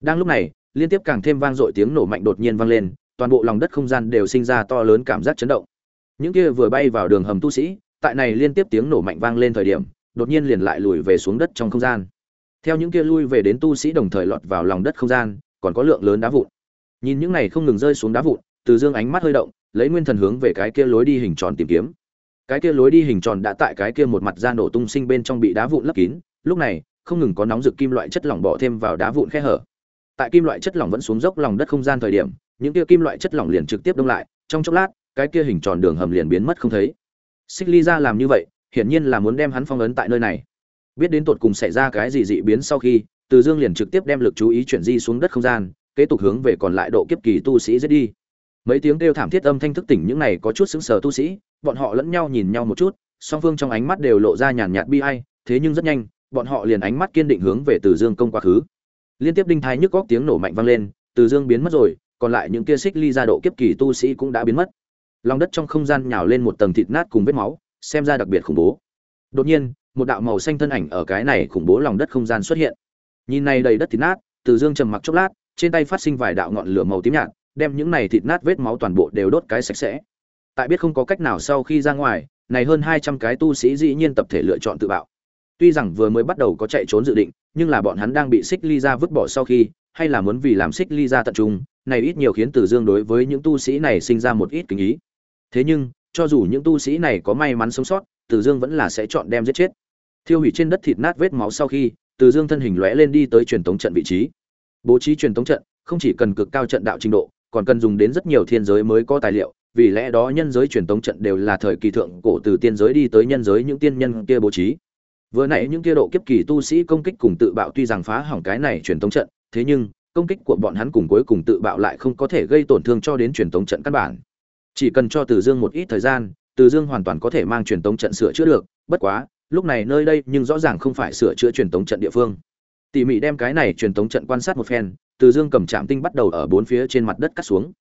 đang lúc này, liên tiếp càng thêm vang dội tiếng nổ mạnh đột nhiên vang lên, toàn bộ lòng đất không gian đều sinh ra to lớn cảm giác chấn động. Những kia vừa bay vào đường hầm tu sĩ, tại này liên tiếp tiếng nổ mạnh vang lên thời điểm, đột nhiên liền lại lùi về xuống đất trong không gian. Theo những kia lui về đến tu sĩ đồng thời lọt vào lòng đất không gian, còn có lượng lớn đá vụn. Nhìn những này không ngừng rơi xuống đá vụn, từ dương ánh mắt hơi động, lấy nguyên thần hướng về cái kia lối đi hình tròn tìm kiếm. Cái kia lối đi hình tròn đã tại cái kia một mặt ra nổ tung sinh bên trong bị đá vụn lấp kín, lúc này, không ngừng có nóng rực kim loại chất lỏng bỏ thêm vào đá vụn khe hở tại kim loại chất lỏng vẫn xuống dốc lòng đất không gian thời điểm, những kia kim loại chất lỏng liền trực tiếp đông lại, trong chốc lát, cái kia hình tròn đường hầm liền biến mất không thấy. Xích ly ra làm như vậy, hiển nhiên là muốn đem hắn phong ấn tại nơi này. Biết đến tột cùng xảy ra cái gì dị biến sau khi, từ dương liền trực tiếp đem lực chú ý chuyển di xuống đất không gian, kế tục hướng về còn lại độ kiếp kỳ tu sĩ giết đi. Mấy tiếng kêu thảm thiết âm thanh thức tỉnh những này có chút xứng sờ tu sĩ, bọn họ lẫn nhau nhìn nhau một chút, song phương trong ánh mắt đều lộ ra nhàn nhạt bi ai, thế nhưng rất nhanh, bọn họ liền ánh mắt kiên định hướng về từ dương công quá khứ liên tiếp đinh thái nhức góc tiếng nổ mạnh vang lên, từ dương biến mất rồi, còn lại những kia xích ly ra độ kiếp kỳ tu sĩ cũng đã biến mất. Lòng đất trong không gian nhào lên một tầng thịt nát cùng vết máu, xem ra đặc biệt khủng bố. Đột nhiên, một đạo màu xanh thân ảnh ở cái này khủng bố lòng đất không gian xuất hiện. Nhìn này đầy đất thịt nát, từ dương trầm mặc chốc lát, trên tay phát sinh vài đạo ngọn lửa màu tím nhạt, đem những này thịt nát vết máu toàn bộ đều đốt cái sạch sẽ. Tại biết không có cách nào sau khi ra ngoài, này hơn hai trăm cái tu sĩ dĩ nhiên tập thể lựa chọn tự bạo tuy rằng vừa mới bắt đầu có chạy trốn dự định, nhưng là bọn hắn đang bị xích ly ra vứt bỏ sau khi, hay là muốn vì làm xích ly ra tận trung, này ít nhiều khiến từ dương đối với những tu sĩ này sinh ra một ít kính ý. Thế nhưng, cho dù những tu sĩ này có may mắn sống sót, từ dương vẫn là sẽ chọn đem giết chết. Thiêu hủy trên đất thịt nát vết máu sau khi, từ dương thân hình lóe lên đi tới truyền tống trận vị trí. Bố trí truyền tống trận, không chỉ cần cực cao trận đạo trình độ, còn cần dùng đến rất nhiều thiên giới mới có tài liệu, vì lẽ đó nhân giới truyền tống trận đều là thời kỳ thượng cổ từ tiên giới đi tới nhân giới những tiên nhân kia bố trí vừa nãy những kia độ kiếp kỳ tu sĩ công kích cùng tự bạo tuy rằng phá hỏng cái này truyền tống trận, thế nhưng, công kích của bọn hắn cùng cuối cùng tự bạo lại không có thể gây tổn thương cho đến truyền tống trận căn bản. Chỉ cần cho từ dương một ít thời gian, từ dương hoàn toàn có thể mang truyền tống trận sửa chữa được, bất quá, lúc này nơi đây nhưng rõ ràng không phải sửa chữa truyền tống trận địa phương. Tỉ mỉ đem cái này truyền tống trận quan sát một phen, từ dương cầm chạm tinh bắt đầu ở bốn phía trên mặt đất cắt xuống.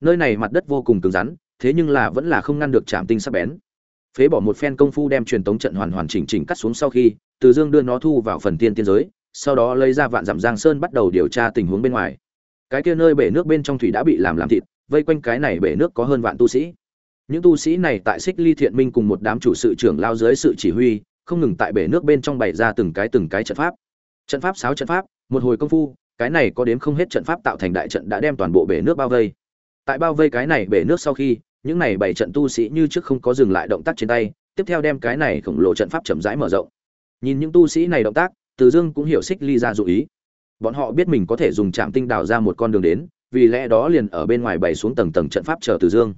Nơi này mặt đất vô cùng cứng rắn, thế nhưng là vẫn là không ngăn được chạm tinh sắc bén phế bỏ một phen công phu đem truyền tống trận hoàn hoàn chỉnh chỉnh cắt xuống sau khi, từ dương đưa nó thu vào phần tiên tiên giới, sau đó lấy ra vạn dặm giang sơn bắt đầu điều tra tình huống bên ngoài. Cái kia nơi bể nước bên trong thủy đã bị làm làm thịt, vây quanh cái này bể nước có hơn vạn tu sĩ. Những tu sĩ này tại xích ly thiện minh cùng một đám chủ sự trưởng lao dưới sự chỉ huy, không ngừng tại bể nước bên trong bày ra từng cái từng cái trận pháp. Trận pháp sáu trận pháp, một hồi công phu, cái này có đếm không hết trận pháp tạo thành đại trận đã đem toàn bộ bể nước bao vây. Tại bao vây cái này bể nước sau khi những này bảy trận tu sĩ như trước không có dừng lại động tác trên tay, tiếp theo đem cái này khổng lồ trận pháp chậm rãi mở rộng. Nhìn những tu sĩ này động tác, từ dương cũng hiểu xích ly ra dụ ý. Bọn họ biết mình có thể dùng trạm tinh đào ra một con đường đến, vì lẽ đó liền ở bên ngoài bày xuống tầng tầng trận pháp chờ từ dương.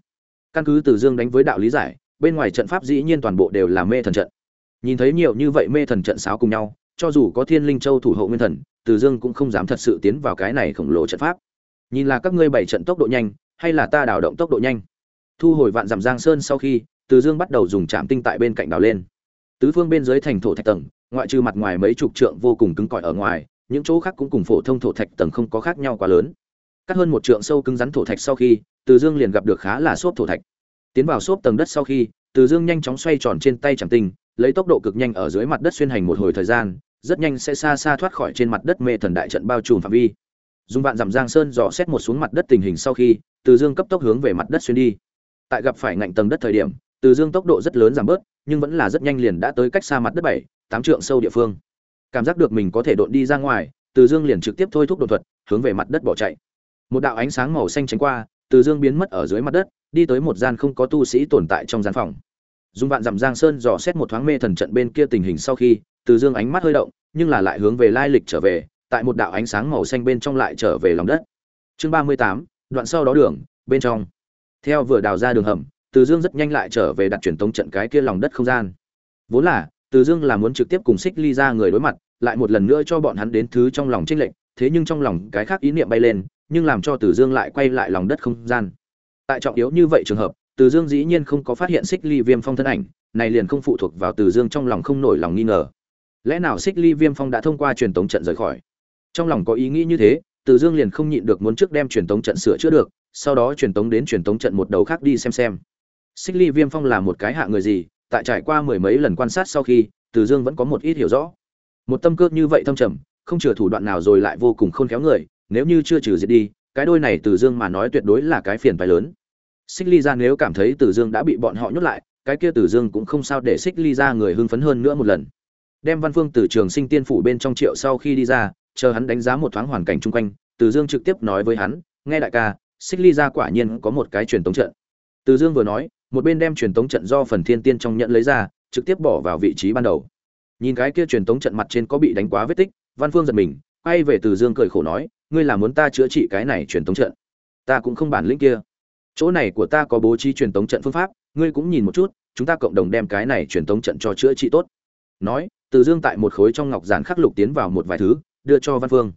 Căn cứ từ dương đánh với đạo lý giải, bên ngoài trận pháp dĩ nhiên toàn bộ đều là mê thần trận. Nhìn thấy nhiều như vậy mê thần trận sáo cùng nhau, cho dù có thiên linh châu thủ hộ nguyên thần, từ dương cũng không dám thật sự tiến vào cái này khổng lồ trận pháp. Nhìn là các ngươi bảy trận tốc độ nhanh, hay là ta đào động tốc độ nhanh? Thu hồi vạn dặm giang sơn sau khi, từ dương bắt đầu dùng trạm tinh tại bên cạnh đào lên. Tứ phương bên dưới thành thổ thạch tầng, ngoại trừ mặt ngoài mấy chục trượng vô cùng cứng cỏi ở ngoài, những chỗ khác cũng cùng phổ thông thổ thạch tầng không có khác nhau quá lớn. Cắt hơn một trượng sâu cứng rắn thổ thạch sau khi, từ dương liền gặp được khá là xốp thổ thạch. Tiến vào xốp tầng đất sau khi, từ dương nhanh chóng xoay tròn trên tay chạm tinh, lấy tốc độ cực nhanh ở dưới mặt đất xuyên hành một hồi thời gian, rất nhanh sẽ xa xa thoát khỏi trên mặt đất mê thần đại trận bao trùm phạm vi. Dùng vạn dặm giang sơn dò xét một xuống mặt đất tình hình sau khi, từ dương cấp tốc hướng về mặt đất xuyên đi tại gặp phải ngạnh tầng đất thời điểm, từ dương tốc độ rất lớn giảm bớt, nhưng vẫn là rất nhanh liền đã tới cách xa mặt đất bảy, tám trượng sâu địa phương. Cảm giác được mình có thể đột đi ra ngoài, từ dương liền trực tiếp thôi thúc đột thuật, hướng về mặt đất bỏ chạy. Một đạo ánh sáng màu xanh tránh qua, từ dương biến mất ở dưới mặt đất, đi tới một gian không có tu sĩ tồn tại trong gian phòng. Dùng vạn dặm giang sơn dò xét một thoáng mê thần trận bên kia tình hình sau khi, từ dương ánh mắt hơi động, nhưng là lại hướng về lai lịch trở về, tại một đạo ánh sáng màu xanh bên trong lại trở về lòng đất. Chương ba mươi tám, đoạn sau đó đường, bên trong theo vừa đào ra đường hầm, từ dương rất nhanh lại trở về đặt truyền tống trận cái kia lòng đất không gian. Vốn là, từ dương là muốn trực tiếp cùng xích ly ra người đối mặt, lại một lần nữa cho bọn hắn đến thứ trong lòng tranh lệnh thế nhưng trong lòng cái khác ý niệm bay lên, nhưng làm cho từ dương lại quay lại lòng đất không gian. Tại trọng yếu như vậy trường hợp, từ dương dĩ nhiên không có phát hiện xích ly viêm phong thân ảnh, này liền không phụ thuộc vào từ dương trong lòng không nổi lòng nghi ngờ. Lẽ nào xích ly viêm phong đã thông qua truyền tống trận rời khỏi? Trong lòng có ý nghĩ như thế từ dương liền không nhịn được muốn trước đem truyền tống trận sửa chữa được, sau đó truyền tống đến truyền tống trận một đầu khác đi xem xem. Xích ly viêm phong là một cái hạ người gì, tại trải qua mười mấy lần quan sát sau khi, từ dương vẫn có một ít hiểu rõ. Một tâm cơ như vậy thâm trầm, không chừa thủ đoạn nào rồi lại vô cùng khôn khéo người, nếu như chưa trừ diệt đi, cái đôi này từ dương mà nói tuyệt đối là cái phiền phải lớn. Xích ly ra nếu cảm thấy từ dương đã bị bọn họ nhốt lại, cái kia từ dương cũng không sao để xích ly ra người hưng phấn hơn nữa một lần. Đem văn phương từ trường sinh tiên phủ bên trong triệu sau khi đi ra chờ hắn đánh giá một thoáng hoàn cảnh chung quanh, từ dương trực tiếp nói với hắn, nghe đại ca, xích ly gia quả nhiên có một cái truyền tống trận. Từ dương vừa nói, một bên đem truyền tống trận do phần thiên tiên trong nhận lấy ra, trực tiếp bỏ vào vị trí ban đầu. Nhìn cái kia truyền tống trận mặt trên có bị đánh quá vết tích, văn phương giật mình, quay về từ dương cười khổ nói, ngươi là muốn ta chữa trị cái này truyền tống trận? Ta cũng không bản lĩnh kia. Chỗ này của ta có bố trí truyền tống trận phương pháp, ngươi cũng nhìn một chút, chúng ta cộng đồng đem cái này truyền tống trận cho chữa trị tốt. Nói, từ dương tại một khối trong ngọc giản khắc lục tiến vào một vài thứ đưa cho văn phương.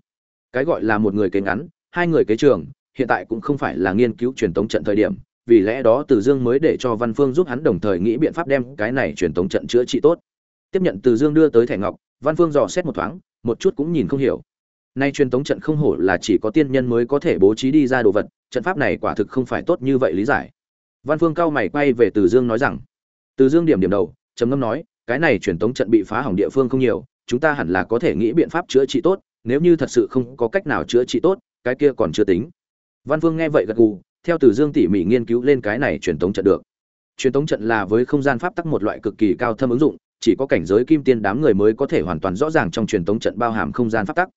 Cái gọi là một người kế ngắn, hai người kế trường, hiện tại cũng không phải là nghiên cứu truyền tống trận thời điểm, vì lẽ đó từ dương mới để cho văn phương giúp hắn đồng thời nghĩ biện pháp đem cái này truyền tống trận chữa trị tốt. Tiếp nhận từ dương đưa tới thẻ ngọc, văn phương dò xét một thoáng, một chút cũng nhìn không hiểu. Nay truyền tống trận không hổ là chỉ có tiên nhân mới có thể bố trí đi ra đồ vật, trận pháp này quả thực không phải tốt như vậy lý giải. Văn phương cao mày quay về từ dương nói rằng, từ dương điểm điểm đầu, trầm ngâm nói, cái này truyền tống trận bị phá hỏng địa phương không nhiều chúng ta hẳn là có thể nghĩ biện pháp chữa trị tốt, nếu như thật sự không có cách nào chữa trị tốt, cái kia còn chưa tính. Văn phương nghe vậy gật gù, theo từ dương tỉ mỉ nghiên cứu lên cái này truyền tống trận được. Truyền tống trận là với không gian pháp tắc một loại cực kỳ cao thâm ứng dụng, chỉ có cảnh giới kim tiên đám người mới có thể hoàn toàn rõ ràng trong truyền tống trận bao hàm không gian pháp tắc.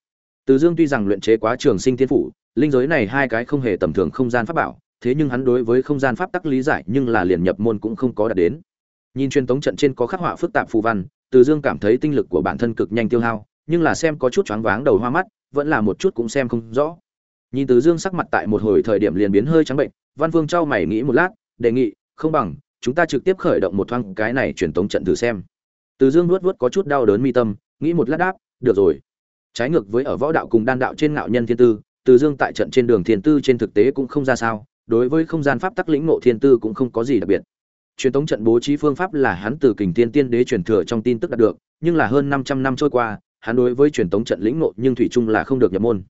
Từ dương tuy rằng luyện chế quá trường sinh thiên phủ, linh giới này hai cái không hề tầm thường không gian pháp bảo, thế nhưng hắn đối với không gian pháp tắc lý giải nhưng là liền nhập môn cũng không có đạt đến. Nhìn truyền tống trận trên có khắc họa phức tạp phù văn từ dương cảm thấy tinh lực của bản thân cực nhanh tiêu hao, nhưng là xem có chút choáng váng đầu hoa mắt, vẫn là một chút cũng xem không rõ. Nhìn từ dương sắc mặt tại một hồi thời điểm liền biến hơi trắng bệnh, văn vương trao mày nghĩ một lát, đề nghị, không bằng, chúng ta trực tiếp khởi động một thoáng cái này truyền tống trận thử xem. Từ dương nuốt nuốt có chút đau đớn mi tâm, nghĩ một lát đáp, được rồi. Trái ngược với ở võ đạo cùng đan đạo trên ngạo nhân thiên tư, từ dương tại trận trên đường thiên tư trên thực tế cũng không ra sao, đối với không gian pháp tắc lĩnh ngộ thiên tư cũng không có gì đặc biệt truyền tống trận bố trí phương pháp là hắn từ kình tiên tiên đế truyền thừa trong tin tức đạt được, nhưng là hơn 500 năm trôi qua, hắn đối với truyền tống trận lĩnh ngộ nhưng thủy chung là không được nhập môn.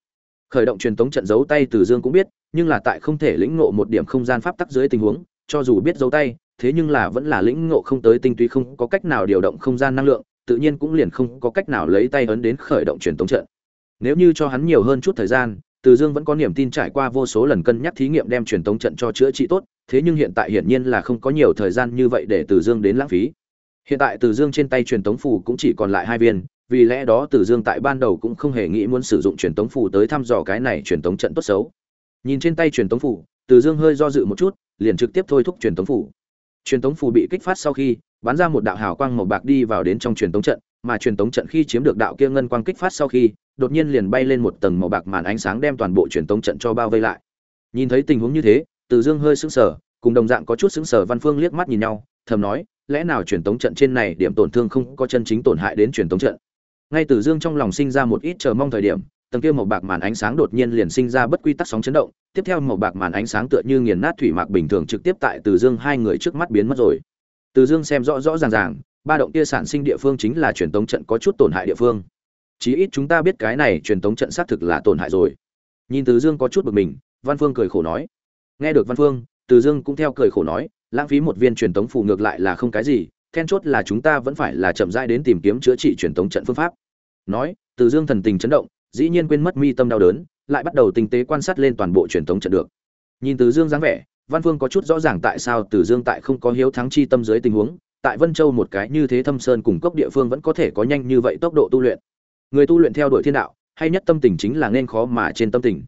Khởi động truyền tống trận giấu tay từ dương cũng biết, nhưng là tại không thể lĩnh ngộ một điểm không gian pháp tắc dưới tình huống, cho dù biết giấu tay, thế nhưng là vẫn là lĩnh ngộ không tới tinh túy không có cách nào điều động không gian năng lượng, tự nhiên cũng liền không có cách nào lấy tay ấn đến khởi động truyền tống trận. Nếu như cho hắn nhiều hơn chút thời gian từ dương vẫn có niềm tin trải qua vô số lần cân nhắc thí nghiệm đem truyền tống trận cho chữa trị tốt thế nhưng hiện tại hiển nhiên là không có nhiều thời gian như vậy để từ dương đến lãng phí hiện tại từ dương trên tay truyền tống phù cũng chỉ còn lại hai viên vì lẽ đó Từ Dương tại ban đầu cũng không hề nghĩ muốn sử dụng truyền tống phù tới thăm dò cái này truyền tống trận tốt xấu. Nhìn trên tay truyền tống phù, Từ Dương hơi do dự một chút, liền trực tiếp thôi thúc truyền tống phù. Truyền tống phù bị kích phát sau khi, bắn ra một đạo hào quang màu bạc đi vào đến trong truyền tống trận, mà truyền tống trận khi chiếm được đạo kia ngân quang kích phát sau khi, đột nhiên liền bay lên một tầng màu bạc màn ánh sáng đem toàn bộ truyền tống trận cho bao vây lại. Nhìn thấy tình huống như thế, Từ Dương hơi sững sờ, cùng đồng dạng có chút sững sờ Văn Phương liếc mắt nhìn nhau, thầm nói, lẽ nào truyền tống trận trên này điểm tổn thương không có chân chính tổn hại đến truyền tống trận? Ngay từ dương trong lòng sinh ra một ít chờ mong thời điểm tầng kia màu bạc màn ánh sáng đột nhiên liền sinh ra bất quy tắc sóng chấn động tiếp theo màu bạc màn ánh sáng tựa như nghiền nát thủy mạc bình thường trực tiếp tại từ dương hai người trước mắt biến mất rồi. Từ dương xem rõ rõ ràng ràng ba động kia sản sinh địa phương chính là truyền tống trận có chút tổn hại địa phương chí ít chúng ta biết cái này truyền tống trận xác thực là tổn hại rồi. Nhìn từ dương có chút bực mình, văn phương cười khổ nói. Nghe được văn phương, từ dương cũng theo cười khổ nói, lãng phí một viên truyền tống phù ngược lại là không cái gì, then chốt là chúng ta vẫn phải là chậm rãi đến tìm kiếm chữa trị truyền tống trận phương pháp. Nói, từ dương thần tình chấn động, dĩ nhiên quên mất mi tâm đau đớn, lại bắt đầu tinh tế quan sát lên toàn bộ truyền thống trận được. Nhìn từ dương dáng vẻ, văn phương có chút rõ ràng tại sao từ dương tại không có hiếu thắng chi tâm dưới tình huống, tại vân châu một cái như thế thâm sơn cùng cốc địa phương vẫn có thể có nhanh như vậy tốc độ tu luyện người tu luyện theo đuổi thiên đạo, hay nhất tâm tình chính là nên khó mà trên tâm tình.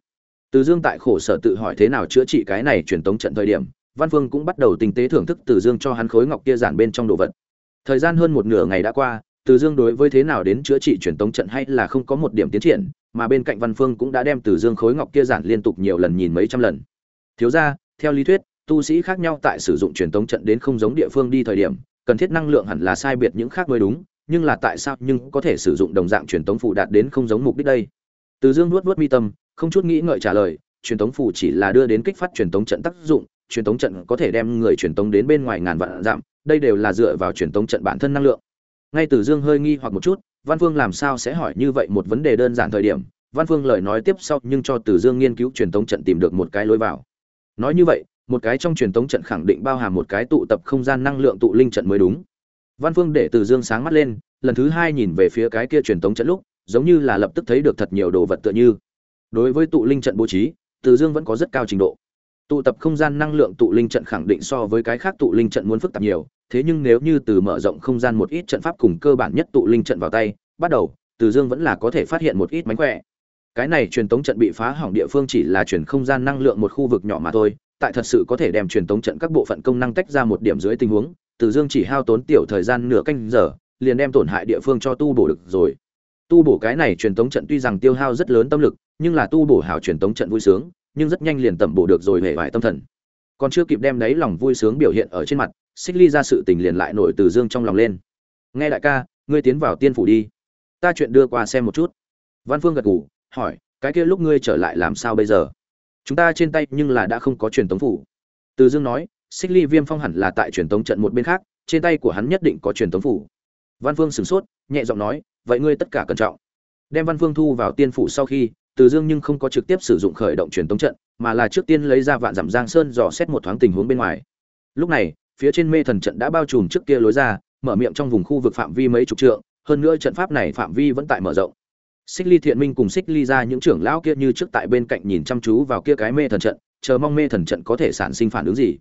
Từ dương tại khổ sở tự hỏi thế nào chữa trị cái này truyền tống trận thời điểm, văn phương cũng bắt đầu tinh tế thưởng thức từ dương cho hắn khối ngọc kia giản bên trong đồ vật. Thời gian hơn một nửa ngày đã qua, từ dương đối với thế nào đến chữa trị truyền tống trận hay là không có một điểm tiến triển, mà bên cạnh văn phương cũng đã đem từ dương khối ngọc kia giản liên tục nhiều lần nhìn mấy trăm lần. Thiếu ra theo lý thuyết, tu sĩ khác nhau tại sử dụng truyền tống trận đến không giống địa phương đi thời điểm, cần thiết năng lượng hẳn là sai biệt những khác mới đúng nhưng là tại sao nhưng có thể sử dụng đồng dạng truyền tống phụ đạt đến không giống mục đích đây? Từ dương nuốt nuốt mi tâm, không chút nghĩ ngợi trả lời, truyền tống phụ chỉ là đưa đến kích phát truyền tống trận tác dụng, truyền tống trận có thể đem người truyền tống đến bên ngoài ngàn vạn dặm, đây đều là dựa vào truyền tống trận bản thân năng lượng. Ngay từ dương hơi nghi hoặc một chút, văn phương làm sao sẽ hỏi như vậy một vấn đề đơn giản thời điểm, văn phương lời nói tiếp sau nhưng cho từ dương nghiên cứu truyền tống trận tìm được một cái lối vào. Nói như vậy, một cái trong truyền tống trận khẳng định bao hàm một cái tụ tập không gian năng lượng tụ linh trận mới đúng văn phương để từ dương sáng mắt lên, lần thứ hai nhìn về phía cái kia truyền thống trận lúc, giống như là lập tức thấy được thật nhiều đồ vật tựa như. Đối với tụ linh trận bố trí, từ dương vẫn có rất cao trình độ. Tụ tập không gian năng lượng tụ linh trận khẳng định so với cái khác tụ linh trận muốn phức tạp nhiều, thế nhưng nếu như từ mở rộng không gian một ít trận pháp cùng cơ bản nhất tụ linh trận vào tay, bắt đầu, từ dương vẫn là có thể phát hiện một ít mánh khỏe. Cái này truyền tống trận bị phá hỏng địa phương chỉ là truyền không gian năng lượng một khu vực nhỏ mà thôi tại thật sự có thể đem truyền tống trận các bộ phận công năng tách ra một điểm dưới tình huống, từ dương chỉ hao tốn tiểu thời gian nửa canh giờ, liền đem tổn hại địa phương cho tu bổ được rồi. Tu bổ cái này truyền tống trận tuy rằng tiêu hao rất lớn tâm lực, nhưng là tu bổ hảo truyền tống trận vui sướng, nhưng rất nhanh liền tẩm bổ được rồi hệ vải tâm thần. Còn chưa kịp đem đấy lòng vui sướng biểu hiện ở trên mặt, xích ly ra sự tình liền lại nổi từ dương trong lòng lên. Nghe đại ca, ngươi tiến vào tiên phủ đi. Ta chuyện đưa qua xem một chút. Văn phương gật gù, hỏi, cái kia lúc ngươi trở lại làm sao bây giờ? Chúng ta trên tay nhưng là đã không có truyền tống phủ. Từ dương nói, xích ly viêm phong hẳn là tại truyền tống trận một bên khác, trên tay của hắn nhất định có truyền tống phủ. Văn phương sửng sốt, nhẹ giọng nói, vậy ngươi tất cả cẩn trọng. Đem văn phương thu vào tiên phủ sau khi, từ dương nhưng không có trực tiếp sử dụng khởi động truyền tống trận, mà là trước tiên lấy ra vạn giảm giang sơn dò xét một thoáng tình huống bên ngoài. Lúc này, phía trên mê thần trận đã bao trùm trước kia lối ra, mở miệng trong vùng khu vực phạm vi mấy chục trượng, hơn nữa trận pháp này phạm vi vẫn tại mở rộng xích ly thiện minh cùng xích ly ra những trưởng lão kia như trước tại bên cạnh nhìn chăm chú vào kia cái mê thần trận, chờ mong mê thần trận có thể sản sinh phản ứng gì.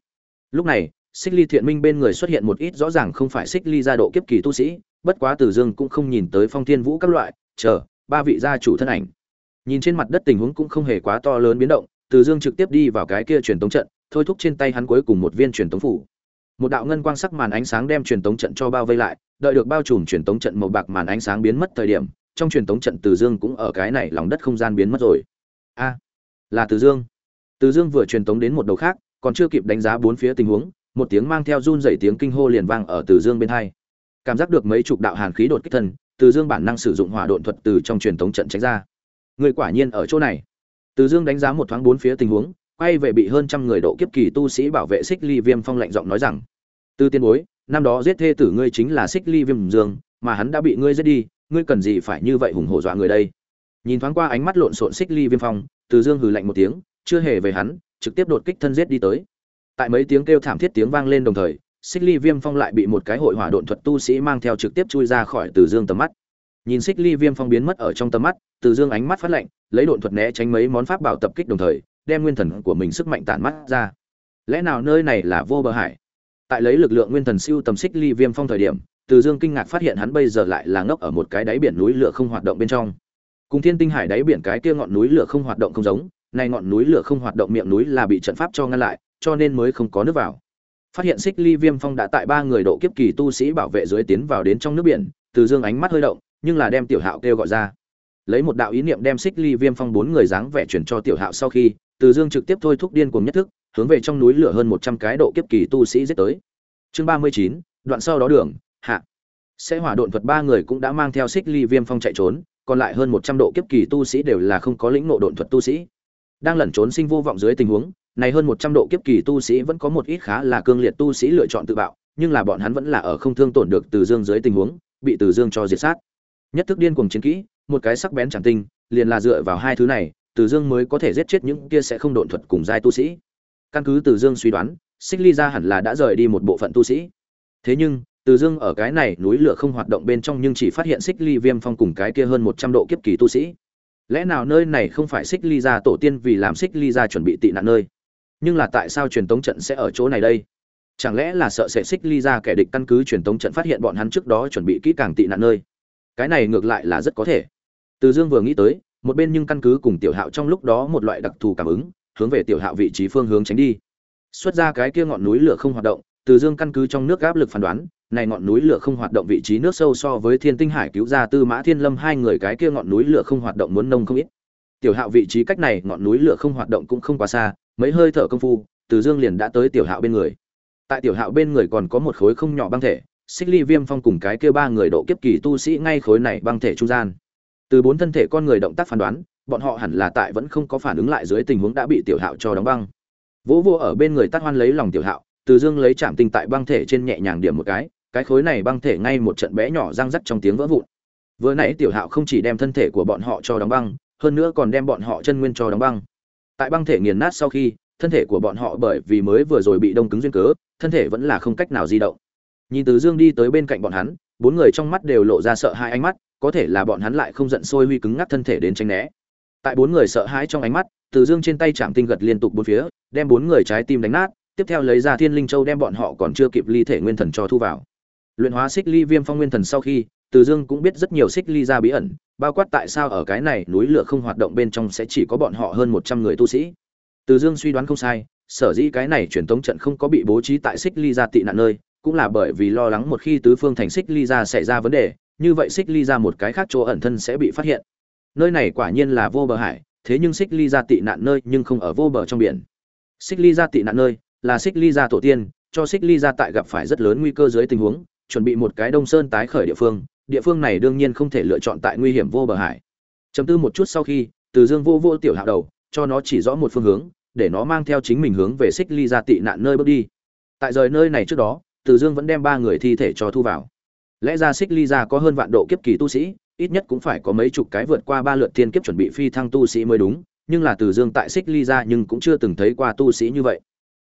Lúc này, xích ly thiện minh bên người xuất hiện một ít rõ ràng không phải xích ly gia độ kiếp kỳ tu sĩ, bất quá từ dương cũng không nhìn tới phong thiên vũ các loại, chờ, ba vị gia chủ thân ảnh. Nhìn trên mặt đất tình huống cũng không hề quá to lớn biến động, từ dương trực tiếp đi vào cái kia truyền tống trận, thôi thúc trên tay hắn cuối cùng một viên truyền tống phủ. Một đạo ngân quang sắc màn ánh sáng đem truyền tống trận cho bao vây lại, đợi được bao trùm truyền tống trận màu bạc màn ánh sáng biến mất thời điểm trong truyền tống trận từ dương cũng ở cái này lòng đất không gian biến mất rồi. A, là từ dương. Từ dương vừa truyền tống đến một đầu khác, còn chưa kịp đánh giá bốn phía tình huống, một tiếng mang theo run rẩy tiếng kinh hô liền vang ở từ dương bên hai. Cảm giác được mấy chục đạo hàn khí đột kích thân, từ dương bản năng sử dụng hỏa độn thuật từ trong truyền tống trận tránh ra. Người quả nhiên ở chỗ này. Từ dương đánh giá một thoáng bốn phía tình huống, quay về bị hơn trăm người độ kiếp kỳ tu sĩ bảo vệ xích ly viêm phong lạnh giọng nói rằng, từ tiên bối, năm đó giết thê tử ngươi chính là xích ly viêm dương, mà hắn đã bị ngươi giết đi ngươi cần gì phải như vậy hùng hổ dọa người đây? Nhìn thoáng qua ánh mắt lộn xộn xích ly viêm phong, từ dương hừ lạnh một tiếng, chưa hề về hắn, trực tiếp đột kích thân giết đi tới. Tại mấy tiếng kêu thảm thiết tiếng vang lên đồng thời, xích ly viêm phong lại bị một cái hội hỏa độn thuật tu sĩ mang theo trực tiếp chui ra khỏi từ dương tầm mắt. Nhìn xích ly viêm phong biến mất ở trong tầm mắt, từ dương ánh mắt phát lạnh, lấy độn thuật né tránh mấy món pháp bảo tập kích đồng thời, đem nguyên thần của mình sức mạnh tản mắt ra. Lẽ nào nơi này là vô bờ hải? Tại lấy lực lượng nguyên thần siêu tầm xích ly viêm phong thời điểm từ dương kinh ngạc phát hiện hắn bây giờ lại là ngốc ở một cái đáy biển núi lửa không hoạt động bên trong. Cùng thiên tinh hải đáy biển cái kia ngọn núi lửa không hoạt động không giống, này ngọn núi lửa không hoạt động miệng núi là bị trận pháp cho ngăn lại, cho nên mới không có nước vào. Phát hiện xích ly viêm phong đã tại ba người độ kiếp kỳ tu sĩ bảo vệ dưới tiến vào đến trong nước biển, từ dương ánh mắt hơi động, nhưng là đem tiểu hạo kêu gọi ra. Lấy một đạo ý niệm đem xích ly viêm phong bốn người dáng vẻ chuyển cho tiểu hạo sau khi, từ dương trực tiếp thôi thúc điên cuồng nhất thức, hướng về trong núi lửa hơn một trăm cái độ kiếp kỳ tu sĩ giết tới. Chương ba mươi chín, đoạn sau đó đường hạ. Sẽ hỏa độn thuật ba người cũng đã mang theo xích ly viêm phong chạy trốn, còn lại hơn một trăm độ kiếp kỳ tu sĩ đều là không có lĩnh ngộ độn thuật tu sĩ. Đang lẩn trốn sinh vô vọng dưới tình huống, này hơn một trăm độ kiếp kỳ tu sĩ vẫn có một ít khá là cương liệt tu sĩ lựa chọn tự bạo, nhưng là bọn hắn vẫn là ở không thương tổn được từ dương dưới tình huống, bị từ dương cho diệt sát. Nhất thức điên cuồng chiến kỹ, một cái sắc bén chẳng tinh, liền là dựa vào hai thứ này, từ dương mới có thể giết chết những kia sẽ không độn thuật cùng giai tu sĩ. Căn cứ từ dương suy đoán, xích ly ra hẳn là đã rời đi một bộ phận tu sĩ. Thế nhưng từ dương ở cái này núi lửa không hoạt động bên trong nhưng chỉ phát hiện xích ly viêm phong cùng cái kia hơn một trăm độ kiếp kỳ tu sĩ. Lẽ nào nơi này không phải xích ly ra tổ tiên vì làm xích ly ra chuẩn bị tị nạn nơi? Nhưng là tại sao truyền tống trận sẽ ở chỗ này đây? Chẳng lẽ là sợ sẽ xích ly ra kẻ địch căn cứ truyền tống trận phát hiện bọn hắn trước đó chuẩn bị kỹ càng tị nạn nơi? Cái này ngược lại là rất có thể. Từ dương vừa nghĩ tới, một bên nhưng căn cứ cùng tiểu hạo trong lúc đó một loại đặc thù cảm ứng, hướng về tiểu hạo vị trí phương hướng tránh đi. Xuất ra cái kia ngọn núi lửa không hoạt động từ dương căn cứ trong nước áp lực phán đoán, này ngọn núi lửa không hoạt động vị trí nước sâu so với thiên tinh hải cứu ra tư mã thiên lâm hai người cái kia ngọn núi lửa không hoạt động muốn nông không ít. Tiểu hạo vị trí cách này ngọn núi lửa không hoạt động cũng không quá xa, mấy hơi thở công phu, từ dương liền đã tới tiểu hạo bên người. Tại tiểu hạo bên người còn có một khối không nhỏ băng thể, xích ly viêm phong cùng cái kia ba người độ kiếp kỳ tu sĩ ngay khối này băng thể trung gian. Từ bốn thân thể con người động tác phán đoán, bọn họ hẳn là tại vẫn không có phản ứng lại dưới tình huống đã bị tiểu hạo cho đóng băng. Vỗ vô ở bên người tắt hoan lấy lòng tiểu hạo từ dương lấy chạm tinh tại băng thể trên nhẹ nhàng điểm một cái cái khối này băng thể ngay một trận bé nhỏ răng rắc trong tiếng vỡ vụn. Vừa nãy tiểu hạo không chỉ đem thân thể của bọn họ cho đóng băng, hơn nữa còn đem bọn họ chân nguyên cho đóng băng. Tại băng thể nghiền nát sau khi, thân thể của bọn họ bởi vì mới vừa rồi bị đông cứng duyên cớ, thân thể vẫn là không cách nào di động. Nhìn từ dương đi tới bên cạnh bọn hắn, bốn người trong mắt đều lộ ra sợ hai ánh mắt, có thể là bọn hắn lại không giận sôi huy cứng ngắc thân thể đến tranh né. Tại bốn người sợ hãi trong ánh mắt, từ dương trên tay chạm tinh gật liên tục bốn phía, đem bốn người trái tim đánh nát tiếp theo lấy ra thiên linh châu đem bọn họ còn chưa kịp ly thể nguyên thần cho thu vào. Luyện hóa xích ly viêm phong nguyên thần sau khi, từ dương cũng biết rất nhiều xích ly ra bí ẩn, bao quát tại sao ở cái này núi lửa không hoạt động bên trong sẽ chỉ có bọn họ hơn một trăm người tu sĩ. Từ dương suy đoán không sai, sở dĩ cái này truyền tống trận không có bị bố trí tại xích ly ra tị nạn nơi, cũng là bởi vì lo lắng một khi tứ phương thành xích ly ra xảy ra vấn đề, như vậy xích ly ra một cái khác chỗ ẩn thân sẽ bị phát hiện. Nơi này quả nhiên là vô bờ hải, thế nhưng xích ly ra tị nạn nơi nhưng không ở vô bờ trong biển. Xích ly ra tị nạn nơi là xích ly gia tổ tiên, cho xích ly gia tại gặp phải rất lớn nguy cơ dưới tình huống, chuẩn bị một cái đông sơn tái khởi địa phương địa phương này đương nhiên không thể lựa chọn tại nguy hiểm vô bờ hải. Chấm tư một chút sau khi, từ dương vô vô tiểu hạ đầu, cho nó chỉ rõ một phương hướng, để nó mang theo chính mình hướng về xích ly gia tị nạn nơi bước đi. Tại rời nơi này trước đó, từ dương vẫn đem ba người thi thể cho thu vào. Lẽ ra xích ly gia có hơn vạn độ kiếp kỳ tu sĩ, ít nhất cũng phải có mấy chục cái vượt qua ba lượt thiên kiếp chuẩn bị phi thăng tu sĩ mới đúng, nhưng là từ dương tại xích ly gia nhưng cũng chưa từng thấy qua tu sĩ như vậy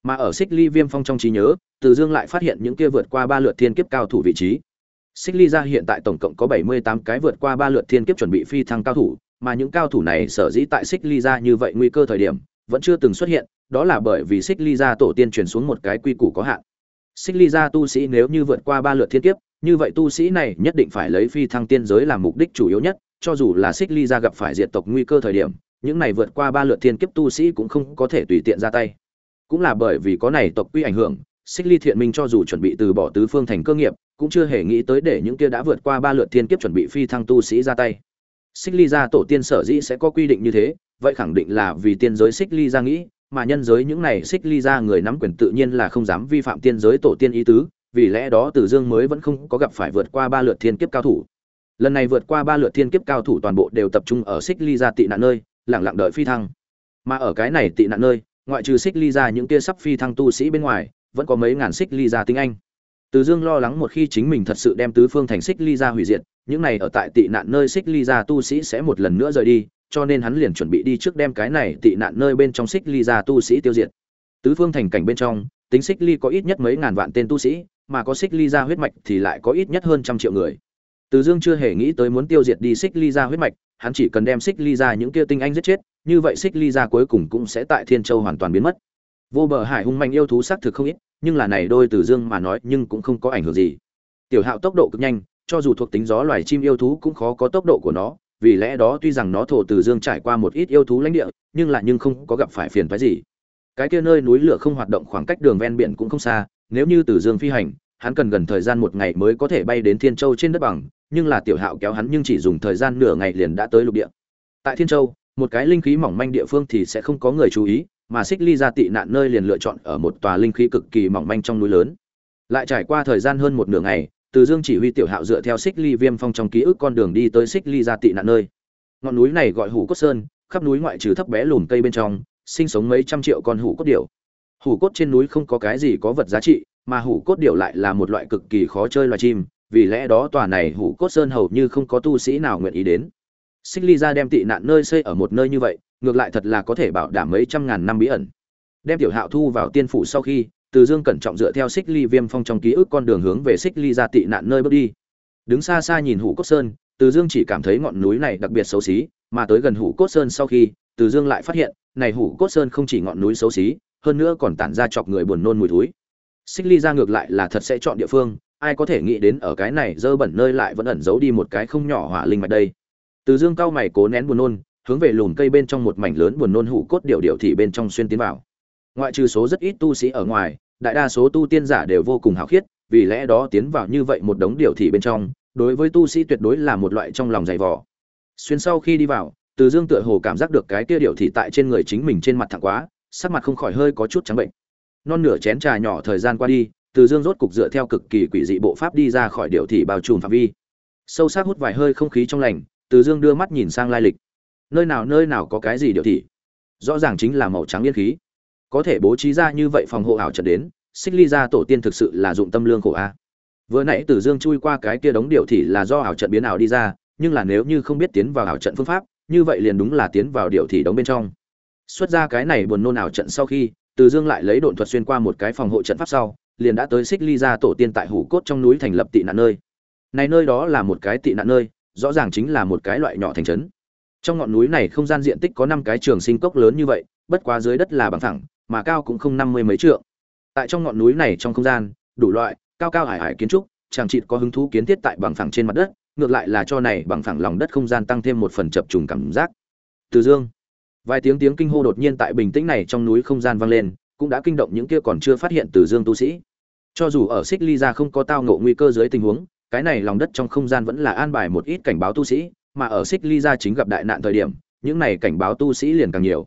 mà ở xích ly viêm phong trong trí nhớ, từ dương lại phát hiện những kia vượt qua ba lượt thiên kiếp cao thủ vị trí. Xích ly ra hiện tại tổng cộng có bảy mươi tám cái vượt qua ba lượt thiên kiếp chuẩn bị phi thăng cao thủ, mà những cao thủ này sở dĩ tại xích ly ra như vậy nguy cơ thời điểm, vẫn chưa từng xuất hiện, đó là bởi vì xích ly ra tổ tiên truyền xuống một cái quy củ có hạn. Xích ly ra tu sĩ nếu như vượt qua ba lượt thiên kiếp, như vậy tu sĩ này nhất định phải lấy phi thăng tiên giới làm mục đích chủ yếu nhất, cho dù là xích ly ra gặp phải diệt tộc nguy cơ thời điểm, những này vượt qua ba lượt thiên kiếp tu sĩ cũng không có thể tùy tiện ra tay cũng là bởi vì có này tộc quy ảnh hưởng xích ly thiện minh cho dù chuẩn bị từ bỏ tứ phương thành cơ nghiệp cũng chưa hề nghĩ tới để những kia đã vượt qua ba lượt thiên kiếp chuẩn bị phi thăng tu sĩ ra tay xích ly gia tổ tiên sở dĩ sẽ có quy định như thế vậy khẳng định là vì tiên giới xích ly gia nghĩ mà nhân giới những này xích ly gia người nắm quyền tự nhiên là không dám vi phạm tiên giới tổ tiên ý tứ vì lẽ đó Tử Dương mới vẫn không có gặp phải vượt qua ba lượt thiên kiếp cao thủ. Lần này vượt qua ba lượt thiên kiếp cao thủ toàn bộ đều tập trung ở Xích Ly gia tị nạn nơi, lặng lặng đợi phi thăng. Mà ở cái này tị nạn nơi, ngoại trừ Xích Ly ra những kia sắp phi thăng tu sĩ bên ngoài, vẫn có mấy ngàn Xích Ly ra tinh anh. Từ Dương lo lắng một khi chính mình thật sự đem tứ phương thành Xích Ly ra hủy diệt, những này ở tại tị nạn nơi Xích Ly ra tu sĩ sẽ một lần nữa rời đi, cho nên hắn liền chuẩn bị đi trước đem cái này tị nạn nơi bên trong Xích Ly ra tu sĩ tiêu diệt. Tứ phương thành cảnh bên trong, tính Xích Ly có ít nhất mấy ngàn vạn tên tu sĩ, mà có xích ly ra huyết mạch thì lại có ít nhất hơn trăm triệu người từ dương chưa hề nghĩ tới muốn tiêu diệt đi xích ly ra huyết mạch hắn chỉ cần đem xích ly ra những kia tinh anh giết chết, như vậy xích ly ra cuối cùng cũng sẽ tại thiên châu hoàn toàn biến mất. Vô bờ hải hung manh yêu thú xác thực không ít, nhưng là này đôi từ dương mà nói nhưng cũng không có ảnh hưởng gì. Tiểu hạo tốc độ cực nhanh, cho dù thuộc tính gió loài chim yêu thú cũng khó có tốc độ của nó, vì lẽ đó tuy rằng nó thổ từ dương trải qua một ít yêu thú lãnh địa, nhưng lại nhưng không có gặp phải phiền phái gì. Cái kia nơi núi lửa không hoạt động khoảng cách đường ven biển cũng không xa, nếu như từ dương phi hành, hắn cần gần thời gian một ngày mới có thể bay đến thiên châu trên đất bằng nhưng là tiểu hạo kéo hắn nhưng chỉ dùng thời gian nửa ngày liền đã tới lục địa. Tại thiên châu, một cái linh khí mỏng manh địa phương thì sẽ không có người chú ý, mà xích ly ra tị nạn nơi liền lựa chọn ở một tòa linh khí cực kỳ mỏng manh trong núi lớn. Lại trải qua thời gian hơn một nửa ngày, từ dương chỉ huy tiểu hạo dựa theo xích ly viêm phong trong ký ức con đường đi tới xích ly ra tị nạn nơi. Ngọn núi này gọi hủ cốt sơn, khắp núi ngoại trừ thấp bé lùm cây bên trong, sinh sống mấy trăm triệu con hủ cốt điểu. Hủ cốt trên núi không có cái gì có vật giá trị, mà hủ cốt điểu lại là một loại cực kỳ khó chơi loài chim vì lẽ đó tòa này hủ cốt sơn hầu như không có tu sĩ nào nguyện ý đến. Xích ly ra đem tị nạn nơi xây ở một nơi như vậy, ngược lại thật là có thể bảo đảm mấy trăm ngàn năm bí ẩn. Đem tiểu hạo thu vào tiên phủ sau khi, từ dương cẩn trọng dựa theo xích ly viêm phong trong ký ức con đường hướng về xích ly ra tị nạn nơi bước đi. Đứng xa xa nhìn hủ cốt sơn, từ dương chỉ cảm thấy ngọn núi này đặc biệt xấu xí, mà tới gần hủ cốt sơn sau khi, từ dương lại phát hiện, này hủ cốt sơn không chỉ ngọn núi xấu xí, hơn nữa còn tản ra chọc người buồn nôn mùi thúi. xích ly ra ngược lại là thật sẽ chọn địa phương ai có thể nghĩ đến ở cái này dơ bẩn nơi lại vẫn ẩn giấu đi một cái không nhỏ hỏa linh mạch đây. Từ dương cao mày cố nén buồn nôn, hướng về lùn cây bên trong một mảnh lớn buồn nôn hủ cốt điệu điệu thì bên trong xuyên tiến vào. Ngoại trừ số rất ít tu sĩ ở ngoài, đại đa số tu tiên giả đều vô cùng hào khiết, vì lẽ đó tiến vào như vậy một đống điệu thị bên trong, đối với tu sĩ tuyệt đối là một loại trong lòng dày vò. Xuyên sau khi đi vào, từ dương tựa hồ cảm giác được cái kia điệu thị tại trên người chính mình trên mặt thẳng quá, sắc mặt không khỏi hơi có chút trắng bệnh. Non nửa chén trà nhỏ thời gian qua đi từ dương rốt cục dựa theo cực kỳ quỷ dị bộ pháp đi ra khỏi điệu thị bao trùm phạm vi. Sâu sắc hút vài hơi không khí trong lành, từ dương đưa mắt nhìn sang lai lịch. Nơi nào nơi nào có cái gì điệu thị? Rõ ràng chính là màu trắng yên khí. Có thể bố trí ra như vậy phòng hộ ảo trận đến, xích ly ra tổ tiên thực sự là dụng tâm lương khổ a. Vừa nãy từ dương chui qua cái kia đống điệu thị là do ảo trận biến ảo đi ra, nhưng là nếu như không biết tiến vào ảo trận phương pháp, như vậy liền đúng là tiến vào điệu thị đóng bên trong. Xuất ra cái này buồn nôn ảo trận sau khi, từ dương lại lấy độn thuật xuyên qua một cái phòng hộ trận pháp sau liền đã tới xích ly ra tổ tiên tại hủ cốt trong núi thành lập tị nạn nơi. Này nơi đó là một cái tị nạn nơi, rõ ràng chính là một cái loại nhỏ thành trấn. Trong ngọn núi này không gian diện tích có năm cái trường sinh cốc lớn như vậy, bất quá dưới đất là bằng thẳng, mà cao cũng không năm mươi mấy trượng. Tại trong ngọn núi này trong không gian, đủ loại, cao cao hải hải kiến trúc chàng trịt có hứng thú kiến thiết tại bằng phẳng trên mặt đất, ngược lại là cho này bằng phẳng lòng đất không gian tăng thêm một phần chập trùng cảm giác. Từ dương. Vài tiếng tiếng kinh hô đột nhiên tại bình tĩnh này trong núi không gian vang lên cũng đã kinh động những kia còn chưa phát hiện từ dương tu sĩ. Cho dù ở xích ly ra không có tao ngộ nguy cơ dưới tình huống, cái này lòng đất trong không gian vẫn là an bài một ít cảnh báo tu sĩ, mà ở xích ly ra chính gặp đại nạn thời điểm, những này cảnh báo tu sĩ liền càng nhiều.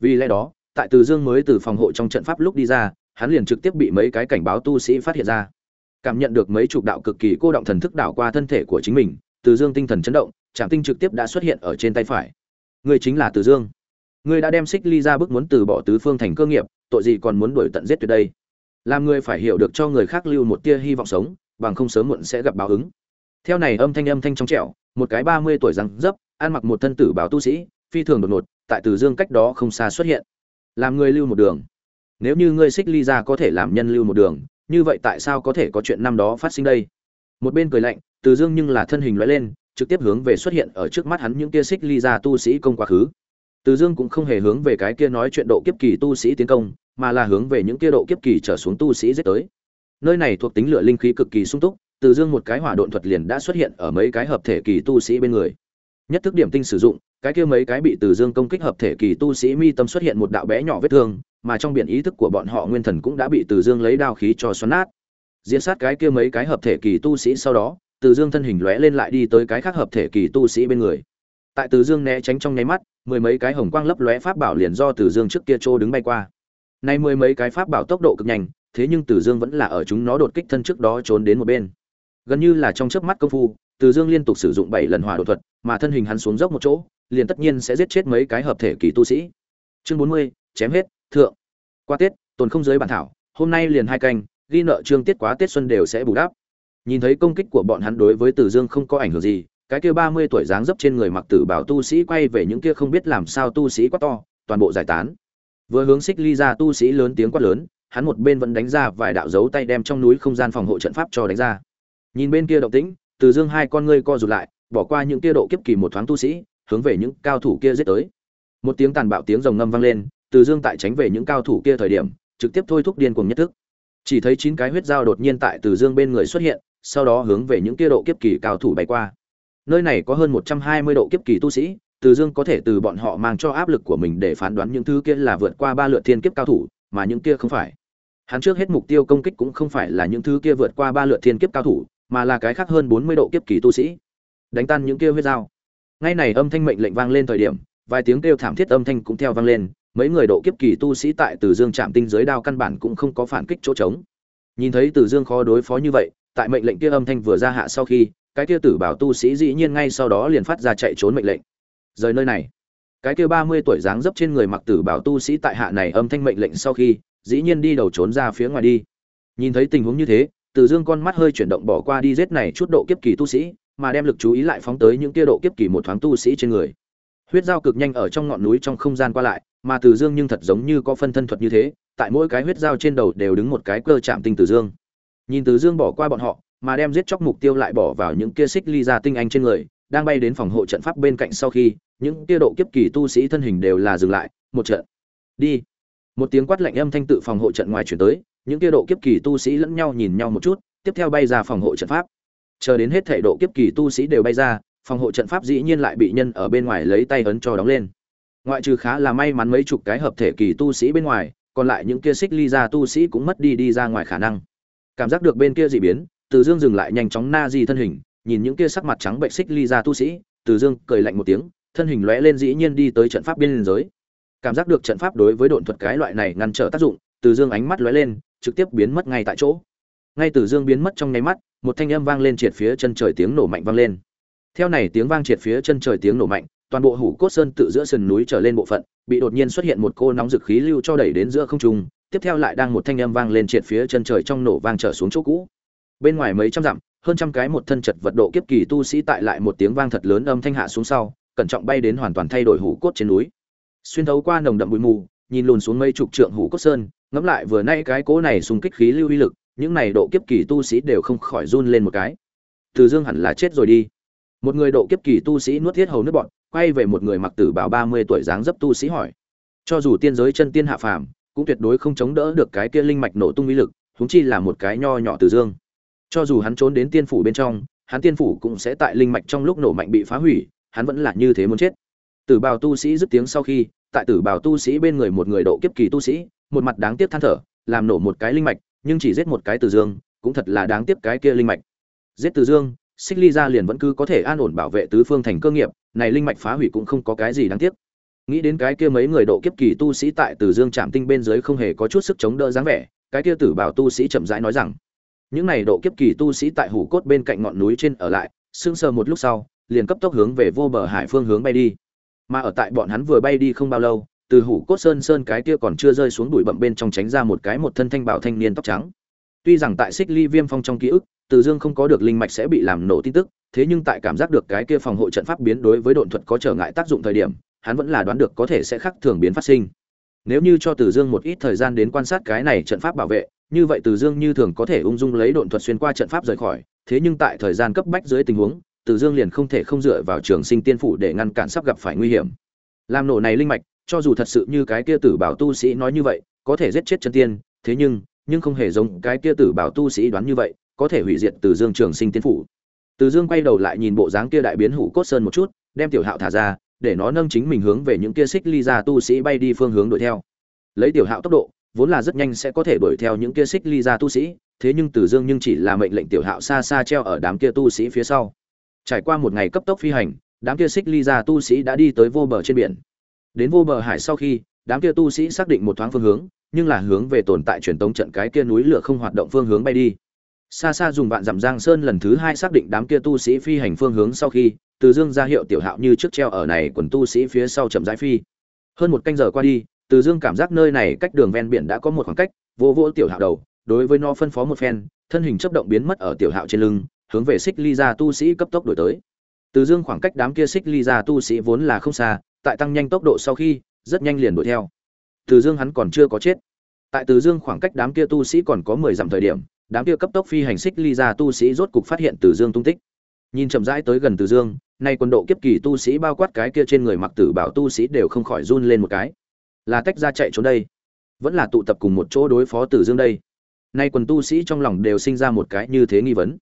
Vì lẽ đó, tại từ dương mới từ phòng hộ trong trận pháp lúc đi ra, hắn liền trực tiếp bị mấy cái cảnh báo tu sĩ phát hiện ra. Cảm nhận được mấy chục đạo cực kỳ cô động thần thức đảo qua thân thể của chính mình, từ dương tinh thần chấn động, trạm tinh trực tiếp đã xuất hiện ở trên tay phải. Người chính là từ dương. Ngươi đã đem xích ly ra bước muốn từ bỏ tứ phương thành cơ nghiệp, tội gì còn muốn đuổi tận giết tuyệt đây? Làm người phải hiểu được cho người khác lưu một tia hy vọng sống, bằng không sớm muộn sẽ gặp báo ứng. Theo này âm thanh âm thanh trong trẻo, một cái ba mươi tuổi răng dấp, ăn mặc một thân tử báo tu sĩ, phi thường đột ngột, tại từ dương cách đó không xa xuất hiện. Làm người lưu một đường. Nếu như ngươi xích ly ra có thể làm nhân lưu một đường, như vậy tại sao có thể có chuyện năm đó phát sinh đây? Một bên cười lạnh, từ dương nhưng là thân hình loại lên, trực tiếp hướng về xuất hiện ở trước mắt hắn những kia xích ly ra tu sĩ công quá khứ từ dương cũng không hề hướng về cái kia nói chuyện độ kiếp kỳ tu sĩ tiến công, mà là hướng về những kia độ kiếp kỳ trở xuống tu sĩ giết tới. Nơi này thuộc tính lửa linh khí cực kỳ sung túc, từ dương một cái hỏa độn thuật liền đã xuất hiện ở mấy cái hợp thể kỳ tu sĩ bên người. Nhất thức điểm tinh sử dụng, cái kia mấy cái bị từ dương công kích hợp thể kỳ tu sĩ mi tâm xuất hiện một đạo bé nhỏ vết thương, mà trong biển ý thức của bọn họ nguyên thần cũng đã bị từ dương lấy đao khí cho xoắn nát. Diễn sát cái kia mấy cái hợp thể kỳ tu sĩ sau đó, từ dương thân hình lóe lên lại đi tới cái khác hợp thể kỳ tu sĩ bên người tại từ dương né tránh trong nháy mắt, mười mấy cái hồng quang lấp lóe pháp bảo liền do từ dương trước kia trô đứng bay qua. Nay mười mấy cái pháp bảo tốc độ cực nhanh, thế nhưng từ dương vẫn là ở chúng nó đột kích thân trước đó trốn đến một bên. Gần như là trong chớp mắt công phu, từ dương liên tục sử dụng bảy lần hỏa đột thuật, mà thân hình hắn xuống dốc một chỗ, liền tất nhiên sẽ giết chết mấy cái hợp thể kỳ tu sĩ. Chương bốn mươi, chém hết, thượng. Qua tết, tồn không giới bản thảo, hôm nay liền hai canh, ghi nợ trương tiết quá tết xuân đều sẽ bù đắp. Nhìn thấy công kích của bọn hắn đối với tử dương không có ảnh hưởng gì cái kia ba mươi tuổi dáng dấp trên người mặc tử bảo tu sĩ quay về những kia không biết làm sao tu sĩ quá to, toàn bộ giải tán. Vừa hướng xích ly ra tu sĩ lớn tiếng quát lớn, hắn một bên vẫn đánh ra vài đạo dấu tay đem trong núi không gian phòng hộ trận pháp cho đánh ra. Nhìn bên kia động tĩnh, từ dương hai con ngươi co rụt lại, bỏ qua những kia độ kiếp kỳ một thoáng tu sĩ, hướng về những cao thủ kia giết tới. Một tiếng tàn bạo tiếng rồng ngâm vang lên, từ dương tại tránh về những cao thủ kia thời điểm, trực tiếp thôi thúc điên cuồng nhất thức. Chỉ thấy chín cái huyết dao đột nhiên tại từ dương bên người xuất hiện, sau đó hướng về những kia độ kiếp kỳ cao thủ bay qua nơi này có hơn một trăm hai mươi độ kiếp kỳ tu sĩ từ dương có thể từ bọn họ mang cho áp lực của mình để phán đoán những thứ kia là vượt qua ba lượt thiên kiếp cao thủ mà những kia không phải. Hắn trước hết mục tiêu công kích cũng không phải là những thứ kia vượt qua ba lượt thiên kiếp cao thủ mà là cái khác hơn bốn mươi độ kiếp kỳ tu sĩ. Đánh tan những kia huyết dao ngay này âm thanh mệnh lệnh vang lên thời điểm vài tiếng kêu thảm thiết âm thanh cũng theo vang lên mấy người độ kiếp kỳ tu sĩ tại Từ Dương chạm tinh giới đao căn bản cũng không có phản kích chỗ trống. Nhìn thấy Từ Dương khó đối phó như vậy, tại mệnh lệnh kia âm thanh vừa ra hạ sau khi, cái kia tử bảo tu sĩ dĩ nhiên ngay sau đó liền phát ra chạy trốn mệnh lệnh. Rời nơi này. Cái kia 30 tuổi dáng dấp trên người mặc tử bảo tu sĩ tại hạ này âm thanh mệnh lệnh sau khi, dĩ nhiên đi đầu trốn ra phía ngoài đi. Nhìn thấy tình huống như thế, Từ Dương con mắt hơi chuyển động bỏ qua đi giết này chút độ kiếp kỳ tu sĩ, mà đem lực chú ý lại phóng tới những kia độ kiếp kỳ một thoáng tu sĩ trên người. Huyết dao cực nhanh ở trong ngọn núi trong không gian qua lại, mà Từ Dương nhưng thật giống như có phân thân thuật như thế, tại mỗi cái huyết dao trên đầu đều đứng một cái cơ chạm tinh Từ Dương. Nhìn Từ Dương bỏ qua bọn họ, mà đem giết chóc mục tiêu lại bỏ vào những kia xích ly ra tinh anh trên người, đang bay đến phòng hộ trận pháp bên cạnh sau khi, những kia độ kiếp kỳ tu sĩ thân hình đều là dừng lại, một trận. Đi. Một tiếng quát lạnh âm thanh tự phòng hộ trận ngoài truyền tới, những kia độ kiếp kỳ tu sĩ lẫn nhau nhìn nhau một chút, tiếp theo bay ra phòng hộ trận pháp. Chờ đến hết thể độ kiếp kỳ tu sĩ đều bay ra, phòng hộ trận pháp dĩ nhiên lại bị nhân ở bên ngoài lấy tay ấn cho đóng lên ngoại trừ khá là may mắn mấy chục cái hợp thể kỳ tu sĩ bên ngoài còn lại những kia xích ly ra tu sĩ cũng mất đi đi ra ngoài khả năng cảm giác được bên kia dị biến từ dương dừng lại nhanh chóng na di thân hình, nhìn những kia sắc mặt trắng bệnh xích ly ra tu sĩ. Từ dương cười lạnh một tiếng, thân hình lóe lên dĩ nhiên đi tới trận pháp biên giới. Cảm giác được trận pháp đối với độn thuật cái loại này ngăn trở tác dụng, từ dương ánh mắt lóe lên, trực tiếp biến mất ngay tại chỗ. Ngay từ dương biến mất trong nháy mắt, một thanh âm vang lên triệt phía chân trời tiếng nổ mạnh vang lên. Theo này tiếng vang triệt phía chân trời tiếng nổ mạnh, toàn bộ hủ cốt sơn tự giữa sườn núi trở lên bộ phận, bị đột nhiên xuất hiện một cô nóng dực khí lưu cho đẩy đến giữa không trung. Tiếp theo lại đang một thanh âm vang lên triệt phía chân trời trong nổ vang trở xuống chỗ cũ bên ngoài mấy trăm dặm, hơn trăm cái một thân chật vật độ kiếp kỳ tu sĩ tại lại một tiếng vang thật lớn âm thanh hạ xuống sau, cẩn trọng bay đến hoàn toàn thay đổi hủ cốt trên núi. Xuyên thấu qua nồng đậm bụi mù, nhìn lùn xuống mây trục trượng hủ cốt sơn, ngẫm lại vừa nay cái cố này xung kích khí lưu uy lực, những này độ kiếp kỳ tu sĩ đều không khỏi run lên một cái. Từ dương hẳn là chết rồi đi. Một người độ kiếp kỳ tu sĩ nuốt thiết hầu nước bọn quay về một người mặc tử bào ba mươi tuổi dáng dấp tu sĩ hỏi. Cho dù tiên giới chân tiên hạ phàm, cũng tuyệt đối không chống đỡ được cái kia linh mạch nổ tung uy lực, huống chi là một cái nho nhỏ từ dương cho dù hắn trốn đến tiên phủ bên trong, hắn tiên phủ cũng sẽ tại linh mạch trong lúc nổ mạnh bị phá hủy, hắn vẫn là như thế muốn chết. Tử bào tu sĩ dứt tiếng sau khi, tại tử bào tu sĩ bên người một người độ kiếp kỳ tu sĩ, một mặt đáng tiếc than thở, làm nổ một cái linh mạch, nhưng chỉ giết một cái từ dương, cũng thật là đáng tiếc cái kia linh mạch. Giết từ dương, xích ly ra liền vẫn cứ có thể an ổn bảo vệ tứ phương thành cơ nghiệp, này linh mạch phá hủy cũng không có cái gì đáng tiếc. Nghĩ đến cái kia mấy người độ kiếp kỳ tu sĩ tại từ dương trạm tinh bên dưới không hề có chút sức chống đỡ dáng vẻ, cái kia tử bảo tu sĩ chậm rãi nói rằng những này độ kiếp kỳ tu sĩ tại hủ cốt bên cạnh ngọn núi trên ở lại, sững sờ một lúc sau, liền cấp tốc hướng về vô bờ hải phương hướng bay đi. Mà ở tại bọn hắn vừa bay đi không bao lâu, từ hủ cốt sơn sơn cái kia còn chưa rơi xuống bụi bậm bên trong tránh ra một cái một thân thanh bảo thanh niên tóc trắng. Tuy rằng tại xích ly viêm phong trong ký ức, từ dương không có được linh mạch sẽ bị làm nổ tin tức, thế nhưng tại cảm giác được cái kia phòng hộ trận pháp biến đối với độn thuật có trở ngại tác dụng thời điểm, hắn vẫn là đoán được có thể sẽ khắc thường biến phát sinh. Nếu như cho từ dương một ít thời gian đến quan sát cái này trận pháp bảo vệ như vậy từ dương như thường có thể ung dung lấy độn thuật xuyên qua trận pháp rời khỏi, thế nhưng tại thời gian cấp bách dưới tình huống, từ dương liền không thể không dựa vào trường sinh tiên phủ để ngăn cản sắp gặp phải nguy hiểm. Làm nổ này linh mạch, cho dù thật sự như cái kia tử bảo tu sĩ nói như vậy, có thể giết chết chân tiên, thế nhưng nhưng không hề giống cái kia tử bảo tu sĩ đoán như vậy, có thể hủy diệt từ dương trường sinh tiên phủ. Từ dương quay đầu lại nhìn bộ dáng kia đại biến hủ cốt sơn một chút, đem tiểu hạo thả ra, để nó nâng chính mình hướng về những kia xích ly ra tu sĩ bay đi phương hướng đuổi theo. Lấy tiểu hạo tốc độ vốn là rất nhanh sẽ có thể đuổi theo những kia xích ly ra tu sĩ, thế nhưng từ dương nhưng chỉ là mệnh lệnh tiểu hạo xa xa treo ở đám kia tu sĩ phía sau. Trải qua một ngày cấp tốc phi hành, đám kia xích ly ra tu sĩ đã đi tới vô bờ trên biển. Đến vô bờ hải sau khi, đám kia tu sĩ xác định một thoáng phương hướng, nhưng là hướng về tồn tại truyền tống trận cái kia núi lửa không hoạt động phương hướng bay đi. Xa xa dùng vạn dặm giang sơn lần thứ hai xác định đám kia tu sĩ phi hành phương hướng sau khi, từ dương ra hiệu tiểu hạo như trước treo ở này quần tu sĩ phía sau chậm rãi phi. Hơn một canh giờ qua đi từ dương cảm giác nơi này cách đường ven biển đã có một khoảng cách, vô vô tiểu hạo đầu, đối với nó phân phó một phen, thân hình chấp động biến mất ở tiểu hạo trên lưng, hướng về xích ly ra tu sĩ cấp tốc đổi tới. Từ dương khoảng cách đám kia xích ly ra tu sĩ vốn là không xa, tại tăng nhanh tốc độ sau khi, rất nhanh liền đuổi theo. Từ dương hắn còn chưa có chết. Tại từ dương khoảng cách đám kia tu sĩ còn có mười dặm thời điểm, đám kia cấp tốc phi hành xích ly ra tu sĩ rốt cục phát hiện từ dương tung tích. Nhìn chậm rãi tới gần từ dương, nay quân độ kiếp kỳ tu sĩ bao quát cái kia trên người mặc tử bảo tu sĩ đều không khỏi run lên một cái là tách ra chạy trốn đây. Vẫn là tụ tập cùng một chỗ đối phó từ dương đây. Nay quần tu sĩ trong lòng đều sinh ra một cái như thế nghi vấn.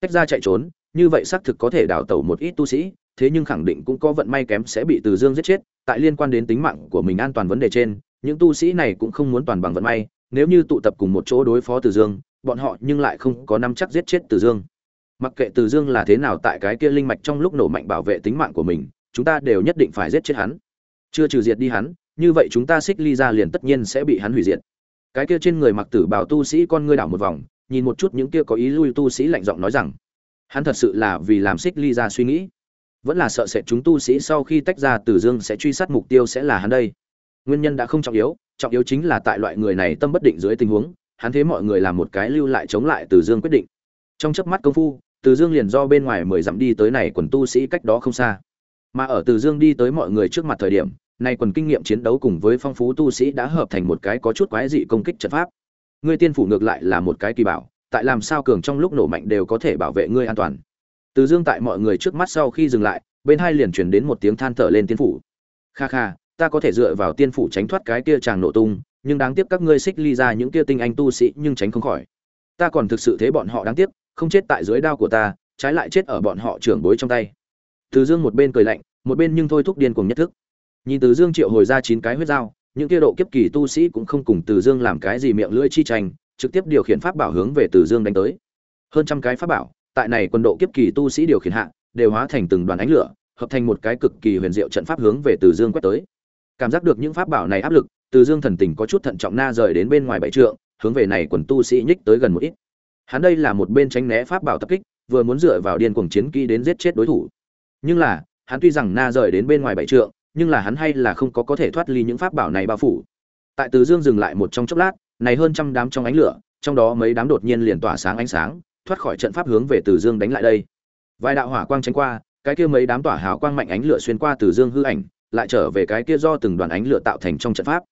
Tách ra chạy trốn, như vậy xác thực có thể đào tẩu một ít tu sĩ, thế nhưng khẳng định cũng có vận may kém sẽ bị từ dương giết chết, tại liên quan đến tính mạng của mình an toàn vấn đề trên, những tu sĩ này cũng không muốn toàn bằng vận may, nếu như tụ tập cùng một chỗ đối phó từ dương, bọn họ nhưng lại không có nắm chắc giết chết từ dương. Mặc kệ từ dương là thế nào tại cái kia linh mạch trong lúc nổ mạnh bảo vệ tính mạng của mình, chúng ta đều nhất định phải giết chết hắn. Chưa trừ diệt đi hắn như vậy chúng ta xích ly ra liền tất nhiên sẽ bị hắn hủy diệt. Cái kia trên người mặc tử bảo tu sĩ con ngươi đảo một vòng, nhìn một chút những kia có ý lui tu sĩ lạnh giọng nói rằng, hắn thật sự là vì làm xích ly ra suy nghĩ. Vẫn là sợ sệt chúng tu sĩ sau khi tách ra từ dương sẽ truy sát mục tiêu sẽ là hắn đây. Nguyên nhân đã không trọng yếu trọng yếu chính là tại loại người này tâm bất định dưới tình huống, hắn thế mọi người làm một cái lưu lại chống lại từ dương quyết định. Trong chớp mắt công phu từ dương liền do bên ngoài mười dặm đi tới này quần tu sĩ cách đó không xa. Mà ở từ dương đi tới mọi người trước mặt thời điểm nay quần kinh nghiệm chiến đấu cùng với phong phú tu sĩ đã hợp thành một cái có chút quái dị công kích trận pháp. Ngươi tiên phủ ngược lại là một cái kỳ bảo, tại làm sao cường trong lúc nổ mạnh đều có thể bảo vệ ngươi an toàn. Từ dương tại mọi người trước mắt sau khi dừng lại, bên hai liền chuyển đến một tiếng than thở lên tiên phủ. Kha kha, ta có thể dựa vào tiên phủ tránh thoát cái kia chàng nổ tung, nhưng đáng tiếc các ngươi xích ly ra những kia tinh anh tu sĩ nhưng tránh không khỏi. Ta còn thực sự thế bọn họ đáng tiếc, không chết tại dưới đao của ta, trái lại chết ở bọn họ trưởng bối trong tay. Từ dương một bên cười lạnh, một bên nhưng thôi thúc điên cuồng nhất thức nhìn từ dương triệu hồi ra chín cái huyết dao, những kia độ kiếp kỳ tu sĩ cũng không cùng từ dương làm cái gì miệng lưỡi chi tranh, trực tiếp điều khiển pháp bảo hướng về từ dương đánh tới. Hơn trăm cái pháp bảo, tại này quân độ kiếp kỳ tu sĩ điều khiển hạ, đều hóa thành từng đoàn ánh lửa, hợp thành một cái cực kỳ huyền diệu trận pháp hướng về từ dương quét tới. Cảm giác được những pháp bảo này áp lực, từ dương thần tình có chút thận trọng na rời đến bên ngoài bảy trượng, hướng về này quần tu sĩ nhích tới gần một ít. Hắn đây là một bên tránh né pháp bảo tập kích, vừa muốn dựa vào điên cuồng chiến kỹ đến giết chết đối thủ. Nhưng là, hắn tuy rằng na rời đến bên ngoài bảy trượng nhưng là hắn hay là không có có thể thoát ly những pháp bảo này bao phủ. Tại từ dương dừng lại một trong chốc lát, này hơn trăm đám trong ánh lửa, trong đó mấy đám đột nhiên liền tỏa sáng ánh sáng, thoát khỏi trận pháp hướng về từ dương đánh lại đây. Vài đạo hỏa quang tránh qua, cái kia mấy đám tỏa hào quang mạnh ánh lửa xuyên qua từ dương hư ảnh, lại trở về cái kia do từng đoàn ánh lửa tạo thành trong trận pháp.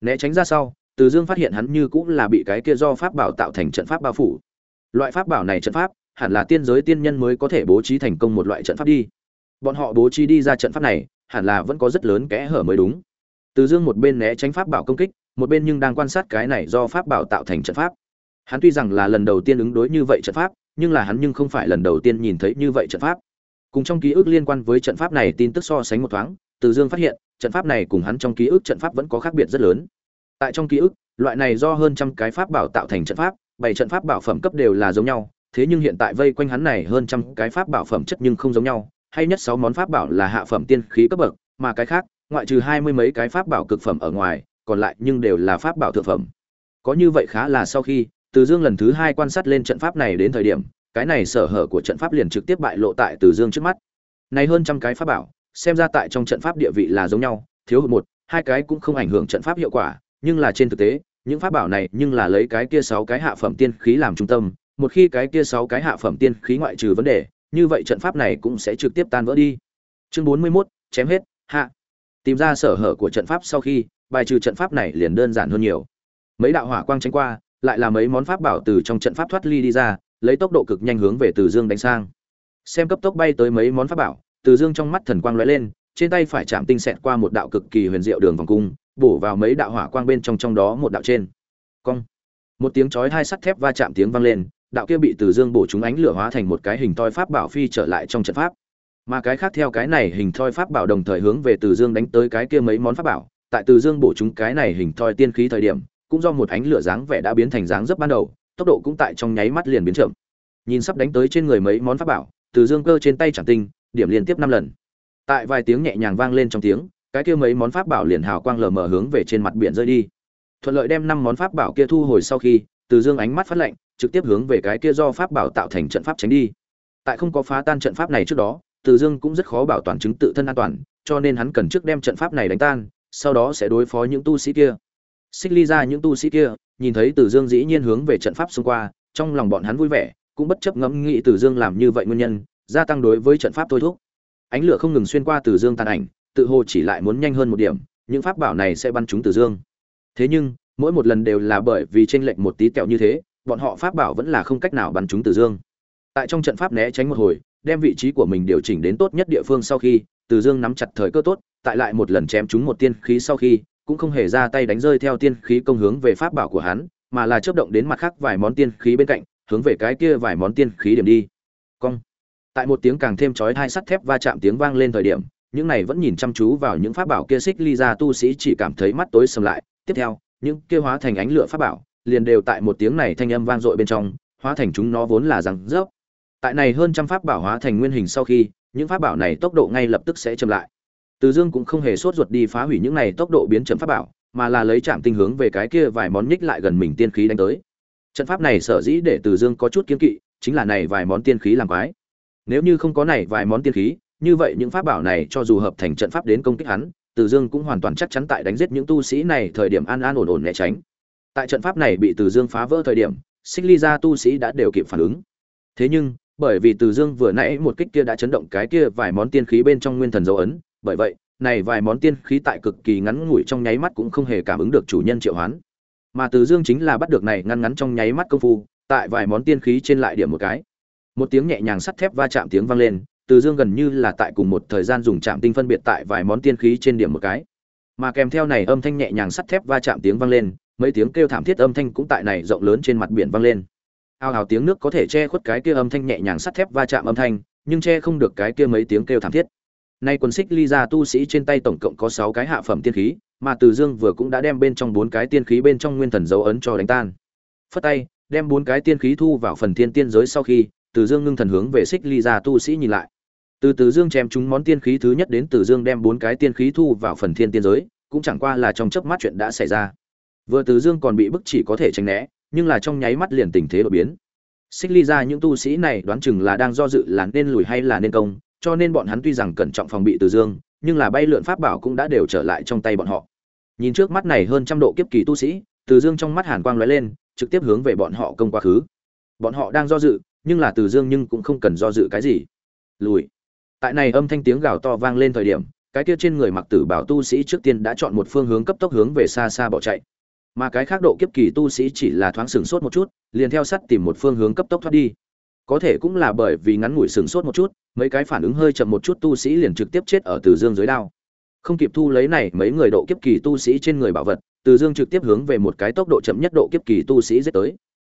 Né tránh ra sau, từ dương phát hiện hắn như cũng là bị cái kia do pháp bảo tạo thành trận pháp bao phủ. Loại pháp bảo này trận pháp, hẳn là tiên giới tiên nhân mới có thể bố trí thành công một loại trận pháp đi. Bọn họ bố trí đi ra trận pháp này hẳn là vẫn có rất lớn kẽ hở mới đúng. Từ dương một bên né tránh pháp bảo công kích, một bên nhưng đang quan sát cái này do pháp bảo tạo thành trận pháp. Hắn tuy rằng là lần đầu tiên ứng đối như vậy trận pháp, nhưng là hắn nhưng không phải lần đầu tiên nhìn thấy như vậy trận pháp. Cùng trong ký ức liên quan với trận pháp này tin tức so sánh một thoáng, từ dương phát hiện, trận pháp này cùng hắn trong ký ức trận pháp vẫn có khác biệt rất lớn. Tại trong ký ức, loại này do hơn trăm cái pháp bảo tạo thành trận pháp, bảy trận pháp bảo phẩm cấp đều là giống nhau, thế nhưng hiện tại vây quanh hắn này hơn trăm cái pháp bảo phẩm chất nhưng không giống nhau hay nhất sáu món pháp bảo là hạ phẩm tiên khí cấp bậc, mà cái khác, ngoại trừ hai mươi mấy cái pháp bảo cực phẩm ở ngoài, còn lại nhưng đều là pháp bảo thượng phẩm. Có như vậy khá là sau khi, từ dương lần thứ hai quan sát lên trận pháp này đến thời điểm, cái này sở hở của trận pháp liền trực tiếp bại lộ tại từ dương trước mắt. Này hơn trăm cái pháp bảo, xem ra tại trong trận pháp địa vị là giống nhau, thiếu hụt một, hai cái cũng không ảnh hưởng trận pháp hiệu quả, nhưng là trên thực tế, những pháp bảo này nhưng là lấy cái kia sáu cái hạ phẩm tiên khí làm trung tâm, một khi cái kia sáu cái hạ phẩm tiên khí ngoại trừ vấn đề như vậy trận pháp này cũng sẽ trực tiếp tan vỡ đi. Chương 41, chém hết hạ. Tìm ra sở hở của trận pháp sau khi bài trừ trận pháp này liền đơn giản hơn nhiều. Mấy đạo hỏa quang tránh qua lại là mấy món pháp bảo từ trong trận pháp thoát ly đi ra lấy tốc độ cực nhanh hướng về từ dương đánh sang. Xem cấp tốc bay tới mấy món pháp bảo từ dương trong mắt thần quang lóe lên trên tay phải chạm tinh xẹt qua một đạo cực kỳ huyền diệu đường vòng cung bổ vào mấy đạo hỏa quang bên trong trong đó một đạo trên. Cong. Một tiếng chói hai sắt thép va chạm tiếng vang lên đạo kia bị từ dương bổ chúng ánh lửa hóa thành một cái hình thoi pháp bảo phi trở lại trong trận pháp. Mà cái khác theo cái này hình thoi pháp bảo đồng thời hướng về từ dương đánh tới cái kia mấy món pháp bảo. Tại từ dương bổ chúng cái này hình thoi tiên khí thời điểm, cũng do một ánh lửa dáng vẻ đã biến thành dáng dấp ban đầu, tốc độ cũng tại trong nháy mắt liền biến chậm. Nhìn sắp đánh tới trên người mấy món pháp bảo, từ dương cơ trên tay chẳng tinh, điểm liên tiếp năm lần. Tại vài tiếng nhẹ nhàng vang lên trong tiếng, cái kia mấy món pháp bảo liền hào quang lờ mờ hướng về trên mặt biển rơi đi. Thuận lợi đem năm món pháp bảo kia thu hồi sau khi, từ dương ánh mắt phát lạnh trực tiếp hướng về cái kia do pháp bảo tạo thành trận pháp tránh đi. Tại không có phá tan trận pháp này trước đó, từ dương cũng rất khó bảo toàn chứng tự thân an toàn, cho nên hắn cần trước đem trận pháp này đánh tan, sau đó sẽ đối phó những tu sĩ kia. Xích ly ra những tu sĩ kia, nhìn thấy từ dương dĩ nhiên hướng về trận pháp xung qua, trong lòng bọn hắn vui vẻ, cũng bất chấp ngẫm nghĩ từ dương làm như vậy nguyên nhân, gia tăng đối với trận pháp thôi thúc. Ánh lửa không ngừng xuyên qua từ dương tàn ảnh, tự hồ chỉ lại muốn nhanh hơn một điểm, những pháp bảo này sẽ bắn trúng từ dương. Thế nhưng, mỗi một lần đều là bởi vì chênh lệch một tí kẹo như thế bọn họ pháp bảo vẫn là không cách nào bắn chúng từ dương. Tại trong trận pháp né tránh một hồi, đem vị trí của mình điều chỉnh đến tốt nhất địa phương sau khi, từ dương nắm chặt thời cơ tốt, tại lại một lần chém chúng một tiên khí sau khi, cũng không hề ra tay đánh rơi theo tiên khí công hướng về pháp bảo của hắn, mà là chớp động đến mặt khác vài món tiên khí bên cạnh, hướng về cái kia vài món tiên khí điểm đi. Cong. Tại một tiếng càng thêm chói hai sắt thép va chạm tiếng vang lên thời điểm, những này vẫn nhìn chăm chú vào những pháp bảo kia xích ly ra tu sĩ chỉ cảm thấy mắt tối sầm lại. Tiếp theo, những kia hóa thành ánh lửa pháp bảo liền đều tại một tiếng này thanh âm vang dội bên trong, hóa thành chúng nó vốn là rằng rớp. Tại này hơn trăm pháp bảo hóa thành nguyên hình sau khi, những pháp bảo này tốc độ ngay lập tức sẽ chậm lại. Từ dương cũng không hề sốt ruột đi phá hủy những này tốc độ biến chậm pháp bảo, mà là lấy chạm tinh hướng về cái kia vài món nhích lại gần mình tiên khí đánh tới. Trận pháp này sở dĩ để từ dương có chút kiên kỵ, chính là này vài món tiên khí làm quái. Nếu như không có này vài món tiên khí, như vậy những pháp bảo này cho dù hợp thành trận pháp đến công kích hắn, từ dương cũng hoàn toàn chắc chắn tại đánh giết những tu sĩ này thời điểm an an ổn ổn né tránh tại trận pháp này bị từ dương phá vỡ thời điểm, xích ly ra tu sĩ đã đều kịp phản ứng. Thế nhưng, bởi vì từ dương vừa nãy một kích kia đã chấn động cái kia vài món tiên khí bên trong nguyên thần dấu ấn, bởi vậy, này vài món tiên khí tại cực kỳ ngắn ngủi trong nháy mắt cũng không hề cảm ứng được chủ nhân triệu hoán. Mà từ dương chính là bắt được này ngăn ngắn trong nháy mắt công phu, tại vài món tiên khí trên lại điểm một cái. Một tiếng nhẹ nhàng sắt thép va chạm tiếng vang lên, từ dương gần như là tại cùng một thời gian dùng chạm tinh phân biệt tại vài món tiên khí trên điểm một cái mà kèm theo này âm thanh nhẹ nhàng sắt thép va chạm tiếng vang lên, mấy tiếng kêu thảm thiết âm thanh cũng tại này rộng lớn trên mặt biển vang lên. Ao ào tiếng nước có thể che khuất cái kia âm thanh nhẹ nhàng sắt thép va chạm âm thanh, nhưng che không được cái kia mấy tiếng kêu thảm thiết. Nay quần xích ly ra tu sĩ trên tay tổng cộng có sáu cái hạ phẩm tiên khí, mà từ dương vừa cũng đã đem bên trong bốn cái tiên khí bên trong nguyên thần dấu ấn cho đánh tan. Phất tay, đem bốn cái tiên khí thu vào phần thiên tiên giới sau khi, từ dương ngưng thần hướng về xích ly ra tu sĩ nhìn lại. Từ từ dương chém chúng món tiên khí thứ nhất đến từ dương đem bốn cái tiên khí thu vào phần thiên tiên giới cũng chẳng qua là trong chớp mắt chuyện đã xảy ra. Vừa từ dương còn bị bức chỉ có thể tránh né, nhưng là trong nháy mắt liền tình thế đột biến. Xích ly ra những tu sĩ này đoán chừng là đang do dự là nên lùi hay là nên công, cho nên bọn hắn tuy rằng cẩn trọng phòng bị từ dương, nhưng là bay lượn pháp bảo cũng đã đều trở lại trong tay bọn họ. Nhìn trước mắt này hơn trăm độ kiếp kỳ tu sĩ, từ dương trong mắt hàn quang lóe lên, trực tiếp hướng về bọn họ công quá khứ. Bọn họ đang do dự, nhưng là từ dương nhưng cũng không cần do dự cái gì. Lùi. Tại này âm thanh tiếng gào to vang lên thời điểm cái kia trên người mặc tử bảo tu sĩ trước tiên đã chọn một phương hướng cấp tốc hướng về xa xa bỏ chạy. Mà cái khác độ kiếp kỳ tu sĩ chỉ là thoáng sừng sốt một chút, liền theo sắt tìm một phương hướng cấp tốc thoát đi. Có thể cũng là bởi vì ngắn ngủi sừng sốt một chút, mấy cái phản ứng hơi chậm một chút tu sĩ liền trực tiếp chết ở từ dương dưới đao. Không kịp thu lấy này mấy người độ kiếp kỳ tu sĩ trên người bảo vật, từ dương trực tiếp hướng về một cái tốc độ chậm nhất độ kiếp kỳ tu sĩ giết tới.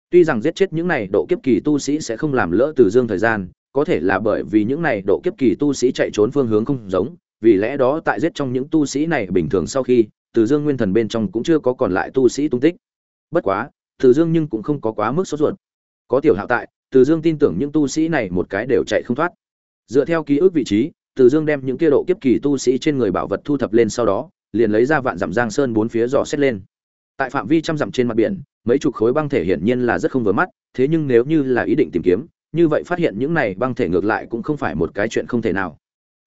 Tuy rằng giết chết những này độ kiếp kỳ tu sĩ sẽ không làm lỡ từ dương thời gian, có thể là bởi vì những này độ kiếp kỳ tu sĩ chạy trốn phương hướng không giống vì lẽ đó tại giết trong những tu sĩ này bình thường sau khi, từ dương nguyên thần bên trong cũng chưa có còn lại tu sĩ tung tích. Bất quá, từ dương nhưng cũng không có quá mức sốt ruột. Có tiểu hạo tại, từ dương tin tưởng những tu sĩ này một cái đều chạy không thoát. Dựa theo ký ức vị trí, từ dương đem những kia độ kiếp kỳ tu sĩ trên người bảo vật thu thập lên sau đó, liền lấy ra vạn dặm giang sơn bốn phía dò xét lên. Tại phạm vi trăm dặm trên mặt biển, mấy chục khối băng thể hiển nhiên là rất không vừa mắt, thế nhưng nếu như là ý định tìm kiếm, như vậy phát hiện những này băng thể ngược lại cũng không phải một cái chuyện không thể nào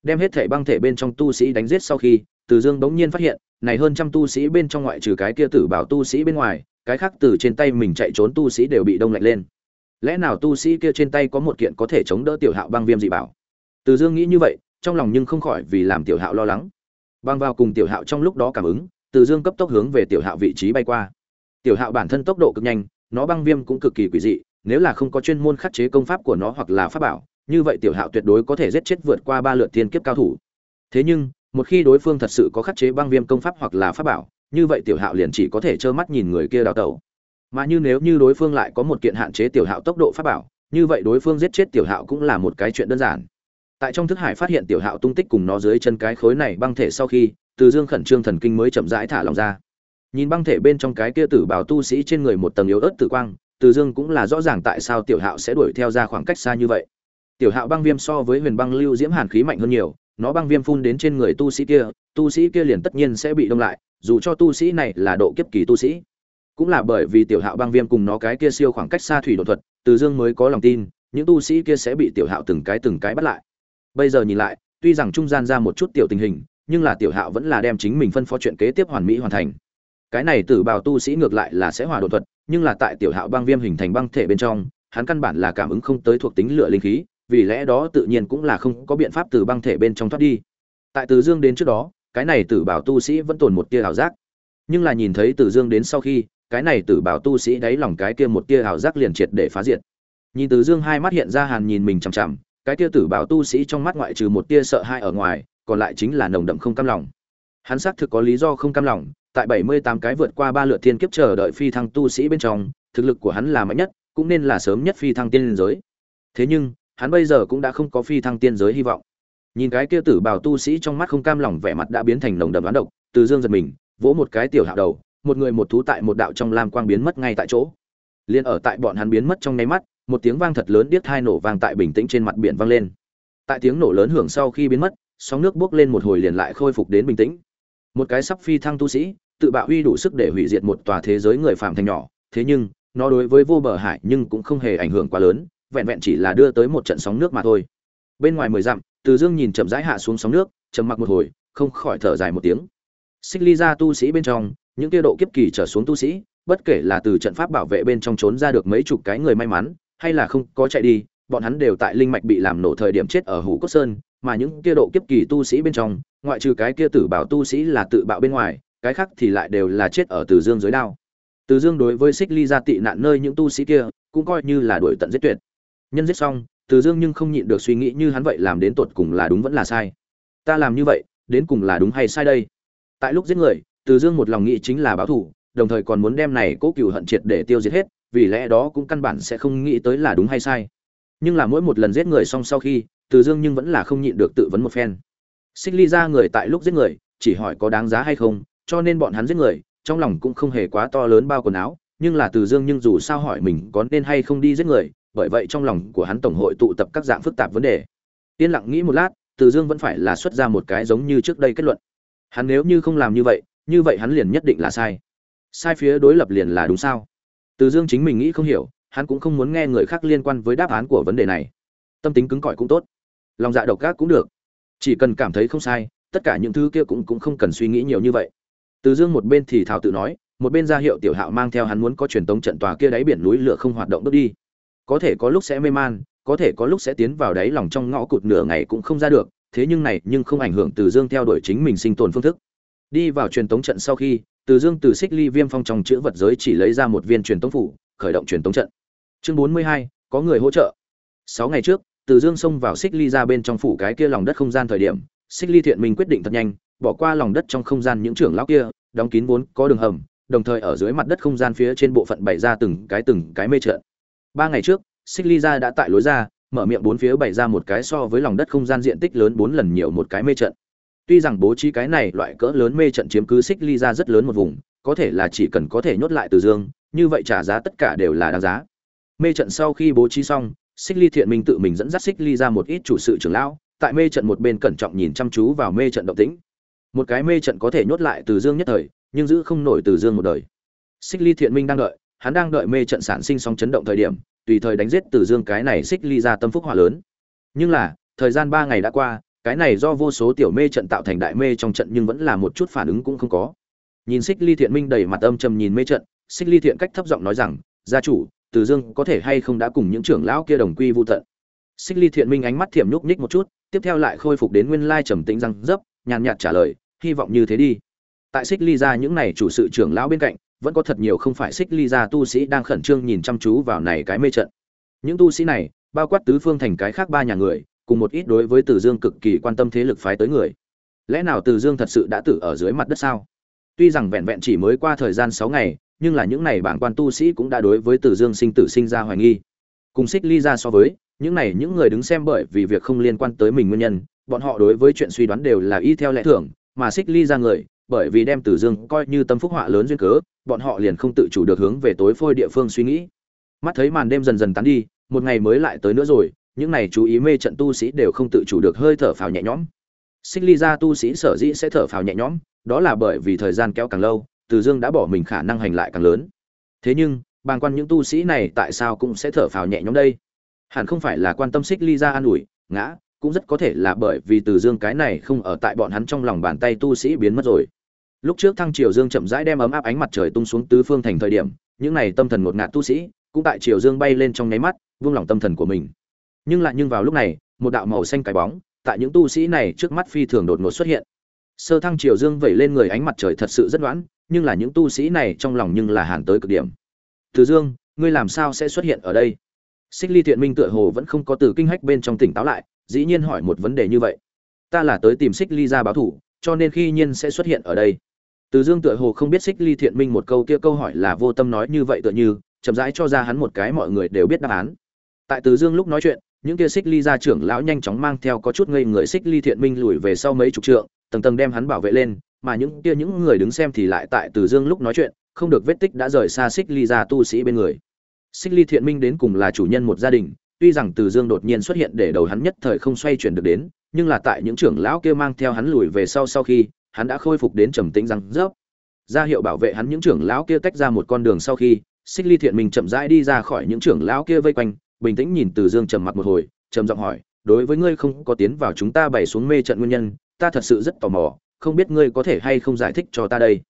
đem hết thể băng thể bên trong tu sĩ đánh giết sau khi, từ dương bỗng nhiên phát hiện, này hơn trăm tu sĩ bên trong ngoại trừ cái kia tử bảo tu sĩ bên ngoài, cái khác từ trên tay mình chạy trốn tu sĩ đều bị đông lạnh lên. Lẽ nào tu sĩ kia trên tay có một kiện có thể chống đỡ tiểu hạo băng viêm dị bảo? Từ dương nghĩ như vậy, trong lòng nhưng không khỏi vì làm tiểu hạo lo lắng. Băng vào cùng tiểu hạo trong lúc đó cảm ứng, từ dương cấp tốc hướng về tiểu hạo vị trí bay qua. Tiểu hạo bản thân tốc độ cực nhanh, nó băng viêm cũng cực kỳ quỷ dị, nếu là không có chuyên môn khắc chế công pháp của nó hoặc là pháp bảo như vậy tiểu hạo tuyệt đối có thể giết chết vượt qua ba lượt thiên kiếp cao thủ. Thế nhưng, một khi đối phương thật sự có khắc chế băng viêm công pháp hoặc là pháp bảo, như vậy tiểu hạo liền chỉ có thể trơ mắt nhìn người kia đào tẩu. Mà như nếu như đối phương lại có một kiện hạn chế tiểu hạo tốc độ pháp bảo, như vậy đối phương giết chết tiểu hạo cũng là một cái chuyện đơn giản. Tại trong thức hải phát hiện tiểu hạo tung tích cùng nó dưới chân cái khối này băng thể sau khi, từ dương khẩn trương thần kinh mới chậm rãi thả lòng ra. Nhìn băng thể bên trong cái kia tử bảo tu sĩ trên người một tầng yếu ớt tử quang, từ dương cũng là rõ ràng tại sao tiểu hạo sẽ đuổi theo ra khoảng cách xa như vậy tiểu hạo băng viêm so với huyền băng lưu diễm hàn khí mạnh hơn nhiều, nó băng viêm phun đến trên người tu sĩ kia, tu sĩ kia liền tất nhiên sẽ bị đông lại, dù cho tu sĩ này là độ kiếp kỳ tu sĩ. Cũng là bởi vì tiểu hạo băng viêm cùng nó cái kia siêu khoảng cách xa thủy đột thuật, từ dương mới có lòng tin, những tu sĩ kia sẽ bị tiểu hạo từng cái từng cái bắt lại. Bây giờ nhìn lại, tuy rằng trung gian ra một chút tiểu tình hình, nhưng là tiểu hạo vẫn là đem chính mình phân phó chuyện kế tiếp hoàn mỹ hoàn thành. Cái này tử bào tu sĩ ngược lại là sẽ hòa đột thuật, nhưng là tại tiểu hạo băng viêm hình thành băng thể bên trong, hắn căn bản là cảm ứng không tới thuộc tính lửa linh khí vì lẽ đó tự nhiên cũng là không có biện pháp từ băng thể bên trong thoát đi. Tại từ dương đến trước đó, cái này tử bảo tu sĩ vẫn tồn một tia ảo giác. Nhưng là nhìn thấy từ dương đến sau khi, cái này tử bảo tu sĩ đáy lòng cái kia một tia ảo giác liền triệt để phá diệt. Nhìn từ dương hai mắt hiện ra hàn nhìn mình chằm chằm, cái tia tử bảo tu sĩ trong mắt ngoại trừ một tia sợ hãi ở ngoài, còn lại chính là nồng đậm không cam lòng. Hắn xác thực có lý do không cam lòng, tại bảy mươi tám cái vượt qua ba lượt thiên kiếp chờ đợi phi thăng tu sĩ bên trong, thực lực của hắn là mạnh nhất, cũng nên là sớm nhất phi thăng tiên giới. Thế nhưng hắn bây giờ cũng đã không có phi thăng tiên giới hy vọng. Nhìn cái kia tử bảo tu sĩ trong mắt không cam lòng, vẻ mặt đã biến thành nồng đậm đoán độc, từ dương giật mình, vỗ một cái tiểu hạo đầu, một người một thú tại một đạo trong lam quang biến mất ngay tại chỗ. Liền ở tại bọn hắn biến mất trong nháy mắt, một tiếng vang thật lớn điếc hai nổ vang tại bình tĩnh trên mặt biển vang lên. Tại tiếng nổ lớn hưởng sau khi biến mất, sóng nước bốc lên một hồi liền lại khôi phục đến bình tĩnh. Một cái sắp phi thăng tu sĩ, tự bạo uy đủ sức để hủy diệt một tòa thế giới người phạm thành nhỏ, thế nhưng, nó đối với vô bờ hải nhưng cũng không hề ảnh hưởng quá lớn vẹn vẹn chỉ là đưa tới một trận sóng nước mà thôi. Bên ngoài mười dặm, từ dương nhìn chậm rãi hạ xuống sóng nước chầm mặc một hồi, không khỏi thở dài một tiếng. Xích ly ra tu sĩ bên trong, những kia độ kiếp kỳ trở xuống tu sĩ, bất kể là từ trận pháp bảo vệ bên trong trốn ra được mấy chục cái người may mắn, hay là không có chạy đi, bọn hắn đều tại linh mạch bị làm nổ thời điểm chết ở hủ cốt sơn, mà những kia độ kiếp kỳ tu sĩ bên trong, ngoại trừ cái kia tử bảo tu sĩ là tự bạo bên ngoài, cái khác thì lại đều là chết ở từ dương dưới đao. Từ dương đối với xích ly gia tị nạn nơi những tu sĩ kia, cũng coi như là đuổi tận giết tuyệt nhân giết xong, từ dương nhưng không nhịn được suy nghĩ như hắn vậy làm đến tột cùng là đúng vẫn là sai. Ta làm như vậy, đến cùng là đúng hay sai đây? Tại lúc giết người, từ dương một lòng nghĩ chính là báo thù, đồng thời còn muốn đem này cố cựu hận triệt để tiêu diệt hết, vì lẽ đó cũng căn bản sẽ không nghĩ tới là đúng hay sai. Nhưng là mỗi một lần giết người xong sau khi, từ dương nhưng vẫn là không nhịn được tự vấn một phen. Xích ly ra người tại lúc giết người, chỉ hỏi có đáng giá hay không, cho nên bọn hắn giết người, trong lòng cũng không hề quá to lớn bao quần áo, nhưng là từ dương nhưng dù sao hỏi mình có nên hay không đi giết người bởi vậy trong lòng của hắn tổng hội tụ tập các dạng phức tạp vấn đề. Yên lặng nghĩ một lát, từ dương vẫn phải là xuất ra một cái giống như trước đây kết luận. Hắn nếu như không làm như vậy như vậy hắn liền nhất định là sai. Sai phía đối lập liền là đúng sao? Từ dương chính mình nghĩ không hiểu, hắn cũng không muốn nghe người khác liên quan với đáp án của vấn đề này. Tâm tính cứng cỏi cũng tốt. Lòng dạ độc ác cũng được. Chỉ cần cảm thấy không sai, tất cả những thứ kia cũng cũng không cần suy nghĩ nhiều như vậy. Từ dương một bên thì thảo tự nói, một bên ra hiệu tiểu hạo mang theo hắn muốn có truyền tống trận tòa kia đáy biển núi lửa không hoạt động bước đi có thể có lúc sẽ mê man, có thể có lúc sẽ tiến vào đáy lòng trong ngõ cụt nửa ngày cũng không ra được, thế nhưng này nhưng không ảnh hưởng từ dương theo đuổi chính mình sinh tồn phương thức. Đi vào truyền tống trận sau khi, từ dương từ xích ly viêm phong trong chữ vật giới chỉ lấy ra một viên truyền tống phủ, khởi động truyền tống trận. Chương bốn mươi hai, có người hỗ trợ. Sáu ngày trước, từ dương xông vào xích ly ra bên trong phủ cái kia lòng đất không gian thời điểm, xích ly thiện mình quyết định thật nhanh, bỏ qua lòng đất trong không gian những trưởng lão kia, đóng kín vốn có đường hầm, đồng thời ở dưới mặt đất không gian phía trên bộ phận bày ra từng cái từng cái mê trận ba ngày trước, xích ly ra đã tại lối ra, mở miệng bốn phía bày ra một cái so với lòng đất không gian diện tích lớn bốn lần nhiều một cái mê trận. Tuy rằng bố trí cái này loại cỡ lớn mê trận chiếm cứ xích ly ra rất lớn một vùng, có thể là chỉ cần có thể nhốt lại từ dương, như vậy trả giá tất cả đều là đáng giá. Mê trận sau khi bố trí xong, xích ly thiện minh tự mình dẫn dắt xích ly ra một ít chủ sự trưởng lão, tại mê trận một bên cẩn trọng nhìn chăm chú vào mê trận động tĩnh. Một cái mê trận có thể nhốt lại từ dương nhất thời, nhưng giữ không nổi từ dương một đời. Xích ly thiện minh đang đợi hắn đang đợi mê trận sản sinh sóng chấn động thời điểm, tùy thời đánh giết Tử dương cái này xích ly ra tâm phúc hỏa lớn. Nhưng là, thời gian ba ngày đã qua, cái này do vô số tiểu mê trận tạo thành đại mê trong trận nhưng vẫn là một chút phản ứng cũng không có. Nhìn xích ly thiện minh đầy mặt âm trầm nhìn mê trận, xích ly thiện cách thấp giọng nói rằng, gia chủ, từ dương có thể hay không đã cùng những trưởng lão kia đồng quy vu tận? Xích ly thiện minh ánh mắt thiểm nhúc nhích một chút, tiếp theo lại khôi phục đến nguyên lai trầm tĩnh răng dấp, nhàn nhạt trả lời, hy vọng như thế đi. Tại xích ly ra những này chủ sự trưởng lão bên cạnh vẫn có thật nhiều không phải xích ly ra tu sĩ đang khẩn trương nhìn chăm chú vào này cái mê trận. Những tu sĩ này, bao quát tứ phương thành cái khác ba nhà người, cùng một ít đối với từ dương cực kỳ quan tâm thế lực phái tới người. Lẽ nào từ dương thật sự đã tử ở dưới mặt đất sao? Tuy rằng vẹn vẹn chỉ mới qua thời gian sáu ngày, nhưng là những này bản quan tu sĩ cũng đã đối với từ dương sinh tử sinh ra hoài nghi. Cùng xích ly ra so với, những này những người đứng xem bởi vì việc không liên quan tới mình nguyên nhân, bọn họ đối với chuyện suy đoán đều là y theo lẽ thường, mà xích ly ra người bởi vì đem Tử Dương coi như tâm phúc họa lớn duyên cớ, bọn họ liền không tự chủ được hướng về tối phôi địa phương suy nghĩ. Mắt thấy màn đêm dần dần tán đi, một ngày mới lại tới nữa rồi, những này chú ý mê trận tu sĩ đều không tự chủ được hơi thở phào nhẹ nhõm. Xích ly gia tu sĩ sở dĩ sẽ thở phào nhẹ nhõm, đó là bởi vì thời gian kéo càng lâu, Từ Dương đã bỏ mình khả năng hành lại càng lớn. Thế nhưng, bàng quan những tu sĩ này tại sao cũng sẽ thở phào nhẹ nhõm đây? Hẳn không phải là quan tâm Xích ly gia an ủi, ngã, cũng rất có thể là bởi vì Từ Dương cái này không ở tại bọn hắn trong lòng bàn tay tu sĩ biến mất rồi lúc trước thăng triều dương chậm rãi đem ấm áp ánh mặt trời tung xuống tứ phương thành thời điểm, những này tâm thần ngột ngạt tu sĩ cũng tại triều dương bay lên trong nháy mắt, vung lòng tâm thần của mình. Nhưng lại nhưng vào lúc này, một đạo màu xanh cái bóng tại những tu sĩ này trước mắt phi thường đột ngột xuất hiện. Sơ thăng triều dương vẩy lên người ánh mặt trời thật sự rất đoán, nhưng là những tu sĩ này trong lòng nhưng là hàn tới cực điểm. Từ dương, ngươi làm sao sẽ xuất hiện ở đây? Xích ly thiện minh tựa hồ vẫn không có từ kinh hách bên trong tỉnh táo lại, dĩ nhiên hỏi một vấn đề như vậy. Ta là tới tìm xích ly ra báo thủ, cho nên khi nhiên sẽ xuất hiện ở đây từ dương tựa hồ không biết xích ly thiện minh một câu kia câu hỏi là vô tâm nói như vậy tựa như, chậm rãi cho ra hắn một cái mọi người đều biết đáp án. Tại từ dương lúc nói chuyện, những kia xích ly gia trưởng lão nhanh chóng mang theo có chút ngây người xích ly thiện minh lùi về sau mấy chục trượng, tầng tầng đem hắn bảo vệ lên, mà những kia những người đứng xem thì lại tại từ dương lúc nói chuyện, không được vết tích đã rời xa xích ly gia tu sĩ bên người. Xích ly thiện minh đến cùng là chủ nhân một gia đình, tuy rằng từ dương đột nhiên xuất hiện để đầu hắn nhất thời không xoay chuyển được đến, nhưng là tại những trưởng lão kia mang theo hắn lùi về sau sau khi hắn đã khôi phục đến trầm tĩnh răng rớp. Ra hiệu bảo vệ hắn những trưởng lão kia tách ra một con đường sau khi, xích ly thiện mình chậm rãi đi ra khỏi những trưởng lão kia vây quanh, bình tĩnh nhìn từ dương trầm mặc một hồi, trầm giọng hỏi, đối với ngươi không có tiến vào chúng ta bày xuống mê trận nguyên nhân, ta thật sự rất tò mò, không biết ngươi có thể hay không giải thích cho ta đây?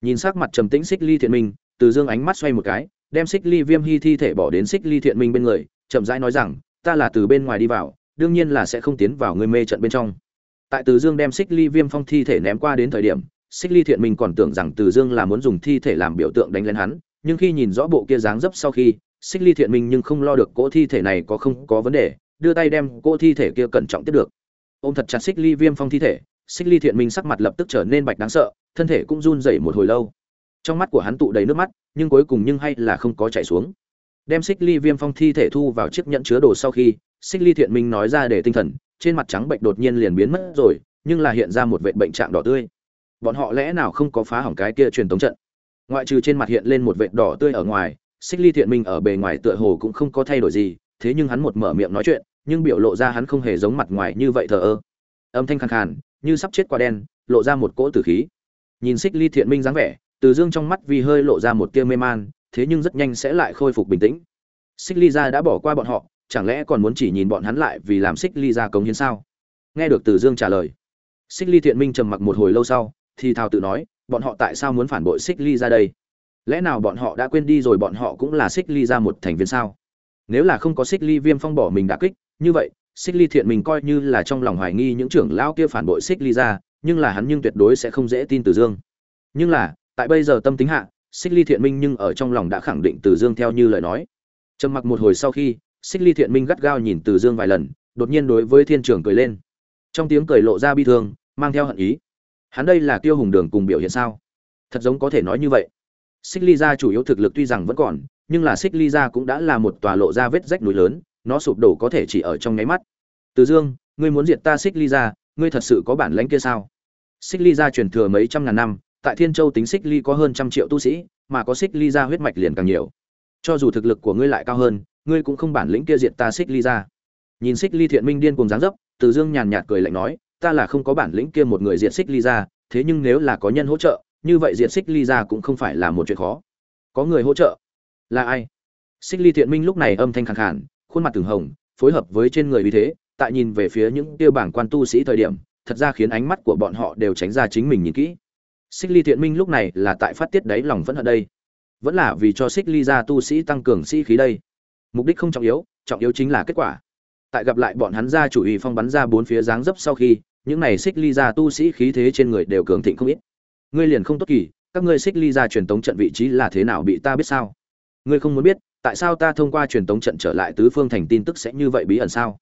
Nhìn sắc mặt trầm tĩnh xích ly thiện minh, từ dương ánh mắt xoay một cái, đem xích ly viêm hy thi thể bỏ đến xích ly thiện minh bên người, chậm rãi nói rằng, ta là từ bên ngoài đi vào, đương nhiên là sẽ không tiến vào ngươi mê trận bên trong tại từ dương đem xích ly viêm phong thi thể ném qua đến thời điểm, xích ly thiện minh còn tưởng rằng từ dương là muốn dùng thi thể làm biểu tượng đánh lên hắn, nhưng khi nhìn rõ bộ kia dáng dấp sau khi, xích ly thiện minh nhưng không lo được cỗ thi thể này có không có vấn đề, đưa tay đem cỗ thi thể kia cẩn trọng tiếp được. Ôm thật chặt xích ly viêm phong thi thể, xích ly thiện minh sắc mặt lập tức trở nên bạch đáng sợ, thân thể cũng run rẩy một hồi lâu. Trong mắt của hắn tụ đầy nước mắt, nhưng cuối cùng nhưng hay là không có chảy xuống. Đem xích ly viêm phong thi thể thu vào chiếc nhẫn chứa đồ sau khi, xích ly thiện minh nói ra để tinh thần trên mặt trắng bệnh đột nhiên liền biến mất rồi, nhưng là hiện ra một vệ bệnh trạng đỏ tươi. Bọn họ lẽ nào không có phá hỏng cái kia truyền tống trận? Ngoại trừ trên mặt hiện lên một vệt đỏ tươi ở ngoài, xích ly thiện minh ở bề ngoài tựa hồ cũng không có thay đổi gì, thế nhưng hắn một mở miệng nói chuyện, nhưng biểu lộ ra hắn không hề giống mặt ngoài như vậy thờ ơ. Âm thanh khàn khàn, như sắp chết qua đen, lộ ra một cỗ tử khí. Nhìn xích ly thiện minh dáng vẻ, từ dương trong mắt vì hơi lộ ra một tia mê man, thế nhưng rất nhanh sẽ lại khôi phục bình tĩnh. Xích ly ra đã bỏ qua bọn họ chẳng lẽ còn muốn chỉ nhìn bọn hắn lại vì làm xích ly ra cống hiến sao? Nghe được từ dương trả lời, xích ly thiện minh trầm mặc một hồi lâu sau, thì thào tự nói, bọn họ tại sao muốn phản bội xích ly ra đây? Lẽ nào bọn họ đã quên đi rồi bọn họ cũng là xích ly ra một thành viên sao? Nếu là không có xích ly viêm phong bỏ mình đã kích, như vậy, xích ly thiện mình coi như là trong lòng hoài nghi những trưởng lão kia phản bội xích ly ra, nhưng là hắn nhưng tuyệt đối sẽ không dễ tin từ dương. Nhưng là, tại bây giờ tâm tính hạ, xích ly thiện minh nhưng ở trong lòng đã khẳng định từ dương theo như lời nói. Trầm mặc một hồi sau khi xích ly thiện minh gắt gao nhìn từ dương vài lần, đột nhiên đối với thiên Trường cười lên. Trong tiếng cười lộ ra bi thương, mang theo hận ý. Hắn đây là tiêu hùng đường cùng biểu hiện sao? Thật giống có thể nói như vậy. Xích ly gia chủ yếu thực lực tuy rằng vẫn còn, nhưng là xích ly gia cũng đã là một tòa lộ ra vết rách núi lớn, nó sụp đổ có thể chỉ ở trong nháy mắt. Từ dương, ngươi muốn diệt ta xích ly gia, ngươi thật sự có bản lãnh kia sao? Xích ly gia truyền thừa mấy trăm ngàn năm, tại thiên châu tính xích ly có hơn trăm triệu tu sĩ, mà có xích ly gia huyết mạch liền càng nhiều. Cho dù thực lực của ngươi lại cao hơn ngươi cũng không bản lĩnh kia diệt ta xích ly ra. Nhìn xích ly thiện minh điên cùng dáng dấp, từ dương nhàn nhạt cười lạnh nói, ta là không có bản lĩnh kia một người diệt xích ly ra, thế nhưng nếu là có nhân hỗ trợ, như vậy diệt xích ly ra cũng không phải là một chuyện khó. Có người hỗ trợ? Là ai? Xích ly thiện minh lúc này âm thanh khẳng khàn, khuôn mặt từng hồng, phối hợp với trên người uy thế, tại nhìn về phía những tiêu bảng quan tu sĩ thời điểm, thật ra khiến ánh mắt của bọn họ đều tránh ra chính mình nhìn kỹ. Xích ly thiện minh lúc này là tại phát tiết đáy lòng vẫn ở đây. Vẫn là vì cho xích ly ra tu sĩ tăng cường sĩ khí đây mục đích không trọng yếu trọng yếu chính là kết quả. Tại gặp lại bọn hắn ra chủ ý phong bắn ra bốn phía dáng dấp sau khi, những này xích ly ra tu sĩ khí thế trên người đều cường thịnh không ít. Ngươi liền không tốt kỳ, các ngươi xích ly ra truyền tống trận vị trí là thế nào bị ta biết sao? Ngươi không muốn biết, tại sao ta thông qua truyền tống trận trở lại tứ phương thành tin tức sẽ như vậy bí ẩn sao?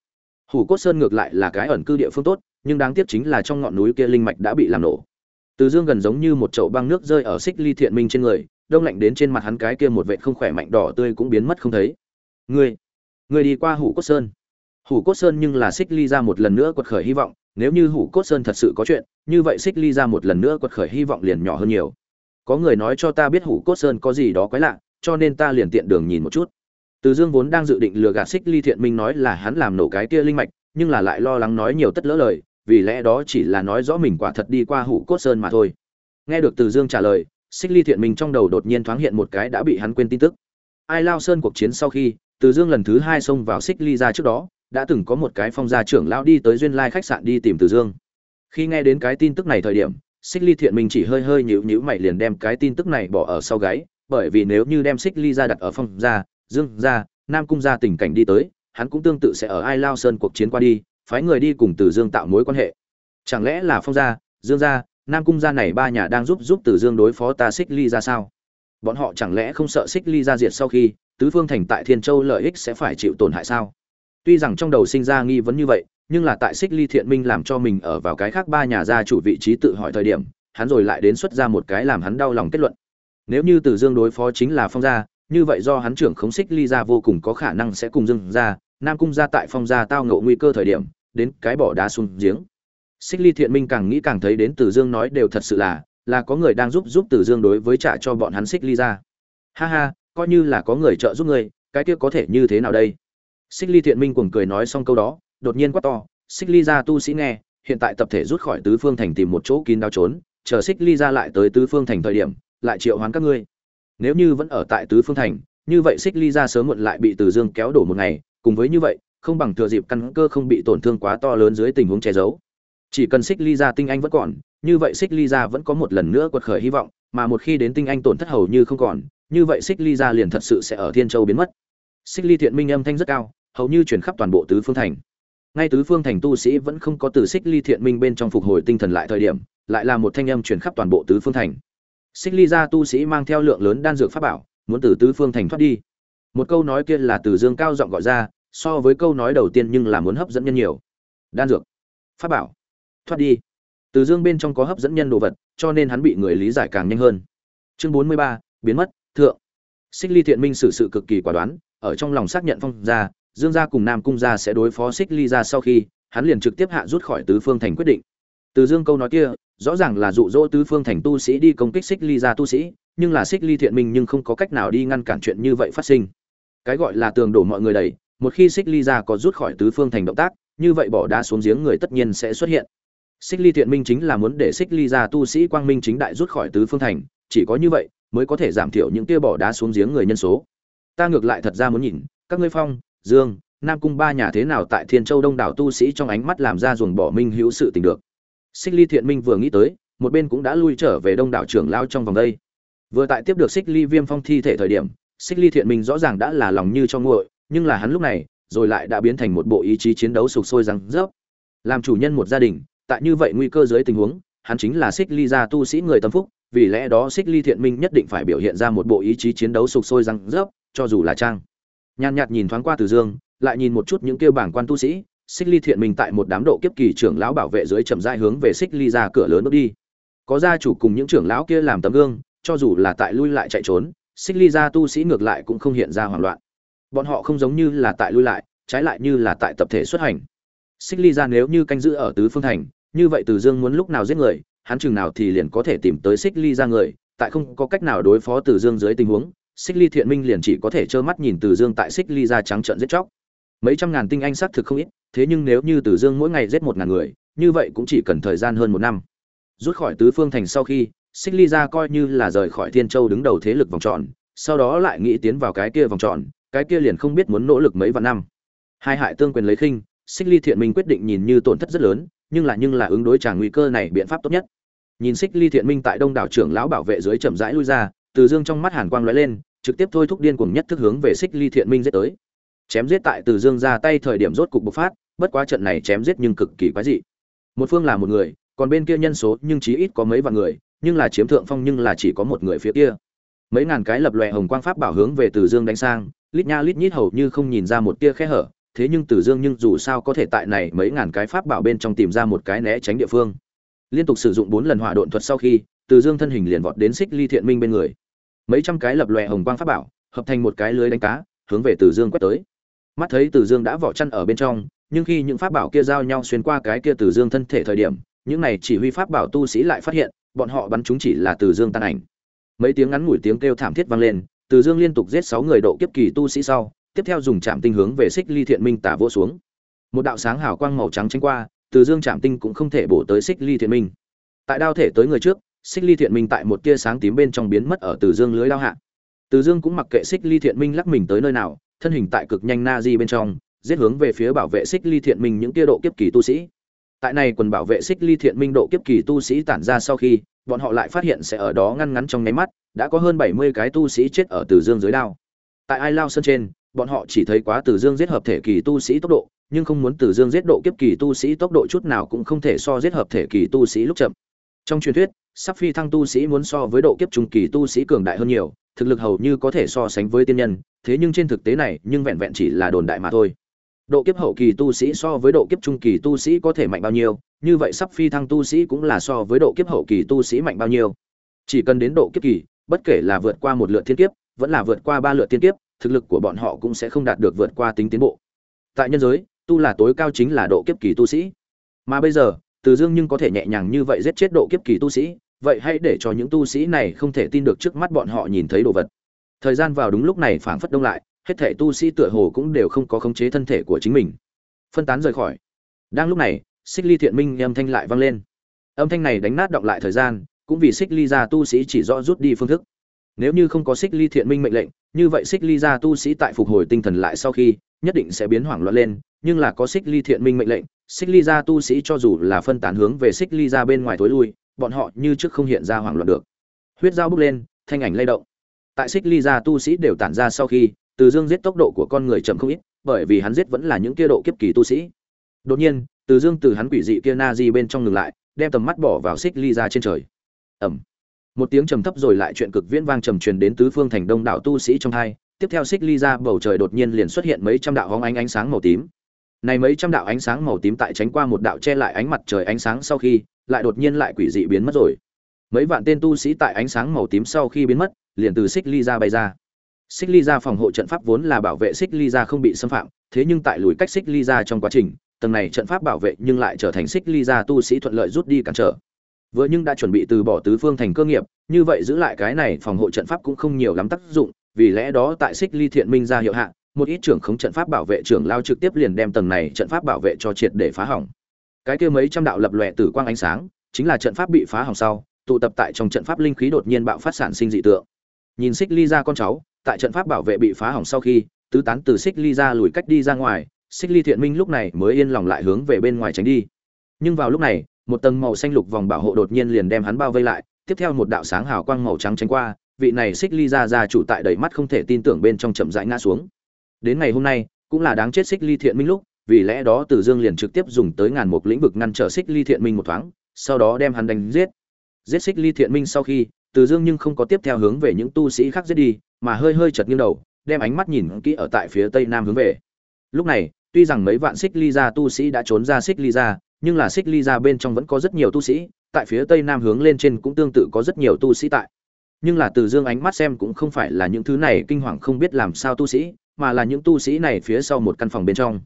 Hủ cốt sơn ngược lại là cái ẩn cư địa phương tốt, nhưng đáng tiếc chính là trong ngọn núi kia linh mạch đã bị làm nổ. Từ dương gần giống như một chậu băng nước rơi ở xích ly thiện minh trên người, đông lạnh đến trên mặt hắn cái kia một vệt không khỏe mạnh đỏ tươi cũng biến mất không thấy ngươi ngươi đi qua hủ cốt sơn. Hủ cốt sơn nhưng là xích ly ra một lần nữa quật khởi hy vọng, nếu như hủ cốt sơn thật sự có chuyện, như vậy xích ly ra một lần nữa quật khởi hy vọng liền nhỏ hơn nhiều. Có người nói cho ta biết hủ cốt sơn có gì đó quái lạ, cho nên ta liền tiện đường nhìn một chút. Từ dương vốn đang dự định lừa gạt xích ly thiện minh nói là hắn làm nổ cái kia linh mạch, nhưng là lại lo lắng nói nhiều tất lỡ lời, vì lẽ đó chỉ là nói rõ mình quả thật đi qua hủ cốt sơn mà thôi. Nghe được từ dương trả lời, xích ly thiện minh trong đầu đột nhiên thoáng hiện một cái đã bị hắn quên tin tức. Ai lao sơn cuộc chiến sau khi từ dương lần thứ hai xông vào xích ly ra trước đó, đã từng có một cái phong gia trưởng lão đi tới duyên lai khách sạn đi tìm từ dương. Khi nghe đến cái tin tức này thời điểm xích ly thiện mình chỉ hơi hơi nhíu nhíu mày liền đem cái tin tức này bỏ ở sau gáy, bởi vì nếu như đem xích ly ra đặt ở phong gia, dương gia, nam cung gia tình cảnh đi tới, hắn cũng tương tự sẽ ở ai lao sơn cuộc chiến qua đi, phái người đi cùng từ dương tạo mối quan hệ. Chẳng lẽ là phong gia, dương gia, nam cung gia này ba nhà đang giúp giúp từ dương đối phó ta xích ly ra sao? Bọn họ chẳng lẽ không sợ xích ly ra diệt sau khi tứ phương thành tại thiên châu lợi ích sẽ phải chịu tổn hại sao? Tuy rằng trong đầu sinh ra nghi vấn như vậy, nhưng là tại xích ly thiện minh làm cho mình ở vào cái khác ba nhà gia chủ vị trí tự hỏi thời điểm, hắn rồi lại đến xuất ra một cái làm hắn đau lòng kết luận. Nếu như từ dương đối phó chính là phong gia, như vậy do hắn trưởng khống xích ly ra vô cùng có khả năng sẽ cùng dương ra nam cung ra tại phong gia tao ngộ nguy cơ thời điểm, đến cái bỏ đá xuống giếng. Xích ly thiện minh càng nghĩ càng thấy đến từ dương nói đều thật sự là là có người đang giúp giúp từ dương đối với trả cho bọn hắn xích ly ra. Ha ha, coi như là có người trợ giúp ngươi cái kia có thể như thế nào đây? Xích ly thiện minh cuồng cười nói xong câu đó, đột nhiên quát to, xích ly ra tu sĩ nghe, hiện tại tập thể rút khỏi tứ phương thành tìm một chỗ kín đáo trốn, chờ xích ly ra lại tới tứ phương thành thời điểm, lại triệu hoán các ngươi. Nếu như vẫn ở tại tứ phương thành, như vậy xích ly ra sớm muộn lại bị từ dương kéo đổ một ngày, cùng với như vậy, không bằng thừa dịp căn cơ không bị tổn thương quá to lớn dưới tình huống che giấu chỉ cần xích ly ra tinh anh vẫn còn, như vậy xích ly ra vẫn có một lần nữa quật khởi hy vọng, mà một khi đến tinh anh tổn thất hầu như không còn, như vậy xích ly ra liền thật sự sẽ ở thiên châu biến mất. Xích ly thiện minh âm thanh rất cao, hầu như chuyển khắp toàn bộ tứ phương thành. Ngay tứ phương thành tu sĩ vẫn không có từ xích ly thiện minh bên trong phục hồi tinh thần lại thời điểm, lại là một thanh âm chuyển khắp toàn bộ tứ phương thành. Xích ly ra tu sĩ mang theo lượng lớn đan dược pháp bảo, muốn từ tứ phương thành thoát đi. Một câu nói kia là từ dương cao giọng gọi ra, so với câu nói đầu tiên nhưng là muốn hấp dẫn nhân nhiều. Đan dược, pháp bảo thoát đi. Từ dương bên trong có hấp dẫn nhân đồ vật, cho nên hắn bị người lý giải càng nhanh hơn. Chương bốn mươi ba, biến mất, thượng. Xích ly thiện minh xử sự cực kỳ quả đoán, ở trong lòng xác nhận phong gia, dương gia cùng nam cung gia sẽ đối phó xích ly ra sau khi, hắn liền trực tiếp hạ rút khỏi tứ phương thành quyết định. Từ dương câu nói kia, rõ ràng là dụ dỗ tứ phương thành tu sĩ đi công kích xích ly ra tu sĩ, nhưng là xích ly thiện minh nhưng không có cách nào đi ngăn cản chuyện như vậy phát sinh. Cái gọi là tường đổ mọi người đầy, một khi xích ly ra có rút khỏi tứ phương thành động tác, như vậy bỏ đá xuống giếng người tất nhiên sẽ xuất hiện xích ly thiện minh chính là muốn để xích ly ra tu sĩ quang minh chính đại rút khỏi tứ phương thành, chỉ có như vậy mới có thể giảm thiểu những tia bỏ đá xuống giếng người nhân số. Ta ngược lại thật ra muốn nhìn, các ngươi phong, dương, nam cung ba nhà thế nào tại thiên châu đông đảo tu sĩ trong ánh mắt làm ra ruồng bỏ minh hữu sự tình được. Xích ly thiện minh vừa nghĩ tới, một bên cũng đã lui trở về đông đảo trưởng lao trong vòng đây. Vừa tại tiếp được xích ly viêm phong thi thể thời điểm, xích ly thiện minh rõ ràng đã là lòng như cho nguội, nhưng là hắn lúc này, rồi lại đã biến thành một bộ ý chí chiến đấu sục sôi răng rớp. Làm chủ nhân một gia đình tại như vậy nguy cơ dưới tình huống, hắn chính là xích ly gia tu sĩ người tâm phúc, vì lẽ đó xích ly thiện minh nhất định phải biểu hiện ra một bộ ý chí chiến đấu sục sôi răng rớp, cho dù là trang. Nhàn nhạt nhìn thoáng qua từ dương, lại nhìn một chút những kêu bảng quan tu sĩ, xích ly thiện minh tại một đám độ kiếp kỳ trưởng lão bảo vệ dưới chậm rãi hướng về xích ly ra cửa lớn bước đi. Có gia chủ cùng những trưởng lão kia làm tấm gương, cho dù là tại lui lại chạy trốn, xích ly gia tu sĩ ngược lại cũng không hiện ra hoảng loạn. Bọn họ không giống như là tại lui lại, trái lại như là tại tập thể xuất hành xích ly gia nếu như canh giữ ở tứ phương thành, như vậy từ dương muốn lúc nào giết người, hắn chừng nào thì liền có thể tìm tới xích ly ra người, tại không có cách nào đối phó từ dương dưới tình huống, xích ly thiện minh liền chỉ có thể trơ mắt nhìn từ dương tại xích ly ra trắng trợn giết chóc. Mấy trăm ngàn tinh anh xác thực không ít, thế nhưng nếu như từ dương mỗi ngày giết một ngàn người, như vậy cũng chỉ cần thời gian hơn một năm. Rút khỏi tứ phương thành sau khi, xích ly ra coi như là rời khỏi thiên châu đứng đầu thế lực vòng tròn, sau đó lại nghĩ tiến vào cái kia vòng tròn, cái kia liền không biết muốn nỗ lực mấy vạn năm. Hai hại tương quyền lấy khinh xích ly thiện minh quyết định nhìn như tổn thất rất lớn, nhưng là nhưng là ứng đối trả nguy cơ này biện pháp tốt nhất. Nhìn xích ly thiện minh tại đông đảo trưởng lão bảo vệ dưới chậm rãi lui ra, từ dương trong mắt hàn quang lóe lên, trực tiếp thôi thúc điên cuồng nhất thức hướng về xích ly thiện minh giết tới. Chém giết tại từ dương ra tay thời điểm rốt cục bộc phát, bất quá trận này chém giết nhưng cực kỳ quái dị. Một phương là một người, còn bên kia nhân số nhưng chí ít có mấy vạn người, nhưng là chiếm thượng phong nhưng là chỉ có một người phía kia. Mấy ngàn cái lập lòe hồng quang pháp bảo hướng về từ dương đánh sang, lít nha lít nhít hầu như không nhìn ra một tia khe hở thế nhưng Tử dương nhưng dù sao có thể tại này mấy ngàn cái pháp bảo bên trong tìm ra một cái né tránh địa phương. Liên tục sử dụng bốn lần hỏa độn thuật sau khi Tử dương thân hình liền vọt đến xích ly thiện minh bên người. Mấy trăm cái lập lòe hồng quang pháp bảo, hợp thành một cái lưới đánh cá, hướng về Tử dương quét tới. Mắt thấy Tử dương đã vỏ chăn ở bên trong, nhưng khi những pháp bảo kia giao nhau xuyên qua cái kia Tử dương thân thể thời điểm, những này chỉ huy pháp bảo tu sĩ lại phát hiện, bọn họ bắn chúng chỉ là Tử dương tan ảnh. Mấy tiếng ngắn ngủi tiếng kêu thảm thiết vang lên Tử dương liên tục giết sáu người độ kiếp kỳ tu sĩ sau tiếp theo dùng chạm tinh hướng về xích ly thiện minh tả vô xuống. Một đạo sáng hào quang màu trắng tranh qua, từ dương chạm tinh cũng không thể bổ tới xích ly thiện minh. Tại đao thể tới người trước, xích ly thiện minh tại một tia sáng tím bên trong biến mất ở từ dương lưới lao hạ. Từ dương cũng mặc kệ xích ly thiện minh lắc mình tới nơi nào, thân hình tại cực nhanh na di bên trong, giết hướng về phía bảo vệ xích ly thiện minh những tia độ kiếp kỳ tu sĩ. Tại này quần bảo vệ xích ly thiện minh độ kiếp kỳ tu sĩ tản ra sau khi, bọn họ lại phát hiện sẽ ở đó ngăn ngắn trong nháy mắt, đã có hơn bảy mươi cái tu sĩ chết ở từ dương dưới đao. Tại ai lao sơn trên bọn họ chỉ thấy quá từ dương giết hợp thể kỳ tu sĩ tốc độ, nhưng không muốn từ dương giết độ kiếp kỳ tu sĩ tốc độ chút nào cũng không thể so giết hợp thể kỳ tu sĩ lúc chậm. Trong truyền thuyết, sắp phi thăng tu sĩ muốn so với độ kiếp trung kỳ tu sĩ cường đại hơn nhiều, thực lực hầu như có thể so sánh với tiên nhân, thế nhưng trên thực tế này nhưng vẹn vẹn chỉ là đồn đại mà thôi. Độ kiếp hậu kỳ tu sĩ so với độ kiếp trung kỳ tu sĩ có thể mạnh bao nhiêu, như vậy sắp phi thăng tu sĩ cũng là so với độ kiếp hậu kỳ tu sĩ mạnh bao nhiêu. Chỉ cần đến độ kiếp kỳ, bất kể là vượt qua một lượt thiên kiếp, vẫn là vượt qua ba lượt thiên kiếp thực lực của bọn họ cũng sẽ không đạt được vượt qua tính tiến bộ. Tại nhân giới, tu là tối cao chính là độ kiếp kỳ tu sĩ. Mà bây giờ, từ dương nhưng có thể nhẹ nhàng như vậy giết chết độ kiếp kỳ tu sĩ, vậy hãy để cho những tu sĩ này không thể tin được trước mắt bọn họ nhìn thấy đồ vật. Thời gian vào đúng lúc này phảng phất đông lại, hết thảy tu sĩ tựa hồ cũng đều không có khống chế thân thể của chính mình. Phân tán rời khỏi. Đang lúc này, xích ly thiện minh âm thanh lại vang lên. Âm thanh này đánh nát động lại thời gian, cũng vì xích ly gia tu sĩ chỉ rõ rút đi phương thức nếu như không có xích ly thiện minh mệnh lệnh, như vậy xích ly ra tu sĩ tại phục hồi tinh thần lại sau khi, nhất định sẽ biến hoảng loạn lên, nhưng là có xích ly thiện minh mệnh lệnh, xích ly ra tu sĩ cho dù là phân tán hướng về xích ly ra bên ngoài tối lui, bọn họ như trước không hiện ra hoảng loạn được. Huyết dao bước lên, thanh ảnh lay động. Tại xích ly ra tu sĩ đều tản ra sau khi, từ dương giết tốc độ của con người chậm không ít, bởi vì hắn giết vẫn là những kia độ kiếp kỳ tu sĩ. Đột nhiên, từ dương từ hắn quỷ dị kia na di bên trong ngừng lại, đem tầm mắt bỏ vào xích ly ra trên trời. Ẩm một tiếng trầm thấp rồi lại chuyện cực viễn vang trầm truyền đến tứ phương thành đông đảo tu sĩ trong hai. Tiếp theo xích ly ra, bầu trời đột nhiên liền xuất hiện mấy trăm đạo hóng ánh ánh sáng màu tím. Này mấy trăm đạo ánh sáng màu tím tại tránh qua một đạo che lại ánh mặt trời ánh sáng sau khi, lại đột nhiên lại quỷ dị biến mất rồi. Mấy vạn tên tu sĩ tại ánh sáng màu tím sau khi biến mất, liền từ xích ly ra bay ra. Xích ly ra phòng hộ trận pháp vốn là bảo vệ xích ly ra không bị xâm phạm, thế nhưng tại lùi cách xích ly ra trong quá trình, tầng này trận pháp bảo vệ nhưng lại trở thành xích ly ra tu sĩ thuận lợi rút đi cản trở vừa nhưng đã chuẩn bị từ bỏ tứ phương thành cơ nghiệp, như vậy giữ lại cái này phòng hộ trận pháp cũng không nhiều lắm tác dụng, vì lẽ đó tại xích ly thiện minh ra hiệu hạ, một ít trưởng khống trận pháp bảo vệ trưởng lao trực tiếp liền đem tầng này trận pháp bảo vệ cho triệt để phá hỏng. Cái kia mấy trăm đạo lập lòe tử quang ánh sáng, chính là trận pháp bị phá hỏng sau, tụ tập tại trong trận pháp linh khí đột nhiên bạo phát sản sinh dị tượng. Nhìn xích ly ra con cháu, tại trận pháp bảo vệ bị phá hỏng sau khi, tứ tán từ xích ly ra lùi cách đi ra ngoài, xích ly thiện minh lúc này mới yên lòng lại hướng về bên ngoài tránh đi. Nhưng vào lúc này một tầng màu xanh lục vòng bảo hộ đột nhiên liền đem hắn bao vây lại tiếp theo một đạo sáng hào quang màu trắng tránh qua vị này xích ly ra ra chủ tại đầy mắt không thể tin tưởng bên trong chậm rãi ngã xuống đến ngày hôm nay cũng là đáng chết xích ly thiện minh lúc vì lẽ đó Từ Dương liền trực tiếp dùng tới ngàn mục lĩnh vực ngăn trở Xích Ly Thiện Minh một thoáng, sau đó đem hắn đánh giết. Giết Xích Ly Thiện Minh sau khi, Từ Dương nhưng không có tiếp theo hướng về những tu sĩ khác giết đi, mà hơi hơi chợt nghiêng đầu, đem ánh mắt nhìn kỹ ở tại phía tây nam hướng về. Lúc này, tuy rằng mấy vạn Xích Ly ra tu sĩ đã trốn ra Xích Ly ra nhưng là Xích Ly ra bên trong vẫn có rất nhiều tu sĩ, tại phía tây nam hướng lên trên cũng tương tự có rất nhiều tu sĩ tại. Nhưng là từ dương ánh mắt xem cũng không phải là những thứ này kinh hoàng không biết làm sao tu sĩ mà là những tu sĩ này phía sau một căn phòng bên trong.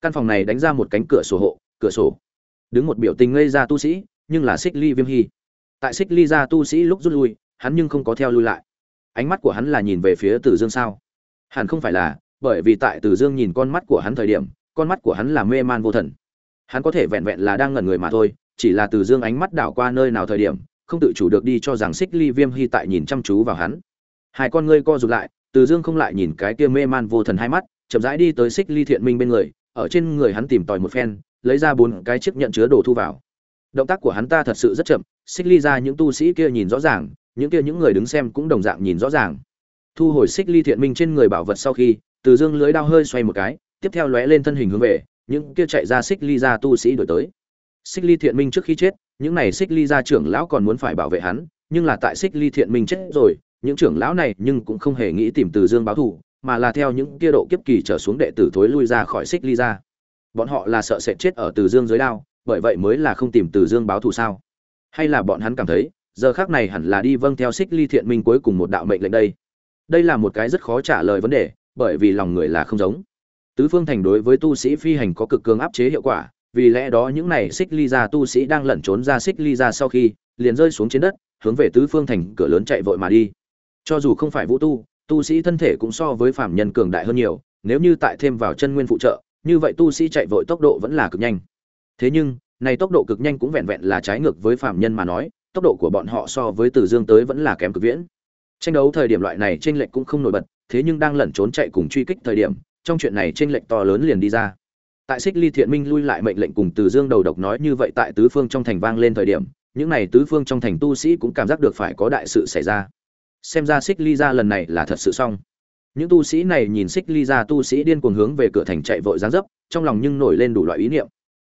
Căn phòng này đánh ra một cánh cửa sổ hộ cửa sổ. Đứng một biểu tình ngây ra tu sĩ nhưng là xích ly viêm hy. Tại xích ly ra tu sĩ lúc rút lui hắn nhưng không có theo lui lại. Ánh mắt của hắn là nhìn về phía từ dương sao? Hẳn không phải là bởi vì tại từ dương nhìn con mắt của hắn thời điểm con mắt của hắn là mê man vô thần hắn có thể vẹn vẹn là đang ngẩn người mà thôi, chỉ là từ dương ánh mắt đảo qua nơi nào thời điểm, không tự chủ được đi cho rằng xích ly viêm hy tại nhìn chăm chú vào hắn. Hai con ngươi co rụt lại, từ dương không lại nhìn cái kia mê man vô thần hai mắt, chậm rãi đi tới xích ly thiện minh bên người, ở trên người hắn tìm tòi một phen, lấy ra bốn cái chiếc nhận chứa đồ thu vào. Động tác của hắn ta thật sự rất chậm, xích ly ra những tu sĩ kia nhìn rõ ràng, những kia những người đứng xem cũng đồng dạng nhìn rõ ràng. Thu hồi xích ly thiện minh trên người bảo vật sau khi, từ dương lưới đao hơi xoay một cái, tiếp theo lóe lên thân hình hướng về những kia chạy ra xích ly ra tu sĩ đổi tới. Xích ly thiện minh trước khi chết, những này xích ly ra trưởng lão còn muốn phải bảo vệ hắn, nhưng là tại xích ly thiện minh chết rồi, những trưởng lão này nhưng cũng không hề nghĩ tìm từ dương báo thù, mà là theo những kia độ kiếp kỳ trở xuống đệ tử thối lui ra khỏi xích ly ra. Bọn họ là sợ sẽ chết ở từ dương dưới đao, bởi vậy mới là không tìm từ dương báo thù sao? Hay là bọn hắn cảm thấy, giờ khác này hẳn là đi vâng theo xích ly thiện minh cuối cùng một đạo mệnh lệnh đây? Đây là một cái rất khó trả lời vấn đề, bởi vì lòng người là không giống tứ phương thành đối với tu sĩ phi hành có cực cường áp chế hiệu quả, vì lẽ đó những này xích ly ra tu sĩ đang lẩn trốn ra xích ly ra sau khi, liền rơi xuống trên đất, hướng về tứ phương thành cửa lớn chạy vội mà đi. Cho dù không phải vũ tu tu sĩ thân thể cũng so với phạm nhân cường đại hơn nhiều, nếu như tại thêm vào chân nguyên phụ trợ, như vậy tu sĩ chạy vội tốc độ vẫn là cực nhanh. Thế nhưng, này tốc độ cực nhanh cũng vẹn vẹn là trái ngược với phạm nhân mà nói, tốc độ của bọn họ so với từ dương tới vẫn là kém cực viễn. Tranh đấu thời điểm loại này trên lệnh cũng không nổi bật, thế nhưng đang lẩn trốn chạy cùng truy kích thời điểm trong chuyện này trên lệnh to lớn liền đi ra. Tại xích ly thiện minh lui lại mệnh lệnh cùng từ dương đầu độc nói như vậy tại tứ phương trong thành vang lên thời điểm, những này tứ phương trong thành tu sĩ cũng cảm giác được phải có đại sự xảy ra. Xem ra xích ly ra lần này là thật sự xong. Những tu sĩ này nhìn xích ly ra tu sĩ điên cuồng hướng về cửa thành chạy vội giáng dấp, trong lòng nhưng nổi lên đủ loại ý niệm.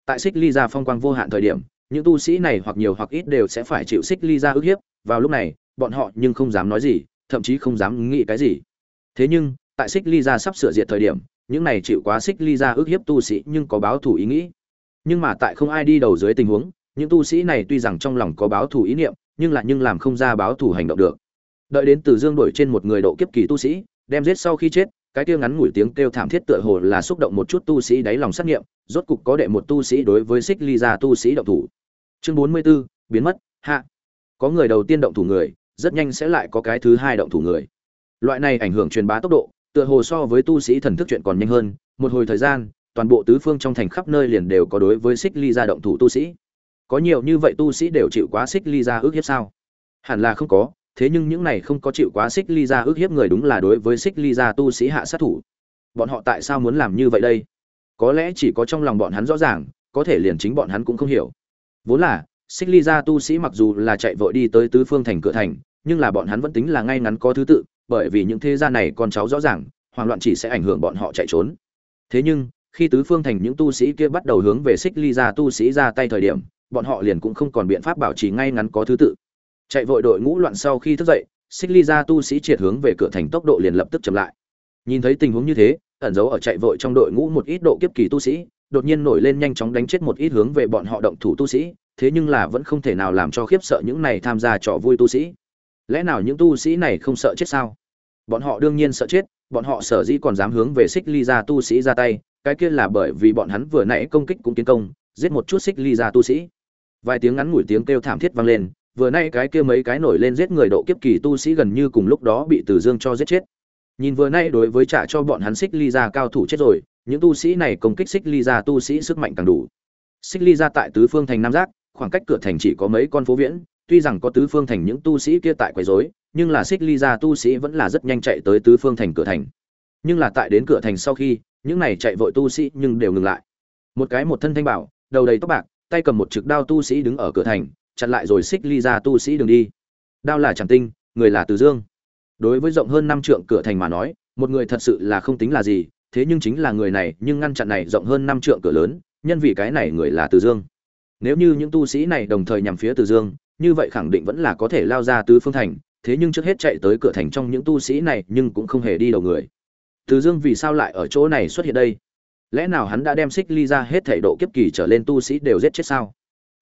Tại xích ly ra phong quang vô hạn thời điểm, những tu sĩ này hoặc nhiều hoặc ít đều sẽ phải chịu xích ly ra ức hiếp. Vào lúc này, bọn họ nhưng không dám nói gì, thậm chí không dám nghĩ cái gì. Thế nhưng tại xích ly ra sắp sửa diệt thời điểm những này chịu quá xích ly ra ước hiếp tu sĩ nhưng có báo thủ ý nghĩ. Nhưng mà tại không ai đi đầu dưới tình huống những tu sĩ này tuy rằng trong lòng có báo thủ ý niệm nhưng lại nhưng làm không ra báo thủ hành động được. Đợi đến từ dương đổi trên một người độ kiếp kỳ tu sĩ đem giết sau khi chết cái kia ngắn ngủi tiếng kêu thảm thiết tựa hồ là xúc động một chút tu sĩ đáy lòng sát nghiệm rốt cục có đệ một tu sĩ đối với xích ly ra tu sĩ động thủ. Chương bốn mươi 44, biến mất hạ. Có người đầu tiên động thủ người rất nhanh sẽ lại có cái thứ hai động thủ người. Loại này ảnh hưởng truyền bá tốc độ tựa hồ so với tu sĩ thần thức chuyện còn nhanh hơn, một hồi thời gian, toàn bộ tứ phương trong thành khắp nơi liền đều có đối với xích ly ra động thủ tu sĩ. Có nhiều như vậy tu sĩ đều chịu quá xích ly ra ước hiếp sao? Hẳn là không có, thế nhưng những này không có chịu quá xích ly ra ước hiếp người đúng là đối với xích ly ra tu sĩ hạ sát thủ. Bọn họ tại sao muốn làm như vậy đây? Có lẽ chỉ có trong lòng bọn hắn rõ ràng, có thể liền chính bọn hắn cũng không hiểu. Vốn là, xích ly ra tu sĩ mặc dù là chạy vội đi tới tứ phương thành cửa thành, nhưng là bọn hắn vẫn tính là ngay ngắn có thứ tự bởi vì những thế gia này con cháu rõ ràng, hoảng loạn chỉ sẽ ảnh hưởng bọn họ chạy trốn. Thế nhưng, khi tứ phương thành những tu sĩ kia bắt đầu hướng về xích ly ra tu sĩ ra tay thời điểm, bọn họ liền cũng không còn biện pháp bảo trì ngay ngắn có thứ tự. Chạy vội đội ngũ loạn sau khi thức dậy, xích ly ra tu sĩ triệt hướng về cửa thành tốc độ liền lập tức chậm lại. Nhìn thấy tình huống như thế, ẩn giấu ở chạy vội trong đội ngũ một ít độ kiếp kỳ tu sĩ, đột nhiên nổi lên nhanh chóng đánh chết một ít hướng về bọn họ động thủ tu sĩ, thế nhưng là vẫn không thể nào làm cho khiếp sợ những này tham gia trò vui tu sĩ lẽ nào những tu sĩ này không sợ chết sao bọn họ đương nhiên sợ chết bọn họ sở dĩ còn dám hướng về xích ly ra tu sĩ ra tay cái kia là bởi vì bọn hắn vừa nãy công kích cũng tiến công giết một chút xích ly ra tu sĩ vài tiếng ngắn ngủi tiếng kêu thảm thiết vang lên vừa nay cái kia mấy cái nổi lên giết người độ kiếp kỳ tu sĩ gần như cùng lúc đó bị Từ Dương cho giết chết. Nhìn vừa nay đối với trả cho bọn hắn xích ly ra cao thủ chết rồi, những tu sĩ này công kích xích ly ra tu sĩ sức mạnh càng đủ. Xích ly ra tại tứ phương thành Nam Giác, khoảng cách cửa thành chỉ có mấy con phố viễn, tuy rằng có tứ phương thành những tu sĩ kia tại quấy rối, nhưng là xích ly ra tu sĩ vẫn là rất nhanh chạy tới tứ phương thành cửa thành. Nhưng là tại đến cửa thành sau khi, những này chạy vội tu sĩ nhưng đều ngừng lại. Một cái một thân thanh bảo, đầu đầy tóc bạc, tay cầm một trực đao tu sĩ đứng ở cửa thành, chặn lại rồi xích ly ra tu sĩ đường đi đao là chẳng tinh người là từ dương đối với rộng hơn năm trượng cửa thành mà nói một người thật sự là không tính là gì thế nhưng chính là người này nhưng ngăn chặn này rộng hơn năm trượng cửa lớn nhân vì cái này người là từ dương nếu như những tu sĩ này đồng thời nhằm phía từ dương như vậy khẳng định vẫn là có thể lao ra tứ phương thành thế nhưng trước hết chạy tới cửa thành trong những tu sĩ này nhưng cũng không hề đi đầu người từ dương vì sao lại ở chỗ này xuất hiện đây lẽ nào hắn đã đem xích ly ra hết thể độ kiếp kỳ trở lên tu sĩ đều giết chết sao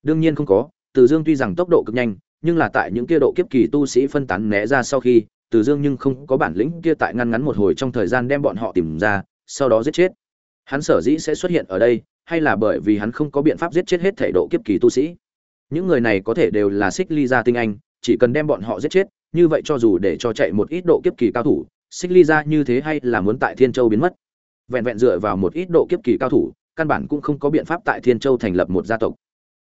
đương nhiên không có Từ Dương tuy rằng tốc độ cực nhanh, nhưng là tại những kia độ kiếp kỳ tu sĩ phân tán né ra sau khi, Từ Dương nhưng không có bản lĩnh kia tại ngăn ngắn một hồi trong thời gian đem bọn họ tìm ra, sau đó giết chết. Hắn sở dĩ sẽ xuất hiện ở đây, hay là bởi vì hắn không có biện pháp giết chết hết thể độ kiếp kỳ tu sĩ. Những người này có thể đều là xích ly gia tinh anh, chỉ cần đem bọn họ giết chết, như vậy cho dù để cho chạy một ít độ kiếp kỳ cao thủ, xích ly gia như thế hay là muốn tại Thiên Châu biến mất. Vẹn vẹn dựa vào một ít độ kiếp kỳ cao thủ, căn bản cũng không có biện pháp tại Thiên Châu thành lập một gia tộc.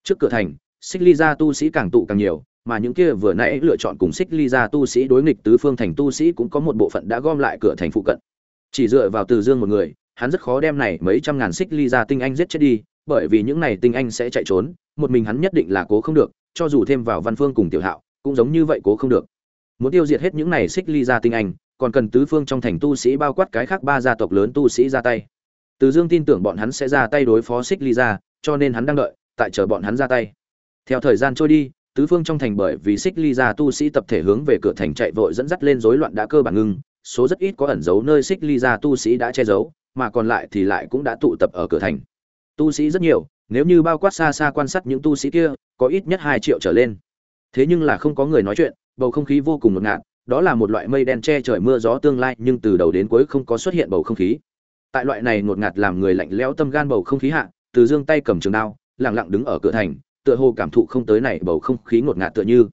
Trước cửa thành, xích ly gia tu sĩ càng tụ càng nhiều, mà những kia vừa nãy lựa chọn cùng xích ly gia tu sĩ đối nghịch tứ phương thành tu sĩ cũng có một bộ phận đã gom lại cửa thành phụ cận. Chỉ dựa vào Từ Dương một người, hắn rất khó đem này mấy trăm ngàn xích ly gia tinh anh giết chết đi, bởi vì những này tinh anh sẽ chạy trốn, một mình hắn nhất định là cố không được, cho dù thêm vào Văn Phương cùng Tiểu Hạo, cũng giống như vậy cố không được. Muốn tiêu diệt hết những này xích ly ra tinh anh, còn cần tứ phương trong thành tu sĩ bao quát cái khác ba gia tộc lớn tu sĩ ra tay. Từ Dương tin tưởng bọn hắn sẽ ra tay đối phó xích ly ra cho nên hắn đang đợi, tại chờ bọn hắn ra tay. Theo thời gian trôi đi, tứ phương trong thành bởi vì xích ly ra tu sĩ tập thể hướng về cửa thành chạy vội dẫn dắt lên rối loạn đã cơ bản ngưng, số rất ít có ẩn giấu nơi xích ly ra tu sĩ đã che giấu, mà còn lại thì lại cũng đã tụ tập ở cửa thành. Tu sĩ rất nhiều, nếu như bao quát xa xa quan sát những tu sĩ kia, có ít nhất hai triệu trở lên. Thế nhưng là không có người nói chuyện, bầu không khí vô cùng ngột ngạt, đó là một loại mây đen che trời mưa gió tương lai, nhưng từ đầu đến cuối không có xuất hiện bầu không khí. Tại loại này ngột ngạt làm người lạnh lẽo tâm gan bầu không khí hạ, Từ Dương tay cầm trường đao, lặng lặng đứng ở cửa thành, tựa hồ cảm thụ không tới này bầu không khí ngột ngạt tựa như.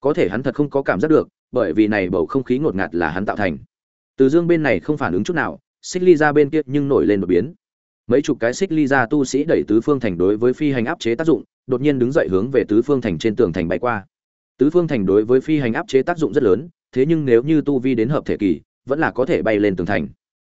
Có thể hắn thật không có cảm giác được, bởi vì này bầu không khí ngột ngạt là hắn tạo thành. Từ Dương bên này không phản ứng chút nào, xích ly ra bên kia nhưng nổi lên một biến mấy chục cái xích ly ra tu sĩ đẩy tứ phương thành đối với phi hành áp chế tác dụng, đột nhiên đứng dậy hướng về tứ phương thành trên tường thành bay qua. Tứ phương thành đối với phi hành áp chế tác dụng rất lớn, thế nhưng nếu như tu vi đến hợp thể kỳ, vẫn là có thể bay lên tường thành.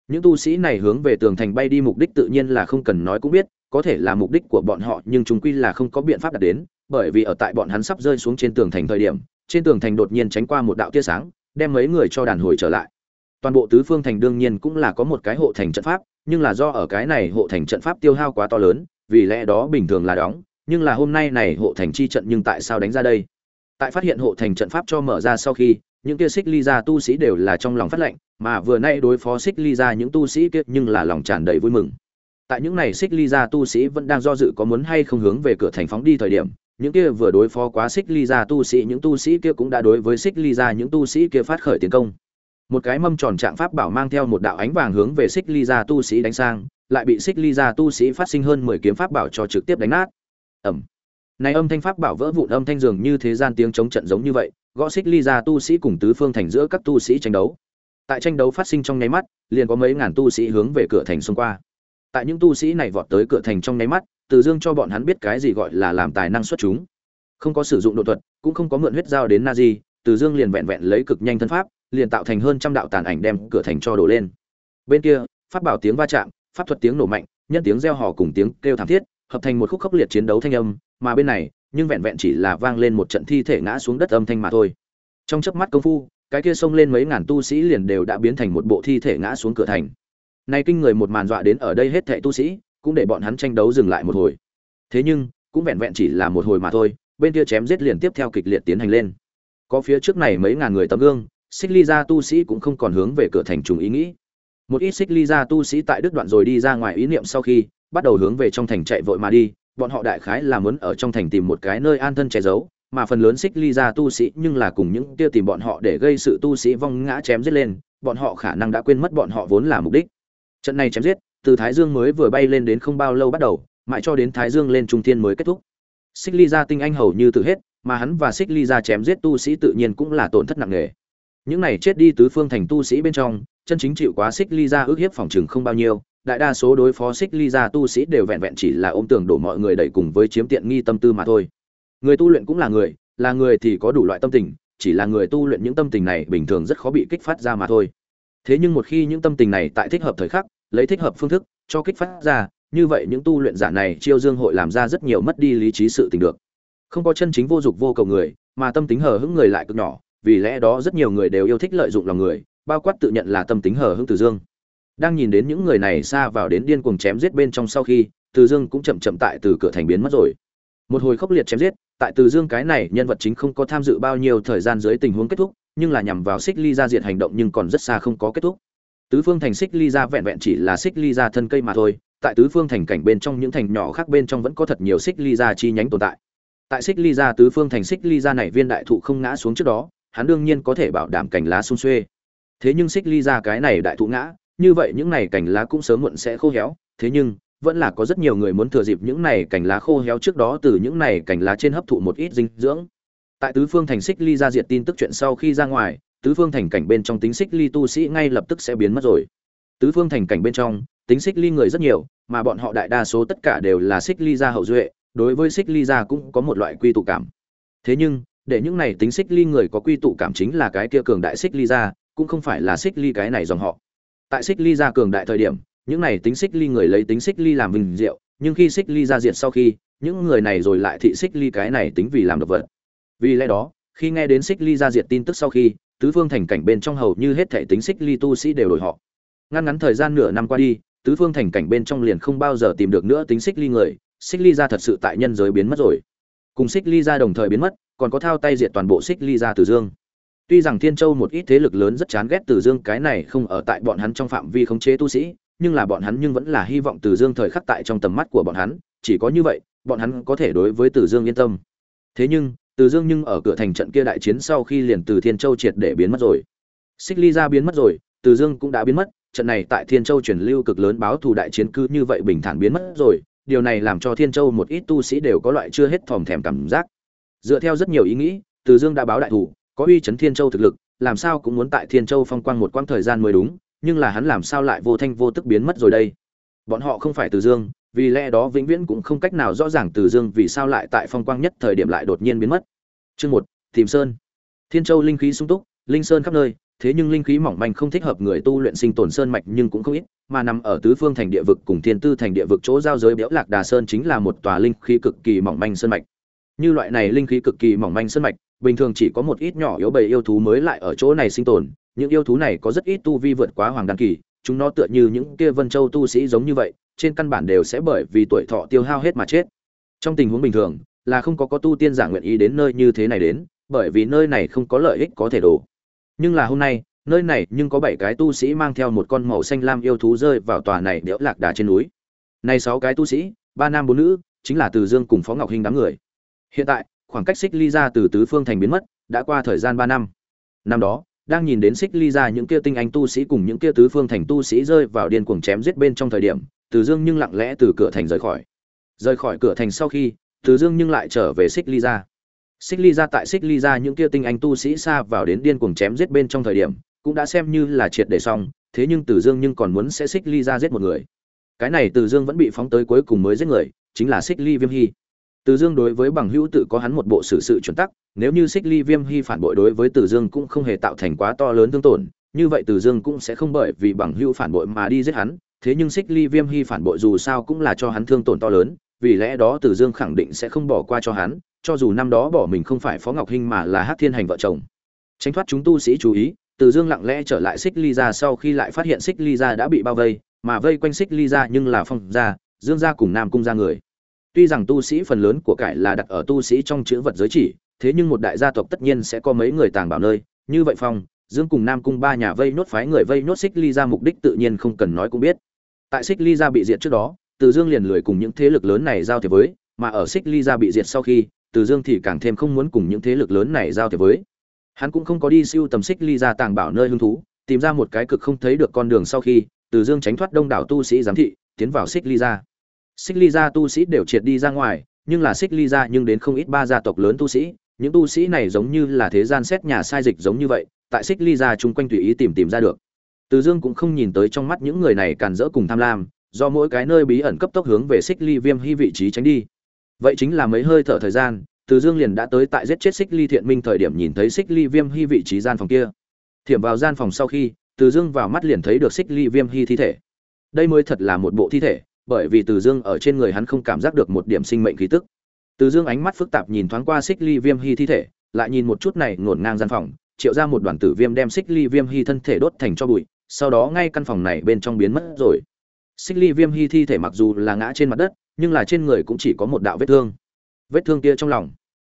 Những tu sĩ này hướng về tường thành bay đi mục đích tự nhiên là không cần nói cũng biết, có thể là mục đích của bọn họ, nhưng chúng quy là không có biện pháp đạt đến, bởi vì ở tại bọn hắn sắp rơi xuống trên tường thành thời điểm, trên tường thành đột nhiên tránh qua một đạo tia sáng, đem mấy người cho đàn hồi trở lại toàn bộ tứ phương thành đương nhiên cũng là có một cái hộ thành trận pháp, nhưng là do ở cái này hộ thành trận pháp tiêu hao quá to lớn, vì lẽ đó bình thường là đóng, nhưng là hôm nay này hộ thành chi trận nhưng tại sao đánh ra đây? Tại phát hiện hộ thành trận pháp cho mở ra sau khi, những kia xích ly ra tu sĩ đều là trong lòng phát lệnh, mà vừa nay đối phó xích ly ra những tu sĩ kia nhưng là lòng tràn đầy vui mừng. Tại những này xích ly ra tu sĩ vẫn đang do dự có muốn hay không hướng về cửa thành phóng đi thời điểm, những kia vừa đối phó quá xích ly ra tu sĩ, những tu sĩ kia cũng đã đối với xích ly ra những tu sĩ kia phát khởi tiến công một cái mâm tròn trạng pháp bảo mang theo một đạo ánh vàng hướng về xích ly ra tu sĩ đánh sang, lại bị xích ly ra tu sĩ phát sinh hơn mười kiếm pháp bảo cho trực tiếp đánh nát. Ẩm. Này âm thanh pháp bảo vỡ vụn âm thanh dường như thế gian tiếng chống trận giống như vậy, gõ xích ly ra tu sĩ cùng tứ phương thành giữa các tu sĩ tranh đấu. Tại tranh đấu phát sinh trong nháy mắt, liền có mấy ngàn tu sĩ hướng về cửa thành xung qua. Tại những tu sĩ này vọt tới cửa thành trong nháy mắt, từ dương cho bọn hắn biết cái gì gọi là làm tài năng xuất chúng. Không có sử dụng độ thuật, cũng không có mượn huyết dao đến na di từ dương liền vẹn vẹn lấy cực nhanh thân pháp liền tạo thành hơn trăm đạo tàn ảnh đem cửa thành cho đổ lên. Bên kia, pháp bảo tiếng va chạm, pháp thuật tiếng nổ mạnh, nhân tiếng reo hò cùng tiếng kêu thảm thiết, hợp thành một khúc khốc liệt chiến đấu thanh âm, mà bên này, nhưng vẹn vẹn chỉ là vang lên một trận thi thể ngã xuống đất âm thanh mà thôi. Trong chớp mắt công phu, cái kia xông lên mấy ngàn tu sĩ liền đều đã biến thành một bộ thi thể ngã xuống cửa thành. Nay kinh người một màn dọa đến ở đây hết thảy tu sĩ, cũng để bọn hắn tranh đấu dừng lại một hồi. Thế nhưng, cũng vẹn vẹn chỉ là một hồi mà thôi, bên kia chém giết liền tiếp theo kịch liệt tiến hành lên. Có phía trước này mấy ngàn người tấm gương xích ly ra tu sĩ cũng không còn hướng về cửa thành trùng ý nghĩ. Một ít xích ly ra tu sĩ tại đức đoạn rồi đi ra ngoài ý niệm sau khi, bắt đầu hướng về trong thành chạy vội mà đi. Bọn họ đại khái là muốn ở trong thành tìm một cái nơi an thân che giấu, mà phần lớn xích ly ra tu sĩ nhưng là cùng những kia tìm bọn họ để gây sự tu sĩ vong ngã chém giết lên, bọn họ khả năng đã quên mất bọn họ vốn là mục đích. Trận này chém giết, từ thái dương mới vừa bay lên đến không bao lâu bắt đầu, mãi cho đến thái dương lên trung thiên mới kết thúc. Xích ly ra tinh anh hầu như tự hết, mà hắn và xích ly ra chém giết tu sĩ tự nhiên cũng là tổn thất nặng nề những này chết đi tứ phương thành tu sĩ bên trong, chân chính chịu quá xích ly ra ước hiếp phòng chừng không bao nhiêu, đại đa số đối phó xích ly ra tu sĩ đều vẹn vẹn chỉ là ôm tưởng đổ mọi người đẩy cùng với chiếm tiện nghi tâm tư mà thôi. Người tu luyện cũng là người là người thì có đủ loại tâm tình, chỉ là người tu luyện những tâm tình này bình thường rất khó bị kích phát ra mà thôi. Thế nhưng một khi những tâm tình này tại thích hợp thời khắc, lấy thích hợp phương thức, cho kích phát ra, như vậy những tu luyện giả này chiêu dương hội làm ra rất nhiều mất đi lý trí sự tình được. Không có chân chính vô dục vô cầu người, mà tâm tính hờ hững người lại cực nhỏ vì lẽ đó rất nhiều người đều yêu thích lợi dụng lòng người, bao quát tự nhận là tâm tính hờ hững từ dương. Đang nhìn đến những người này xa vào đến điên cuồng chém giết bên trong sau khi, từ dương cũng chậm chậm tại từ cửa thành biến mất rồi. Một hồi khốc liệt chém giết, tại từ dương cái này nhân vật chính không có tham dự bao nhiêu thời gian dưới tình huống kết thúc, nhưng là nhằm vào xích ly ra diệt hành động nhưng còn rất xa không có kết thúc. Tứ phương thành xích ly ra vẹn vẹn chỉ là xích ly ra thân cây mà thôi, tại tứ phương thành cảnh bên trong những thành nhỏ khác bên trong vẫn có thật nhiều xích ly ra chi nhánh tồn tại. Tại xích ly gia tứ phương thành xích ly gia này viên đại thụ không ngã xuống trước đó hắn đương nhiên có thể bảo đảm cành lá sung xuê. Thế nhưng xích ly ra cái này đại thụ ngã, như vậy những này cành lá cũng sớm muộn sẽ khô héo. Thế nhưng, vẫn là có rất nhiều người muốn thừa dịp những này cành lá khô héo trước đó từ những này cành lá trên hấp thụ một ít dinh dưỡng. Tại tứ phương thành xích ly ra diệt tin tức chuyện sau khi ra ngoài, tứ phương thành cảnh bên trong tính xích ly tu sĩ ngay lập tức sẽ biến mất rồi. Tứ phương thành cảnh bên trong, tính xích ly người rất nhiều, mà bọn họ đại đa số tất cả đều là xích ly gia hậu duệ, đối với xích ly gia cũng có một loại quy tụ cảm. Thế nhưng để những này tính xích ly người có quy tụ cảm chính là cái kia cường đại xích ly ra cũng không phải là xích ly cái này dòng họ tại xích ly ra cường đại thời điểm những này tính xích ly người lấy tính xích ly làm vinh diệu nhưng khi xích ly ra diệt sau khi những người này rồi lại thị xích ly cái này tính vì làm độc vật vì lẽ đó khi nghe đến xích ly ra diệt tin tức sau khi tứ phương thành cảnh bên trong hầu như hết thể tính xích ly tu sĩ đều đổi họ ngăn ngắn thời gian nửa năm qua đi tứ phương thành cảnh bên trong liền không bao giờ tìm được nữa tính xích ly người xích ly ra thật sự tại nhân giới biến mất rồi cùng xích ly ra đồng thời biến mất còn có thao tay diệt toàn bộ xích ly ra từ dương. Tuy rằng thiên châu một ít thế lực lớn rất chán ghét từ dương, cái này không ở tại bọn hắn trong phạm vi khống chế tu sĩ, nhưng là bọn hắn nhưng vẫn là hy vọng từ dương thời khắc tại trong tầm mắt của bọn hắn, chỉ có như vậy, bọn hắn có thể đối với từ dương yên tâm. Thế nhưng, từ dương nhưng ở cửa thành trận kia đại chiến sau khi liền từ thiên châu triệt để biến mất rồi. Xích ly ra biến mất rồi, từ dương cũng đã biến mất, trận này tại thiên châu truyền lưu cực lớn báo thù đại chiến cứ như vậy bình thản biến mất rồi, điều này làm cho thiên châu một ít tu sĩ đều có loại chưa hết thòm thèm cảm giác dựa theo rất nhiều ý nghĩ, từ dương đã báo đại thủ, có uy chấn thiên châu thực lực, làm sao cũng muốn tại thiên châu phong quang một quãng thời gian mới đúng, nhưng là hắn làm sao lại vô thanh vô tức biến mất rồi đây? Bọn họ không phải từ dương, vì lẽ đó vĩnh viễn cũng không cách nào rõ ràng từ dương vì sao lại tại phong quang nhất thời điểm lại đột nhiên biến mất. Chương một, tìm sơn. Thiên châu linh khí sung túc, linh sơn khắp nơi, thế nhưng linh khí mỏng manh không thích hợp người tu luyện sinh tồn sơn mạch nhưng cũng không ít, mà nằm ở tứ phương thành địa vực cùng thiên tư thành địa vực chỗ giao giới béo lạc đà sơn chính là một tòa linh khí cực kỳ mỏng manh sơn mạch như loại này linh khí cực kỳ mỏng manh sơn mạch, bình thường chỉ có một ít nhỏ yếu bầy yêu thú mới lại ở chỗ này sinh tồn. Những yêu thú này có rất ít tu vi vượt quá hoàng đan kỳ, chúng nó tựa như những kia vân châu tu sĩ giống như vậy, trên căn bản đều sẽ bởi vì tuổi thọ tiêu hao hết mà chết. Trong tình huống bình thường, là không có có tu tiên giả nguyện ý đến nơi như thế này đến, bởi vì nơi này không có lợi ích có thể đổ. Nhưng là hôm nay, nơi này nhưng có bảy cái tu sĩ mang theo một con màu xanh lam yêu thú rơi vào tòa này đẽo lạc đà trên núi. Này sáu cái tu sĩ, ba nam bốn nữ, chính là từ dương cùng phó ngọc hinh đám người hiện tại, khoảng cách xích ly ra từ tứ phương thành biến mất, đã qua thời gian ba năm. Năm đó, đang nhìn đến xích ly ra những kia tinh anh tu sĩ cùng những kia tứ phương thành tu sĩ rơi vào điên cuồng chém giết bên trong thời điểm, từ dương nhưng lặng lẽ từ cửa thành rời khỏi. Rời khỏi cửa thành sau khi, từ dương nhưng lại trở về xích ly ra. Xích ly ra tại xích ly ra những kia tinh anh tu sĩ xa vào đến điên cuồng chém giết bên trong thời điểm, cũng đã xem như là triệt để xong, thế nhưng từ dương nhưng còn muốn sẽ xích ly ra giết một người. Cái này từ dương vẫn bị phóng tới cuối cùng mới giết người, chính là xích ly viêm hy từ dương đối với bằng hữu tự có hắn một bộ xử sự chuẩn tắc, nếu như xích ly viêm hy phản bội đối với từ dương cũng không hề tạo thành quá to lớn thương tổn, như vậy từ dương cũng sẽ không bởi vì bằng hữu phản bội mà đi giết hắn, thế nhưng xích ly viêm hy phản bội dù sao cũng là cho hắn thương tổn to lớn, vì lẽ đó từ dương khẳng định sẽ không bỏ qua cho hắn, cho dù năm đó bỏ mình không phải phó ngọc hinh mà là hát thiên hành vợ chồng. Tránh thoát chúng tu sĩ chú ý, từ dương lặng lẽ trở lại xích ly ra sau khi lại phát hiện xích ly ra đã bị bao vây, mà vây quanh xích ly ra nhưng là phong gia, dương gia cùng nam cung ra người tuy rằng tu sĩ phần lớn của cải là đặt ở tu sĩ trong chữ vật giới chỉ, thế nhưng một đại gia tộc tất nhiên sẽ có mấy người tàng bảo nơi. Như vậy phong, dương cùng nam cung ba nhà vây nốt phái người vây nốt xích ly ra mục đích tự nhiên không cần nói cũng biết. Tại xích ly ra bị diệt trước đó, từ dương liền lười cùng những thế lực lớn này giao thiệp với, mà ở xích ly ra bị diệt sau khi, từ dương thì càng thêm không muốn cùng những thế lực lớn này giao thiệp với. Hắn cũng không có đi siêu tầm xích ly ra tàng bảo nơi hứng thú, tìm ra một cái cực không thấy được con đường sau khi, từ dương tránh thoát đông đảo tu sĩ giám thị, tiến vào xích ly ra xích ly gia tu sĩ đều triệt đi ra ngoài, nhưng là xích ly gia nhưng đến không ít ba gia tộc lớn tu sĩ. Những tu sĩ này giống như là thế gian xét nhà sai dịch giống như vậy, tại xích ly gia chung quanh tùy ý tìm tìm ra được. Từ dương cũng không nhìn tới trong mắt những người này càn rỡ cùng tham lam, do mỗi cái nơi bí ẩn cấp tốc hướng về xích ly viêm hy vị trí tránh đi. Vậy chính là mấy hơi thở thời gian, từ dương liền đã tới tại giết chết xích ly thiện minh thời điểm nhìn thấy xích ly viêm hy vị trí gian phòng kia. Thiểm vào gian phòng sau khi, từ dương vào mắt liền thấy được xích ly viêm hy thi thể. Đây mới thật là một bộ thi thể bởi vì Từ Dương ở trên người hắn không cảm giác được một điểm sinh mệnh khí tức. Từ Dương ánh mắt phức tạp nhìn thoáng qua Xích Ly Viêm Hy thi thể, lại nhìn một chút này ngổn ngang gian phòng, triệu ra một đoàn tử viêm đem Xích Ly Viêm Hy thân thể đốt thành cho bụi, sau đó ngay căn phòng này bên trong biến mất rồi. Xích Ly Viêm Hy thi thể mặc dù là ngã trên mặt đất, nhưng là trên người cũng chỉ có một đạo vết thương. Vết thương kia trong lòng,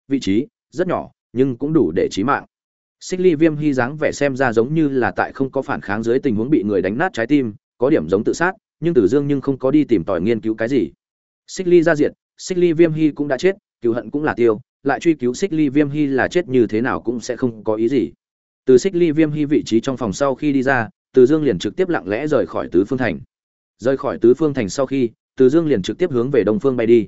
vị trí rất nhỏ, nhưng cũng đủ để chí mạng. Xích Ly Viêm Hy dáng vẻ xem ra giống như là tại không có phản kháng dưới tình huống bị người đánh nát trái tim, có điểm giống tự sát, nhưng Tử Dương nhưng không có đi tìm tòi nghiên cứu cái gì. Xích Ly ra diện, Xích Ly Viêm Hy cũng đã chết, cựu hận cũng là tiêu lại truy cứu xích ly viêm hy là chết như thế nào cũng sẽ không có ý gì. Từ xích ly viêm hy vị trí trong phòng sau khi đi ra từ dương liền trực tiếp lặng lẽ rời khỏi tứ phương thành. Rời khỏi tứ phương thành sau khi từ dương liền trực tiếp hướng về đông phương bay đi.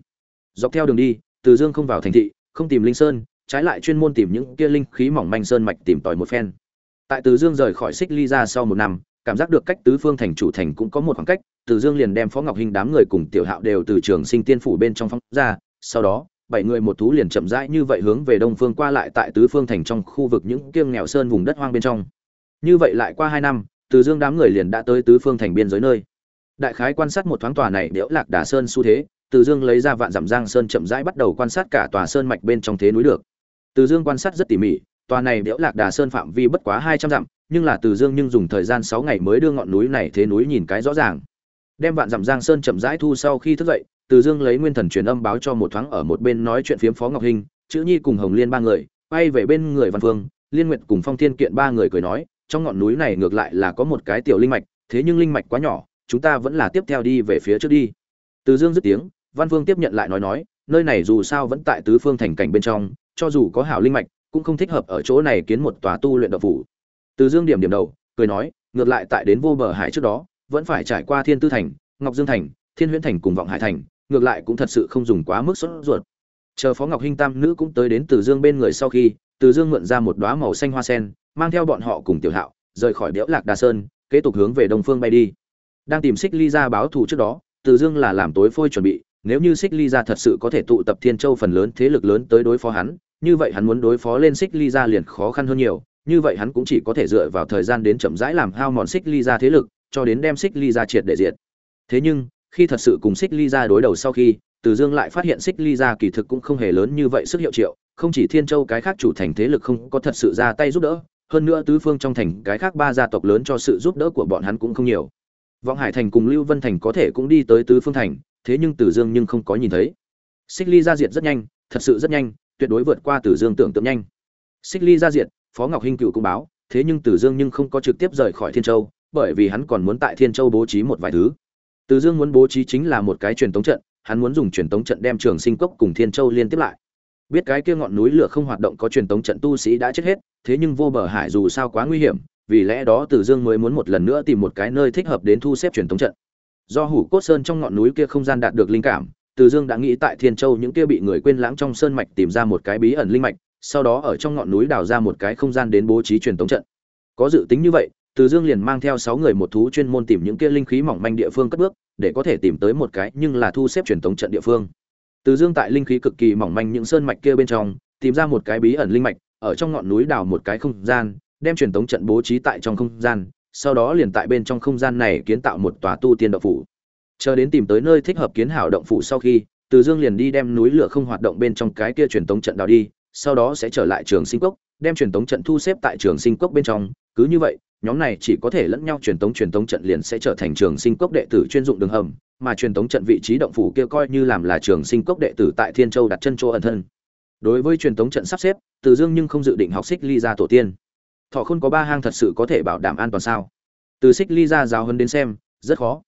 Dọc theo đường đi từ dương không vào thành thị không tìm linh sơn trái lại chuyên môn tìm những kia linh khí mỏng manh sơn mạch tìm tòi một phen. Tại từ dương rời khỏi xích ly ra sau một năm cảm giác được cách tứ phương thành chủ thành cũng có một khoảng cách, từ dương liền đem phó ngọc hình đám người cùng tiểu hạo đều từ trường sinh tiên phủ bên trong phóng ra, sau đó, bảy người một thú liền chậm rãi như vậy hướng về đông phương qua lại tại tứ phương thành trong khu vực những kiêng nghèo sơn vùng đất hoang bên trong. Như vậy lại qua hai năm, từ dương đám người liền đã tới tứ phương thành biên giới nơi. Đại khái quan sát một thoáng tòa này điễu lạc đà sơn xu thế, từ dương lấy ra vạn dặm giang sơn chậm rãi bắt đầu quan sát cả tòa sơn mạch bên trong thế núi được. Từ dương quan sát rất tỉ mỉ, tòa này điễu lạc đà sơn phạm vi bất quá hai trăm dặm nhưng là từ dương nhưng dùng thời gian sáu ngày mới đưa ngọn núi này thế núi nhìn cái rõ ràng. Đem vạn dặm giang sơn chậm rãi thu sau khi thức dậy, từ dương lấy nguyên thần truyền âm báo cho một thoáng ở một bên nói chuyện phiếm phó ngọc hinh chữ nhi cùng hồng liên ba người, quay về bên người văn phương, liên nguyệt cùng phong thiên kiện ba người cười nói, trong ngọn núi này ngược lại là có một cái tiểu linh mạch, thế nhưng linh mạch quá nhỏ, chúng ta vẫn là tiếp theo đi về phía trước đi. Từ dương dứt tiếng, văn phương tiếp nhận lại nói nói, nơi này dù sao vẫn tại tứ phương thành cảnh bên trong, cho dù có hảo linh mạch, cũng không thích hợp ở chỗ này kiến một tòa tu luyện độc phủ từ dương điểm điểm đầu, cười nói, ngược lại tại đến vô bờ hải trước đó, vẫn phải trải qua thiên tư thành, ngọc dương thành, thiên huyễn thành cùng vọng hải thành, ngược lại cũng thật sự không dùng quá mức sốt ruột. Chờ phó ngọc hinh tam nữ cũng tới đến từ dương bên người sau khi, từ dương mượn ra một đóa màu xanh hoa sen, mang theo bọn họ cùng tiểu hạo, rời khỏi đẽo lạc đà sơn, kế tục hướng về đông phương bay đi. Đang tìm xích ly ra báo thù trước đó, từ dương là làm tối phôi chuẩn bị, nếu như xích ly ra thật sự có thể tụ tập thiên châu phần lớn thế lực lớn tới đối phó hắn, như vậy hắn muốn đối phó lên xích ly ra liền khó khăn hơn nhiều như vậy hắn cũng chỉ có thể dựa vào thời gian đến chậm rãi làm hao mòn xích ly ra thế lực cho đến đem xích ly ra triệt để diệt thế nhưng khi thật sự cùng xích ly ra đối đầu sau khi từ dương lại phát hiện xích ly ra kỳ thực cũng không hề lớn như vậy sức hiệu triệu không chỉ thiên châu cái khác chủ thành thế lực không có thật sự ra tay giúp đỡ hơn nữa tứ phương trong thành cái khác ba gia tộc lớn cho sự giúp đỡ của bọn hắn cũng không nhiều vọng hải thành cùng lưu vân thành có thể cũng đi tới tứ phương thành thế nhưng Tử Dương nhưng không có nhìn thấy. Xích Ly ra diệt rất nhanh, thật sự rất nhanh, tuyệt đối vượt qua Tử Dương tưởng tượng nhanh. Xích Ly ra diệt, Phó Ngọc Hinh cựu cũng báo, thế nhưng Tử Dương nhưng không có trực tiếp rời khỏi Thiên Châu, bởi vì hắn còn muốn tại Thiên Châu bố trí một vài thứ. Tử Dương muốn bố trí chính là một cái truyền tống trận, hắn muốn dùng truyền tống trận đem Trường Sinh Cốc cùng Thiên Châu liên tiếp lại. Biết cái kia ngọn núi lửa không hoạt động có truyền tống trận tu sĩ đã chết hết, thế nhưng vô bờ hải dù sao quá nguy hiểm, vì lẽ đó Tử Dương mới muốn một lần nữa tìm một cái nơi thích hợp đến thu xếp truyền tống trận do hủ cốt sơn trong ngọn núi kia không gian đạt được linh cảm từ dương đã nghĩ tại thiên châu những kia bị người quên lãng trong sơn mạch tìm ra một cái bí ẩn linh mạch sau đó ở trong ngọn núi đào ra một cái không gian đến bố trí truyền tống trận có dự tính như vậy từ dương liền mang theo sáu người một thú chuyên môn tìm những kia linh khí mỏng manh địa phương cất bước để có thể tìm tới một cái nhưng là thu xếp truyền tống trận địa phương từ dương tại linh khí cực kỳ mỏng manh những sơn mạch kia bên trong tìm ra một cái bí ẩn linh mạch ở trong ngọn núi đào một cái không gian đem truyền tống trận bố trí tại trong không gian sau đó liền tại bên trong không gian này kiến tạo một tòa tu tiên động phủ. Chờ đến tìm tới nơi thích hợp kiến hảo động phủ sau khi, Từ Dương liền đi đem núi lửa không hoạt động bên trong cái kia truyền tống trận đào đi, sau đó sẽ trở lại trường sinh cốc, đem truyền tống trận thu xếp tại trường sinh cốc bên trong, cứ như vậy, nhóm này chỉ có thể lẫn nhau truyền tống truyền tống trận liền sẽ trở thành trường sinh cốc đệ tử chuyên dụng đường hầm, mà truyền tống trận vị trí động phủ kia coi như làm là trường sinh cốc đệ tử tại Thiên Châu đặt chân chỗ ẩn thân. Đối với truyền tống trận sắp xếp, Từ Dương nhưng không dự định học xích ly ra tổ tiên. Thọ khôn có ba hang thật sự có thể bảo đảm an toàn sao? Từ xích ly ra giáo hơn đến xem rất khó.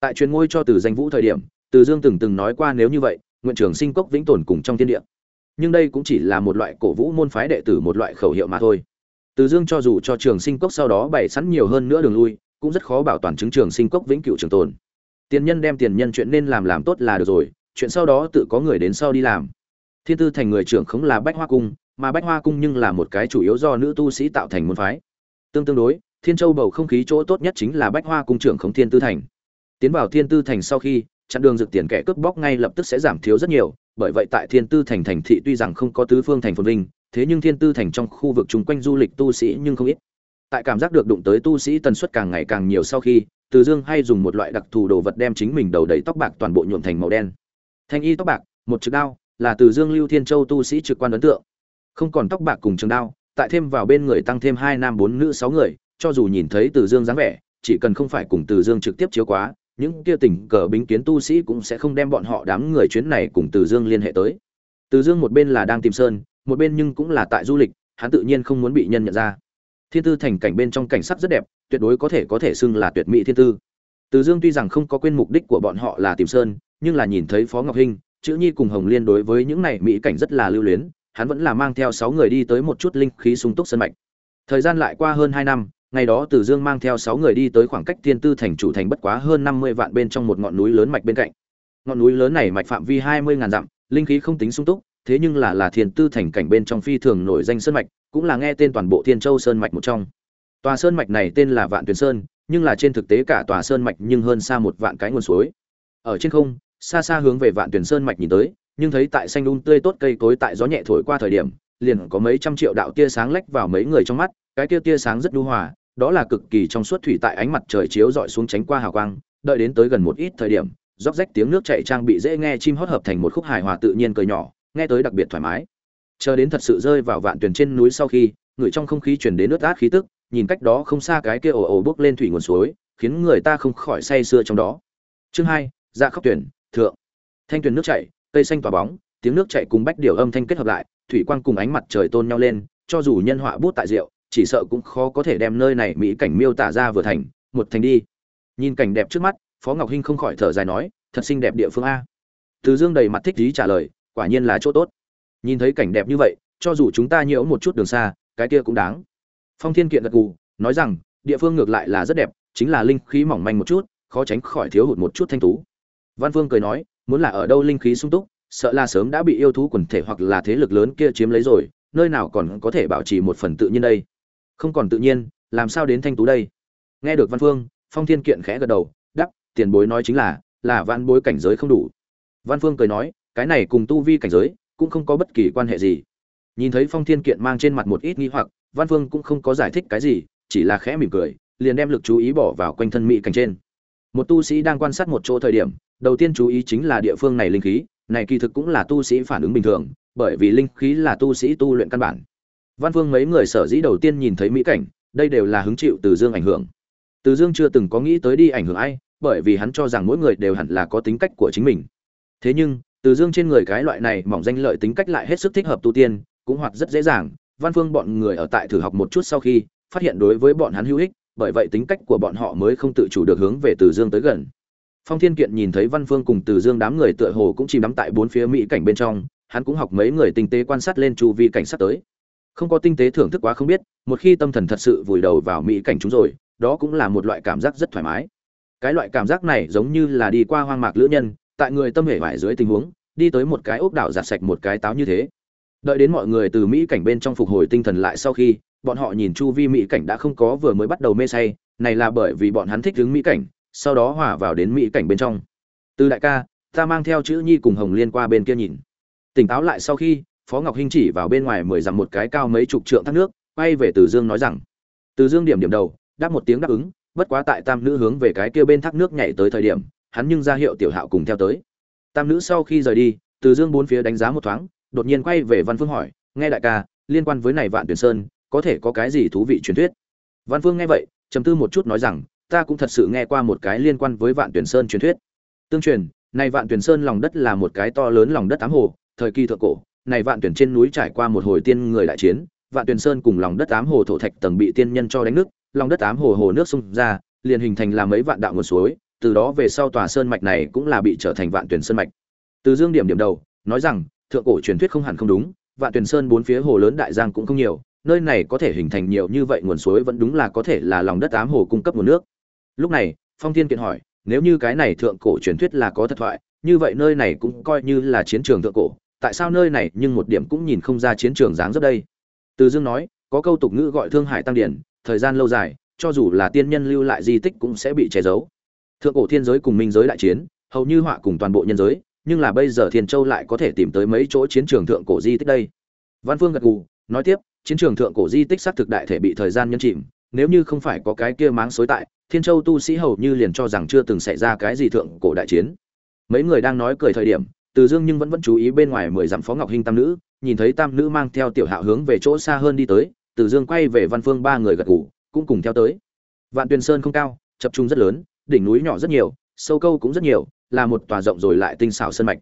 Tại truyền ngôi cho từ danh vũ thời điểm từ dương từng từng nói qua nếu như vậy nguyện trưởng sinh cốc vĩnh tồn cùng trong thiên địa nhưng đây cũng chỉ là một loại cổ vũ môn phái đệ tử một loại khẩu hiệu mà thôi. Từ dương cho dù cho trường sinh cốc sau đó bày sẵn nhiều hơn nữa đường lui, cũng rất khó bảo toàn chứng trường sinh cốc vĩnh cửu trường tồn. Tiền nhân đem tiền nhân chuyện nên làm làm tốt là được rồi, chuyện sau đó tự có người đến sau đi làm. Thiên tư thành người trưởng không là bách hoa cung, mà bách hoa cung nhưng là một cái chủ yếu do nữ tu sĩ tạo thành môn phái. Tương tương đối, thiên châu bầu không khí chỗ tốt nhất chính là bách hoa cung trưởng khống thiên tư thành. Tiến vào thiên tư thành sau khi, chặn đường dược tiền kẻ cướp bóc ngay lập tức sẽ giảm thiếu rất nhiều bởi vậy tại thiên tư thành thành thị tuy rằng không có tứ phương thành phồn vinh, thế nhưng thiên tư thành trong khu vực chung quanh du lịch tu sĩ nhưng không ít. Tại cảm giác được đụng tới tu sĩ tần suất càng ngày càng nhiều sau khi, từ dương hay dùng một loại đặc thù đồ vật đem chính mình đầu đầy tóc bạc toàn bộ nhuộm thành màu đen. Thanh y tóc bạc, một trực đao, là từ dương lưu thiên châu tu sĩ trực quan ấn tượng. Không còn tóc bạc cùng trường đao, tại thêm vào bên người tăng thêm hai nam bốn nữ sáu người, cho dù nhìn thấy từ dương dáng vẻ, chỉ cần không phải cùng từ dương trực tiếp chiếu quá những kia tình cờ bính kiến tu sĩ cũng sẽ không đem bọn họ đám người chuyến này cùng từ dương liên hệ tới. Từ dương một bên là đang tìm sơn, một bên nhưng cũng là tại du lịch, hắn tự nhiên không muốn bị nhân nhận ra. Thiên tư thành cảnh bên trong cảnh sắc rất đẹp, tuyệt đối có thể có thể xưng là tuyệt mỹ thiên tư. Từ dương tuy rằng không có quên mục đích của bọn họ là tìm sơn, nhưng là nhìn thấy phó ngọc hinh, chữ nhi cùng hồng liên đối với những này mỹ cảnh rất là lưu luyến, hắn vẫn là mang theo sáu người đi tới một chút linh khí sung túc sân mạch. Thời gian lại qua hơn hai năm ngày đó Từ Dương mang theo sáu người đi tới khoảng cách Thiên Tư thành chủ thành bất quá hơn năm mươi vạn bên trong một ngọn núi lớn mạch bên cạnh. Ngọn núi lớn này mạch phạm vi hai mươi ngàn dặm, linh khí không tính sung túc, thế nhưng là là Thiên Tư thành cảnh bên trong phi thường nổi danh sơn mạch, cũng là nghe tên toàn bộ Thiên Châu sơn mạch một trong. Tòa sơn mạch này tên là Vạn Tuyền Sơn, nhưng là trên thực tế cả tòa sơn mạch nhưng hơn xa một vạn cái nguồn suối. Ở trên không, xa xa hướng về Vạn Tuyền Sơn mạch nhìn tới, nhưng thấy tại xanh um tươi tốt cây cối tại gió nhẹ thổi qua thời điểm, liền có mấy trăm triệu đạo tia sáng lách vào mấy người trong mắt, cái kia tia sáng rất nhu hòa, đó là cực kỳ trong suốt thủy tại ánh mặt trời chiếu rọi xuống tránh qua hào quang, đợi đến tới gần một ít thời điểm, róc rách tiếng nước chảy trang bị dễ nghe chim hót hợp thành một khúc hài hòa tự nhiên cười nhỏ, nghe tới đặc biệt thoải mái. Chờ đến thật sự rơi vào vạn tuyển trên núi sau khi, người trong không khí truyền đến nước át khí tức, nhìn cách đó không xa cái kia ồ ồ bước lên thủy nguồn suối, khiến người ta không khỏi say sưa trong đó. Chương hai, Dạ khóc tuyển, thượng. Thanh tuyển nước chảy, cây xanh tỏa bóng, tiếng nước chảy cùng bách điều âm thanh kết hợp lại, thủy quang cùng ánh mặt trời tôn nhau lên, cho dù nhân họa bút tại rượu, chỉ sợ cũng khó có thể đem nơi này mỹ cảnh miêu tả ra vừa thành, một thành đi. Nhìn cảnh đẹp trước mắt, phó ngọc hinh không khỏi thở dài nói, thật xinh đẹp địa phương a. Từ dương đầy mặt thích lý trả lời, quả nhiên là chỗ tốt. Nhìn thấy cảnh đẹp như vậy, cho dù chúng ta nhiễu một chút đường xa, cái kia cũng đáng. Phong thiên kiện gật gù, nói rằng, địa phương ngược lại là rất đẹp, chính là linh khí mỏng manh một chút, khó tránh khỏi thiếu hụt một chút thanh tú. Văn phương cười nói, muốn là ở đâu linh khí sung túc, sợ là sớm đã bị yêu thú quần thể hoặc là thế lực lớn kia chiếm lấy rồi, nơi nào còn có thể bảo trì một phần tự nhiên đây? Không còn tự nhiên, làm sao đến thanh tú đây? Nghe được văn phương, phong thiên kiện khẽ gật đầu đắp tiền bối nói chính là là văn bối cảnh giới không đủ. Văn phương cười nói, cái này cùng tu vi cảnh giới, cũng không có bất kỳ quan hệ gì. Nhìn thấy phong thiên kiện mang trên mặt một ít nghi hoặc, văn phương cũng không có giải thích cái gì, chỉ là khẽ mỉm cười, liền đem lực chú ý bỏ vào quanh thân mỹ cảnh trên. Một tu sĩ đang quan sát một chỗ thời điểm, đầu tiên chú ý chính là địa phương này linh khí, này kỳ thực cũng là tu sĩ phản ứng bình thường, bởi vì linh khí là tu sĩ tu luyện căn bản. Văn Vương mấy người sở dĩ đầu tiên nhìn thấy mỹ cảnh, đây đều là hứng chịu từ Dương ảnh hưởng. Từ Dương chưa từng có nghĩ tới đi ảnh hưởng ai, bởi vì hắn cho rằng mỗi người đều hẳn là có tính cách của chính mình. Thế nhưng, Từ Dương trên người cái loại này mỏng danh lợi tính cách lại hết sức thích hợp tu tiên, cũng hoặc rất dễ dàng. Văn Phương bọn người ở tại thử học một chút sau khi, phát hiện đối với bọn hắn hữu ích, bởi vậy tính cách của bọn họ mới không tự chủ được hướng về Từ Dương tới gần. Phong Thiên Kiện nhìn thấy Văn Phương cùng Từ Dương đám người tựa hồ cũng chìm đắm tại bốn phía mỹ cảnh bên trong, hắn cũng học mấy người tinh tế quan sát lên chu vi cảnh sát tới không có tinh tế thưởng thức quá không biết, một khi tâm thần thật sự vùi đầu vào mỹ cảnh chúng rồi, đó cũng là một loại cảm giác rất thoải mái. Cái loại cảm giác này giống như là đi qua hoang mạc lữ nhân, tại người tâm hệ vải dưới tình huống, đi tới một cái ốc đảo giặt sạch một cái táo như thế. Đợi đến mọi người từ mỹ cảnh bên trong phục hồi tinh thần lại sau khi, bọn họ nhìn chu vi mỹ cảnh đã không có vừa mới bắt đầu mê say, này là bởi vì bọn hắn thích đứng mỹ cảnh, sau đó hòa vào đến mỹ cảnh bên trong. Từ đại ca, ta mang theo chữ nhi cùng hồng liên qua bên kia nhìn. Tỉnh táo lại sau khi phó ngọc hinh chỉ vào bên ngoài mười dặm một cái cao mấy chục trượng thác nước, quay về từ dương nói rằng, từ dương điểm điểm đầu, đáp một tiếng đáp ứng, bất quá tại tam nữ hướng về cái kia bên thác nước nhảy tới thời điểm, hắn nhưng ra hiệu tiểu hạo cùng theo tới. Tam nữ sau khi rời đi, từ dương bốn phía đánh giá một thoáng, đột nhiên quay về văn phương hỏi, nghe đại ca, liên quan với này vạn tuyển sơn, có thể có cái gì thú vị truyền thuyết? Văn phương nghe vậy, trầm tư một chút nói rằng, ta cũng thật sự nghe qua một cái liên quan với vạn tuyển sơn truyền thuyết. Tương truyền, này vạn tuyển sơn lòng đất là một cái to lớn lòng đất tám hồ, thời kỳ thượng cổ này vạn tuyển trên núi trải qua một hồi tiên người đại chiến, vạn tuyển sơn cùng lòng đất ám hồ thổ thạch tầng bị tiên nhân cho đánh nước lòng đất ám hồ hồ nước sung ra, liền hình thành làm mấy vạn đạo nguồn suối, từ đó về sau tòa sơn mạch này cũng là bị trở thành vạn tuyển sơn mạch. Từ dương điểm điểm đầu, nói rằng, thượng cổ truyền thuyết không hẳn không đúng, vạn tuyển sơn bốn phía hồ lớn đại giang cũng không nhiều, nơi này có thể hình thành nhiều như vậy nguồn suối vẫn đúng là có thể là lòng đất ám hồ cung cấp nguồn nước. Lúc này, phong thiên kiện hỏi, nếu như cái này thượng cổ truyền thuyết là có thật thoại, như vậy nơi này cũng coi như là chiến trường thượng cổ tại sao nơi này nhưng một điểm cũng nhìn không ra chiến trường dáng dấp đây? Từ dương nói, có câu tục ngữ gọi thương hải tăng điển, thời gian lâu dài, cho dù là tiên nhân lưu lại di tích cũng sẽ bị che giấu. Thượng cổ thiên giới cùng minh giới đại chiến, hầu như họa cùng toàn bộ nhân giới, nhưng là bây giờ thiên châu lại có thể tìm tới mấy chỗ chiến trường thượng cổ di tích đây. Văn phương gật gù, nói tiếp, chiến trường thượng cổ di tích xác thực đại thể bị thời gian nhân chìm, nếu như không phải có cái kia máng xối tại, thiên châu tu sĩ hầu như liền cho rằng chưa từng xảy ra cái gì thượng cổ đại chiến. Mấy người đang nói cười thời điểm từ dương nhưng vẫn vẫn chú ý bên ngoài mười dặm phó ngọc hinh tam nữ, nhìn thấy tam nữ mang theo tiểu hạo hướng về chỗ xa hơn đi tới, từ dương quay về văn phương ba người gật ngủ cũng cùng theo tới. Vạn tuyền sơn không cao, chập trung rất lớn, đỉnh núi nhỏ rất nhiều, sâu câu cũng rất nhiều, là một tòa rộng rồi lại tinh xảo sân mạch.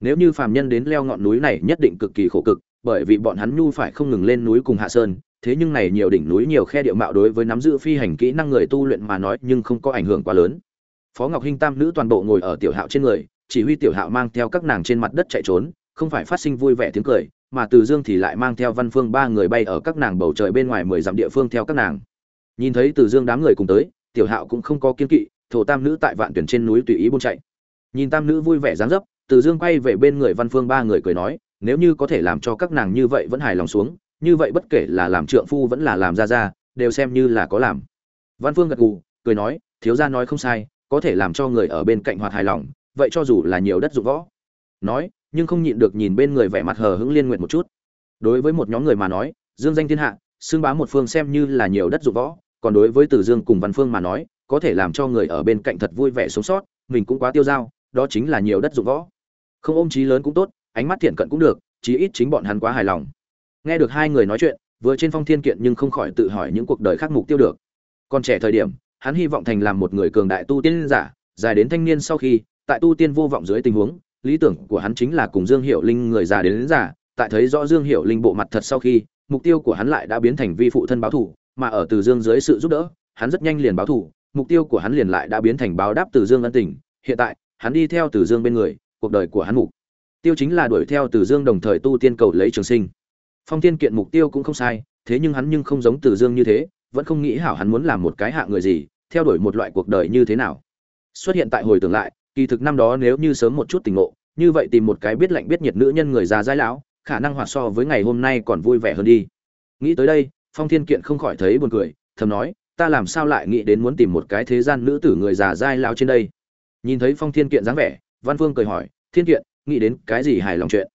Nếu như phàm nhân đến leo ngọn núi này nhất định cực kỳ khổ cực, bởi vì bọn hắn nhu phải không ngừng lên núi cùng hạ sơn, thế nhưng này nhiều đỉnh núi nhiều khe địa mạo đối với nắm giữ phi hành kỹ năng người tu luyện mà nói nhưng không có ảnh hưởng quá lớn. Phó ngọc hinh tam nữ toàn bộ ngồi ở tiểu hạo trên người chỉ huy tiểu hạo mang theo các nàng trên mặt đất chạy trốn, không phải phát sinh vui vẻ tiếng cười, mà từ dương thì lại mang theo văn phương ba người bay ở các nàng bầu trời bên ngoài mười dặm địa phương theo các nàng. Nhìn thấy từ dương đám người cùng tới, tiểu hạo cũng không có kiên kỵ, thổ tam nữ tại vạn tuyển trên núi tùy ý buôn chạy. Nhìn tam nữ vui vẻ dáng dấp, từ dương quay về bên người văn phương ba người cười nói, nếu như có thể làm cho các nàng như vậy vẫn hài lòng xuống, như vậy bất kể là làm trượng phu vẫn là làm ra ra đều xem như là có làm. Văn phương gật gù, cười nói, thiếu gia nói không sai, có thể làm cho người ở bên cạnh hoạt hài lòng vậy cho dù là nhiều đất dụng võ. Nói, nhưng không nhịn được nhìn bên người vẻ mặt hờ hững liên nguyện một chút. Đối với một nhóm người mà nói, dương danh thiên hạ xưng bá một phương xem như là nhiều đất dụng võ, còn đối với từ dương cùng văn phương mà nói, có thể làm cho người ở bên cạnh thật vui vẻ sống sót, mình cũng quá tiêu dao, đó chính là nhiều đất dụng võ. Không ôm trí lớn cũng tốt, ánh mắt thiện cận cũng được, chí ít chính bọn hắn quá hài lòng. Nghe được hai người nói chuyện, vừa trên phong thiên kiện nhưng không khỏi tự hỏi những cuộc đời khác mục tiêu được. Còn trẻ thời điểm, hắn hy vọng thành làm một người cường đại tu tiên giả, dài đến thanh niên sau khi tại tu tiên vô vọng dưới tình huống lý tưởng của hắn chính là cùng dương hiệu linh người già đến, đến già tại thấy rõ dương hiệu linh bộ mặt thật sau khi mục tiêu của hắn lại đã biến thành vi phụ thân báo thủ mà ở từ dương dưới sự giúp đỡ hắn rất nhanh liền báo thủ mục tiêu của hắn liền lại đã biến thành báo đáp từ dương ân tình hiện tại hắn đi theo từ dương bên người cuộc đời của hắn mục tiêu chính là đuổi theo từ dương đồng thời tu tiên cầu lấy trường sinh. Phong tiên kiện mục tiêu cũng không sai thế nhưng hắn nhưng không giống từ dương như thế vẫn không nghĩ hảo hắn muốn làm một cái hạ người gì theo đuổi một loại cuộc đời như thế nào. Xuất hiện tại hồi tưởng lại kỳ thực năm đó nếu như sớm một chút tình ngộ, như vậy tìm một cái biết lạnh biết nhiệt nữ nhân người già dai lão, khả năng hoạt so với ngày hôm nay còn vui vẻ hơn đi. Nghĩ tới đây, phong thiên kiện không khỏi thấy buồn cười, thầm nói, ta làm sao lại nghĩ đến muốn tìm một cái thế gian nữ tử người già dai lao trên đây? Nhìn thấy phong thiên kiện dáng vẻ, văn vương cười hỏi, thiên kiện, nghĩ đến cái gì hài lòng chuyện?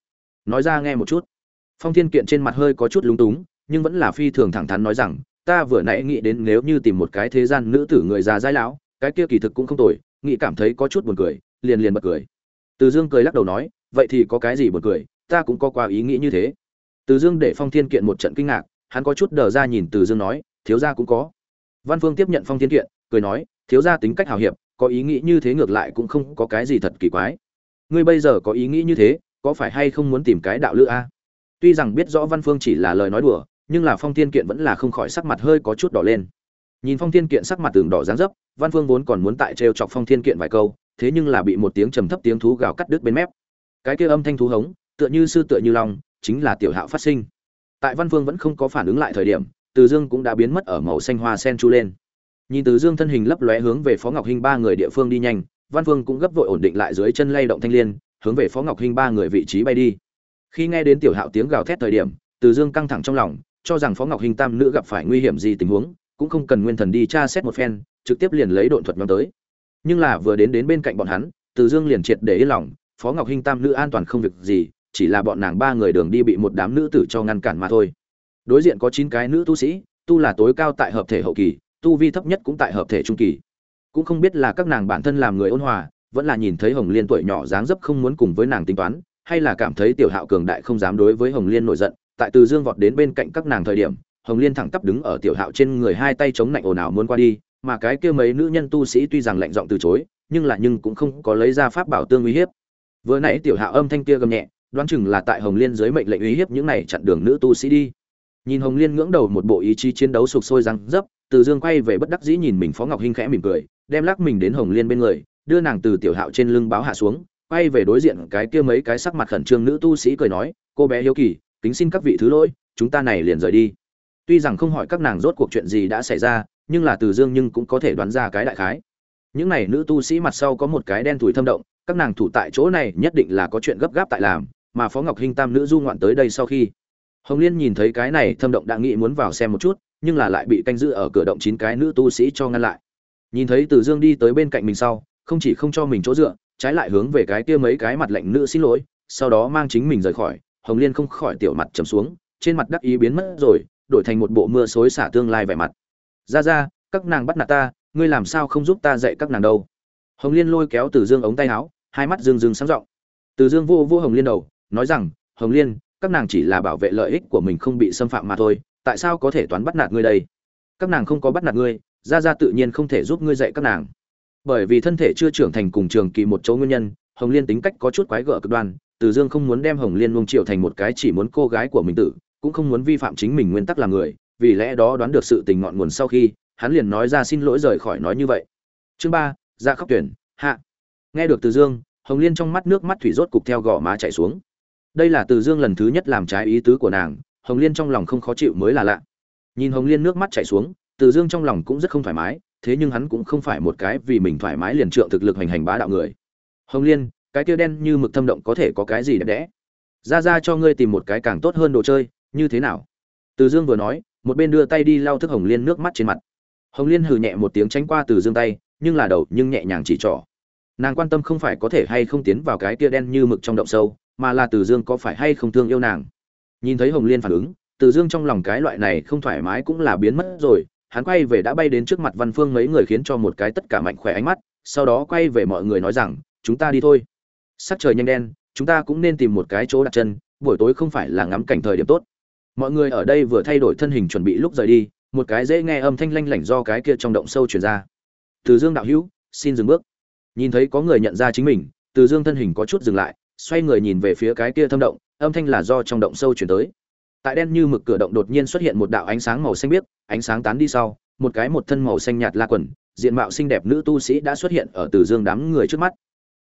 Nói ra nghe một chút. Phong thiên kiện trên mặt hơi có chút lúng túng, nhưng vẫn là phi thường thẳng thắn nói rằng, ta vừa nãy nghĩ đến nếu như tìm một cái thế gian nữ tử người già dai lão, cái kia kỳ thực cũng không tồi nghĩ cảm thấy có chút buồn cười, liền liền bật cười. Từ dương cười lắc đầu nói, vậy thì có cái gì buồn cười? Ta cũng có qua ý nghĩ như thế. Từ dương để phong thiên kiện một trận kinh ngạc, hắn có chút đờ ra nhìn từ dương nói, thiếu gia cũng có. Văn phương tiếp nhận phong thiên kiện, cười nói, thiếu gia tính cách hào hiệp, có ý nghĩ như thế ngược lại cũng không có cái gì thật kỳ quái. Ngươi bây giờ có ý nghĩ như thế, có phải hay không muốn tìm cái đạo lữ a? Tuy rằng biết rõ văn phương chỉ là lời nói đùa, nhưng là phong thiên kiện vẫn là không khỏi sắc mặt hơi có chút đỏ lên nhìn phong thiên kiện sắc mặt tường đỏ dáng dấp, văn phương vốn còn muốn tại trêu chọc phong thiên kiện vài câu, thế nhưng là bị một tiếng trầm thấp tiếng thú gào cắt đứt bên mép. Cái kia âm thanh thú hống, tựa như sư tựa như long, chính là tiểu hạo phát sinh. Tại văn phương vẫn không có phản ứng lại thời điểm, từ dương cũng đã biến mất ở màu xanh hoa sen chu lên. Nhìn từ dương thân hình lấp lóe hướng về phó ngọc hinh ba người địa phương đi nhanh, văn phương cũng gấp vội ổn định lại dưới chân lay động thanh liên, hướng về phó ngọc hinh ba người vị trí bay đi. Khi nghe đến tiểu hạo tiếng gào thét thời điểm, từ dương căng thẳng trong lòng, cho rằng phó ngọc hinh tam nữ gặp phải nguy hiểm gì tình huống cũng không cần nguyên thần đi tra xét một phen, trực tiếp liền lấy độn thuật nhóm tới. Nhưng là vừa đến đến bên cạnh bọn hắn, từ dương liền triệt để yên lòng, phó ngọc hinh tam nữ an toàn không việc gì, chỉ là bọn nàng ba người đường đi bị một đám nữ tử cho ngăn cản mà thôi. Đối diện có chín cái nữ tu sĩ, tu là tối cao tại hợp thể hậu kỳ, tu vi thấp nhất cũng tại hợp thể trung kỳ. Cũng không biết là các nàng bản thân làm người ôn hòa, vẫn là nhìn thấy hồng liên tuổi nhỏ dáng dấp không muốn cùng với nàng tính toán, hay là cảm thấy tiểu hạo cường đại không dám đối với hồng liên nổi giận, tại từ dương vọt đến bên cạnh các nàng thời điểm hồng liên thẳng tắp đứng ở tiểu hạo trên người hai tay chống lạnh ồn ào muốn qua đi, mà cái kia mấy nữ nhân tu sĩ tuy rằng lạnh giọng từ chối, nhưng là nhưng cũng không có lấy ra pháp bảo tương uy hiếp. Vừa nãy tiểu hạo âm thanh kia gầm nhẹ, đoán chừng là tại hồng liên dưới mệnh lệnh uy hiếp những này chặn đường nữ tu sĩ đi. Nhìn hồng liên ngưỡng đầu một bộ ý chí chiến đấu sục sôi răng dấp, từ dương quay về bất đắc dĩ nhìn mình phó ngọc hinh khẽ mỉm cười, đem lắc mình đến hồng liên bên người, đưa nàng từ tiểu hạo trên lưng báo hạ xuống, quay về đối diện cái kia mấy cái sắc mặt khẩn trương nữ tu sĩ cười nói, cô bé hiếu kỳ, kính xin các vị thứ lỗi, chúng ta này liền rời đi tuy rằng không hỏi các nàng rốt cuộc chuyện gì đã xảy ra, nhưng là từ dương nhưng cũng có thể đoán ra cái đại khái. Những này nữ tu sĩ mặt sau có một cái đen thủi thâm động, các nàng thủ tại chỗ này nhất định là có chuyện gấp gáp tại làm, mà phó ngọc hinh tam nữ du ngoạn tới đây sau khi. Hồng liên nhìn thấy cái này thâm động đã nghĩ muốn vào xem một chút, nhưng là lại bị canh giữ ở cửa động chín cái nữ tu sĩ cho ngăn lại. Nhìn thấy từ dương đi tới bên cạnh mình sau, không chỉ không cho mình chỗ dựa, trái lại hướng về cái kia mấy cái mặt lạnh nữ xin lỗi, sau đó mang chính mình rời khỏi. Hồng liên không khỏi tiểu mặt trầm xuống, trên mặt đắc ý biến mất rồi đổi thành một bộ mưa xối xả tương lai vẻ mặt. Ra ra, các nàng bắt nạt ta, ngươi làm sao không giúp ta dạy các nàng đâu? Hồng liên lôi kéo từ dương ống tay áo, hai mắt dương dương sáng rộng. Từ dương vô vô hồng liên đầu, nói rằng, hồng liên, các nàng chỉ là bảo vệ lợi ích của mình không bị xâm phạm mà thôi, tại sao có thể toán bắt nạt ngươi đây? Các nàng không có bắt nạt ngươi, ra ra tự nhiên không thể giúp ngươi dạy các nàng. Bởi vì thân thể chưa trưởng thành cùng trường kỳ một chỗ nguyên nhân, hồng liên tính cách có chút quái gở cực đoan, từ dương không muốn đem hồng liên luông triệu thành một cái chỉ muốn cô gái của mình tử cũng không muốn vi phạm chính mình nguyên tắc làm người, vì lẽ đó đoán được sự tình ngọn nguồn sau khi, hắn liền nói ra xin lỗi rời khỏi nói như vậy. Chương ba, ra khóc tuyển, hạ. Nghe được từ dương, hồng liên trong mắt nước mắt thủy rốt cục theo gò má chảy xuống. Đây là từ dương lần thứ nhất làm trái ý tứ của nàng, hồng liên trong lòng không khó chịu mới là lạ. Nhìn hồng liên nước mắt chảy xuống, từ dương trong lòng cũng rất không thoải mái, thế nhưng hắn cũng không phải một cái vì mình thoải mái liền trượng thực lực hành hành bá đạo người. Hồng liên, cái kia đen như mực thâm động có thể có cái gì đẹp đẽ? Ra ra cho ngươi tìm một cái càng tốt hơn đồ chơi như thế nào? Từ dương vừa nói, một bên đưa tay đi lau thức hồng liên nước mắt trên mặt. Hồng liên hừ nhẹ một tiếng tránh qua từ dương tay, nhưng là đầu nhưng nhẹ nhàng chỉ trỏ. Nàng quan tâm không phải có thể hay không tiến vào cái kia đen như mực trong động sâu, mà là từ dương có phải hay không thương yêu nàng. Nhìn thấy hồng liên phản ứng, từ dương trong lòng cái loại này không thoải mái cũng là biến mất rồi, hắn quay về đã bay đến trước mặt văn phương mấy người khiến cho một cái tất cả mạnh khỏe ánh mắt, sau đó quay về mọi người nói rằng, chúng ta đi thôi. Sắc trời nhanh đen, chúng ta cũng nên tìm một cái chỗ đặt chân, buổi tối không phải là ngắm cảnh thời điểm tốt mọi người ở đây vừa thay đổi thân hình chuẩn bị lúc rời đi, một cái dễ nghe âm thanh lanh lảnh do cái kia trong động sâu truyền ra. Từ dương đạo hữu, xin dừng bước. Nhìn thấy có người nhận ra chính mình, từ dương thân hình có chút dừng lại, xoay người nhìn về phía cái kia thâm động, âm thanh là do trong động sâu chuyển tới. Tại đen như mực cửa động đột nhiên xuất hiện một đạo ánh sáng màu xanh biếc, ánh sáng tán đi sau, một cái một thân màu xanh nhạt la quần, diện mạo xinh đẹp nữ tu sĩ đã xuất hiện ở từ dương đám người trước mắt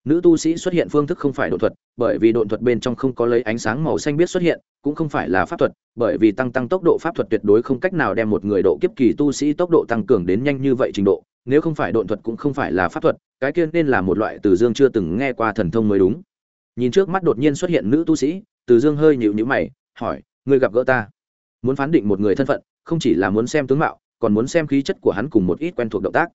nữ tu sĩ xuất hiện phương thức không phải độ thuật, bởi vì độ thuật bên trong không có lấy ánh sáng màu xanh biết xuất hiện, cũng không phải là pháp thuật, bởi vì tăng tăng tốc độ pháp thuật tuyệt đối không cách nào đem một người độ kiếp kỳ tu sĩ tốc độ tăng cường đến nhanh như vậy trình độ, nếu không phải độ thuật cũng không phải là pháp thuật, cái kia nên là một loại từ dương chưa từng nghe qua thần thông mới đúng. Nhìn trước mắt đột nhiên xuất hiện nữ tu sĩ, từ dương hơi nhịu nhữ mày, hỏi, ngươi gặp gỡ ta? Muốn phán định một người thân phận, không chỉ là muốn xem tướng mạo, còn muốn xem khí chất của hắn cùng một ít quen thuộc động tác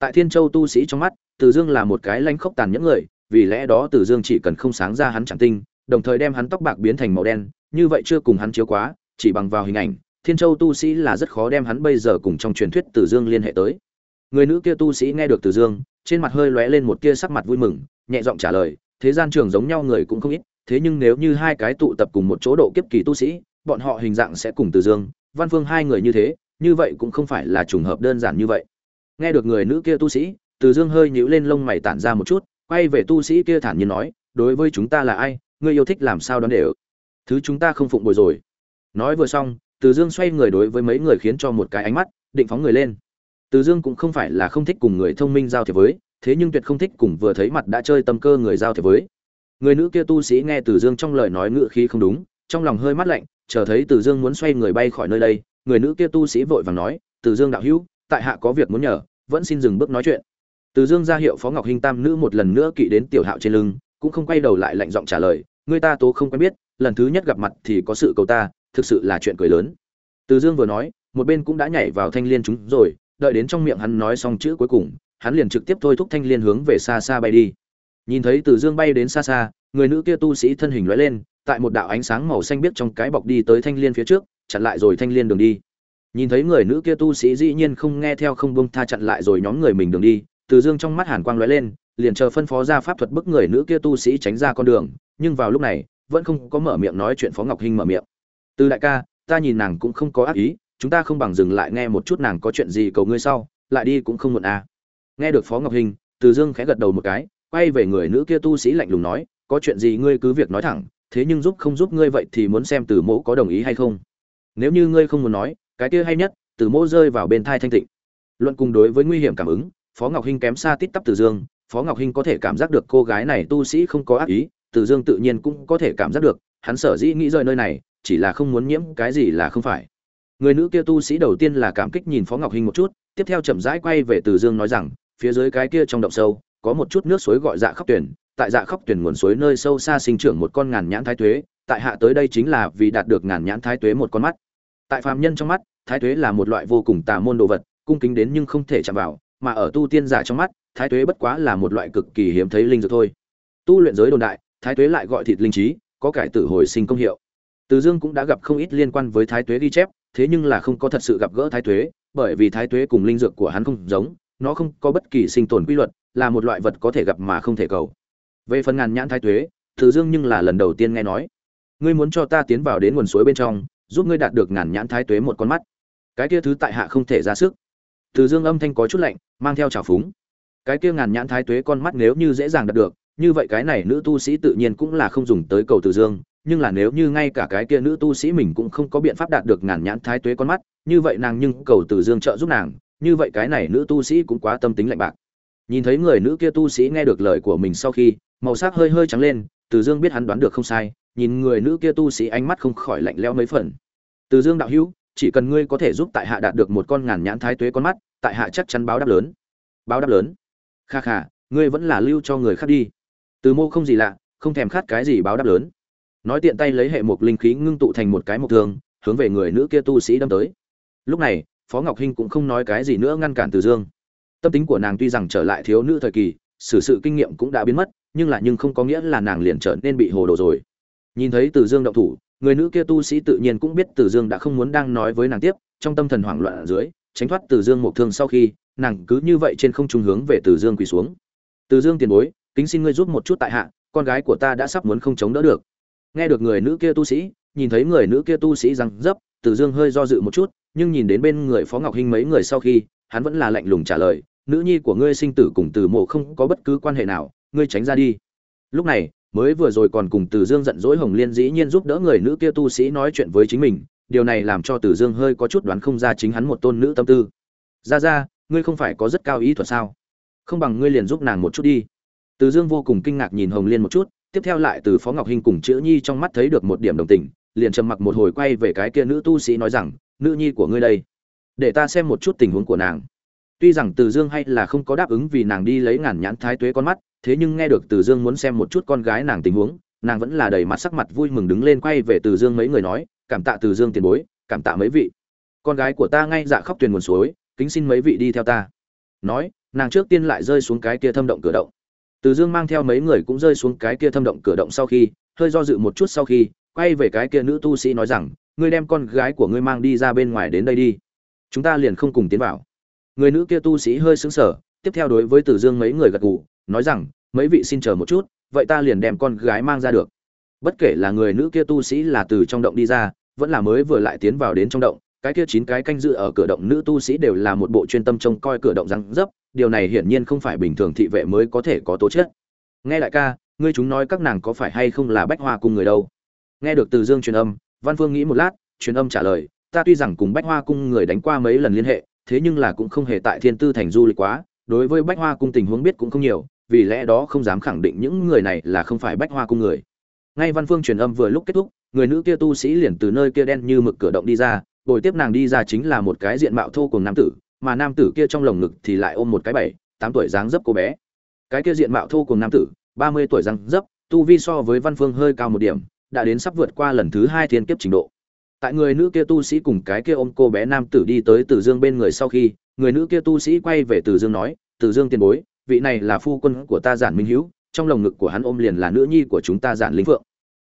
tại thiên châu tu sĩ trong mắt, từ dương là một cái lanh khốc tàn nhẫn người, vì lẽ đó từ dương chỉ cần không sáng ra hắn chẳng tinh, đồng thời đem hắn tóc bạc biến thành màu đen, như vậy chưa cùng hắn chiếu quá, chỉ bằng vào hình ảnh, thiên châu tu sĩ là rất khó đem hắn bây giờ cùng trong truyền thuyết từ dương liên hệ tới. Người nữ kia tu sĩ nghe được từ dương, trên mặt hơi lóe lên một kia sắc mặt vui mừng, nhẹ giọng trả lời, thế gian trường giống nhau người cũng không ít, thế nhưng nếu như hai cái tụ tập cùng một chỗ độ kiếp kỳ tu sĩ, bọn họ hình dạng sẽ cùng từ dương, văn phương hai người như thế, như vậy cũng không phải là trùng hợp đơn giản như vậy nghe được người nữ kia tu sĩ, từ dương hơi nhíu lên lông mày tản ra một chút, quay về tu sĩ kia thản nhiên nói, đối với chúng ta là ai? Ngươi yêu thích làm sao đón đều? Thứ chúng ta không phụng bồi rồi. Nói vừa xong, từ dương xoay người đối với mấy người khiến cho một cái ánh mắt, định phóng người lên. Từ dương cũng không phải là không thích cùng người thông minh giao thiệp với, thế nhưng tuyệt không thích cùng vừa thấy mặt đã chơi tâm cơ người giao thiệp với. Người nữ kia tu sĩ nghe từ dương trong lời nói ngựa khí không đúng, trong lòng hơi mắt lạnh, chờ thấy từ dương muốn xoay người bay khỏi nơi đây, người nữ kia tu sĩ vội vàng nói, từ dương đạo hữu, tại hạ có việc muốn nhờ vẫn xin dừng bước nói chuyện. Từ dương ra hiệu phó ngọc hinh tam nữ một lần nữa kỵ đến tiểu hạo trên lưng, cũng không quay đầu lại lạnh giọng trả lời người ta tố không quen biết, lần thứ nhất gặp mặt thì có sự cầu ta, thực sự là chuyện cười lớn. Từ dương vừa nói, một bên cũng đã nhảy vào thanh liên chúng rồi, đợi đến trong miệng hắn nói xong chữ cuối cùng, hắn liền trực tiếp thôi thúc thanh liên hướng về xa xa bay đi. Nhìn thấy từ dương bay đến xa xa, người nữ kia tu sĩ thân hình lóe lên, tại một đạo ánh sáng màu xanh biếc trong cái bọc đi tới thanh liên phía trước, chặn lại rồi thanh liên đường đi nhìn thấy người nữ kia tu sĩ dĩ nhiên không nghe theo không bông tha chặn lại rồi nhóm người mình đường đi, từ dương trong mắt hàn quang lóe lên, liền chờ phân phó ra pháp thuật bức người nữ kia tu sĩ tránh ra con đường, nhưng vào lúc này, vẫn không có mở miệng nói chuyện phó ngọc hinh mở miệng từ đại ca, ta nhìn nàng cũng không có ác ý, chúng ta không bằng dừng lại nghe một chút nàng có chuyện gì cầu ngươi sau, lại đi cũng không muộn à. nghe được phó ngọc hinh, từ dương khẽ gật đầu một cái, quay về người nữ kia tu sĩ lạnh lùng nói, có chuyện gì ngươi cứ việc nói thẳng, thế nhưng giúp không giúp ngươi vậy thì muốn xem từ mẫu có đồng ý hay không nếu như ngươi không muốn nói cái kia hay nhất, từ mẫu rơi vào bên thai thanh tịnh. Luận cùng đối với nguy hiểm cảm ứng, phó ngọc hinh kém xa tít tắp từ dương. Phó ngọc hinh có thể cảm giác được cô gái này tu sĩ không có ác ý, từ dương tự nhiên cũng có thể cảm giác được, hắn sở dĩ nghĩ rời nơi này, chỉ là không muốn nhiễm cái gì là không phải. Người nữ kia tu sĩ đầu tiên là cảm kích nhìn phó ngọc hinh một chút, tiếp theo chậm rãi quay về từ dương nói rằng, phía dưới cái kia trong động sâu, có một chút nước suối gọi dạ khóc tuyển, tại dạ khóc tuyển nguồn suối nơi sâu xa sinh trưởng một con ngàn nhãn thái tuế, tại hạ tới đây chính là vì đạt được ngàn nhãn thái tuế một con mắt tại phàm nhân trong mắt, thái tuế là một loại vô cùng tà môn đồ vật, cung kính đến nhưng không thể chạm vào, mà ở tu tiên giả trong mắt, thái tuế bất quá là một loại cực kỳ hiếm thấy linh dược thôi. Tu luyện giới đồn đại, thái tuế lại gọi thịt linh trí, có cải tử hồi sinh công hiệu. Từ dương cũng đã gặp không ít liên quan với thái tuế ghi chép, thế nhưng là không có thật sự gặp gỡ thái tuế, bởi vì thái tuế cùng linh dược của hắn không giống, nó không có bất kỳ sinh tồn quy luật, là một loại vật có thể gặp mà không thể cầu. Về phần ngàn nhãn thái tuế, từ dương nhưng là lần đầu tiên nghe nói. Ngươi muốn cho ta tiến vào đến nguồn suối bên trong giúp ngươi đạt được ngàn nhãn thái tuế một con mắt. Cái kia thứ tại hạ không thể ra sức. Từ dương âm thanh có chút lạnh, mang theo trào phúng. Cái kia ngàn nhãn thái tuế con mắt nếu như dễ dàng đạt được, như vậy cái này nữ tu sĩ tự nhiên cũng là không dùng tới cầu từ dương, nhưng là nếu như ngay cả cái kia nữ tu sĩ mình cũng không có biện pháp đạt được ngàn nhãn thái tuế con mắt, như vậy nàng nhưng cầu từ dương trợ giúp nàng, như vậy cái này nữ tu sĩ cũng quá tâm tính lạnh bạc. Nhìn thấy người nữ kia tu sĩ nghe được lời của mình sau khi, màu sắc hơi hơi trắng lên, từ dương biết hắn đoán được không sai nhìn người nữ kia tu sĩ ánh mắt không khỏi lạnh lẽo mấy phần. Từ dương đạo hữu, chỉ cần ngươi có thể giúp tại hạ đạt được một con ngàn nhãn thái tuế con mắt, tại hạ chắc chắn báo đáp lớn. Báo đáp lớn? Kha kha, ngươi vẫn là lưu cho người khác đi. Từ mô không gì lạ, không thèm khát cái gì báo đáp lớn. Nói tiện tay lấy hệ một linh khí ngưng tụ thành một cái mục thường, hướng về người nữ kia tu sĩ đâm tới. Lúc này, phó ngọc hinh cũng không nói cái gì nữa ngăn cản từ dương. Tâm tính của nàng tuy rằng trở lại thiếu nữ thời kỳ, xử sự kinh nghiệm cũng đã biến mất, nhưng là nhưng không có nghĩa là nàng liền trở nên bị hồ đồ rồi nhìn thấy từ dương động thủ, người nữ kia tu sĩ tự nhiên cũng biết từ dương đã không muốn đang nói với nàng tiếp, trong tâm thần hoảng loạn ở dưới, tránh thoát từ dương một thương sau khi, nàng cứ như vậy trên không trung hướng về từ dương quỳ xuống. Từ dương tiền bối, kính xin ngươi giúp một chút tại hạ, con gái của ta đã sắp muốn không chống đỡ được. Nghe được người nữ kia tu sĩ, nhìn thấy người nữ kia tu sĩ răng dấp, từ dương hơi do dự một chút, nhưng nhìn đến bên người phó ngọc hinh mấy người sau khi, hắn vẫn là lạnh lùng trả lời, nữ nhi của ngươi sinh tử cùng từ mộ không có bất cứ quan hệ nào, ngươi tránh ra đi. Lúc này mới vừa rồi còn cùng từ dương giận dỗi hồng liên dĩ nhiên giúp đỡ người nữ kia tu sĩ nói chuyện với chính mình, điều này làm cho từ dương hơi có chút đoán không ra chính hắn một tôn nữ tâm tư. Ra ra, ngươi không phải có rất cao ý thuật sao? Không bằng ngươi liền giúp nàng một chút đi. Từ dương vô cùng kinh ngạc nhìn hồng liên một chút, tiếp theo lại từ phó ngọc hinh cùng chữ nhi trong mắt thấy được một điểm đồng tình, liền trầm mặc một hồi quay về cái kia nữ tu sĩ nói rằng, nữ nhi của ngươi đây, để ta xem một chút tình huống của nàng. Tuy rằng từ dương hay là không có đáp ứng vì nàng đi lấy ngàn nhãn thái tuế con mắt thế nhưng nghe được từ dương muốn xem một chút con gái nàng tình huống, nàng vẫn là đầy mặt sắc mặt vui mừng đứng lên quay về từ dương mấy người nói, cảm tạ từ dương tiền bối, cảm tạ mấy vị. Con gái của ta ngay dạ khóc tuyền nguồn suối, kính xin mấy vị đi theo ta. Nói, nàng trước tiên lại rơi xuống cái kia thâm động cửa động. Từ dương mang theo mấy người cũng rơi xuống cái kia thâm động cửa động sau khi, hơi do dự một chút sau khi, quay về cái kia nữ tu sĩ nói rằng, ngươi đem con gái của ngươi mang đi ra bên ngoài đến đây đi. Chúng ta liền không cùng tiến vào. Người nữ kia tu sĩ hơi sững sờ, tiếp theo đối với từ dương mấy người gật gù nói rằng, mấy vị xin chờ một chút, vậy ta liền đem con gái mang ra được. Bất kể là người nữ kia tu sĩ là từ trong động đi ra, vẫn là mới vừa lại tiến vào đến trong động, cái kia chín cái canh dự ở cửa động nữ tu sĩ đều là một bộ chuyên tâm trông coi cửa động răng dấp, điều này hiển nhiên không phải bình thường thị vệ mới có thể có tố chất. Nghe đại ca, ngươi chúng nói các nàng có phải hay không là bách hoa cung người đâu? Nghe được từ dương truyền âm, văn phương nghĩ một lát, truyền âm trả lời, ta tuy rằng cùng bách hoa cung người đánh qua mấy lần liên hệ, thế nhưng là cũng không hề tại thiên tư thành du lịch quá, đối với bách hoa cung tình huống biết cũng không nhiều vì lẽ đó không dám khẳng định những người này là không phải bách hoa cung người. Ngay văn phương truyền âm vừa lúc kết thúc, người nữ kia tu sĩ liền từ nơi kia đen như mực cửa động đi ra, bồi tiếp nàng đi ra chính là một cái diện mạo thô cùng nam tử, mà nam tử kia trong lồng ngực thì lại ôm một cái bảy, tám tuổi dáng dấp cô bé. Cái kia diện mạo thô cùng nam tử, ba mươi tuổi dáng dấp, tu vi so với văn phương hơi cao một điểm, đã đến sắp vượt qua lần thứ hai thiên kiếp trình độ. Tại người nữ kia tu sĩ cùng cái kia ôm cô bé nam tử đi tới từ dương bên người sau khi, người nữ kia tu sĩ quay về từ dương nói, từ dương tiền bối vị này là phu quân của ta giản minh hữu, trong lồng ngực của hắn ôm liền là nữ nhi của chúng ta giản linh phượng.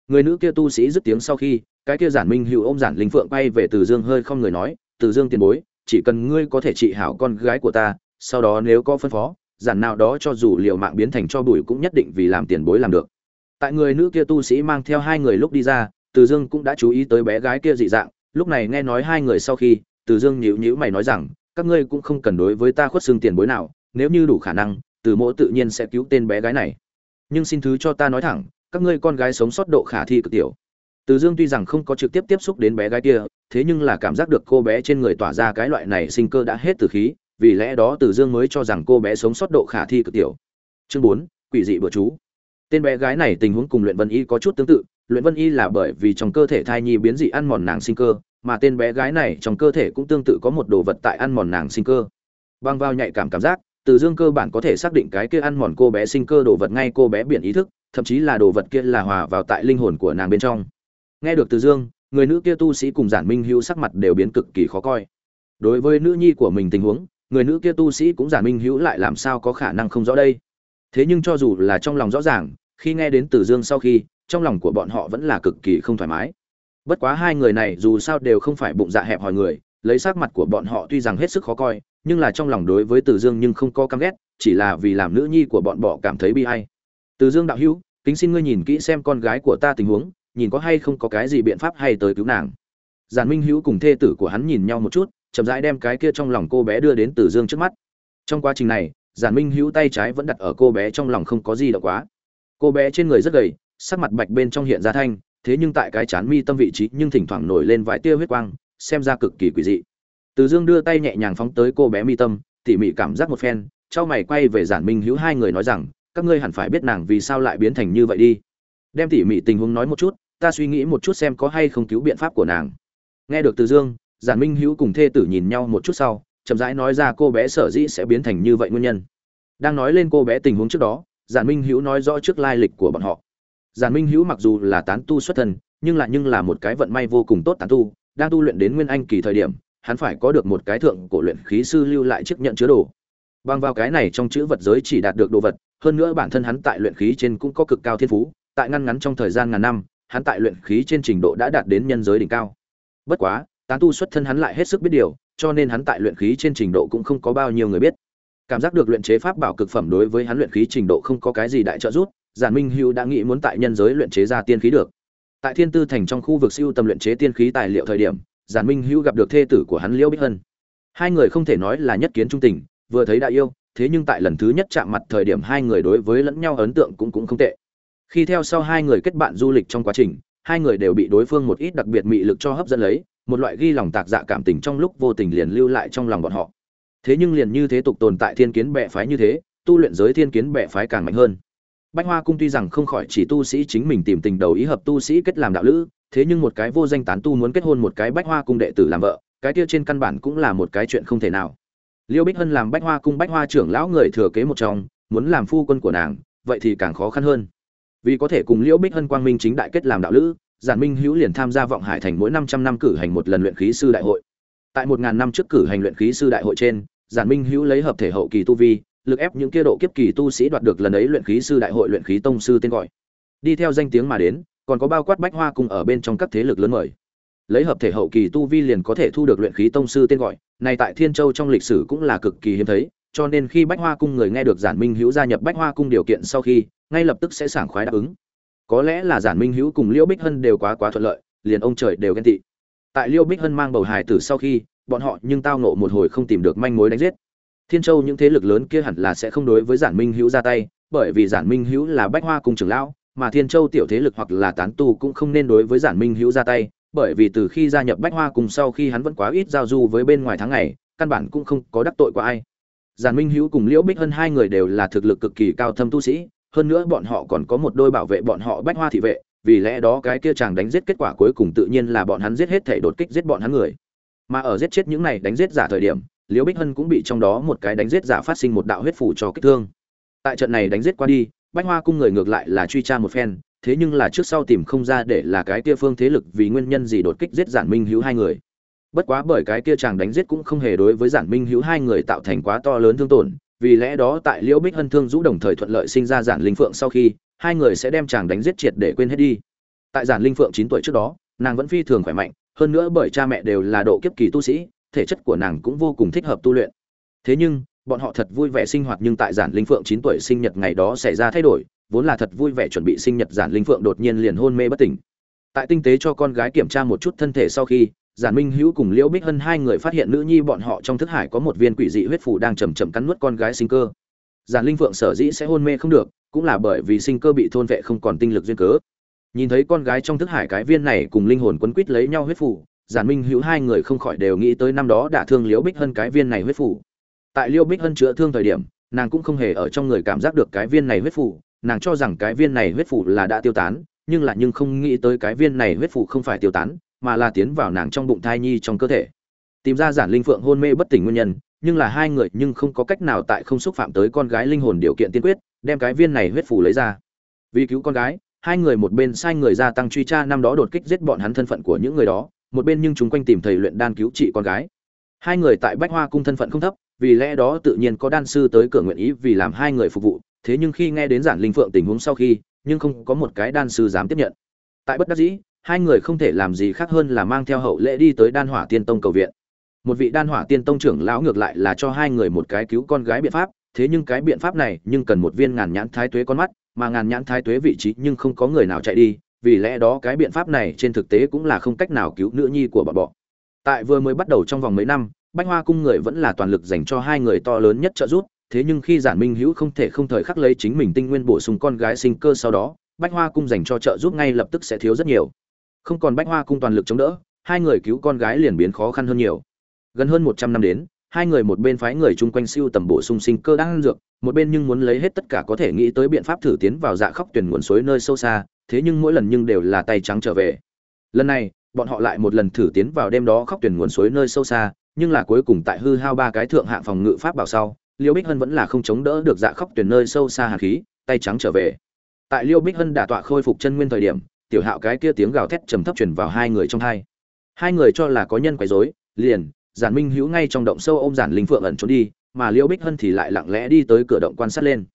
Người nữ kia tu sĩ dứt tiếng sau khi, cái kia giản minh hữu ôm giản linh phượng bay về từ dương hơi không người nói, từ dương tiền bối, chỉ cần ngươi có thể trị hảo con gái của ta, sau đó nếu có phân phó, giản nào đó cho dù liệu mạng biến thành cho bụi cũng nhất định vì làm tiền bối làm được. Tại người nữ kia tu sĩ mang theo hai người lúc đi ra, từ dương cũng đã chú ý tới bé gái kia dị dạng. Lúc này nghe nói hai người sau khi, từ dương nhíu nhíu mày nói rằng, các ngươi cũng không cần đối với ta khuất xương tiền bối nào, nếu như đủ khả năng từ mỗ tự nhiên sẽ cứu tên bé gái này. Nhưng xin thứ cho ta nói thẳng, các ngươi con gái sống sót độ khả thi cực tiểu. Từ dương tuy rằng không có trực tiếp tiếp xúc đến bé gái kia, thế nhưng là cảm giác được cô bé trên người tỏa ra cái loại này sinh cơ đã hết từ khí, vì lẽ đó từ dương mới cho rằng cô bé sống sót độ khả thi cực tiểu. Chương bốn, quỷ dị bữa chú. Tên bé gái này tình huống cùng luyện vân y có chút tương tự, luyện vân y là bởi vì trong cơ thể thai nhi biến dị ăn mòn nàng sinh cơ, mà tên bé gái này trong cơ thể cũng tương tự có một đồ vật tại ăn mòn nàng sinh cơ. Băng vào nhạy cảm cảm giác từ dương cơ bản có thể xác định cái kia ăn mòn cô bé sinh cơ đồ vật ngay cô bé biển ý thức, thậm chí là đồ vật kia là hòa vào tại linh hồn của nàng bên trong. Nghe được từ dương, người nữ kia tu sĩ cùng giản minh hữu sắc mặt đều biến cực kỳ khó coi. Đối với nữ nhi của mình tình huống, người nữ kia tu sĩ cũng giản minh hữu lại làm sao có khả năng không rõ đây. Thế nhưng cho dù là trong lòng rõ ràng, khi nghe đến từ dương sau khi, trong lòng của bọn họ vẫn là cực kỳ không thoải mái. Bất quá hai người này dù sao đều không phải bụng dạ hẹp hòi người, lấy sắc mặt của bọn họ tuy rằng hết sức khó coi nhưng là trong lòng đối với từ dương nhưng không có căm ghét, chỉ là vì làm nữ nhi của bọn bỏ cảm thấy bi hay từ dương đạo hữu, kính xin ngươi nhìn kỹ xem con gái của ta tình huống, nhìn có hay không có cái gì biện pháp hay tới cứu nàng. Giản minh hữu cùng thê tử của hắn nhìn nhau một chút, chậm rãi đem cái kia trong lòng cô bé đưa đến từ dương trước mắt. Trong quá trình này, giản minh hữu tay trái vẫn đặt ở cô bé trong lòng không có gì đâu quá. Cô bé trên người rất gầy, sắc mặt bạch bên trong hiện ra thanh, thế nhưng tại cái chán mi tâm vị trí nhưng thỉnh thoảng nổi lên vài tia huyết quang, xem ra cực kỳ quỷ dị từ dương đưa tay nhẹ nhàng phóng tới cô bé mi tâm, tỉ mỉ cảm giác một phen, trao mày quay về giản minh hữu hai người nói rằng, các ngươi hẳn phải biết nàng vì sao lại biến thành như vậy đi. Đem tỉ mỉ tình huống nói một chút, ta suy nghĩ một chút xem có hay không cứu biện pháp của nàng. Nghe được từ dương, giản minh hữu cùng thê tử nhìn nhau một chút sau, chậm rãi nói ra cô bé sở dĩ sẽ biến thành như vậy nguyên nhân. Đang nói lên cô bé tình huống trước đó, giản minh hữu nói rõ trước lai lịch của bọn họ. Giản minh hữu mặc dù là tán tu xuất thân, nhưng lại nhưng là một cái vận may vô cùng tốt tán tu, đang tu luyện đến nguyên anh kỳ thời điểm hắn phải có được một cái thượng cổ luyện khí sư lưu lại chiếc nhận chứa đồ. Bằng vào cái này trong chữ vật giới chỉ đạt được đồ vật, hơn nữa bản thân hắn tại luyện khí trên cũng có cực cao thiên phú, tại ngăn ngắn trong thời gian ngàn năm, hắn tại luyện khí trên trình độ đã đạt đến nhân giới đỉnh cao. Bất quá, tán tu xuất thân hắn lại hết sức biết điều, cho nên hắn tại luyện khí trên trình độ cũng không có bao nhiêu người biết. Cảm giác được luyện chế pháp bảo cực phẩm đối với hắn luyện khí trình độ không có cái gì đại trợ giúp, giản minh Hưu đã nghĩ muốn tại nhân giới luyện chế ra tiên khí được. Tại thiên tư thành trong khu vực siêu tầm luyện chế tiên khí tài liệu thời điểm giản minh hữu gặp được thê tử của hắn liễu bích hân. Hai người không thể nói là nhất kiến trung tình, vừa thấy đã yêu, thế nhưng tại lần thứ nhất chạm mặt thời điểm hai người đối với lẫn nhau ấn tượng cũng cũng không tệ. Khi theo sau hai người kết bạn du lịch trong quá trình, hai người đều bị đối phương một ít đặc biệt mị lực cho hấp dẫn lấy, một loại ghi lòng tạc dạ cảm tình trong lúc vô tình liền lưu lại trong lòng bọn họ. Thế nhưng liền như thế tục tồn tại thiên kiến bệ phái như thế, tu luyện giới thiên kiến bệ phái càng mạnh hơn. Bách hoa cung tuy rằng không khỏi chỉ tu sĩ chính mình tìm tình đầu ý hợp tu sĩ kết làm đạo lữ thế nhưng một cái vô danh tán tu muốn kết hôn một cái bách hoa cung đệ tử làm vợ, cái kia trên căn bản cũng là một cái chuyện không thể nào. Liêu bích hân làm bách hoa cung bách hoa trưởng lão người thừa kế một trong, muốn làm phu quân của nàng, vậy thì càng khó khăn hơn. Vì có thể cùng liễu bích hân quang minh chính đại kết làm đạo lữ, giản minh hữu liền tham gia vọng hải thành mỗi năm trăm năm cử hành một lần luyện khí sư đại hội. Tại một ngàn năm trước cử hành luyện khí sư đại hội trên, giản minh hữu lấy hợp thể hậu kỳ tu vi, lực ép những kia độ kiếp kỳ tu sĩ đoạt được lần ấy luyện khí sư đại hội luyện khí tông sư tên gọi. Đi theo danh tiếng mà đến còn có bao quát bách hoa cùng ở bên trong các thế lực lớn mời. Lấy hợp thể hậu kỳ tu vi liền có thể thu được luyện khí tông sư tên gọi, này tại thiên châu trong lịch sử cũng là cực kỳ hiếm thấy, cho nên khi bách hoa cung người nghe được giản minh hữu gia nhập bách hoa cung điều kiện sau khi, ngay lập tức sẽ sảng khoái đáp ứng. Có lẽ là giản minh hữu cùng liễu bích hân đều quá quá thuận lợi, liền ông trời đều ghen tị. Tại liễu bích hân mang bầu hài tử sau khi, bọn họ nhưng tao nộ một hồi không tìm được manh mối đánh giết. Thiên châu những thế lực lớn kia hẳn là sẽ không đối với giản minh hữu ra tay, bởi vì giản minh hữu là bách hoa cung trưởng lão mà thiên châu tiểu thế lực hoặc là tán tu cũng không nên đối với giản minh hữu ra tay, bởi vì từ khi gia nhập bách hoa cùng sau khi hắn vẫn quá ít giao du với bên ngoài tháng ngày, căn bản cũng không có đắc tội của ai. Giản minh hữu cùng liễu bích hân hai người đều là thực lực cực kỳ cao thâm tu sĩ, hơn nữa bọn họ còn có một đôi bảo vệ bọn họ bách hoa thị vệ, vì lẽ đó cái kia chàng đánh giết kết quả cuối cùng tự nhiên là bọn hắn giết hết thể đột kích giết bọn hắn người. Mà ở giết chết những này đánh giết giả thời điểm, liễu bích hân cũng bị trong đó một cái đánh giết giả phát sinh một đạo huyết phủ cho kích thương. Tại trận này đánh giết qua đi bách hoa cung người ngược lại là truy tra một phen, thế nhưng là trước sau tìm không ra để là cái kia phương thế lực vì nguyên nhân gì đột kích giết giản minh hữu hai người. Bất quá bởi cái kia chàng đánh giết cũng không hề đối với giản minh hữu hai người tạo thành quá to lớn thương tổn, vì lẽ đó tại liễu bích hân thương rũ đồng thời thuận lợi sinh ra giản linh phượng sau khi, hai người sẽ đem chàng đánh giết triệt để quên hết đi. Tại giản linh phượng chín tuổi trước đó, nàng vẫn phi thường khỏe mạnh, hơn nữa bởi cha mẹ đều là độ kiếp kỳ tu sĩ, thể chất của nàng cũng vô cùng thích hợp tu luyện. Thế nhưng bọn họ thật vui vẻ sinh hoạt nhưng tại giản linh phượng chín tuổi sinh nhật ngày đó xảy ra thay đổi, vốn là thật vui vẻ chuẩn bị sinh nhật giản linh phượng đột nhiên liền hôn mê bất tỉnh. Tại tinh tế cho con gái kiểm tra một chút thân thể sau khi, giản minh hữu cùng liễu bích hân hai người phát hiện nữ nhi bọn họ trong thức hải có một viên quỷ dị huyết phủ đang chầm chậm cắn nuốt con gái sinh cơ. Giản linh phượng sở dĩ sẽ hôn mê không được, cũng là bởi vì sinh cơ bị thôn vệ không còn tinh lực duyên cớ. Nhìn thấy con gái trong thức hải cái viên này cùng linh hồn quấn quýt lấy nhau huyết phủ giản minh hữu hai người không khỏi đều nghĩ tới năm đó đã thương liễu bích hân cái viên này huyết phủ tại liêu bích hân chữa thương thời điểm, nàng cũng không hề ở trong người cảm giác được cái viên này huyết phủ, nàng cho rằng cái viên này huyết phủ là đã tiêu tán, nhưng lại nhưng không nghĩ tới cái viên này huyết phủ không phải tiêu tán, mà là tiến vào nàng trong bụng thai nhi trong cơ thể. Tìm ra giản linh phượng hôn mê bất tỉnh nguyên nhân, nhưng là hai người nhưng không có cách nào tại không xúc phạm tới con gái linh hồn điều kiện tiên quyết, đem cái viên này huyết phủ lấy ra. Vì cứu con gái, hai người một bên sai người gia tăng truy tra năm đó đột kích giết bọn hắn thân phận của những người đó, một bên nhưng chúng quanh tìm thầy luyện đan cứu trị con gái. Hai người tại bách hoa cung thân phận không thấp vì lẽ đó tự nhiên có đan sư tới cửa nguyện ý vì làm hai người phục vụ, thế nhưng khi nghe đến giản linh phượng tình huống sau khi, nhưng không có một cái đan sư dám tiếp nhận. Tại bất đắc dĩ, hai người không thể làm gì khác hơn là mang theo hậu lễ đi tới đan hỏa tiên tông cầu viện. Một vị đan hỏa tiên tông trưởng lão ngược lại là cho hai người một cái cứu con gái biện pháp, thế nhưng cái biện pháp này nhưng cần một viên ngàn nhãn thái tuế con mắt, mà ngàn nhãn thái tuế vị trí nhưng không có người nào chạy đi, vì lẽ đó cái biện pháp này trên thực tế cũng là không cách nào cứu nữ nhi của bọn bọ. Tại vừa mới bắt đầu trong vòng mấy năm bách hoa cung người vẫn là toàn lực dành cho hai người to lớn nhất trợ giúp, thế nhưng khi giản minh hữu không thể không thời khắc lấy chính mình tinh nguyên bổ sung con gái sinh cơ sau đó, bách hoa cung dành cho trợ giúp ngay lập tức sẽ thiếu rất nhiều. Không còn bách hoa cung toàn lực chống đỡ, hai người cứu con gái liền biến khó khăn hơn nhiều. Gần hơn một trăm năm đến, hai người một bên phái người chung quanh siêu tầm bổ sung sinh cơ đang ăn dược, một bên nhưng muốn lấy hết tất cả có thể nghĩ tới biện pháp thử tiến vào dạ khóc tuyển nguồn suối nơi sâu xa, thế nhưng mỗi lần nhưng đều là tay trắng trở về. Lần này, bọn họ lại một lần thử tiến vào đêm đó khóc tuyển nguồn suối nơi sâu xa nhưng là cuối cùng tại hư hao ba cái thượng hạng phòng ngự pháp bảo sau, liêu bích hân vẫn là không chống đỡ được dạ khóc tuyển nơi sâu xa hạt khí, tay trắng trở về. Tại liêu bích hân đả tọa khôi phục chân nguyên thời điểm, tiểu hạo cái kia tiếng gào thét trầm thấp truyền vào hai người trong hai. Hai người cho là có nhân quấy rối, liền, giản minh hữu ngay trong động sâu ôm giản linh phượng ẩn trốn đi, mà liêu bích hân thì lại lặng lẽ đi tới cửa động quan sát lên.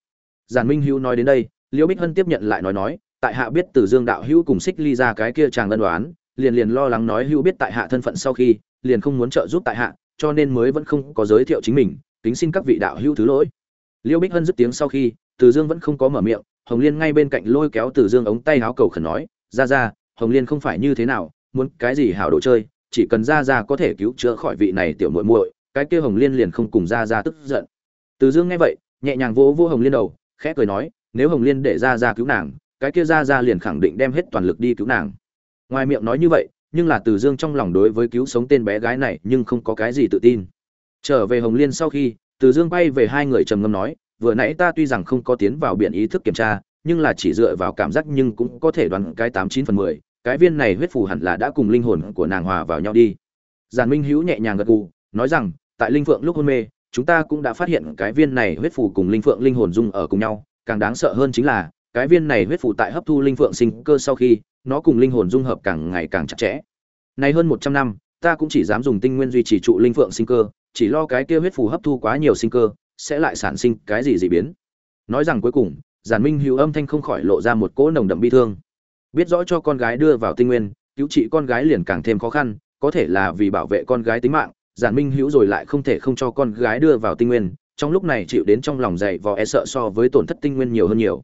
Giản minh hữu nói đến đây, liêu bích hân tiếp nhận lại nói nói, tại hạ biết từ dương đạo hữu cùng xích ly ra cái kia chàng lân đoán liền liền lo lắng nói hữu biết tại hạ thân phận sau khi liền không muốn trợ giúp tại hạ, cho nên mới vẫn không có giới thiệu chính mình, kính xin các vị đạo hữu thứ lỗi. Liêu bích hân dứt tiếng sau khi, từ dương vẫn không có mở miệng, hồng liên ngay bên cạnh lôi kéo từ dương ống tay áo cầu khẩn nói, ra ra, hồng liên không phải như thế nào, muốn cái gì hảo đồ chơi, chỉ cần ra ra có thể cứu chữa khỏi vị này tiểu muội muội, cái kia hồng liên liền không cùng ra ra tức giận. Từ dương nghe vậy, nhẹ nhàng vỗ vỗ hồng liên đầu, khẽ cười nói, nếu hồng liên để ra ra cứu nàng, cái kia ra ra liền khẳng định đem hết toàn lực đi cứu nàng. Ngoài miệng nói như vậy nhưng là từ dương trong lòng đối với cứu sống tên bé gái này nhưng không có cái gì tự tin. Trở về hồng liên sau khi, từ dương bay về hai người trầm ngâm nói, vừa nãy ta tuy rằng không có tiến vào biển ý thức kiểm tra, nhưng là chỉ dựa vào cảm giác nhưng cũng có thể đoán cái tám chín phần mười, cái viên này huyết phù hẳn là đã cùng linh hồn của nàng hòa vào nhau đi. Giàn minh hữu nhẹ nhàng gật gù, nói rằng, tại linh phượng lúc hôn mê, chúng ta cũng đã phát hiện cái viên này huyết phù cùng linh phượng linh hồn dung ở cùng nhau, càng đáng sợ hơn chính là, cái viên này huyết phù tại hấp thu linh phượng sinh cơ sau khi nó cùng linh hồn dung hợp càng ngày càng chặt chẽ. Nay hơn một trăm năm, ta cũng chỉ dám dùng tinh nguyên duy trì trụ linh phượng sinh cơ, chỉ lo cái kia huyết phù hấp thu quá nhiều sinh cơ, sẽ lại sản sinh cái gì dị biến. Nói rằng cuối cùng, giản minh hữu âm thanh không khỏi lộ ra một cỗ nồng đậm bi thương. Biết rõ cho con gái đưa vào tinh nguyên, cứu trị con gái liền càng thêm khó khăn, có thể là vì bảo vệ con gái tính mạng, giản minh hữu rồi lại không thể không cho con gái đưa vào tinh nguyên, trong lúc này chịu đến trong lòng dày vò e sợ so với tổn thất tinh nguyên nhiều hơn nhiều.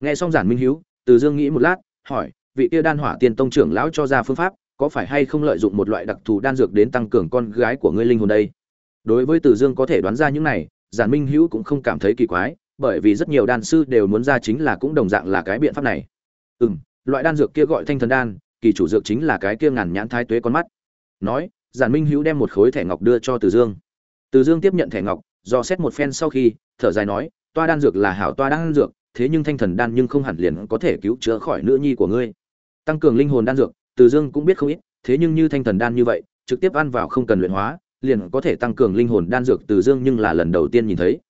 Nghe xong giản minh hữu, từ dương nghĩ một lát, hỏi vị kia đan hỏa tiên tông trưởng lão cho ra phương pháp, có phải hay không lợi dụng một loại đặc thù đan dược đến tăng cường con gái của ngươi linh hồn đây? Đối với từ dương có thể đoán ra những này, giản minh hữu cũng không cảm thấy kỳ quái, bởi vì rất nhiều đan sư đều muốn ra chính là cũng đồng dạng là cái biện pháp này. Ừ m loại đan dược kia gọi thanh thần đan, kỳ chủ dược chính là cái kia ngàn nhãn thái tuế con mắt. Nói, giản minh hữu đem một khối thẻ ngọc đưa cho từ dương. Từ dương tiếp nhận thẻ ngọc, do xét một phen sau khi, thở dài nói, toa đan dược là hảo toa đan dược, thế nhưng thanh thần đan nhưng không hẳn liền có thể cứu chữa khỏi nữ nhi của ngươi tăng cường linh hồn đan dược, từ dương cũng biết không ít, thế nhưng như thanh thần đan như vậy, trực tiếp ăn vào không cần luyện hóa, liền có thể tăng cường linh hồn đan dược từ dương nhưng là lần đầu tiên nhìn thấy.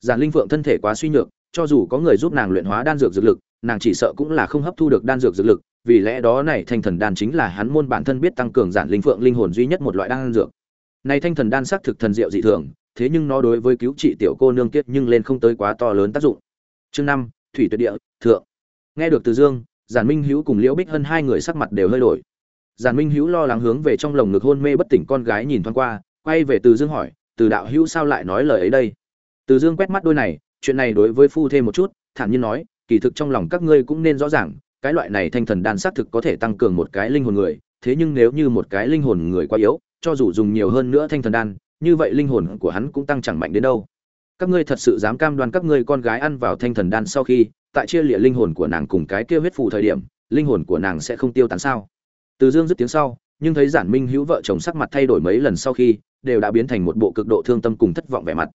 Giản linh phượng thân thể quá suy nhược, cho dù có người giúp nàng luyện hóa đan dược dược lực, nàng chỉ sợ cũng là không hấp thu được đan dược dược lực, vì lẽ đó này thanh thần đan chính là hắn môn bản thân biết tăng cường giản linh phượng linh hồn duy nhất một loại đan dược. Này thanh thần đan xác thực thần diệu dị thường, thế nhưng nó đối với cứu trị tiểu cô nương kiết nhưng lên không tới quá to lớn tác dụng. Chương năm, thủy tuyệt địa, thượng. Nghe được từ dương giản minh hữu cùng liễu bích hân hai người sắc mặt đều hơi đổi. Giản minh hữu lo lắng hướng về trong lồng ngực hôn mê bất tỉnh con gái nhìn thoáng qua, quay về từ dương hỏi, từ đạo hữu sao lại nói lời ấy đây? Từ dương quét mắt đôi này, chuyện này đối với phu thêm một chút, thản nhiên nói, kỳ thực trong lòng các ngươi cũng nên rõ ràng, cái loại này thanh thần đan xác thực có thể tăng cường một cái linh hồn người, thế nhưng nếu như một cái linh hồn người quá yếu, cho dù dùng nhiều hơn nữa thanh thần đan, như vậy linh hồn của hắn cũng tăng chẳng mạnh đến đâu. Các ngươi thật sự dám cam đoan các ngươi con gái ăn vào thanh thần đan sau khi tại chia lịa linh hồn của nàng cùng cái kia huyết phù thời điểm, linh hồn của nàng sẽ không tiêu tán sao? Từ dương dứt tiếng sau, nhưng thấy giản minh hữu vợ chồng sắc mặt thay đổi mấy lần sau khi, đều đã biến thành một bộ cực độ thương tâm cùng thất vọng vẻ mặt.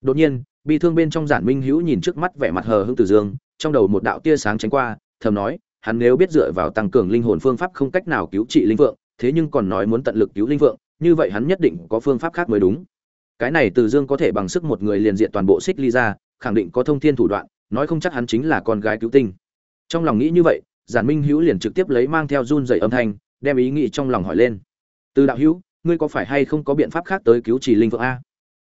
Đột nhiên, bi thương bên trong giản minh hữu nhìn trước mắt vẻ mặt hờ hững từ dương, trong đầu một đạo tia sáng tránh qua, thầm nói, hắn nếu biết dựa vào tăng cường linh hồn phương pháp không cách nào cứu trị linh vượng, thế nhưng còn nói muốn tận lực cứu linh vượng, như vậy hắn nhất định có phương pháp khác mới đúng. Cái này từ dương có thể bằng sức một người liền diện toàn bộ xích ly ra, khẳng định có thông thiên thủ đoạn nói không chắc hắn chính là con gái cứu tinh. Trong lòng nghĩ như vậy, giản minh hữu liền trực tiếp lấy mang theo run dày âm thanh, đem ý nghĩ trong lòng hỏi lên. Từ đạo hữu, ngươi có phải hay không có biện pháp khác tới cứu trì linh vượng a?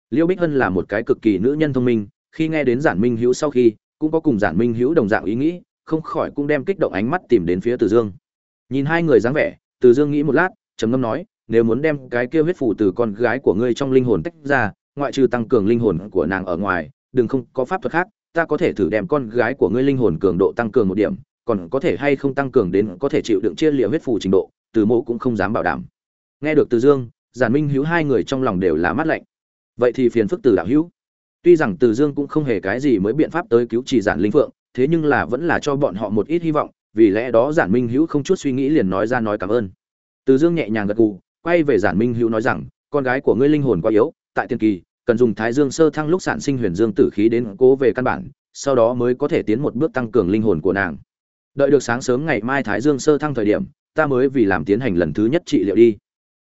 Liêu bích hân là một cái cực kỳ nữ nhân thông minh, khi nghe đến giản minh hữu sau khi, cũng có cùng giản minh hữu đồng dạng ý nghĩ, không khỏi cũng đem kích động ánh mắt tìm đến phía từ dương. Nhìn hai người dáng vẻ, từ dương nghĩ một lát, trầm ngâm nói, nếu muốn đem cái kia huyết phù từ con gái của ngươi trong linh hồn tách ra, ngoại trừ tăng cường linh hồn của nàng ở ngoài, đừng không có pháp thuật khác ta có thể thử đem con gái của ngươi linh hồn cường độ tăng cường một điểm, còn có thể hay không tăng cường đến có thể chịu đựng chia liệu huyết phù trình độ, từ mộ cũng không dám bảo đảm. Nghe được từ dương, giản minh hữu hai người trong lòng đều là mắt lạnh. Vậy thì phiền phức từ đạo hữu. Tuy rằng từ dương cũng không hề cái gì mới biện pháp tới cứu chỉ giản linh phượng, thế nhưng là vẫn là cho bọn họ một ít hy vọng, vì lẽ đó giản minh hữu không chút suy nghĩ liền nói ra nói cảm ơn. Từ dương nhẹ nhàng gật gù, quay về giản minh hữu nói rằng, con gái của ngươi linh hồn quá yếu, tại tiên kỳ cần dùng thái dương sơ thăng lúc sản sinh huyền dương tử khí đến cố về căn bản, sau đó mới có thể tiến một bước tăng cường linh hồn của nàng. Đợi được sáng sớm ngày mai thái dương sơ thăng thời điểm, ta mới vì làm tiến hành lần thứ nhất trị liệu đi.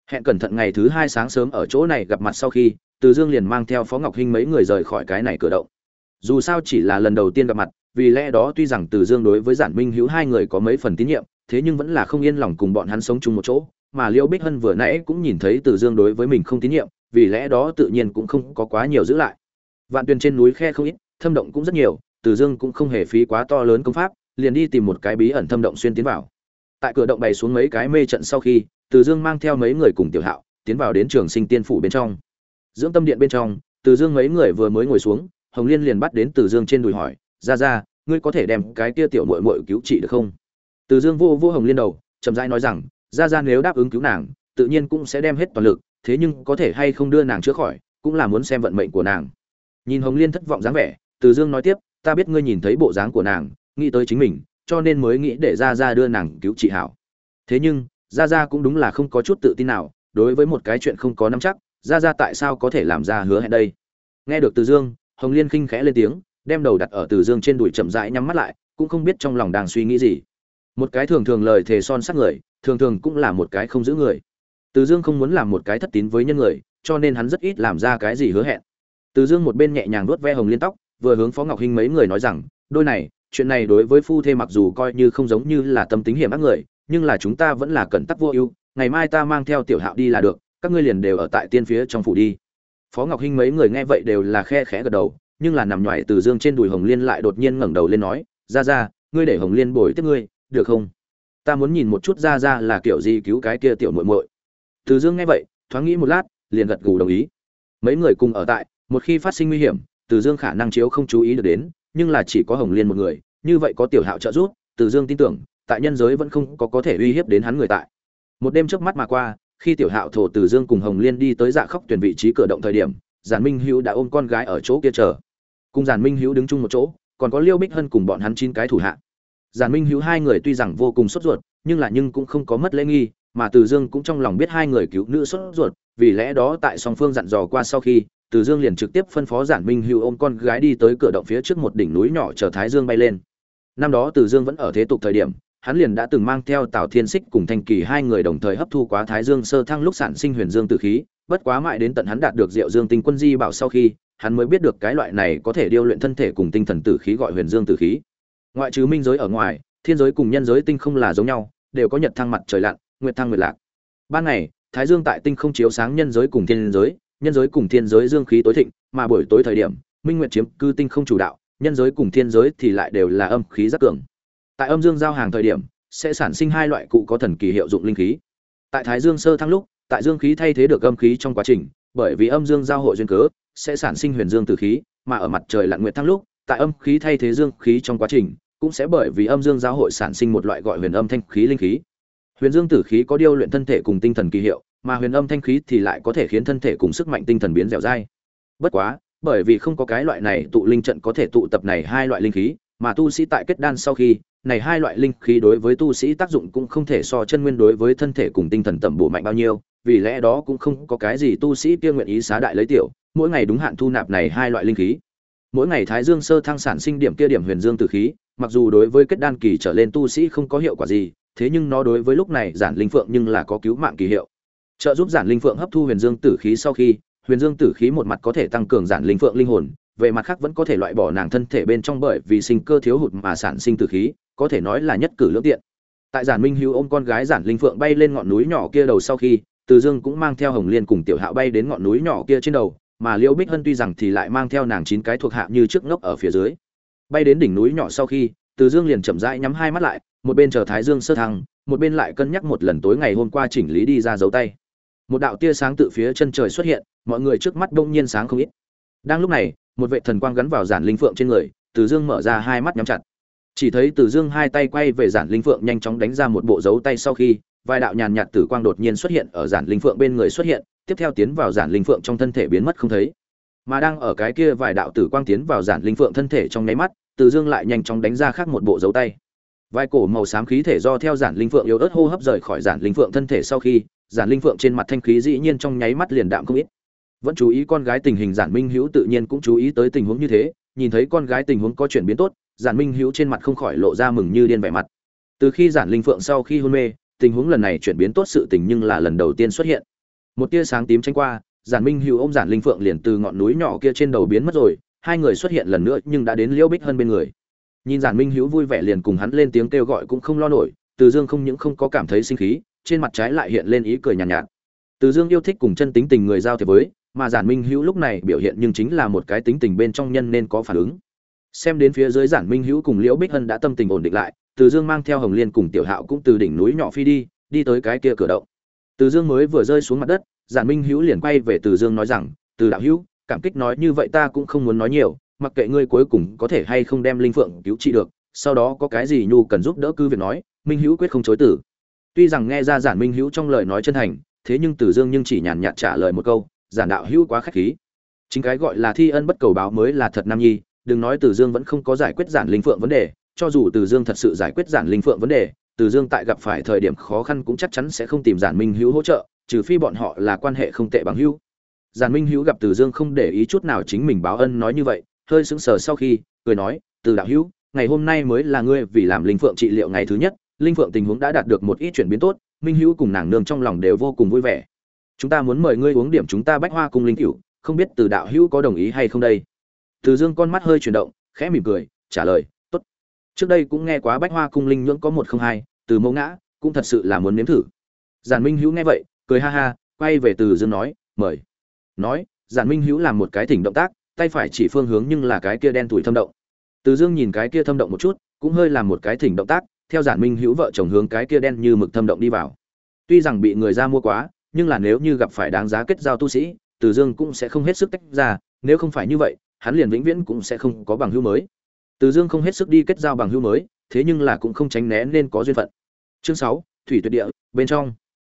Hẹn cẩn thận ngày thứ hai sáng sớm ở chỗ này gặp mặt sau khi, từ dương liền mang theo phó ngọc hinh mấy người rời khỏi cái này cửa động. Dù sao chỉ là lần đầu tiên gặp mặt, vì lẽ đó tuy rằng từ dương đối với giản minh hữu hai người có mấy phần tín nhiệm, thế nhưng vẫn là không yên lòng cùng bọn hắn sống chung một chỗ, mà liễu bích hân vừa nãy cũng nhìn thấy từ dương đối với mình không tín nhiệm vì lẽ đó tự nhiên cũng không có quá nhiều giữ lại. Vạn tuyền trên núi khe không ít, thâm động cũng rất nhiều, từ dương cũng không hề phí quá to lớn công pháp, liền đi tìm một cái bí ẩn thâm động xuyên tiến vào. Tại cửa động bày xuống mấy cái mê trận sau khi, từ dương mang theo mấy người cùng tiểu hạo, tiến vào đến trường sinh tiên phủ bên trong. Dưỡng tâm điện bên trong, từ dương mấy người vừa mới ngồi xuống, hồng liên liền bắt đến từ dương trên đùi hỏi ra ra ngươi có thể đem cái kia tiểu mội mội cứu trị được không? Từ dương vô vô hồng liên đầu, chậm rãi nói rằng ra ra nếu đáp ứng cứu nàng, tự nhiên cũng sẽ đem hết toàn lực thế nhưng có thể hay không đưa nàng chữa khỏi, cũng là muốn xem vận mệnh của nàng. Nhìn hồng liên thất vọng dáng vẻ, từ dương nói tiếp, ta biết ngươi nhìn thấy bộ dáng của nàng, nghĩ tới chính mình, cho nên mới nghĩ để ra ra đưa nàng cứu Chị hảo. Thế nhưng ra ra cũng đúng là không có chút tự tin nào, đối với một cái chuyện không có nắm chắc ra ra tại sao có thể làm ra hứa hẹn đây? Nghe được từ dương, hồng liên khinh khẽ lên tiếng, đem đầu đặt ở từ dương trên đùi chậm rãi nhắm mắt lại, cũng không biết trong lòng đang suy nghĩ gì. Một cái thường thường lời thề son sắc người, thường thường cũng là một cái không giữ người từ dương không muốn làm một cái thất tín với nhân người, cho nên hắn rất ít làm ra cái gì hứa hẹn. Từ dương một bên nhẹ nhàng nuốt ve hồng liên tóc, vừa hướng phó ngọc hinh mấy người nói rằng, đôi này, chuyện này đối với phu thê mặc dù coi như không giống như là tâm tính hiểm ác người, nhưng là chúng ta vẫn là cẩn tắc vô ưu, ngày mai ta mang theo tiểu hạo đi là được, các ngươi liền đều ở tại tiên phía trong phủ đi. Phó ngọc hinh mấy người nghe vậy đều là khe khẽ gật đầu, nhưng là nằm nhoài từ dương trên đùi hồng liên lại đột nhiên ngẩng đầu lên nói, ra ra, ngươi để hồng liên bồi tiếp ngươi, được không? Ta muốn nhìn một chút ra ra là kiểu gì cứu cái kia tiểu muội muội từ dương nghe vậy, thoáng nghĩ một lát, liền gật gù đồng ý. Mấy người cùng ở tại, một khi phát sinh nguy hiểm, từ dương khả năng chiếu không chú ý được đến, nhưng là chỉ có hồng liên một người, như vậy có tiểu hạo trợ giúp, từ dương tin tưởng, tại nhân giới vẫn không có có thể uy hiếp đến hắn người tại. Một đêm trước mắt mà qua, khi tiểu hạo thổ từ dương cùng hồng liên đi tới dạ khóc tuyển vị trí cửa động thời điểm, giản minh hữu đã ôm con gái ở chỗ kia chờ. Cùng giản minh hữu đứng chung một chỗ, còn có liêu bích hân cùng bọn hắn chín cái thủ hạ. Giản minh hữu hai người tuy rằng vô cùng sốt ruột, nhưng là nhưng cũng không có mất lễ nghi mà từ dương cũng trong lòng biết hai người cứu nữ sốt ruột vì lẽ đó tại song phương dặn dò qua sau khi từ dương liền trực tiếp phân phó giản minh hữu ôm con gái đi tới cửa động phía trước một đỉnh núi nhỏ chờ thái dương bay lên năm đó từ dương vẫn ở thế tục thời điểm hắn liền đã từng mang theo Tào Thiên Sích cùng Thanh Kỳ hai người đồng thời hấp thu quá Thái Dương sơ thăng lúc sản sinh huyền dương tử khí, bất quá mãi đến tận hắn đạt được Diệu Dương Tinh Quân Di bảo sau khi, hắn mới biết được cái loại này có thể điêu luyện thân thể cùng tinh thần tử khí gọi huyền dương tử khí. Ngoại trừ minh giới ở ngoài, thiên giới cùng nhân giới tinh không là giống nhau, đều có nhật thăng mặt trời lặn, nguyệt thăng nguyệt lạc. Ban ngày, Thái Dương tại tinh không chiếu sáng nhân giới cùng thiên giới, nhân giới cùng thiên giới dương khí tối thịnh, mà buổi tối thời điểm, minh nguyệt chiếm cư tinh không chủ đạo, nhân giới cùng thiên giới thì lại đều là âm khí rất cường. Tại âm dương giao hàng thời điểm sẽ sản sinh hai loại cụ có thần kỳ hiệu dụng linh khí. Tại thái dương sơ thăng lúc tại dương khí thay thế được âm khí trong quá trình bởi vì âm dương giao hội duyên cớ sẽ sản sinh huyền dương tử khí mà ở mặt trời lặn nguyệt thăng lúc tại âm khí thay thế dương khí trong quá trình cũng sẽ bởi vì âm dương giao hội sản sinh một loại gọi huyền âm thanh khí linh khí huyền dương tử khí có điêu luyện thân thể cùng tinh thần kỳ hiệu mà huyền âm thanh khí thì lại có thể khiến thân thể cùng sức mạnh tinh thần biến dẻo dai bất quá bởi vì không có cái loại này tụ linh trận có thể tụ tập này hai loại linh khí mà tu sĩ tại kết đan sau khi này hai loại linh khí đối với tu sĩ tác dụng cũng không thể so chân nguyên đối với thân thể cùng tinh thần tầm bổ mạnh bao nhiêu, vì lẽ đó cũng không có cái gì tu sĩ kia nguyện ý xá đại lấy tiểu, mỗi ngày đúng hạn thu nạp này hai loại linh khí. Mỗi ngày Thái Dương sơ thăng sản sinh điểm kia điểm huyền dương tử khí, mặc dù đối với kết đan kỳ trở lên tu sĩ không có hiệu quả gì, thế nhưng nó đối với lúc này giản linh phượng nhưng là có cứu mạng kỳ hiệu. Trợ giúp giản linh phượng hấp thu huyền dương tử khí sau khi, huyền dương tử khí một mặt có thể tăng cường giản linh phượng linh hồn, về mặt khác vẫn có thể loại bỏ nàng thân thể bên trong bởi vì sinh cơ thiếu hụt mà sản sinh tử khí, có thể nói là nhất cử lưỡng tiện tại giản minh hữu ôm con gái giản linh phượng bay lên ngọn núi nhỏ kia đầu sau khi từ dương cũng mang theo hồng liên cùng tiểu hạo bay đến ngọn núi nhỏ kia trên đầu mà liễu bích hân tuy rằng thì lại mang theo nàng chín cái thuộc hạ như trước ngốc ở phía dưới bay đến đỉnh núi nhỏ sau khi từ dương liền chậm rãi nhắm hai mắt lại một bên chờ thái dương sơ thăng, một bên lại cân nhắc một lần tối ngày hôm qua chỉnh lý đi ra dấu tay. Một đạo tia sáng từ phía chân trời xuất hiện, mọi người trước mắt bỗng nhiên sáng không ít. Đang lúc này, một vệ thần quang gắn vào giản linh phượng trên người, từ dương mở ra hai mắt nhắm chặt. Chỉ thấy từ dương hai tay quay về giản linh phượng nhanh chóng đánh ra một bộ dấu tay sau khi, vài đạo nhàn nhạt tử quang đột nhiên xuất hiện ở giản linh phượng bên người xuất hiện, tiếp theo tiến vào giản linh phượng trong thân thể biến mất không thấy. Mà đang ở cái kia vài đạo tử quang tiến vào giản linh phượng thân thể trong nháy mắt, từ dương lại nhanh chóng đánh ra khác một bộ dấu tay vai cổ màu xám khí thể do theo giản linh phượng yếu ớt hô hấp rời khỏi giản linh phượng thân thể sau khi, giản linh phượng trên mặt thanh khí dĩ nhiên trong nháy mắt liền đạm không ít. Vẫn chú ý con gái tình hình giản minh hữu tự nhiên cũng chú ý tới tình huống như thế, nhìn thấy con gái tình huống có chuyển biến tốt, giản minh hữu trên mặt không khỏi lộ ra mừng như điên vẻ mặt. Từ khi giản linh phượng sau khi hôn mê, tình huống lần này chuyển biến tốt sự tình nhưng là lần đầu tiên xuất hiện. Một tia sáng tím tranh qua, giản minh hữu ôm giản linh phượng liền từ ngọn núi nhỏ kia trên đầu biến mất rồi, hai người xuất hiện lần nữa nhưng đã đến liễu bích hơn bên người nhìn giản minh hữu vui vẻ liền cùng hắn lên tiếng kêu gọi cũng không lo nổi từ dương không những không có cảm thấy sinh khí trên mặt trái lại hiện lên ý cười nhàn nhạt, nhạt từ dương yêu thích cùng chân tính tình người giao thiệp với mà giản minh hữu lúc này biểu hiện nhưng chính là một cái tính tình bên trong nhân nên có phản ứng. Xem đến phía dưới giản minh hữu cùng liễu bích hân đã tâm tình ổn định lại từ dương mang theo hồng liên cùng tiểu hạo cũng từ đỉnh núi nhỏ phi đi đi tới cái kia cửa động. Từ dương mới vừa rơi xuống mặt đất giản minh hữu liền quay về từ dương nói rằng từ đạo hữu cảm kích nói như vậy ta cũng không muốn nói nhiều mặc kệ ngươi cuối cùng có thể hay không đem linh phượng cứu trị được, sau đó có cái gì nhu cần giúp đỡ cứ việc nói, minh hữu quyết không chối tử tuy rằng nghe ra giản minh hữu trong lời nói chân thành, thế nhưng Tử dương nhưng chỉ nhàn nhạt trả lời một câu, giản đạo hữu quá khách khí. Chính cái gọi là thi ân bất cầu báo mới là thật nam nhi, đừng nói Tử dương vẫn không có giải quyết giản linh phượng vấn đề, cho dù Tử dương thật sự giải quyết giản linh phượng vấn đề Tử dương tại gặp phải thời điểm khó khăn cũng chắc chắn sẽ không tìm giản minh hữu hỗ trợ, trừ phi bọn họ là quan hệ không tệ bằng hữu. Giản minh hữu gặp Tử dương không để ý chút nào chính mình báo ân nói như vậy hơi sững sờ sau khi, cười nói, từ đạo hữu, ngày hôm nay mới là ngươi vì làm linh phượng trị liệu ngày thứ nhất, linh phượng tình huống đã đạt được một ít chuyển biến tốt, minh hữu cùng nàng nương trong lòng đều vô cùng vui vẻ. Chúng ta muốn mời ngươi uống điểm chúng ta bách hoa cung linh cửu, không biết từ đạo hữu có đồng ý hay không đây? Từ dương con mắt hơi chuyển động, khẽ mỉm cười, trả lời, tốt. Trước đây cũng nghe quá bách hoa cung linh nhưỡng có một không hai, từ mẫu ngã, cũng thật sự là muốn nếm thử. Giản minh hữu nghe vậy, cười ha ha, quay về từ dương nói, mời. Nói, giản minh hữu làm một cái thỉnh động tác tay phải chỉ phương hướng nhưng là cái kia đen tuổi thâm động. Từ dương nhìn cái kia thâm động một chút, cũng hơi làm một cái thỉnh động tác, theo giản minh hữu vợ chồng hướng cái kia đen như mực thâm động đi vào. Tuy rằng bị người ra mua quá, nhưng là nếu như gặp phải đáng giá kết giao tu sĩ, từ dương cũng sẽ không hết sức tách ra, nếu không phải như vậy, hắn liền vĩnh viễn cũng sẽ không có bằng hữu mới. Từ dương không hết sức đi kết giao bằng hữu mới, thế nhưng là cũng không tránh né nên có duyên phận. Chương sáu, thủy tuyệt địa, bên trong.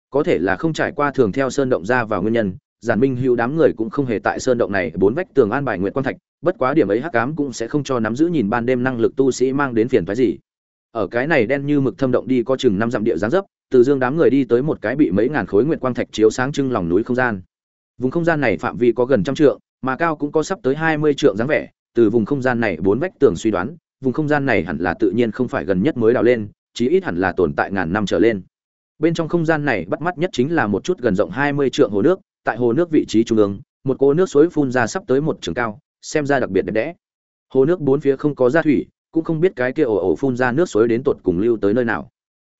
Có thể là không trải qua thường theo sơn động ra vào nguyên nhân giản minh hữu đám người cũng không hề tại sơn động này, bốn vách tường an bài nguyện quan thạch, bất quá điểm ấy hắc ám cũng sẽ không cho nắm giữ nhìn ban đêm năng lực tu sĩ mang đến phiền phái gì. Ở cái này đen như mực thâm động đi có chừng năm dặm địa giáng dấp, từ dương đám người đi tới một cái bị mấy ngàn khối nguyện quang thạch chiếu sáng trưng lòng núi không gian. Vùng không gian này phạm vi có gần trăm trượng, mà cao cũng có sắp tới hai mươi trượng dáng vẻ, từ vùng không gian này bốn vách tường suy đoán, vùng không gian này hẳn là tự nhiên không phải gần nhất mới đào lên, chí ít hẳn là tồn tại ngàn năm trở lên. Bên trong không gian này bắt mắt nhất chính là một chút gần rộng hai mươi trượng hồ nước tại hồ nước vị trí trung ương, một cô nước suối phun ra sắp tới một trường cao, xem ra đặc biệt đẹp đẽ. Hồ nước bốn phía không có gia thủy, cũng không biết cái kia ồ ồ phun ra nước suối đến tột cùng lưu tới nơi nào.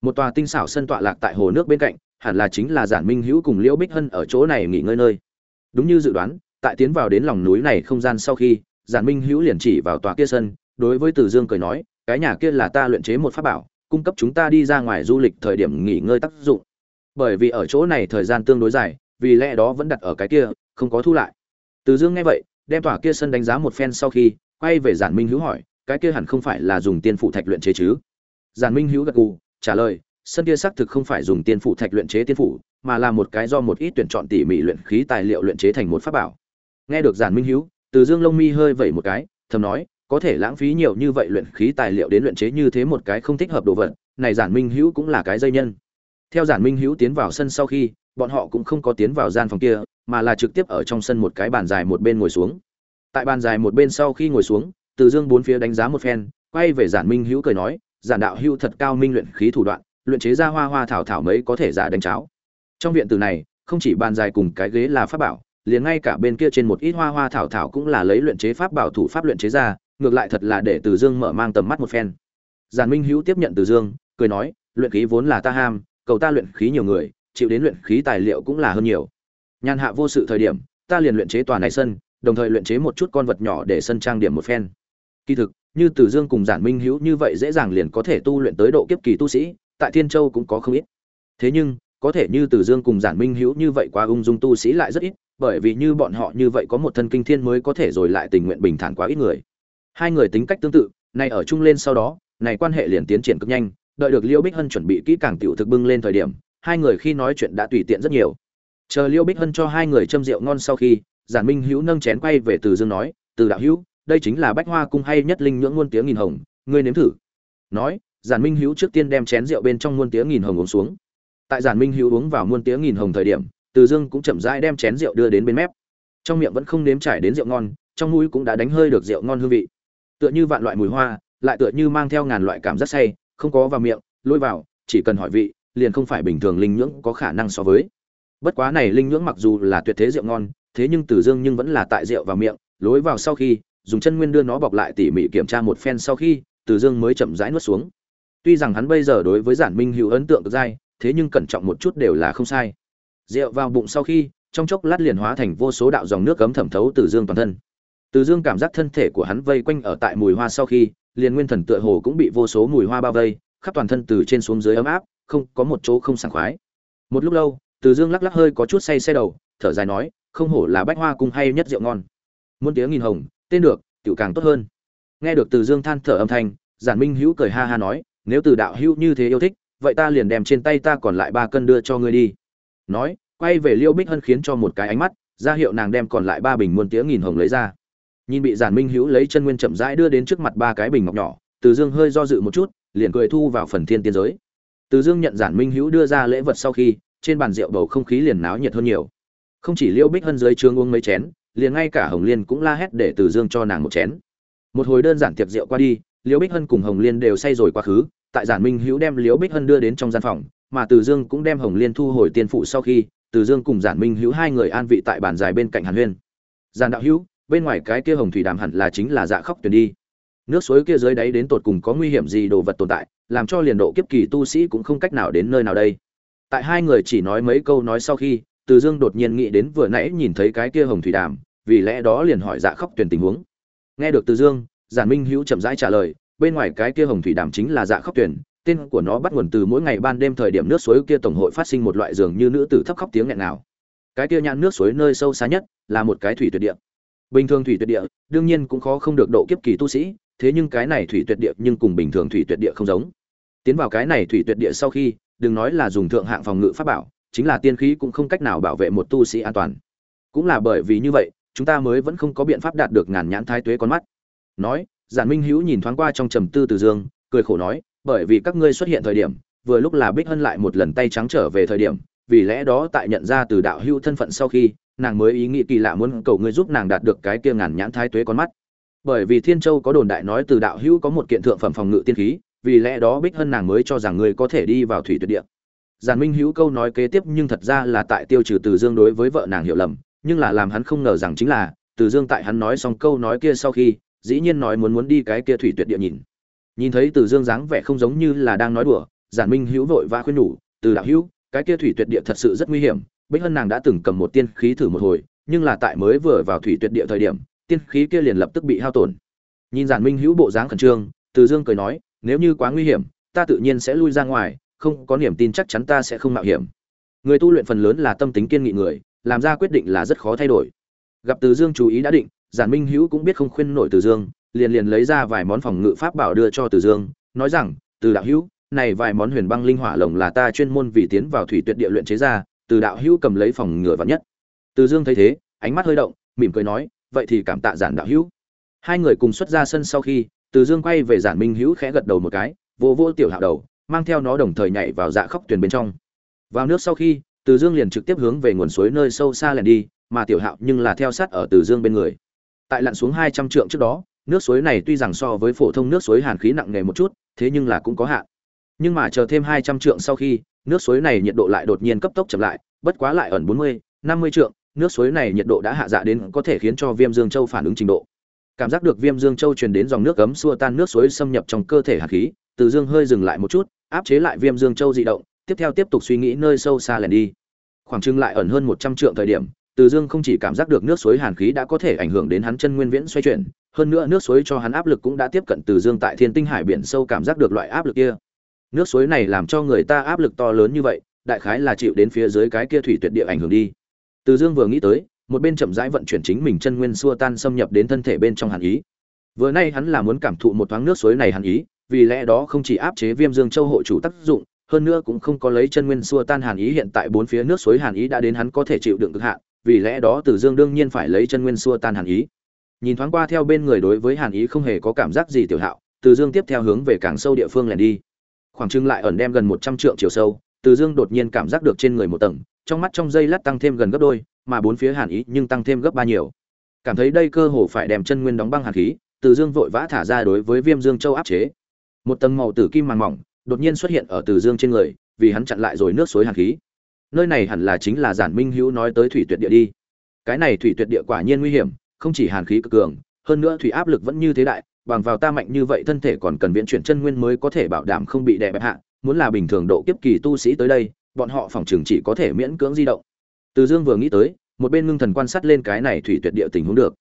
Một tòa tinh xảo sân tọa lạc tại hồ nước bên cạnh, hẳn là chính là giản minh hữu cùng liễu bích hân ở chỗ này nghỉ ngơi nơi. Đúng như dự đoán, tại tiến vào đến lòng núi này không gian sau khi, giản minh hữu liền chỉ vào tòa kia sân, đối với từ dương cười nói, cái nhà kia là ta luyện chế một pháp bảo, cung cấp chúng ta đi ra ngoài du lịch thời điểm nghỉ ngơi tác dụng. Bởi vì ở chỗ này thời gian tương đối dài vì lẽ đó vẫn đặt ở cái kia, không có thu lại. Từ dương nghe vậy, đem tòa kia sân đánh giá một phen sau khi, quay về giản minh hữu hỏi, cái kia hẳn không phải là dùng tiên phụ thạch luyện chế chứ? Giản minh hữu gật gù, trả lời, sân kia xác thực không phải dùng tiên phụ thạch luyện chế tiên phủ mà là một cái do một ít tuyển chọn tỉ mỉ luyện khí tài liệu luyện chế thành một pháp bảo. Nghe được giản minh hữu, từ dương lông mi hơi vẩy một cái, thầm nói, có thể lãng phí nhiều như vậy luyện khí tài liệu đến luyện chế như thế một cái không thích hợp đồ vật, này giản minh hữu cũng là cái dây nhân. Theo giản minh hữu tiến vào sân sau khi bọn họ cũng không có tiến vào gian phòng kia, mà là trực tiếp ở trong sân một cái bàn dài một bên ngồi xuống. Tại bàn dài một bên sau khi ngồi xuống, từ dương bốn phía đánh giá một phen, quay về giản minh hữu cười nói, giản đạo hữu thật cao minh luyện khí thủ đoạn, luyện chế ra hoa hoa thảo thảo mấy có thể giả đánh cháo. Trong viện từ này, không chỉ bàn dài cùng cái ghế là pháp bảo, liền ngay cả bên kia trên một ít hoa hoa thảo thảo cũng là lấy luyện chế pháp bảo thủ pháp luyện chế ra, ngược lại thật là để từ dương mở mang tầm mắt một phen. Giản minh hữu tiếp nhận từ dương, cười nói, luyện khí vốn là ta ham, cầu ta luyện khí nhiều người chịu đến luyện khí tài liệu cũng là hơn nhiều. Nhàn hạ vô sự thời điểm, ta liền luyện chế tòa này sân, đồng thời luyện chế một chút con vật nhỏ để sân trang điểm một phen. Kỳ thực, như từ dương cùng giản minh hữu như vậy dễ dàng liền có thể tu luyện tới độ kiếp kỳ tu sĩ, tại thiên châu cũng có không ít. Thế nhưng, có thể như từ dương cùng giản minh hữu như vậy quá ung dung tu sĩ lại rất ít, bởi vì như bọn họ như vậy có một thân kinh thiên mới có thể rồi lại tình nguyện bình thản quá ít người. Hai người tính cách tương tự này ở chung lên sau đó, này quan hệ liền tiến triển cực nhanh, đợi được liễu bích hân chuẩn bị kỹ càng tiểu thực bưng lên thời điểm hai người khi nói chuyện đã tùy tiện rất nhiều. Chờ liêu bích hân cho hai người châm rượu ngon sau khi, giản minh hữu nâng chén quay về từ dương nói, từ đạo hữu, đây chính là bách hoa cung hay nhất linh nhưỡng muôn tiếng nghìn hồng, ngươi nếm thử. Nói, giản minh hữu trước tiên đem chén rượu bên trong muôn tiếng nghìn hồng uống xuống. Tại giản minh hữu uống vào muôn tiếng nghìn hồng thời điểm, từ dương cũng chậm rãi đem chén rượu đưa đến bên mép. Trong miệng vẫn không nếm trải đến rượu ngon, trong mũi cũng đã đánh hơi được rượu ngon hương vị. Tựa như vạn loại mùi hoa, lại tựa như mang theo ngàn loại cảm giác say, không có vào miệng, lôi vào, chỉ cần hỏi vị liền không phải bình thường linh nhưỡng có khả năng so với. Bất quá này linh nhưỡng mặc dù là tuyệt thế rượu ngon, thế nhưng từ dương nhưng vẫn là tại rượu vào miệng, lối vào sau khi, dùng chân nguyên đưa nó bọc lại tỉ mỉ kiểm tra một phen sau khi, từ dương mới chậm rãi nuốt xuống. Tuy rằng hắn bây giờ đối với giản minh hữu ấn tượng cực dai, thế nhưng cẩn trọng một chút đều là không sai. Rượu vào bụng sau khi, trong chốc lát liền hóa thành vô số đạo dòng nước cấm thẩm thấu từ dương toàn thân. Từ dương cảm giác thân thể của hắn vây quanh ở tại mùi hoa sau khi, liền nguyên thần tựa hồ cũng bị vô số mùi hoa bao vây, khắp toàn thân từ trên xuống dưới ấm áp không có một chỗ không sảng khoái. Một lúc lâu, từ dương lắc lắc hơi có chút say xe đầu, thở dài nói, không hổ là bách hoa cung hay nhất rượu ngon. Muôn tiếng nghìn hồng, tên được, tiểu càng tốt hơn. Nghe được từ dương than thở âm thanh, giản minh hữu cười ha ha nói, nếu từ đạo hữu như thế yêu thích, vậy ta liền đem trên tay ta còn lại ba cân đưa cho ngươi đi. Nói, quay về liêu bích hân khiến cho một cái ánh mắt, ra hiệu nàng đem còn lại ba bình muôn tiếng nghìn hồng lấy ra. Nhìn bị giản minh hữu lấy chân nguyên chậm rãi đưa đến trước mặt ba cái bình ngọc nhỏ, từ dương hơi do dự một chút, liền cười thu vào phần thiên tiên giới từ dương nhận giản minh hữu đưa ra lễ vật sau khi, trên bàn rượu bầu không khí liền náo nhiệt hơn nhiều. Không chỉ liêu bích hân dưới trường uống mấy chén, liền ngay cả hồng liên cũng la hét để từ dương cho nàng một chén. Một hồi đơn giản tiệc rượu qua đi liễu bích hân cùng hồng liên đều say rồi quá khứ, tại giản minh hữu đem liễu bích hân đưa đến trong gian phòng, mà từ dương cũng đem hồng liên thu hồi tiên phụ sau khi, từ dương cùng giản minh hữu hai người an vị tại bàn dài bên cạnh hàn huyên. Giản đạo hữu, bên ngoài cái kia hồng thủy đàm hẳn là chính là dạ khóc tuyển đi. Nước suối kia dưới đáy đến tột cùng có nguy hiểm gì đồ vật tồn tại làm cho liền độ kiếp kỳ tu sĩ cũng không cách nào đến nơi nào đây. Tại hai người chỉ nói mấy câu nói sau khi, từ dương đột nhiên nghĩ đến vừa nãy nhìn thấy cái kia hồng thủy đàm, vì lẽ đó liền hỏi dạ khóc tuyển tình huống. Nghe được từ dương, giản minh hữu chậm rãi trả lời, bên ngoài cái kia hồng thủy đàm chính là dạ khóc tuyển, tên của nó bắt nguồn từ mỗi ngày ban đêm thời điểm nước suối kia tổng hội phát sinh một loại dường như nữ tử thấp khóc tiếng nghẹn nào cái kia nhãn nước suối nơi sâu xa nhất là một cái thủy tuyệt địa. Bình thường thủy tuyệt địa, đương nhiên cũng khó không được độ kiếp kỳ tu sĩ thế nhưng cái này thủy tuyệt địa nhưng cùng bình thường thủy tuyệt địa không giống. Tiến vào cái này thủy tuyệt địa sau khi, đừng nói là dùng thượng hạng phòng ngự pháp bảo, chính là tiên khí cũng không cách nào bảo vệ một tu sĩ an toàn. Cũng là bởi vì như vậy, chúng ta mới vẫn không có biện pháp đạt được ngàn nhãn thái tuế con mắt. Nói, giản minh hữu nhìn thoáng qua trong trầm tư từ dương, cười khổ nói, bởi vì các ngươi xuất hiện thời điểm, vừa lúc là bích hân lại một lần tay trắng trở về thời điểm, vì lẽ đó tại nhận ra từ đạo hữu thân phận sau khi, nàng mới ý nghĩ kỳ lạ muốn cầu ngươi giúp nàng đạt được cái kia ngàn nhãn thái tuế con mắt bởi vì thiên châu có đồn đại nói từ đạo hữu có một kiện thượng phẩm phòng ngự tiên khí, vì lẽ đó bích hân nàng mới cho rằng ngươi có thể đi vào thủy tuyệt địa. Giản minh hữu câu nói kế tiếp nhưng thật ra là tại tiêu trừ từ dương đối với vợ nàng hiểu lầm, nhưng là làm hắn không ngờ rằng chính là, từ dương tại hắn nói xong câu nói kia sau khi, dĩ nhiên nói muốn muốn đi cái kia thủy tuyệt địa nhìn. Nhìn thấy từ dương dáng vẻ không giống như là đang nói đùa, giản minh hữu vội và khuyên nhủ, từ đạo hữu, cái kia thủy tuyệt địa thật sự rất nguy hiểm, bích hân nàng đã từng cầm một tiên khí thử một hồi, nhưng là tại mới vừa vào thủy tuyệt địa thời điểm tiên khí kia liền lập tức bị hao tổn. Nhìn giản minh hữu bộ dáng khẩn trương, từ dương cười nói, nếu như quá nguy hiểm, ta tự nhiên sẽ lui ra ngoài, không có niềm tin chắc chắn ta sẽ không mạo hiểm. Người tu luyện phần lớn là tâm tính kiên nghị người, làm ra quyết định là rất khó thay đổi. Gặp từ dương chú ý đã định, giản minh hữu cũng biết không khuyên nổi từ dương, liền liền lấy ra vài món phòng ngự pháp bảo đưa cho từ dương, nói rằng, từ đạo hữu, này vài món huyền băng linh hỏa lồng là ta chuyên môn vì tiến vào thủy tuyệt địa luyện chế ra, từ đạo hữu cầm lấy phòng ngựa vạn nhất. Từ dương thấy thế, ánh mắt hơi động, mỉm cười nói vậy thì cảm tạ giản đạo hữu. Hai người cùng xuất ra sân sau khi, từ dương quay về giản minh hữu khẽ gật đầu một cái, vô vô tiểu hạo đầu, mang theo nó đồng thời nhảy vào dạ khóc tuyền bên trong. Vào nước sau khi, từ dương liền trực tiếp hướng về nguồn suối nơi sâu xa lẻn đi, mà tiểu hạo nhưng là theo sát ở từ dương bên người. Tại lặn xuống hai trăm trượng trước đó, nước suối này tuy rằng so với phổ thông nước suối hàn khí nặng nề một chút, thế nhưng là cũng có hạn. Nhưng mà chờ thêm hai trăm trượng sau khi, nước suối này nhiệt độ lại đột nhiên cấp tốc chậm lại, bất quá lại ẩn bốn mươi, năm mươi trượng nước suối này nhiệt độ đã hạ dạ đến có thể khiến cho viêm dương châu phản ứng trình độ. Cảm giác được viêm dương châu truyền đến dòng nước cấm xua tan nước suối xâm nhập trong cơ thể hạt khí, từ dương hơi dừng lại một chút, áp chế lại viêm dương châu dị động, tiếp theo tiếp tục suy nghĩ nơi sâu xa lẻn đi. Khoảng trừng lại ẩn hơn một trăm trượng thời điểm, từ dương không chỉ cảm giác được nước suối hàn khí đã có thể ảnh hưởng đến hắn chân nguyên viễn xoay chuyển, hơn nữa nước suối cho hắn áp lực cũng đã tiếp cận từ dương tại thiên tinh hải biển sâu cảm giác được loại áp lực kia. Nước suối này làm cho người ta áp lực to lớn như vậy, đại khái là chịu đến phía dưới cái kia thủy tuyệt địa ảnh hưởng đi từ dương vừa nghĩ tới một bên chậm rãi vận chuyển chính mình chân nguyên xua tan xâm nhập đến thân thể bên trong hàn ý vừa nay hắn là muốn cảm thụ một thoáng nước suối này hàn ý vì lẽ đó không chỉ áp chế viêm dương châu hộ chủ tác dụng hơn nữa cũng không có lấy chân nguyên xua tan hàn ý hiện tại bốn phía nước suối hàn ý đã đến hắn có thể chịu đựng cực hạn vì lẽ đó Từ Dương đương nhiên phải lấy chân nguyên xua tan hàn ý. Nhìn thoáng qua theo bên người đối với hàn ý không hề có cảm giác gì tiểu hạo, Từ Dương tiếp theo hướng về càng sâu địa phương lẻn đi. Khoảng trừng lại ẩn đem gần một trăm trượng chiều sâu, Từ Dương đột nhiên cảm giác được trên người một tầng, trong mắt trong dây lát tăng thêm gần gấp đôi, mà bốn phía hàn ý nhưng tăng thêm gấp ba nhiều. Cảm thấy đây cơ hồ phải đem chân nguyên đóng băng hàn khí từ dương vội vã thả ra đối với viêm dương châu áp chế. Một tầng màu tử kim màng mỏng đột nhiên xuất hiện ở từ dương trên người vì hắn chặn lại rồi nước suối hàn khí. Nơi này hẳn là chính là giản minh hữu nói tới thủy tuyệt địa đi. Cái này thủy tuyệt địa quả nhiên nguy hiểm không chỉ hàn khí cực cường hơn nữa thủy áp lực vẫn như thế đại bằng vào ta mạnh như vậy thân thể còn cần viễn chuyển chân nguyên mới có thể bảo đảm không bị đè bẹp hạ muốn là bình thường độ kiếp kỳ tu sĩ tới đây bọn họ phòng trường chỉ có thể miễn cưỡng di động. Từ dương vừa nghĩ tới một bên ngưng thần quan sát lên cái này thủy tuyệt địa tình huống được.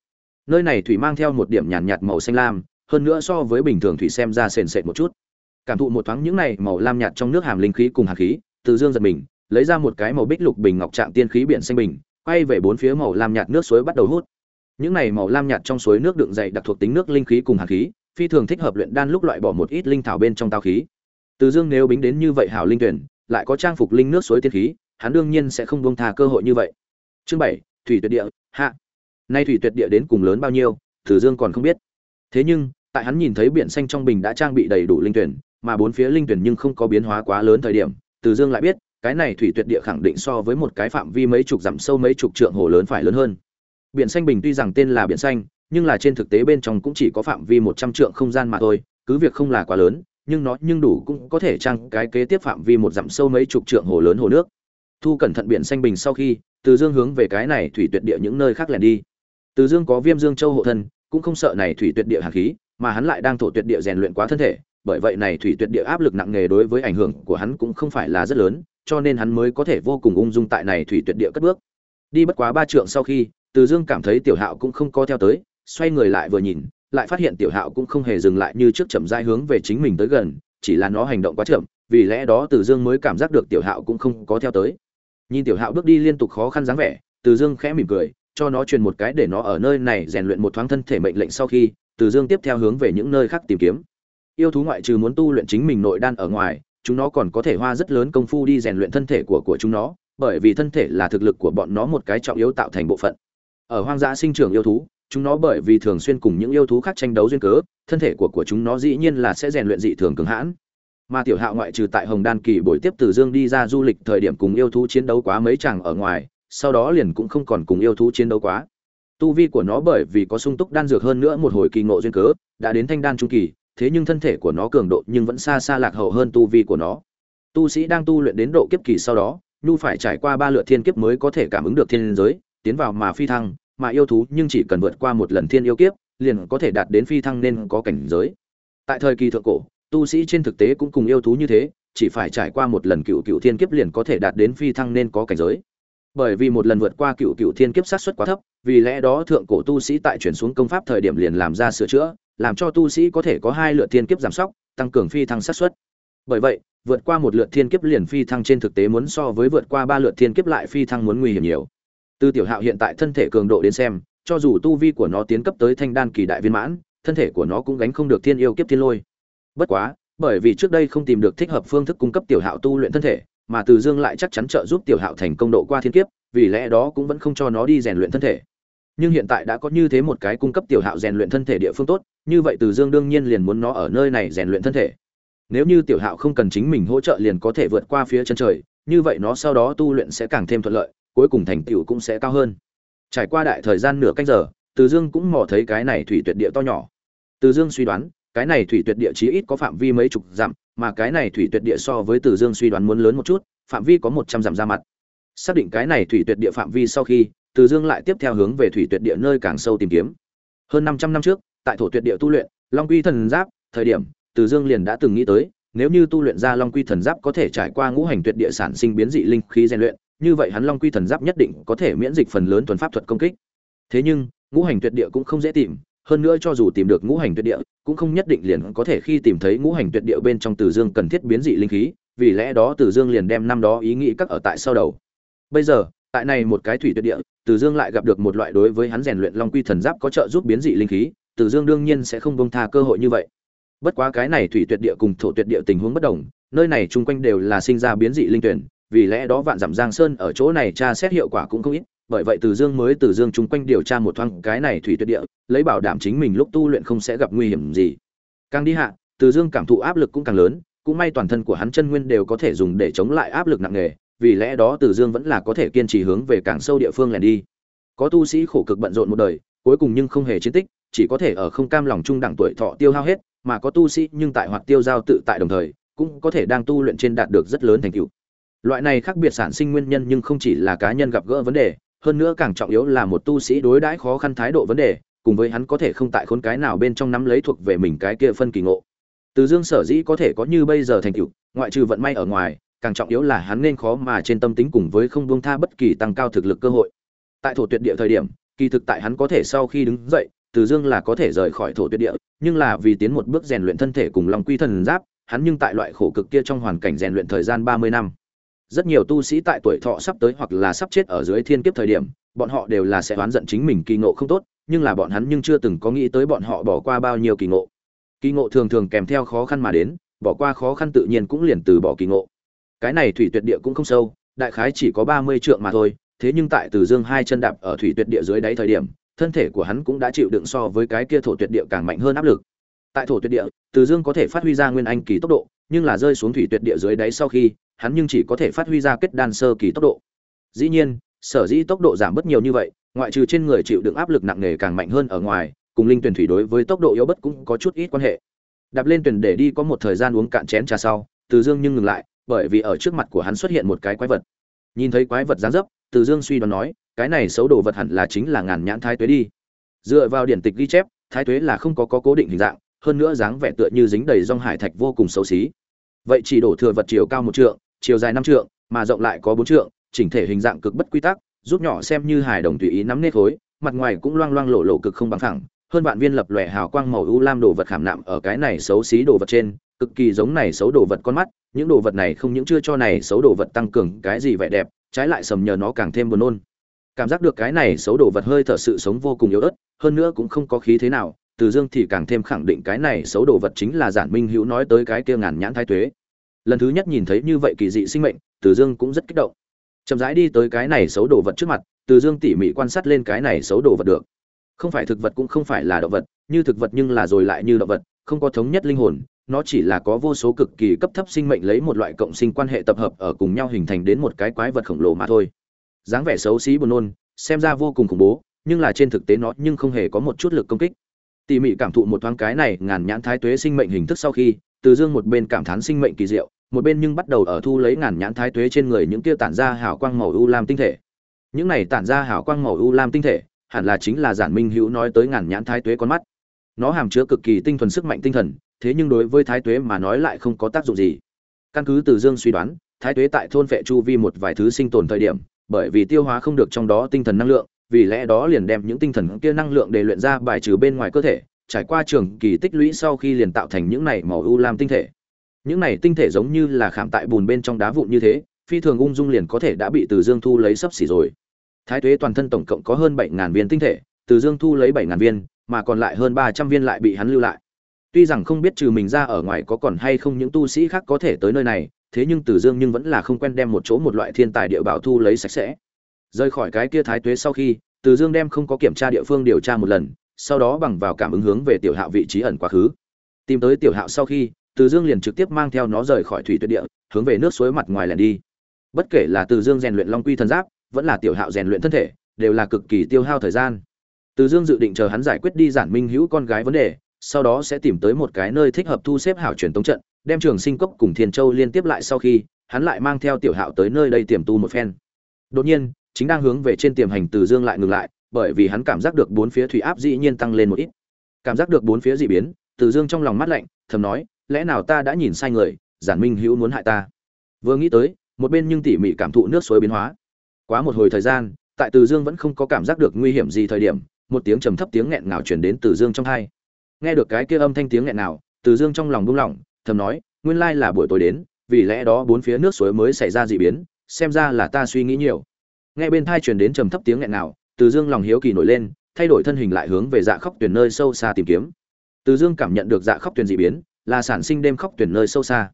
Nơi này thủy mang theo một điểm nhàn nhạt, nhạt màu xanh lam hơn nữa so với bình thường thủy xem ra sền sệt một chút. Cảm thụ một thoáng những này màu lam nhạt trong nước hàm linh khí cùng hàn khí từ dương giật mình lấy ra một cái màu bích lục bình ngọc trạng tiên khí biển xanh bình quay về bốn phía màu lam nhạt nước suối bắt đầu hút. Những này màu lam nhạt trong suối nước đựng dày đặc thuộc tính nước linh khí cùng hàn khí phi thường thích hợp luyện đan lúc loại bỏ một ít linh thảo bên trong tao khí. Từ dương nếu bính đến như vậy hảo linh tuyển lại có trang phục linh nước suối tiên khí, hắn đương nhiên sẽ không buông tha cơ hội như vậy. Chương bảy, thủy tuyệt địa, hạ. Nay thủy tuyệt địa đến cùng lớn bao nhiêu từ dương còn không biết. Thế nhưng, tại hắn nhìn thấy biển xanh trong bình đã trang bị đầy đủ linh tuyển, mà bốn phía linh tuyển nhưng không có biến hóa quá lớn thời điểm, từ dương lại biết, cái này thủy tuyệt địa khẳng định so với một cái phạm vi mấy chục dặm sâu mấy chục trượng hồ lớn phải lớn hơn. Biển xanh bình tuy rằng tên là biển xanh, nhưng là trên thực tế bên trong cũng chỉ có phạm vi một trăm trượng không gian mà thôi, cứ việc không là quá lớn nhưng nó nhưng đủ cũng có thể trang cái kế tiếp phạm vi một dặm sâu mấy chục trượng hồ lớn hồ nước. Thu cẩn thận biển xanh bình sau khi, từ dương hướng về cái này thủy tuyệt địa những nơi khác lẻn đi. Từ dương có viêm dương châu hộ thân, cũng không sợ này thủy tuyệt địa hàn khí, mà hắn lại đang thổ tuyệt địa rèn luyện quá thân thể, bởi vậy này thủy tuyệt địa áp lực nặng nề đối với ảnh hưởng của hắn cũng không phải là rất lớn, cho nên hắn mới có thể vô cùng ung dung tại này thủy tuyệt địa cất bước. Đi bất quá ba trượng sau khi, từ dương cảm thấy tiểu hạo cũng không có theo tới, xoay người lại vừa nhìn lại phát hiện tiểu hạo cũng không hề dừng lại như trước chậm rãi hướng về chính mình tới gần, chỉ là nó hành động quá chậm, vì lẽ đó từ dương mới cảm giác được tiểu hạo cũng không có theo tới. Nhìn tiểu hạo bước đi liên tục khó khăn dáng vẻ, từ dương khẽ mỉm cười, cho nó truyền một cái để nó ở nơi này rèn luyện một thoáng thân thể mệnh lệnh sau khi, từ dương tiếp theo hướng về những nơi khác tìm kiếm. Yêu thú ngoại trừ muốn tu luyện chính mình nội đan ở ngoài, chúng nó còn có thể hoa rất lớn công phu đi rèn luyện thân thể của của chúng nó, bởi vì thân thể là thực lực của bọn nó một cái trọng yếu tạo thành bộ phận. Ở hoang dã sinh trưởng yêu thú chúng nó bởi vì thường xuyên cùng những yêu thú khác tranh đấu duyên cớ, thân thể của của chúng nó dĩ nhiên là sẽ rèn luyện dị thường cường hãn. Mà tiểu hạo ngoại trừ tại hồng đan kỳ buổi tiếp từ dương đi ra du lịch thời điểm cùng yêu thú chiến đấu quá mấy chàng ở ngoài, sau đó liền cũng không còn cùng yêu thú chiến đấu quá. Tu vi của nó bởi vì có sung túc đan dược hơn nữa một hồi kỳ ngộ duyên cớ, đã đến thanh đan trung kỳ, thế nhưng thân thể của nó cường độ nhưng vẫn xa xa lạc hậu hơn tu vi của nó. Tu sĩ đang tu luyện đến độ kiếp kỳ sau đó, nhu phải trải qua ba lượt thiên kiếp mới có thể cảm ứng được thiên giới, tiến vào mà phi thăng mà yêu thú nhưng chỉ cần vượt qua một lần thiên yêu kiếp, liền có thể đạt đến phi thăng nên có cảnh giới. Tại thời kỳ thượng cổ, tu sĩ trên thực tế cũng cùng yêu thú như thế, chỉ phải trải qua một lần cựu cựu thiên kiếp liền có thể đạt đến phi thăng nên có cảnh giới. Bởi vì một lần vượt qua cựu cựu thiên kiếp sát suất quá thấp, vì lẽ đó thượng cổ tu sĩ tại chuyển xuống công pháp thời điểm liền làm ra sửa chữa, làm cho tu sĩ có thể có hai lượt thiên kiếp giảm sóc, tăng cường phi thăng sát suất. bởi vậy, vượt qua một lượt thiên kiếp liền phi thăng trên thực tế muốn so với vượt qua ba lượt thiên kiếp lại phi thăng muốn nguy hiểm nhiều từ tiểu hạo hiện tại thân thể cường độ đến xem, cho dù tu vi của nó tiến cấp tới thanh đan kỳ đại viên mãn, thân thể của nó cũng gánh không được thiên yêu kiếp thiên lôi. Bất quá, bởi vì trước đây không tìm được thích hợp phương thức cung cấp tiểu hạo tu luyện thân thể, mà từ dương lại chắc chắn trợ giúp tiểu hạo thành công độ qua thiên kiếp, vì lẽ đó cũng vẫn không cho nó đi rèn luyện thân thể. Nhưng hiện tại đã có như thế một cái cung cấp tiểu hạo rèn luyện thân thể địa phương tốt, như vậy từ dương đương nhiên liền muốn nó ở nơi này rèn luyện thân thể. Nếu như tiểu hạo không cần chính mình hỗ trợ liền có thể vượt qua phía chân trời, như vậy nó sau đó tu luyện sẽ càng thêm thuận lợi cuối cùng thành tựu cũng sẽ cao hơn. Trải qua đại thời gian nửa canh giờ, từ dương cũng mò thấy cái này thủy tuyệt địa to nhỏ. Từ dương suy đoán, cái này thủy tuyệt địa chí ít có phạm vi mấy chục dặm, mà cái này thủy tuyệt địa so với từ dương suy đoán muốn lớn một chút, phạm vi có một trăm dặm ra mặt. Xác định cái này thủy tuyệt địa phạm vi sau khi, từ dương lại tiếp theo hướng về thủy tuyệt địa nơi càng sâu tìm kiếm. Hơn năm trăm năm trước, tại thổ tuyệt địa tu luyện, long quy thần giáp, thời điểm, từ dương liền đã từng nghĩ tới, nếu như tu luyện ra long quy thần giáp có thể trải qua ngũ hành tuyệt địa sản sinh biến dị linh khí rèn luyện như vậy hắn long quy thần giáp nhất định có thể miễn dịch phần lớn thuần pháp thuật công kích. Thế nhưng, ngũ hành tuyệt địa cũng không dễ tìm, hơn nữa cho dù tìm được ngũ hành tuyệt địa, cũng không nhất định liền có thể khi tìm thấy ngũ hành tuyệt địa bên trong từ dương cần thiết biến dị linh khí, vì lẽ đó từ dương liền đem năm đó ý nghĩ các ở tại sau đầu. Bây giờ, tại này một cái thủy tuyệt địa, từ dương lại gặp được một loại đối với hắn rèn luyện long quy thần giáp có trợ giúp biến dị linh khí, từ dương đương nhiên sẽ không bông tha cơ hội như vậy. Bất quá cái này thủy tuyệt địa cùng thổ tuyệt địa tình huống bất đồng, nơi này chung quanh đều là sinh ra biến dị linh tuyển vì lẽ đó vạn dặm giang sơn ở chỗ này tra xét hiệu quả cũng không ít bởi vậy từ dương mới từ dương chung quanh điều tra một thoáng cái này thủy tuyệt địa lấy bảo đảm chính mình lúc tu luyện không sẽ gặp nguy hiểm gì càng đi hạ từ dương cảm thụ áp lực cũng càng lớn cũng may toàn thân của hắn chân nguyên đều có thể dùng để chống lại áp lực nặng nề vì lẽ đó Từ Dương vẫn là có thể kiên trì hướng về càng sâu địa phương lẻn đi. Có tu sĩ khổ cực bận rộn một đời, cuối cùng nhưng không hề chiến tích, chỉ có thể ở không cam lòng trung đẳng tuổi thọ tiêu hao hết, mà có tu sĩ nhưng tại hoạt tiêu giao tự tại đồng thời, cũng có thể đang tu luyện trên đạt được rất lớn thành tựu. Loại này khác biệt sản sinh nguyên nhân nhưng không chỉ là cá nhân gặp gỡ vấn đề, hơn nữa càng trọng yếu là một tu sĩ đối đãi khó khăn thái độ vấn đề, cùng với hắn có thể không tại khốn cái nào bên trong nắm lấy thuộc về mình cái kia phân kỳ ngộ. Từ Dương sở dĩ có thể có như bây giờ thành tựu, ngoại trừ vận may ở ngoài, càng trọng yếu là hắn nên khó mà trên tâm tính cùng với không buông tha bất kỳ tăng cao thực lực cơ hội. Tại thổ tuyệt địa thời điểm, kỳ thực tại hắn có thể sau khi đứng dậy, Từ Dương là có thể rời khỏi thổ tuyệt địa, nhưng là vì tiến một bước rèn luyện thân thể cùng lòng quy thần giáp, hắn nhưng tại loại khổ cực kia trong hoàn cảnh rèn luyện thời gian 30 năm. Rất nhiều tu sĩ tại tuổi thọ sắp tới hoặc là sắp chết ở dưới thiên kiếp thời điểm, bọn họ đều là sẽ oán giận chính mình kỳ ngộ không tốt, nhưng là bọn hắn nhưng chưa từng có nghĩ tới bọn họ bỏ qua bao nhiêu kỳ ngộ. Kỳ ngộ thường thường kèm theo khó khăn mà đến, bỏ qua khó khăn tự nhiên cũng liền từ bỏ kỳ ngộ. Cái này thủy tuyệt địa cũng không sâu, đại khái chỉ có 30 trượng mà thôi, thế nhưng tại Từ Dương hai chân đạp ở thủy tuyệt địa dưới đáy thời điểm, thân thể của hắn cũng đã chịu đựng so với cái kia thổ tuyệt địa càng mạnh hơn áp lực. Tại thổ tuyệt địa, Từ Dương có thể phát huy ra nguyên anh kỳ tốc độ, nhưng là rơi xuống thủy tuyệt địa dưới đáy sau khi, hắn nhưng chỉ có thể phát huy ra kết đan sơ kỳ tốc độ. Dĩ nhiên, sở dĩ tốc độ giảm bất nhiều như vậy, ngoại trừ trên người chịu đựng áp lực nặng nề càng mạnh hơn ở ngoài, cùng linh tuyển thủy đối với tốc độ yếu bất cũng có chút ít quan hệ. Đạp lên tuyển để đi có một thời gian uống cạn chén trà sau, Từ Dương nhưng ngừng lại, bởi vì ở trước mặt của hắn xuất hiện một cái quái vật. Nhìn thấy quái vật dáng dấp, Từ Dương suy đoán nói, cái này xấu đồ vật hẳn là chính là ngàn nhãn thái tuế đi. Dựa vào điển tịch ghi chép, thái tuế là không có có cố định hình dạng, hơn nữa dáng vẻ tựa như dính đầy rong hải thạch vô cùng xấu xí. Vậy chỉ đổ thừa vật chiều cao một trượng, chiều dài năm trượng, mà rộng lại có bốn trượng, chỉnh thể hình dạng cực bất quy tắc, giúp nhỏ xem như hài đồng tùy ý nắm nết khối, mặt ngoài cũng loang loang lộ lộ cực không bằng thẳng, hơn vạn viên lập lòe hào quang màu u lam đồ vật khảm nạm ở cái này xấu xí đồ vật trên, cực kỳ giống này xấu đồ vật con mắt, những đồ vật này không những chưa cho này xấu đồ vật tăng cường cái gì vẻ đẹp, trái lại sầm nhờ nó càng thêm buồn nôn. Cảm giác được cái này xấu đồ vật hơi thở sự sống vô cùng yếu ớt, hơn nữa cũng không có khí thế nào, từ Dương thì càng thêm khẳng định cái này xấu đồ vật chính là Giản Minh Hữu nói tới cái kia ngàn nhãn thái tuế. Lần thứ nhất nhìn thấy như vậy kỳ dị sinh mệnh, Từ Dương cũng rất kích động. Chậm rãi đi tới cái này xấu đồ vật trước mặt, Từ Dương tỉ mỉ quan sát lên cái này xấu đồ vật được. Không phải thực vật cũng không phải là động vật, như thực vật nhưng là rồi lại như động vật, không có thống nhất linh hồn, nó chỉ là có vô số cực kỳ cấp thấp sinh mệnh lấy một loại cộng sinh quan hệ tập hợp ở cùng nhau hình thành đến một cái quái vật khổng lồ mà thôi. Dáng vẻ xấu xí buồn nôn, xem ra vô cùng khủng bố, nhưng là trên thực tế nó nhưng không hề có một chút lực công kích. Tỉ mỉ cảm thụ một thoáng cái này, ngàn nhãn thái tuế sinh mệnh hình thức sau khi, Từ Dương một bên cảm thán sinh mệnh kỳ diệu, một bên nhưng bắt đầu ở thu lấy ngàn nhãn thái tuế trên người những kia tản ra hào quang màu u lam tinh thể. Những này tản ra hào quang màu u lam tinh thể, hẳn là chính là giản minh hữu nói tới ngàn nhãn thái tuế con mắt. Nó hàm chứa cực kỳ tinh thuần sức mạnh tinh thần, thế nhưng đối với thái tuế mà nói lại không có tác dụng gì. Căn cứ từ Dương suy đoán, thái tuế tại thôn vệ chu vi một vài thứ sinh tồn thời điểm, bởi vì tiêu hóa không được trong đó tinh thần năng lượng, vì lẽ đó liền đem những tinh thần kia năng lượng để luyện ra bài trừ bên ngoài cơ thể, trải qua trường kỳ tích lũy sau khi liền tạo thành những này màu u lam tinh thể. Những này tinh thể giống như là khảm tại bùn bên trong đá vụn như thế phi thường ung dung liền có thể đã bị từ dương thu lấy sấp xỉ rồi. Thái tuế toàn thân tổng cộng có hơn bảy ngàn viên tinh thể từ dương thu lấy bảy ngàn viên mà còn lại hơn ba trăm viên lại bị hắn lưu lại. Tuy rằng không biết trừ mình ra ở ngoài có còn hay không những tu sĩ khác có thể tới nơi này thế nhưng từ dương nhưng vẫn là không quen đem một chỗ một loại thiên tài địa bảo thu lấy sạch sẽ rời khỏi cái kia thái tuế sau khi, từ dương đem không có kiểm tra địa phương điều tra một lần, sau đó bằng vào cảm ứng hướng về tiểu hạo vị trí ẩn quá khứ. Tìm tới tiểu hạo sau khi, từ dương liền trực tiếp mang theo nó rời khỏi thủy tuyệt địa, hướng về nước suối mặt ngoài lẻn đi. Bất kể là từ dương rèn luyện long quy thần giáp, vẫn là tiểu hạo rèn luyện thân thể, đều là cực kỳ tiêu hao thời gian. Từ dương dự định chờ hắn giải quyết đi giản minh hữu con gái vấn đề, sau đó sẽ tìm tới một cái nơi thích hợp thu xếp hảo truyền tống trận, đem trường sinh cốc cùng thiên châu liên tiếp lại sau khi, hắn lại mang theo tiểu hạo tới nơi đây tiềm tu một phen. Đột nhiên chính đang hướng về trên tiềm hành từ dương lại ngừng lại, bởi vì hắn cảm giác được bốn phía thủy áp dĩ nhiên tăng lên một ít. Cảm giác được bốn phía dị biến, từ dương trong lòng mắt lạnh, thầm nói, lẽ nào ta đã nhìn sai người, giản minh hữu muốn hại ta? Vừa nghĩ tới, một bên nhưng tỉ mỉ cảm thụ nước suối biến hóa. Quá một hồi thời gian, tại từ dương vẫn không có cảm giác được nguy hiểm gì thời điểm, một tiếng trầm thấp tiếng nghẹn ngào chuyển đến từ dương trong hai. Nghe được cái kia âm thanh tiếng nghẹn nào, từ dương trong lòng buông lỏng, thầm nói, nguyên lai là buổi tối đến, vì lẽ đó bốn phía nước suối mới xảy ra dị biến, xem ra là ta suy nghĩ nhiều nghe bên thai truyền đến trầm thấp tiếng nghẹn nào từ dương lòng hiếu kỳ nổi lên, thay đổi thân hình lại hướng về dạ khóc tuyển nơi sâu xa tìm kiếm. Từ dương cảm nhận được dạ khóc tuyển dị biến, là sản sinh đêm khóc tuyển nơi sâu xa.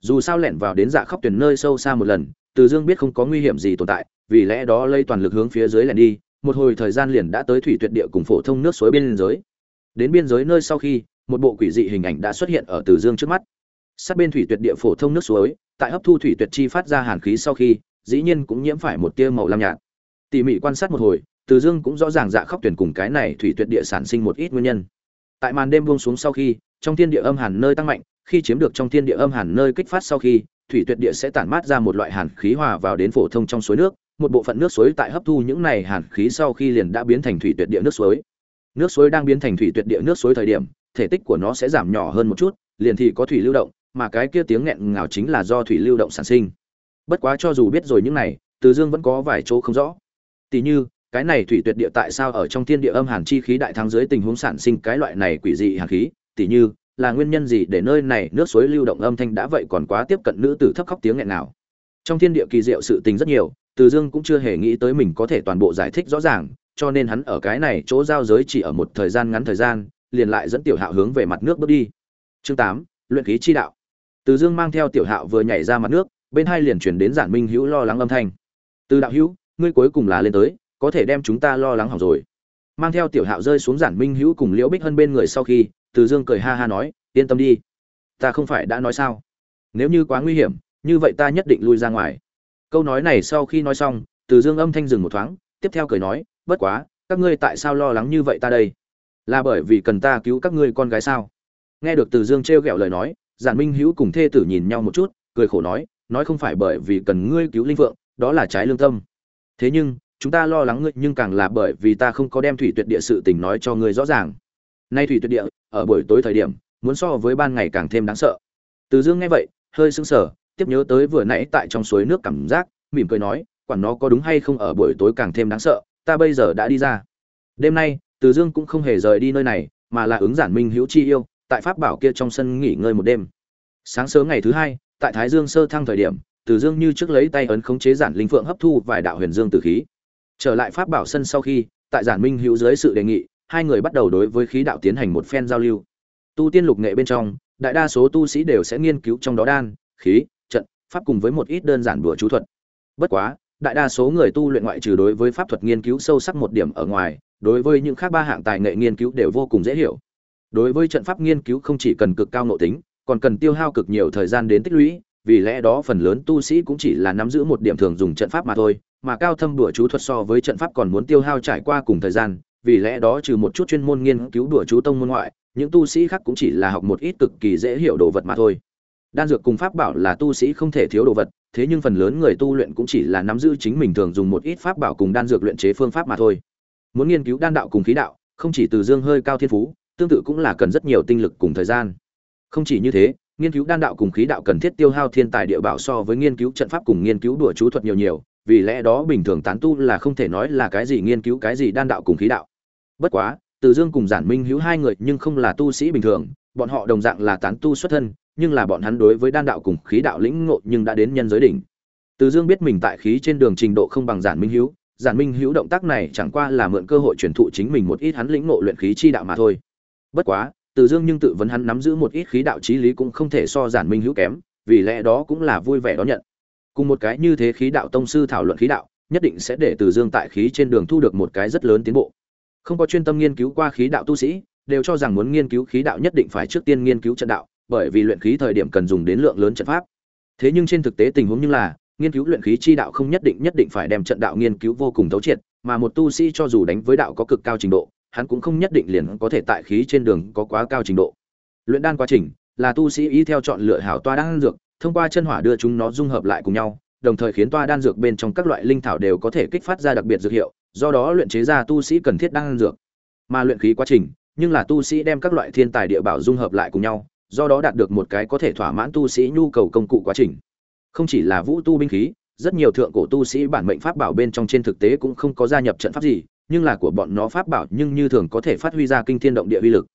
Dù sao lẻn vào đến dạ khóc tuyển nơi sâu xa một lần, từ dương biết không có nguy hiểm gì tồn tại, vì lẽ đó lây toàn lực hướng phía dưới lẻn đi, một hồi thời gian liền đã tới thủy tuyệt địa cùng phổ thông nước suối biên giới đến biên giới nơi sau khi, một bộ quỷ dị hình ảnh đã xuất hiện ở từ dương trước mắt. Sát bên thủy tuyệt địa phổ thông nước suối, tại hấp thu thủy tuyệt chi phát ra hàn khí sau khi dĩ nhiên cũng nhiễm phải một tia màu lam nhạt. Tỉ mỉ quan sát một hồi, từ dương cũng rõ ràng dạ khóc tuyển cùng cái này thủy tuyệt địa sản sinh một ít nguyên nhân. Tại màn đêm buông xuống sau khi, trong thiên địa âm hàn nơi tăng mạnh, khi chiếm được trong thiên địa âm hàn nơi kích phát sau khi, thủy tuyệt địa sẽ tản mát ra một loại hàn khí hòa vào đến phổ thông trong suối nước, một bộ phận nước suối tại hấp thu những này hàn khí sau khi liền đã biến thành thủy tuyệt địa nước suối. Nước suối đang biến thành thủy tuyệt địa nước suối thời điểm, thể tích của nó sẽ giảm nhỏ hơn một chút, liền thì có thủy lưu động, mà cái kia tiếng nghẹn ngào chính là do thủy lưu động sản sinh bất quá cho dù biết rồi những này, từ dương vẫn có vài chỗ không rõ. Tỷ như, cái này thủy tuyệt địa tại sao ở trong thiên địa âm hàn chi khí đại thắng dưới tình huống sản sinh cái loại này quỷ dị hàn khí? Tỷ như, là nguyên nhân gì để nơi này nước suối lưu động âm thanh đã vậy còn quá tiếp cận nữ tử thấp khóc tiếng nghẹn nào trong thiên địa kỳ diệu sự tình rất nhiều, từ dương cũng chưa hề nghĩ tới mình có thể toàn bộ giải thích rõ ràng, cho nên hắn ở cái này chỗ giao giới chỉ ở một thời gian ngắn thời gian, liền lại dẫn tiểu hạo hướng về mặt nước bước đi. Chương tám, luyện khí chi đạo. Từ dương mang theo tiểu hạo vừa nhảy ra mặt nước bên hai liền chuyển đến giản minh hữu lo lắng âm thanh. Từ đạo hữu, ngươi cuối cùng là lên tới, có thể đem chúng ta lo lắng hỏng rồi. Mang theo tiểu hạo rơi xuống giản minh hữu cùng liễu bích hơn bên người sau khi, từ dương cười ha ha nói, yên tâm đi. Ta không phải đã nói sao? Nếu như quá nguy hiểm, như vậy ta nhất định lui ra ngoài. Câu nói này sau khi nói xong, từ dương âm thanh dừng một thoáng, tiếp theo cười nói, bất quá, các ngươi tại sao lo lắng như vậy ta đây? Là bởi vì cần ta cứu các ngươi con gái sao? Nghe được từ dương trêu ghẹo lời nói, giản minh hữu cùng thê tử nhìn nhau một chút, cười khổ nói nói không phải bởi vì cần ngươi cứu linh vượng đó là trái lương tâm. Thế nhưng, chúng ta lo lắng ngươi, nhưng càng là bởi vì ta không có đem thủy tuyệt địa sự tình nói cho ngươi rõ ràng. Nay thủy tuyệt địa, ở buổi tối thời điểm, muốn so với ban ngày càng thêm đáng sợ. Từ dương nghe vậy, hơi sững sờ, tiếp nhớ tới vừa nãy tại trong suối nước cảm giác, mỉm cười nói, quản nó có đúng hay không ở buổi tối càng thêm đáng sợ, ta bây giờ đã đi ra. Đêm nay, từ dương cũng không hề rời đi nơi này, mà là ứng giản minh hữu chi yêu, tại pháp bảo kia trong sân nghỉ ngơi một đêm. Sáng sớm ngày thứ hai tại thái dương sơ thăng thời điểm, từ dương như trước lấy tay ấn khống chế giản linh phượng hấp thu vài đạo huyền dương tử khí. Trở lại pháp bảo sân sau khi, tại giản minh hữu dưới sự đề nghị, hai người bắt đầu đối với khí đạo tiến hành một phen giao lưu. Tu tiên lục nghệ bên trong, đại đa số tu sĩ đều sẽ nghiên cứu trong đó đan, khí, trận, pháp cùng với một ít đơn giản đùa chú thuật. Bất quá, đại đa số người tu luyện ngoại trừ đối với pháp thuật nghiên cứu sâu sắc một điểm ở ngoài, đối với những khác ba hạng tài nghệ nghiên cứu đều vô cùng dễ hiểu. Đối với trận pháp nghiên cứu không chỉ cần cực cao nội tính còn cần tiêu hao cực nhiều thời gian đến tích lũy, vì lẽ đó phần lớn tu sĩ cũng chỉ là nắm giữ một điểm thường dùng trận pháp mà thôi, mà cao thâm đùa chú thuật so với trận pháp còn muốn tiêu hao trải qua cùng thời gian, vì lẽ đó trừ một chút chuyên môn nghiên cứu đùa chú tông môn ngoại, những tu sĩ khác cũng chỉ là học một ít cực kỳ dễ hiểu đồ vật mà thôi. Đan dược cùng pháp bảo là tu sĩ không thể thiếu đồ vật, thế nhưng phần lớn người tu luyện cũng chỉ là nắm giữ chính mình thường dùng một ít pháp bảo cùng đan dược luyện chế phương pháp mà thôi. Muốn nghiên cứu đan đạo cùng khí đạo, không chỉ từ dương hơi cao thiên phú, tương tự cũng là cần rất nhiều tinh lực cùng thời gian không chỉ như thế, nghiên cứu đan đạo cùng khí đạo cần thiết tiêu hao thiên tài địa bảo so với nghiên cứu trận pháp cùng nghiên cứu đùa chú thuật nhiều nhiều, vì lẽ đó bình thường tán tu là không thể nói là cái gì nghiên cứu cái gì đan đạo cùng khí đạo. Bất quá, từ dương cùng giản minh hữu hai người nhưng không là tu sĩ bình thường, bọn họ đồng dạng là tán tu xuất thân, nhưng là bọn hắn đối với đan đạo cùng khí đạo lĩnh ngộ nhưng đã đến nhân giới đỉnh. Từ dương biết mình tại khí trên đường trình độ không bằng giản minh hữu, giản minh hữu động tác này chẳng qua là mượn cơ hội truyền thụ chính mình một ít hắn lĩnh ngộ luyện khí chi đạo mà thôi. Bất quá từ dương nhưng tự vấn hắn nắm giữ một ít khí đạo trí lý cũng không thể so giản minh hữu kém, vì lẽ đó cũng là vui vẻ đón nhận. Cùng một cái như thế khí đạo tông sư thảo luận khí đạo, nhất định sẽ để từ dương tại khí trên đường thu được một cái rất lớn tiến bộ. Không có chuyên tâm nghiên cứu qua khí đạo tu sĩ, đều cho rằng muốn nghiên cứu khí đạo nhất định phải trước tiên nghiên cứu trận đạo, bởi vì luyện khí thời điểm cần dùng đến lượng lớn trận pháp. Thế nhưng trên thực tế tình huống như là, nghiên cứu luyện khí chi đạo không nhất định nhất định phải đem trận đạo nghiên cứu vô cùng thấu triệt, mà một tu sĩ cho dù đánh với đạo có cực cao trình độ hắn cũng không nhất định liền có thể tại khí trên đường có quá cao trình độ. Luyện đan quá trình là tu sĩ ý theo chọn lựa hảo toa đan dược, thông qua chân hỏa đưa chúng nó dung hợp lại cùng nhau, đồng thời khiến toa đan dược bên trong các loại linh thảo đều có thể kích phát ra đặc biệt dược hiệu, do đó luyện chế ra tu sĩ cần thiết đan dược. Mà luyện khí quá trình, nhưng là tu sĩ đem các loại thiên tài địa bảo dung hợp lại cùng nhau, do đó đạt được một cái có thể thỏa mãn tu sĩ nhu cầu công cụ quá trình. Không chỉ là vũ tu binh khí, rất nhiều thượng cổ tu sĩ bản mệnh pháp bảo bên trong trên thực tế cũng không có gia nhập trận pháp gì nhưng là của bọn nó pháp bảo nhưng như thường có thể phát huy ra kinh thiên động địa uy lực.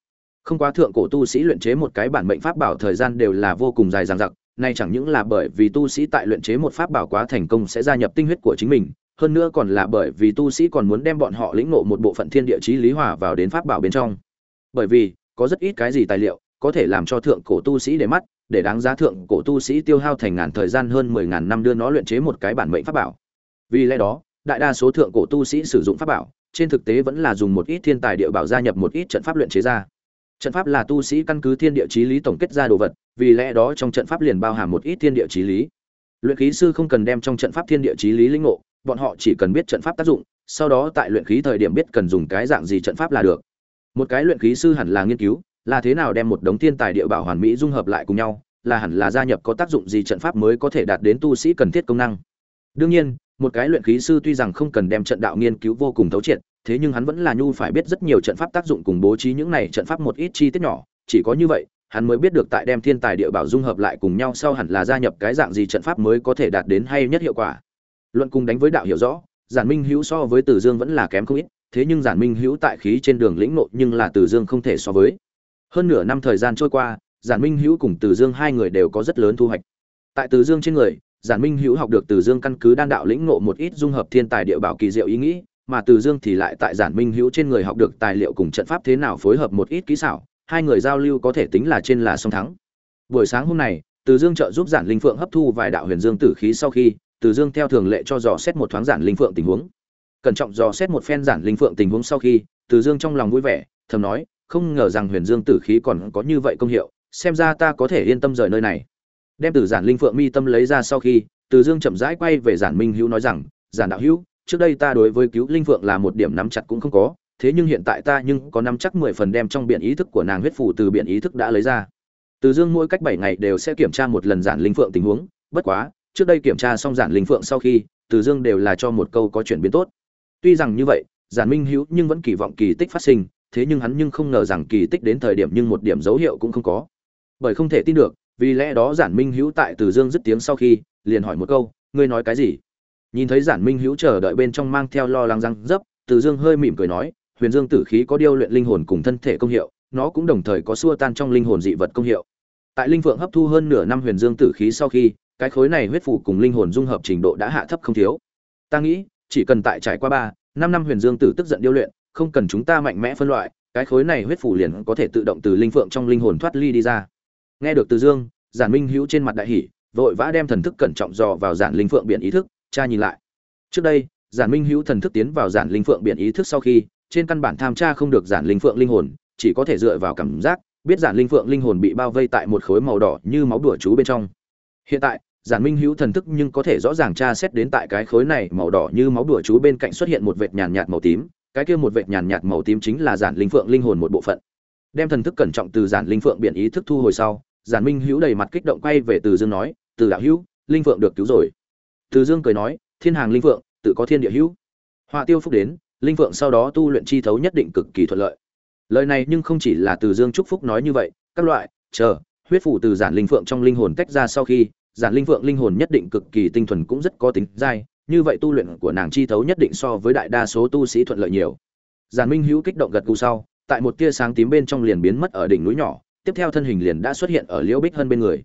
Không quá thượng cổ tu sĩ luyện chế một cái bản mệnh pháp bảo thời gian đều là vô cùng dài dằng dặc, nay chẳng những là bởi vì tu sĩ tại luyện chế một pháp bảo quá thành công sẽ gia nhập tinh huyết của chính mình, hơn nữa còn là bởi vì tu sĩ còn muốn đem bọn họ lĩnh ngộ một bộ phận thiên địa chí lý hòa vào đến pháp bảo bên trong. Bởi vì, có rất ít cái gì tài liệu có thể làm cho thượng cổ tu sĩ để mắt, để đáng giá thượng cổ tu sĩ tiêu hao thành ngàn thời gian hơn mười ngàn năm đưa nó luyện chế một cái bản mệnh pháp bảo. Vì lẽ đó, đại đa số thượng cổ tu sĩ sử dụng pháp bảo trên thực tế vẫn là dùng một ít thiên tài địa bảo gia nhập một ít trận pháp luyện chế ra. Trận pháp là tu sĩ căn cứ thiên địa chí lý tổng kết ra đồ vật, vì lẽ đó trong trận pháp liền bao hàm một ít thiên địa chí lý. Luyện khí sư không cần đem trong trận pháp thiên địa chí lý linh ngộ, bọn họ chỉ cần biết trận pháp tác dụng, sau đó tại luyện khí thời điểm biết cần dùng cái dạng gì trận pháp là được. Một cái luyện khí sư hẳn là nghiên cứu, là thế nào đem một đống thiên tài địa bảo hoàn mỹ dung hợp lại cùng nhau, là hẳn là gia nhập có tác dụng gì trận pháp mới có thể đạt đến tu sĩ cần thiết công năng. Đương nhiên một cái luyện khí sư tuy rằng không cần đem trận đạo nghiên cứu vô cùng thấu triệt, thế nhưng hắn vẫn là nhu phải biết rất nhiều trận pháp tác dụng cùng bố trí những này trận pháp một ít chi tiết nhỏ. Chỉ có như vậy, hắn mới biết được tại đem thiên tài địa bảo dung hợp lại cùng nhau sau hẳn là gia nhập cái dạng gì trận pháp mới có thể đạt đến hay nhất hiệu quả. Luận cùng đánh với đạo hiểu rõ, giản minh hữu so với tử dương vẫn là kém không ít, thế nhưng giản minh hữu tại khí trên đường lĩnh nộ nhưng là tử dương không thể so với. Hơn nửa năm thời gian trôi qua, giản minh hữu cùng tử dương hai người đều có rất lớn thu hoạch. Tại tử dương trên người giản minh hữu học được Từ dương căn cứ đan đạo lĩnh ngộ một ít dung hợp thiên tài địa bảo kỳ diệu ý nghĩ mà Từ dương thì lại tại giản minh hữu trên người học được tài liệu cùng trận pháp thế nào phối hợp một ít kỹ xảo hai người giao lưu có thể tính là trên là song thắng. Buổi sáng hôm nay, từ dương trợ giúp giản linh phượng hấp thu vài đạo huyền dương tử khí sau khi từ dương theo thường lệ cho dò xét một thoáng giản linh phượng tình huống. Cẩn trọng dò xét một phen giản linh phượng tình huống sau khi từ dương trong lòng vui vẻ thầm nói không ngờ rằng huyền dương tử khí còn có như vậy công hiệu xem ra ta có thể yên tâm rời nơi này đem từ giản linh phượng mi tâm lấy ra sau khi từ dương chậm rãi quay về giản minh hữu nói rằng giản đạo hữu trước đây ta đối với cứu linh phượng là một điểm nắm chặt cũng không có thế nhưng hiện tại ta nhưng có nắm chắc mười phần đem trong biển ý thức của nàng huyết phủ từ biển ý thức đã lấy ra. Từ Dương mỗi cách bảy ngày đều sẽ kiểm tra một lần giản linh phượng tình huống, bất quá, trước đây kiểm tra xong giản linh phượng sau khi, Từ Dương đều là cho một câu có chuyển biến tốt. Tuy rằng như vậy, giản minh hữu nhưng vẫn kỳ vọng kỳ tích phát sinh, thế nhưng hắn nhưng không ngờ rằng kỳ tích đến thời điểm nhưng một điểm dấu hiệu cũng không có. Bởi không thể tin được, vì lẽ đó giản minh hữu tại Từ Dương dứt tiếng sau khi, liền hỏi một câu, ngươi nói cái gì? Nhìn thấy giản minh hữu chờ đợi bên trong mang theo lo lắng răng dấp, Từ Dương hơi mỉm cười nói, huyền dương tử khí có điêu luyện linh hồn cùng thân thể công hiệu nó cũng đồng thời có xua tan trong linh hồn dị vật công hiệu. Tại linh phượng hấp thu hơn nửa năm huyền dương tử khí sau khi cái khối này huyết phủ cùng linh hồn dung hợp trình độ đã hạ thấp không thiếu. Ta nghĩ chỉ cần tại trải qua ba năm năm huyền dương tử tức giận điêu luyện không cần chúng ta mạnh mẽ phân loại cái khối này huyết phủ liền có thể tự động từ linh phượng trong linh hồn thoát ly đi ra. Nghe được từ dương giản minh hữu trên mặt đại hỷ vội vã đem thần thức cẩn trọng dò vào giản linh phượng biển ý thức, cha nhìn lại. Trước đây, giản minh hữu thần thức tiến vào giản linh phượng biển ý thức sau khi, trên căn bản tham tra không được giản linh phượng linh hồn, chỉ có thể dựa vào cảm giác, biết giản linh phượng linh hồn bị bao vây tại một khối màu đỏ như máu đùa chú bên trong. Hiện tại, giản minh hữu thần thức nhưng có thể rõ ràng tra xét đến tại cái khối này màu đỏ như máu đùa chú bên cạnh xuất hiện một vệt nhàn nhạt màu tím, cái kia một vệt nhàn nhạt màu tím chính là giản linh phượng linh hồn một bộ phận. Đem thần thức cẩn trọng từ giản linh phượng biện ý thức thu hồi sau giản minh hữu đầy mặt kích động quay về từ dương nói, từ đạo hữu, linh phượng được cứu rồi. Từ dương cười nói, thiên hàng linh phượng, tự có thiên địa hữu. Họa tiêu phúc đến, linh phượng sau đó tu luyện chi thấu nhất định cực kỳ thuận lợi. Lời này nhưng không chỉ là từ dương trúc phúc nói như vậy, các loại, chờ, huyết phủ từ giản linh phượng trong linh hồn tách ra sau khi, giản linh phượng linh hồn nhất định cực kỳ tinh thuần cũng rất có tính dai, như vậy tu luyện của nàng chi thấu nhất định so với đại đa số tu sĩ thuận lợi nhiều. Giản minh hữu kích động gật gù sau, tại một tia sáng tím bên trong liền biến mất ở đỉnh núi nhỏ tiếp theo thân hình liền đã xuất hiện ở liễu bích hơn bên người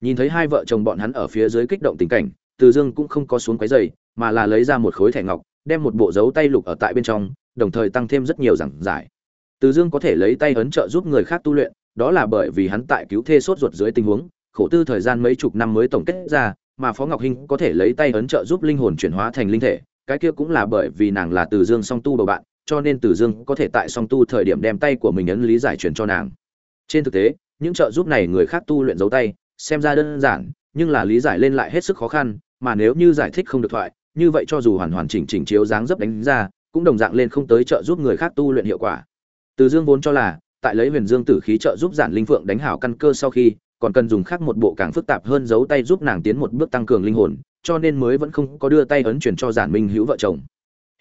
nhìn thấy hai vợ chồng bọn hắn ở phía dưới kích động tình cảnh từ dương cũng không có xuống quấy giày mà là lấy ra một khối thẻ ngọc đem một bộ dấu tay lục ở tại bên trong, đồng thời tăng thêm rất nhiều giảng giải. Từ Dương có thể lấy tay ấn trợ giúp người khác tu luyện, đó là bởi vì hắn tại cứu thê sốt ruột dưới tình huống, khổ tư thời gian mấy chục năm mới tổng kết ra, mà Phó Ngọc Hinh có thể lấy tay ấn trợ giúp linh hồn chuyển hóa thành linh thể, cái kia cũng là bởi vì nàng là Từ Dương song tu bầu bạn, cho nên Từ Dương có thể tại song tu thời điểm đem tay của mình ấn lý giải chuyển cho nàng. Trên thực tế, những trợ giúp này người khác tu luyện dấu tay, xem ra đơn giản, nhưng là lý giải lên lại hết sức khó khăn, mà nếu như giải thích không được thoại, như vậy cho dù hoàn hoàn chỉnh chỉnh chiếu dáng dấp đánh ra, cũng đồng dạng lên không tới trợ giúp người khác tu luyện hiệu quả. Từ Dương vốn cho là, tại lấy Huyền Dương Tử khí trợ giúp Giản Linh Phượng đánh hảo căn cơ sau khi, còn cần dùng khác một bộ càng phức tạp hơn giấu tay giúp nàng tiến một bước tăng cường linh hồn, cho nên mới vẫn không có đưa tay ấn chuyển cho Giản Minh Hữu vợ chồng.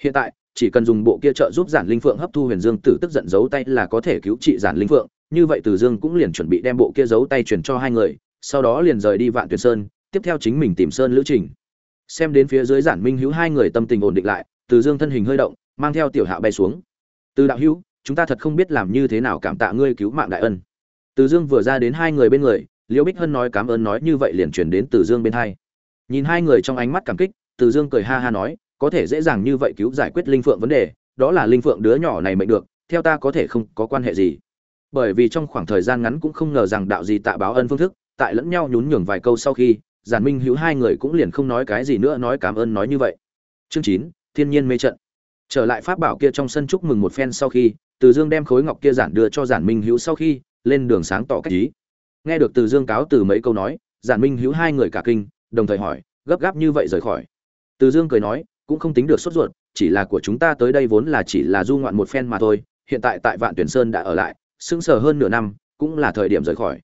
Hiện tại, chỉ cần dùng bộ kia trợ giúp Giản Linh Phượng hấp thu Huyền Dương Tử tức giận giấu tay là có thể cứu trị Giản Linh Phượng, như vậy Từ Dương cũng liền chuẩn bị đem bộ kia giấu tay chuyển cho hai người, sau đó liền rời đi Vạn Tuyền Sơn, tiếp theo chính mình tìm sơn lữ trình. Xem đến phía dưới giản minh hữu hai người tâm tình ổn định lại từ dương thân hình hơi động mang theo tiểu hạo bay xuống. Từ đạo hữu chúng ta thật không biết làm như thế nào cảm tạ ngươi cứu mạng đại ân. Từ dương vừa ra đến hai người bên người liễu bích hân nói cảm ơn nói như vậy liền chuyển đến từ dương bên hai. Nhìn hai người trong ánh mắt cảm kích từ dương cười ha ha nói có thể dễ dàng như vậy cứu giải quyết linh phượng vấn đề đó là linh phượng đứa nhỏ này mệnh được theo ta có thể không có quan hệ gì bởi vì trong khoảng thời gian ngắn cũng không ngờ rằng đạo gì tạ báo ân phương thức, tại lẫn nhau nhún nhường vài câu sau khi, giản minh hữu hai người cũng liền không nói cái gì nữa nói cảm ơn nói như vậy. Chương chín, thiên nhiên mê trận. Trở lại pháp bảo kia trong sân chúc mừng một phen sau khi, từ dương đem khối ngọc kia giản đưa cho giản minh hữu sau khi, lên đường sáng tỏ cách ý. Nghe được từ dương cáo từ mấy câu nói, giản minh hữu hai người cả kinh, đồng thời hỏi, gấp gáp như vậy rời khỏi. Từ dương cười nói, cũng không tính được sốt ruột, chỉ là của chúng ta tới đây vốn là chỉ là du ngoạn một phen mà thôi, hiện tại tại vạn tuyển sơn đã ở lại sững sờ hơn nửa năm, cũng là thời điểm rời khỏi.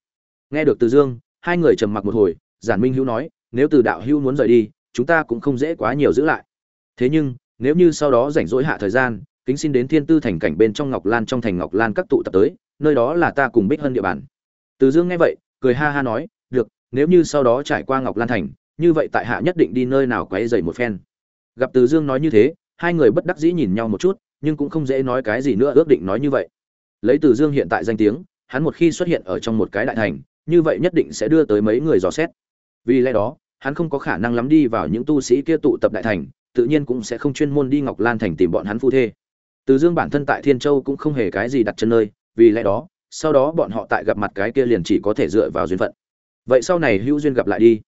Nghe được từ dương, hai người trầm mặc một hồi, giản minh hữu nói, nếu từ đạo hữu muốn rời đi, chúng ta cũng không dễ quá nhiều giữ lại. Thế nhưng, nếu như sau đó rảnh rỗi hạ thời gian, kính xin đến thiên tư thành cảnh bên trong ngọc lan trong thành ngọc lan các tụ tập tới, nơi đó là ta cùng bích hân địa bàn. Từ dương nghe vậy, cười ha ha nói, được, nếu như sau đó trải qua ngọc lan thành, như vậy tại hạ nhất định đi nơi nào quấy rầy một phen. Gặp từ dương nói như thế, hai người bất đắc dĩ nhìn nhau một chút, nhưng cũng không dễ nói cái gì nữa, ước định nói như vậy lấy từ dương hiện tại danh tiếng, hắn một khi xuất hiện ở trong một cái đại thành, như vậy nhất định sẽ đưa tới mấy người dò xét. Vì lẽ đó, hắn không có khả năng lắm đi vào những tu sĩ kia tụ tập đại thành, tự nhiên cũng sẽ không chuyên môn đi ngọc lan thành tìm bọn hắn phu thê. Từ dương bản thân tại thiên châu cũng không hề cái gì đặt chân nơi, vì lẽ đó, sau đó bọn họ tại gặp mặt cái kia liền chỉ có thể dựa vào duyên phận. Vậy sau này hữu duyên gặp lại đi.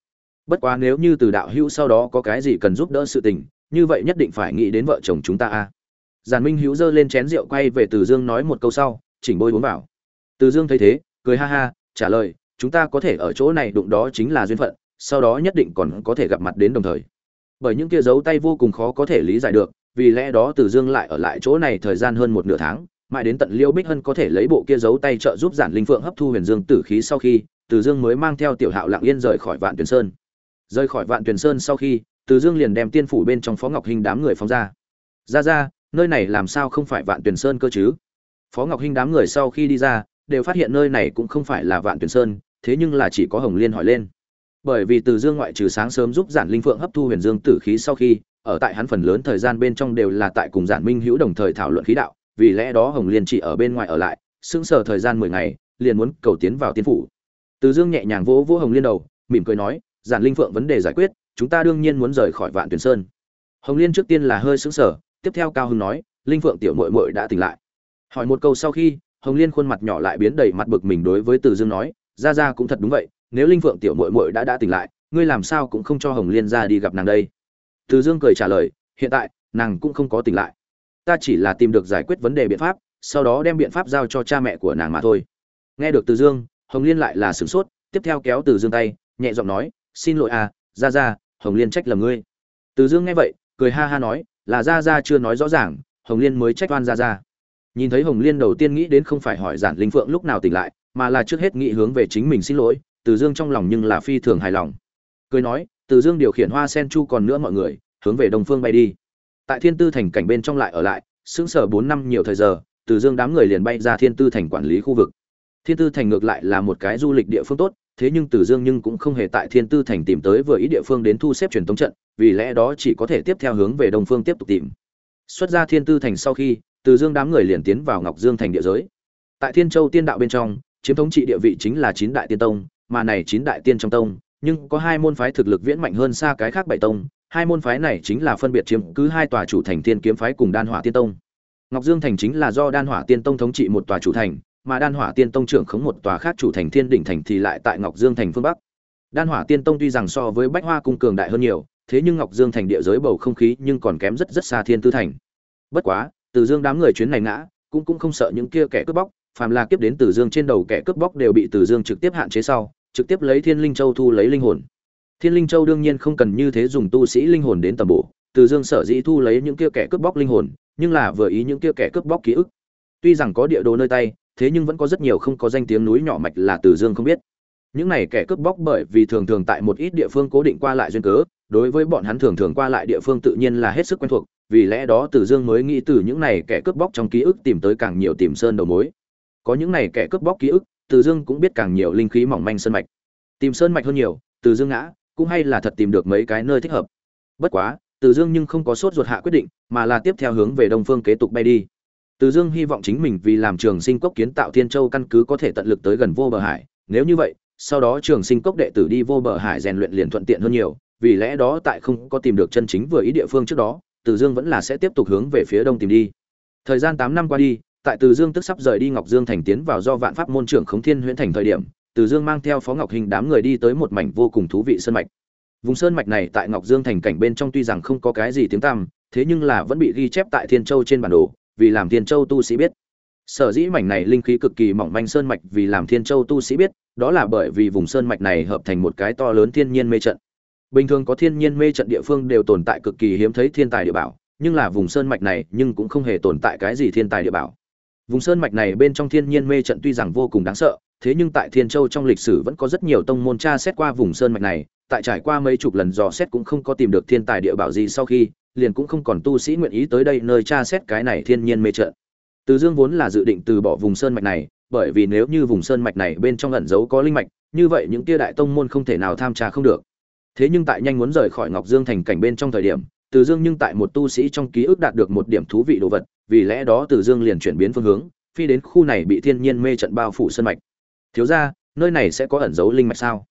Bất quá nếu như từ đạo hữu sau đó có cái gì cần giúp đỡ sự tình, như vậy nhất định phải nghĩ đến vợ chồng chúng ta a. Giản minh hữu giơ lên chén rượu quay về từ dương nói một câu sau chỉnh bôi uống vào. Từ dương thấy thế, cười ha ha, trả lời, chúng ta có thể ở chỗ này đụng đó chính là duyên phận, sau đó nhất định còn có thể gặp mặt đến đồng thời. Bởi những kia dấu tay vô cùng khó có thể lý giải được, vì lẽ đó từ dương lại ở lại chỗ này thời gian hơn một nửa tháng, mãi đến tận liêu bích hân có thể lấy bộ kia dấu tay trợ giúp giản linh phượng hấp thu huyền dương tử khí sau khi, từ dương mới mang theo tiểu hạo lặng yên rời khỏi vạn tuyền sơn. Rời khỏi vạn tuyền sơn sau khi, từ dương liền đem tiên phủ bên trong phó ngọc hình đám người phóng ra. Ra ra, nơi này làm sao không phải vạn tuyền sơn cơ chứ? Phó ngọc hinh đám người sau khi đi ra, đều phát hiện nơi này cũng không phải là vạn tuyền sơn, thế nhưng là chỉ có hồng liên hỏi lên. Bởi vì từ dương ngoại trừ sáng sớm giúp giản linh phượng hấp thu huyền dương tử khí sau khi, ở tại hắn phần lớn thời gian bên trong đều là tại cùng giản minh hữu đồng thời thảo luận khí đạo, vì lẽ đó hồng liên chỉ ở bên ngoài ở lại, sững sờ thời gian mười ngày, liền muốn cầu tiến vào tiên phủ. Từ dương nhẹ nhàng vỗ vỗ hồng liên đầu, mỉm cười nói, giản linh phượng, vấn đề giải quyết, chúng ta đương nhiên muốn rời khỏi vạn tuyển sơn. Hồng liên trước tiên là hơi sững sờ, tiếp theo cao hưng nói, linh phượng tiểu mội mội đã tỉnh lại hỏi một câu sau khi, hồng liên khuôn mặt nhỏ lại biến đầy mặt bực mình đối với từ dương nói ra ra cũng thật đúng vậy, nếu linh phượng tiểu mội mội đã đã tỉnh lại, ngươi làm sao cũng không cho hồng liên ra đi gặp nàng đây? Từ dương cười trả lời, hiện tại, nàng cũng không có tỉnh lại. Ta chỉ là tìm được giải quyết vấn đề biện pháp, sau đó đem biện pháp giao cho cha mẹ của nàng mà thôi. Nghe được từ dương, hồng liên lại là sửng sốt, tiếp theo kéo từ dương tay, nhẹ giọng nói, xin lỗi à ra ra hồng liên trách lầm ngươi. Từ dương nghe vậy, cười ha ha nói, là ra ra chưa nói rõ ràng, hồng liên mới trách oan ra ra nhìn thấy hồng liên đầu tiên nghĩ đến không phải hỏi giản linh phượng lúc nào tỉnh lại, mà là trước hết nghĩ hướng về chính mình xin lỗi, từ dương trong lòng nhưng là phi thường hài lòng. Cười nói, từ dương điều khiển hoa sen chu còn nữa mọi người, hướng về đông phương bay đi. Tại thiên tư thành cảnh bên trong lại ở lại, sững sờ bốn năm nhiều thời giờ, từ dương đám người liền bay ra thiên tư thành quản lý khu vực. Thiên tư thành ngược lại là một cái du lịch địa phương tốt, thế nhưng từ dương nhưng cũng không hề tại thiên tư thành tìm tới vừa ý địa phương đến thu xếp truyền thống trận, vì lẽ đó chỉ có thể tiếp theo hướng về đông phương tiếp tục tìm. Xuất ra thiên tư thành sau khi từ dương đám người liền tiến vào ngọc dương thành địa giới. Tại thiên châu tiên đạo bên trong, chiếm thống trị địa vị chính là chín đại tiên tông, mà này chín đại tiên trong tông, nhưng có hai môn phái thực lực viễn mạnh hơn xa cái khác bảy tông, hai môn phái này chính là phân biệt chiếm cứ hai tòa chủ thành tiên kiếm phái cùng đan hỏa tiên tông. Ngọc dương thành chính là do đan hỏa tiên tông thống trị một tòa chủ thành, mà đan hỏa tiên tông trưởng khống một tòa khác chủ thành thiên đỉnh thành thì lại tại ngọc dương thành phương bắc. Đan hỏa tiên tông tuy rằng so với bách hoa cung cường đại hơn nhiều, thế nhưng ngọc dương thành địa giới bầu không khí nhưng còn kém rất rất xa thiên tư thành. Bất quá từ dương đám người chuyến này ngã, cũng cũng không sợ những kia kẻ cướp bóc, phàm là kiếp đến từ dương trên đầu kẻ cướp bóc đều bị từ dương trực tiếp hạn chế sau, trực tiếp lấy thiên linh châu thu lấy linh hồn. Thiên linh châu đương nhiên không cần như thế dùng tu sĩ linh hồn đến tầm bổ, từ dương sở dĩ thu lấy những kia kẻ cướp bóc linh hồn, nhưng là vừa ý những kia kẻ cướp bóc ký ức. Tuy rằng có địa đồ nơi tay, thế nhưng vẫn có rất nhiều không có danh tiếng núi nhỏ mạch là từ dương không biết. Những này kẻ cướp bóc bởi vì thường thường tại một ít địa phương cố định qua lại duyên cớ, đối với bọn hắn thường thường qua lại địa phương tự nhiên là hết sức quen thuộc vì lẽ đó Từ Dương mới nghĩ từ những này kẻ cướp bóc trong ký ức tìm tới càng nhiều tìm sơn đầu mối. Có những này kẻ cướp bóc ký ức, Từ Dương cũng biết càng nhiều linh khí mỏng manh sơn mạch. Tìm sơn mạch hơn nhiều, Từ Dương ngã, cũng hay là thật tìm được mấy cái nơi thích hợp. Bất quá, Từ Dương nhưng không có sốt ruột hạ quyết định, mà là tiếp theo hướng về đông phương kế tục bay đi. Từ Dương hy vọng chính mình vì làm Trường Sinh Cốc kiến tạo Thiên Châu căn cứ có thể tận lực tới gần vô bờ hải, nếu như vậy, sau đó Trường Sinh Cốc đệ tử đi vô bờ hải rèn luyện liền thuận tiện hơn nhiều, vì lẽ đó tại không có tìm được chân chính vừa ý địa phương trước đó, từ dương vẫn là sẽ tiếp tục hướng về phía đông tìm đi. Thời gian tám năm qua đi, tại từ dương tức sắp rời đi ngọc dương thành tiến vào do vạn pháp môn trưởng khống thiên huyễn thành thời điểm, từ dương mang theo phó ngọc hình đám người đi tới một mảnh vô cùng thú vị sơn mạch. Vùng sơn mạch này tại ngọc dương thành cảnh bên trong tuy rằng không có cái gì tiếng tăm, thế nhưng là vẫn bị ghi chép tại thiên châu trên bản đồ, vì làm thiên châu tu sĩ biết. Sở dĩ mảnh này linh khí cực kỳ mỏng manh sơn mạch vì làm thiên châu tu sĩ biết, đó là bởi vì vùng sơn mạch này hợp thành một cái to lớn thiên nhiên mê trận bình thường có thiên nhiên mê trận địa phương đều tồn tại cực kỳ hiếm thấy thiên tài địa bảo, nhưng là vùng sơn mạch này nhưng cũng không hề tồn tại cái gì thiên tài địa bảo. Vùng sơn mạch này bên trong thiên nhiên mê trận tuy rằng vô cùng đáng sợ, thế nhưng tại thiên châu trong lịch sử vẫn có rất nhiều tông môn tra xét qua vùng sơn mạch này, tại trải qua mấy chục lần dò xét cũng không có tìm được thiên tài địa bảo gì sau khi, liền cũng không còn tu sĩ nguyện ý tới đây nơi tra xét cái này thiên nhiên mê trận. Từ dương vốn là dự định từ bỏ vùng sơn mạch này, bởi vì nếu như vùng sơn mạch này bên trong ẩn giấu có linh mạch, như vậy những tia đại tông môn không thể nào tham tra không được thế nhưng tại nhanh muốn rời khỏi ngọc dương thành cảnh bên trong thời điểm, từ dương nhưng tại một tu sĩ trong ký ức đạt được một điểm thú vị đồ vật, vì lẽ đó từ dương liền chuyển biến phương hướng, phi đến khu này bị thiên nhiên mê trận bao phủ sơn mạch. Thiếu ra nơi này sẽ có ẩn dấu linh mạch sao?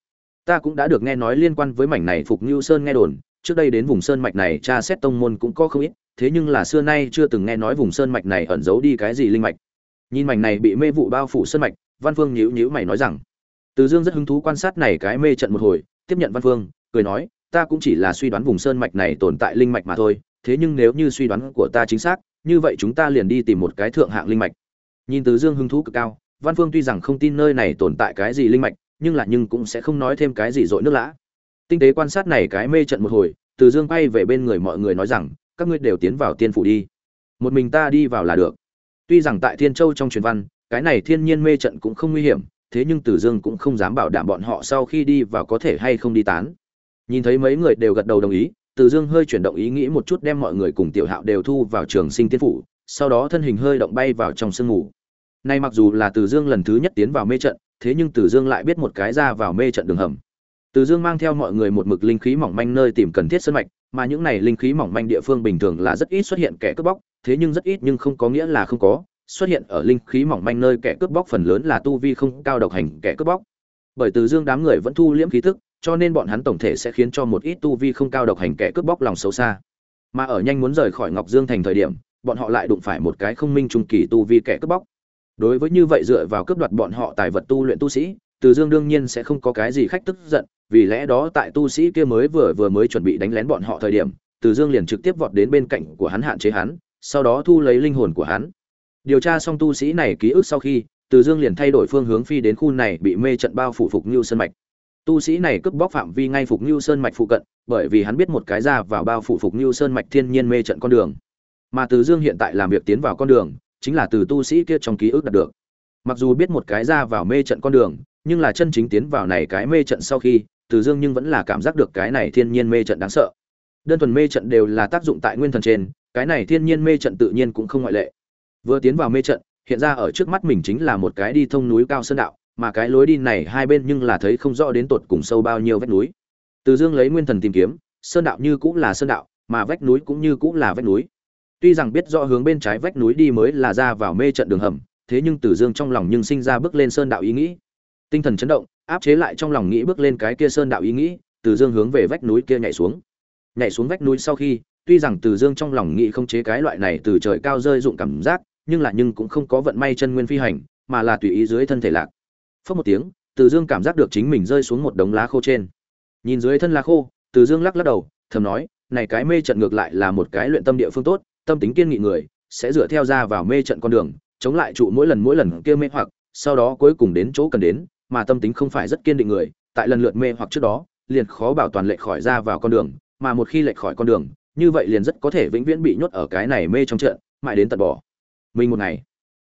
Ta cũng đã được nghe nói liên quan với mảnh này phục như sơn nghe đồn, trước đây đến vùng sơn mạch này cha xét tông môn cũng có không ít, thế nhưng là xưa nay chưa từng nghe nói vùng sơn mạch này ẩn giấu đi cái gì linh mạch. Nhìn mảnh này bị mê vụ bao phủ sơn mạch, văn phương nhíu nhíu mày nói rằng, từ dương rất hứng thú quan sát này cái mê trận một hồi, tiếp nhận văn phương cười nói, ta cũng chỉ là suy đoán vùng sơn mạch này tồn tại linh mạch mà thôi, thế nhưng nếu như suy đoán của ta chính xác, như vậy chúng ta liền đi tìm một cái thượng hạng linh mạch. Nhìn từ dương hứng thú cực cao, văn phương tuy rằng không tin nơi này tồn tại cái gì linh mạch, nhưng là nhưng cũng sẽ không nói thêm cái gì dội nước lã. Tinh tế quan sát này cái mê trận một hồi, từ dương quay về bên người mọi người nói rằng, các ngươi đều tiến vào tiên phủ đi. Một mình ta đi vào là được. Tuy rằng tại thiên châu trong truyền văn, cái này thiên nhiên mê trận cũng không nguy hiểm, thế nhưng từ dương cũng không dám bảo đảm bọn họ sau khi đi vào có thể hay không đi tán nhìn thấy mấy người đều gật đầu đồng ý, từ dương hơi chuyển động ý nghĩ một chút đem mọi người cùng tiểu hạo đều thu vào trường sinh tiên phủ, sau đó thân hình hơi động bay vào trong sương ngủ nay mặc dù là từ dương lần thứ nhất tiến vào mê trận, thế nhưng từ dương lại biết một cái ra vào mê trận đường hầm. Từ dương mang theo mọi người một mực linh khí mỏng manh nơi tìm cần thiết sân mạch, mà những này linh khí mỏng manh địa phương bình thường là rất ít xuất hiện kẻ cướp bóc, thế nhưng rất ít nhưng không có nghĩa là không có, xuất hiện ở linh khí mỏng manh nơi kẻ cướp bóc phần lớn là tu vi không cao độc hành kẻ cướp bóc. Bởi từ dương đám người vẫn thu liễm khí thức cho nên bọn hắn tổng thể sẽ khiến cho một ít tu vi không cao độc hành kẻ cướp bóc lòng xấu xa. Mà ở nhanh muốn rời khỏi ngọc dương thành thời điểm, bọn họ lại đụng phải một cái không minh trung kỳ tu vi kẻ cướp bóc. Đối với như vậy dựa vào cướp đoạt bọn họ tài vật tu luyện tu sĩ, từ dương đương nhiên sẽ không có cái gì khách tức giận, vì lẽ đó tại tu sĩ kia mới vừa vừa mới chuẩn bị đánh lén bọn họ thời điểm, từ dương liền trực tiếp vọt đến bên cạnh của hắn hạn chế hắn, sau đó thu lấy linh hồn của hắn. Điều tra xong tu sĩ này ký ức sau khi, từ dương liền thay đổi phương hướng phi đến khu này bị mê trận bao phủ phục như sơn mạch tu sĩ này cướp bóc phạm vi ngay phục như sơn mạch phụ cận, bởi vì hắn biết một cái ra vào bao phủ phục như sơn mạch thiên nhiên mê trận con đường. Mà từ dương hiện tại làm việc tiến vào con đường, chính là từ tu sĩ kia trong ký ức đạt được. Mặc dù biết một cái ra vào mê trận con đường, nhưng là chân chính tiến vào này cái mê trận sau khi, từ dương nhưng vẫn là cảm giác được cái này thiên nhiên mê trận đáng sợ. Đơn thuần mê trận đều là tác dụng tại nguyên thần trên, cái này thiên nhiên mê trận tự nhiên cũng không ngoại lệ. Vừa tiến vào mê trận, hiện ra ở trước mắt mình chính là một cái đi thông núi cao sơn đạo mà cái lối đi này hai bên nhưng là thấy không rõ đến tột cùng sâu bao nhiêu vách núi. Từ dương lấy nguyên thần tìm kiếm, sơn đạo như cũng là sơn đạo, mà vách núi cũng như cũng là vách núi. Tuy rằng biết rõ hướng bên trái vách núi đi mới là ra vào mê trận đường hầm, thế nhưng từ dương trong lòng nhưng sinh ra bước lên sơn đạo ý nghĩ. Tinh thần chấn động, áp chế lại trong lòng nghĩ bước lên cái kia sơn đạo ý nghĩ, từ dương hướng về vách núi kia nhảy xuống. Nhảy xuống vách núi sau khi, tuy rằng từ dương trong lòng nghĩ không chế cái loại này từ trời cao rơi dụng cảm giác, nhưng là nhưng cũng không có vận may chân nguyên phi hành, mà là tùy ý dưới thân thể lạc. Phất một tiếng, từ dương cảm giác được chính mình rơi xuống một đống lá khô trên. Nhìn dưới thân lá khô, từ dương lắc lắc đầu, thầm nói, này cái mê trận ngược lại là một cái luyện tâm địa phương tốt, tâm tính kiên nghị người, sẽ dựa theo ra vào mê trận con đường, chống lại trụ mỗi lần mỗi lần kia mê hoặc, sau đó cuối cùng đến chỗ cần đến, mà tâm tính không phải rất kiên định người, tại lần lượt mê hoặc trước đó, liền khó bảo toàn lệch khỏi ra vào con đường, mà một khi lệch khỏi con đường, như vậy liền rất có thể vĩnh viễn bị nhốt ở cái này mê trong trận, mãi đến tận bỏ. Mình một ngày.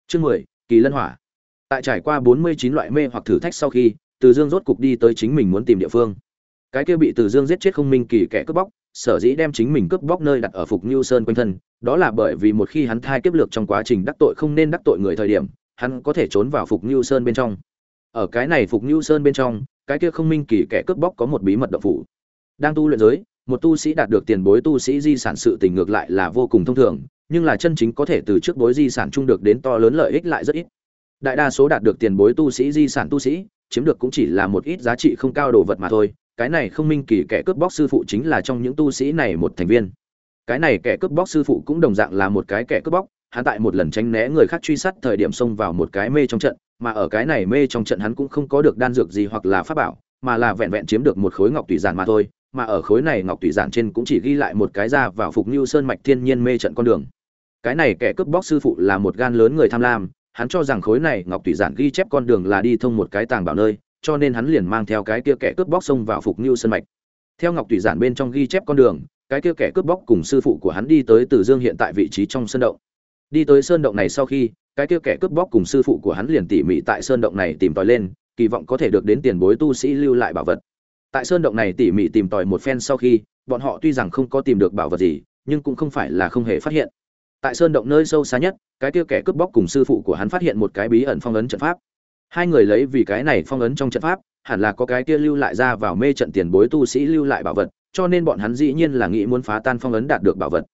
Chương mười, kỳ lân hỏa tại trải qua bốn mươi chín loại mê hoặc thử thách sau khi, từ dương rốt cục đi tới chính mình muốn tìm địa phương. Cái kia bị từ dương giết chết không minh kỳ kẻ cướp bóc, sở dĩ đem chính mình cướp bóc nơi đặt ở phục như sơn quanh thân, đó là bởi vì một khi hắn thai kiếp lược trong quá trình đắc tội không nên đắc tội người thời điểm, hắn có thể trốn vào phục như sơn bên trong. Ở cái này phục như sơn bên trong, cái kia không minh kỳ kẻ cướp bóc có một bí mật độc phủ. Đang tu luyện giới, một tu sĩ đạt được tiền bối tu sĩ di sản sự tình ngược lại là vô cùng thông thường, nhưng là chân chính có thể từ trước bối di sản chung được đến to lớn lợi ích lại rất ít đại đa số đạt được tiền bối tu sĩ, di sản tu sĩ, chiếm được cũng chỉ là một ít giá trị không cao đồ vật mà thôi. Cái này không minh kỳ kẻ cướp bóc sư phụ chính là trong những tu sĩ này một thành viên. Cái này kẻ cướp bóc sư phụ cũng đồng dạng là một cái kẻ cướp bóc. Hắn tại một lần tránh né người khác truy sát thời điểm xông vào một cái mê trong trận, mà ở cái này mê trong trận hắn cũng không có được đan dược gì hoặc là pháp bảo, mà là vẹn vẹn chiếm được một khối ngọc tùy giản mà thôi. Mà ở khối này ngọc tùy giản trên cũng chỉ ghi lại một cái ra vào phục như sơn mạch thiên nhiên mê trận con đường. Cái này kẻ cướp bóc sư phụ là một gan lớn người tham lam hắn cho rằng khối này ngọc thủy giản ghi chép con đường là đi thông một cái tàng bảo nơi, cho nên hắn liền mang theo cái kia kẻ cướp bóc xông vào phục như sơn mạch. Theo ngọc thủy giản bên trong ghi chép con đường, cái kia kẻ cướp bóc cùng sư phụ của hắn đi tới từ dương hiện tại vị trí trong sơn động. Đi tới sơn động này sau khi, cái kia kẻ cướp bóc cùng sư phụ của hắn liền tỉ mỉ tại sơn động này tìm tòi lên, kỳ vọng có thể được đến tiền bối tu sĩ lưu lại bảo vật. Tại sơn động này tỉ mỉ tìm tòi một phen sau khi, bọn họ tuy rằng không có tìm được bảo vật gì, nhưng cũng không phải là không hề phát hiện tại sơn động nơi sâu xa nhất, cái kia kẻ cướp bóc cùng sư phụ của hắn phát hiện một cái bí ẩn phong ấn trận pháp. Hai người lấy vì cái này phong ấn trong trận pháp, hẳn là có cái kia lưu lại ra vào mê trận tiền bối tu sĩ lưu lại bảo vật, cho nên bọn hắn dĩ nhiên là nghĩ muốn phá tan phong ấn đạt được bảo vật.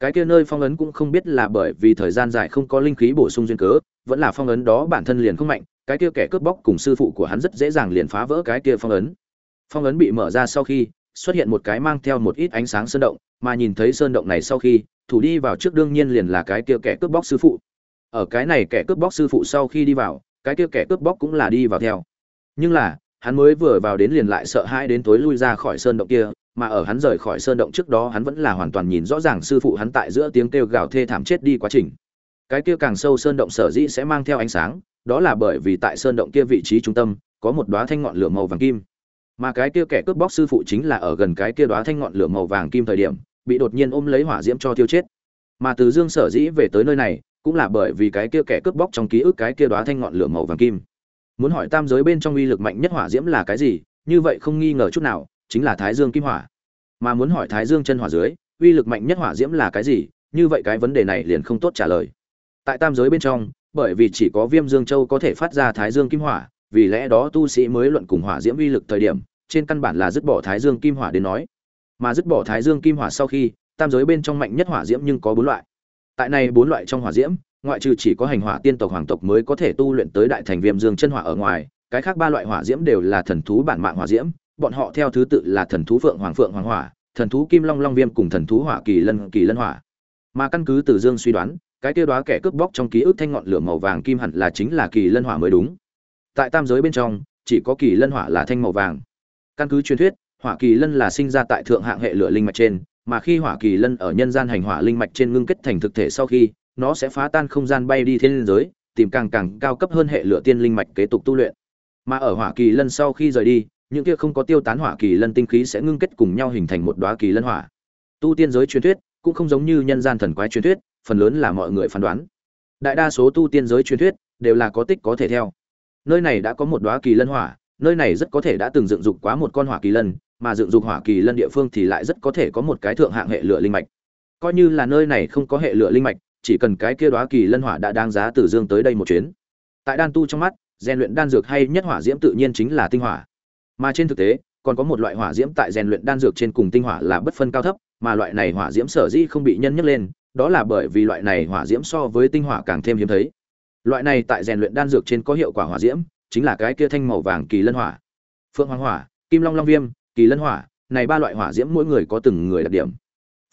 Cái kia nơi phong ấn cũng không biết là bởi vì thời gian dài không có linh khí bổ sung duyên cớ, vẫn là phong ấn đó bản thân liền không mạnh, cái kia kẻ cướp bóc cùng sư phụ của hắn rất dễ dàng liền phá vỡ cái kia phong ấn. Phong ấn bị mở ra sau khi, xuất hiện một cái mang theo một ít ánh sáng sơn động mà nhìn thấy sơn động này sau khi, thủ đi vào trước đương nhiên liền là cái kia kẻ cướp bóc sư phụ. Ở cái này kẻ cướp bóc sư phụ sau khi đi vào, cái kia kẻ cướp bóc cũng là đi vào theo. Nhưng là, hắn mới vừa vào đến liền lại sợ hãi đến tối lui ra khỏi sơn động kia, mà ở hắn rời khỏi sơn động trước đó hắn vẫn là hoàn toàn nhìn rõ ràng sư phụ hắn tại giữa tiếng kêu gào thê thảm chết đi quá trình. Cái kia càng sâu sơn động sở dĩ sẽ mang theo ánh sáng, đó là bởi vì tại sơn động kia vị trí trung tâm, có một đóa thanh ngọn lửa màu vàng kim. Mà cái kia kẻ cướp bóc sư phụ chính là ở gần cái kia đóa thanh ngọn lửa màu vàng kim thời điểm bị đột nhiên ôm lấy hỏa diễm cho tiêu chết. Mà từ dương sở dĩ về tới nơi này, cũng là bởi vì cái kia kẻ cướp bóc trong ký ức cái kia đóa thanh ngọn lửa màu vàng kim. Muốn hỏi tam giới bên trong uy lực mạnh nhất hỏa diễm là cái gì, như vậy không nghi ngờ chút nào, chính là thái dương kim hỏa. Mà muốn hỏi thái dương chân hỏa dưới, uy lực mạnh nhất hỏa diễm là cái gì, như vậy cái vấn đề này liền không tốt trả lời. Tại tam giới bên trong, bởi vì chỉ có viêm dương châu có thể phát ra thái dương kim hỏa, vì lẽ đó tu sĩ mới luận cùng hỏa diễm uy lực thời điểm, trên căn bản là dứt bỏ thái dương kim hỏa đến nói mà dứt bỏ thái dương kim hỏa sau khi, tam giới bên trong mạnh nhất hỏa diễm nhưng có bốn loại. Tại này bốn loại trong hỏa diễm, ngoại trừ chỉ có hành hỏa tiên tộc hoàng tộc mới có thể tu luyện tới đại thành viêm dương chân hỏa ở ngoài, cái khác ba loại hỏa diễm đều là thần thú bản mạng hỏa diễm, bọn họ theo thứ tự là thần thú phượng hoàng phượng hoàng hỏa, thần thú kim long long viêm cùng thần thú hỏa kỳ lân kỳ lân hỏa. Mà căn cứ từ dương suy đoán, cái tiêu đó kẻ cướp bóc trong ký ức thanh ngọn lửa màu vàng kim hẳn là chính là kỳ lân hỏa mới đúng. Tại tam giới bên trong, chỉ có kỳ lân hỏa là thanh màu vàng. Căn cứ truyền thuyết hỏa kỳ lân là sinh ra tại thượng hạng hệ lửa linh mạch trên, mà khi hỏa kỳ lân ở nhân gian hành hỏa linh mạch trên ngưng kết thành thực thể sau khi, nó sẽ phá tan không gian bay đi thiên giới, tìm càng càng cao cấp hơn hệ lửa tiên linh mạch kế tục tu luyện. Mà ở hỏa kỳ lân sau khi rời đi, những kia không có tiêu tán hỏa kỳ lân tinh khí sẽ ngưng kết cùng nhau hình thành một đóa kỳ lân hỏa. Tu tiên giới truyền thuyết cũng không giống như nhân gian thần quái truyền thuyết, phần lớn là mọi người phán đoán. Đại đa số tu tiên giới truyền thuyết đều là có tích có thể theo. Nơi này đã có một đóa kỳ lân hỏa, nơi này rất có thể đã từng dựng dục quá một con hỏa kỳ lân mà dựng dục hỏa kỳ lân địa phương thì lại rất có thể có một cái thượng hạng hệ lửa linh mạch. Coi như là nơi này không có hệ lửa linh mạch, chỉ cần cái kia đoá kỳ lân hỏa đã đáng giá từ dương tới đây một chuyến. Tại đan tu trong mắt, rèn luyện đan dược hay nhất hỏa diễm tự nhiên chính là tinh hỏa. Mà trên thực tế, còn có một loại hỏa diễm tại rèn luyện đan dược trên cùng tinh hỏa là bất phân cao thấp, mà loại này hỏa diễm sở dĩ không bị nhân nhắc lên, đó là bởi vì loại này hỏa diễm so với tinh hỏa càng thêm hiếm thấy. Loại này tại rèn luyện đan dược trên có hiệu quả hỏa diễm, chính là cái kia thanh màu vàng kỳ lân hỏa. Phượng hoàng hỏa, kim long long viêm kỳ lân hỏa, này ba loại hỏa diễm mỗi người có từng người đặc điểm.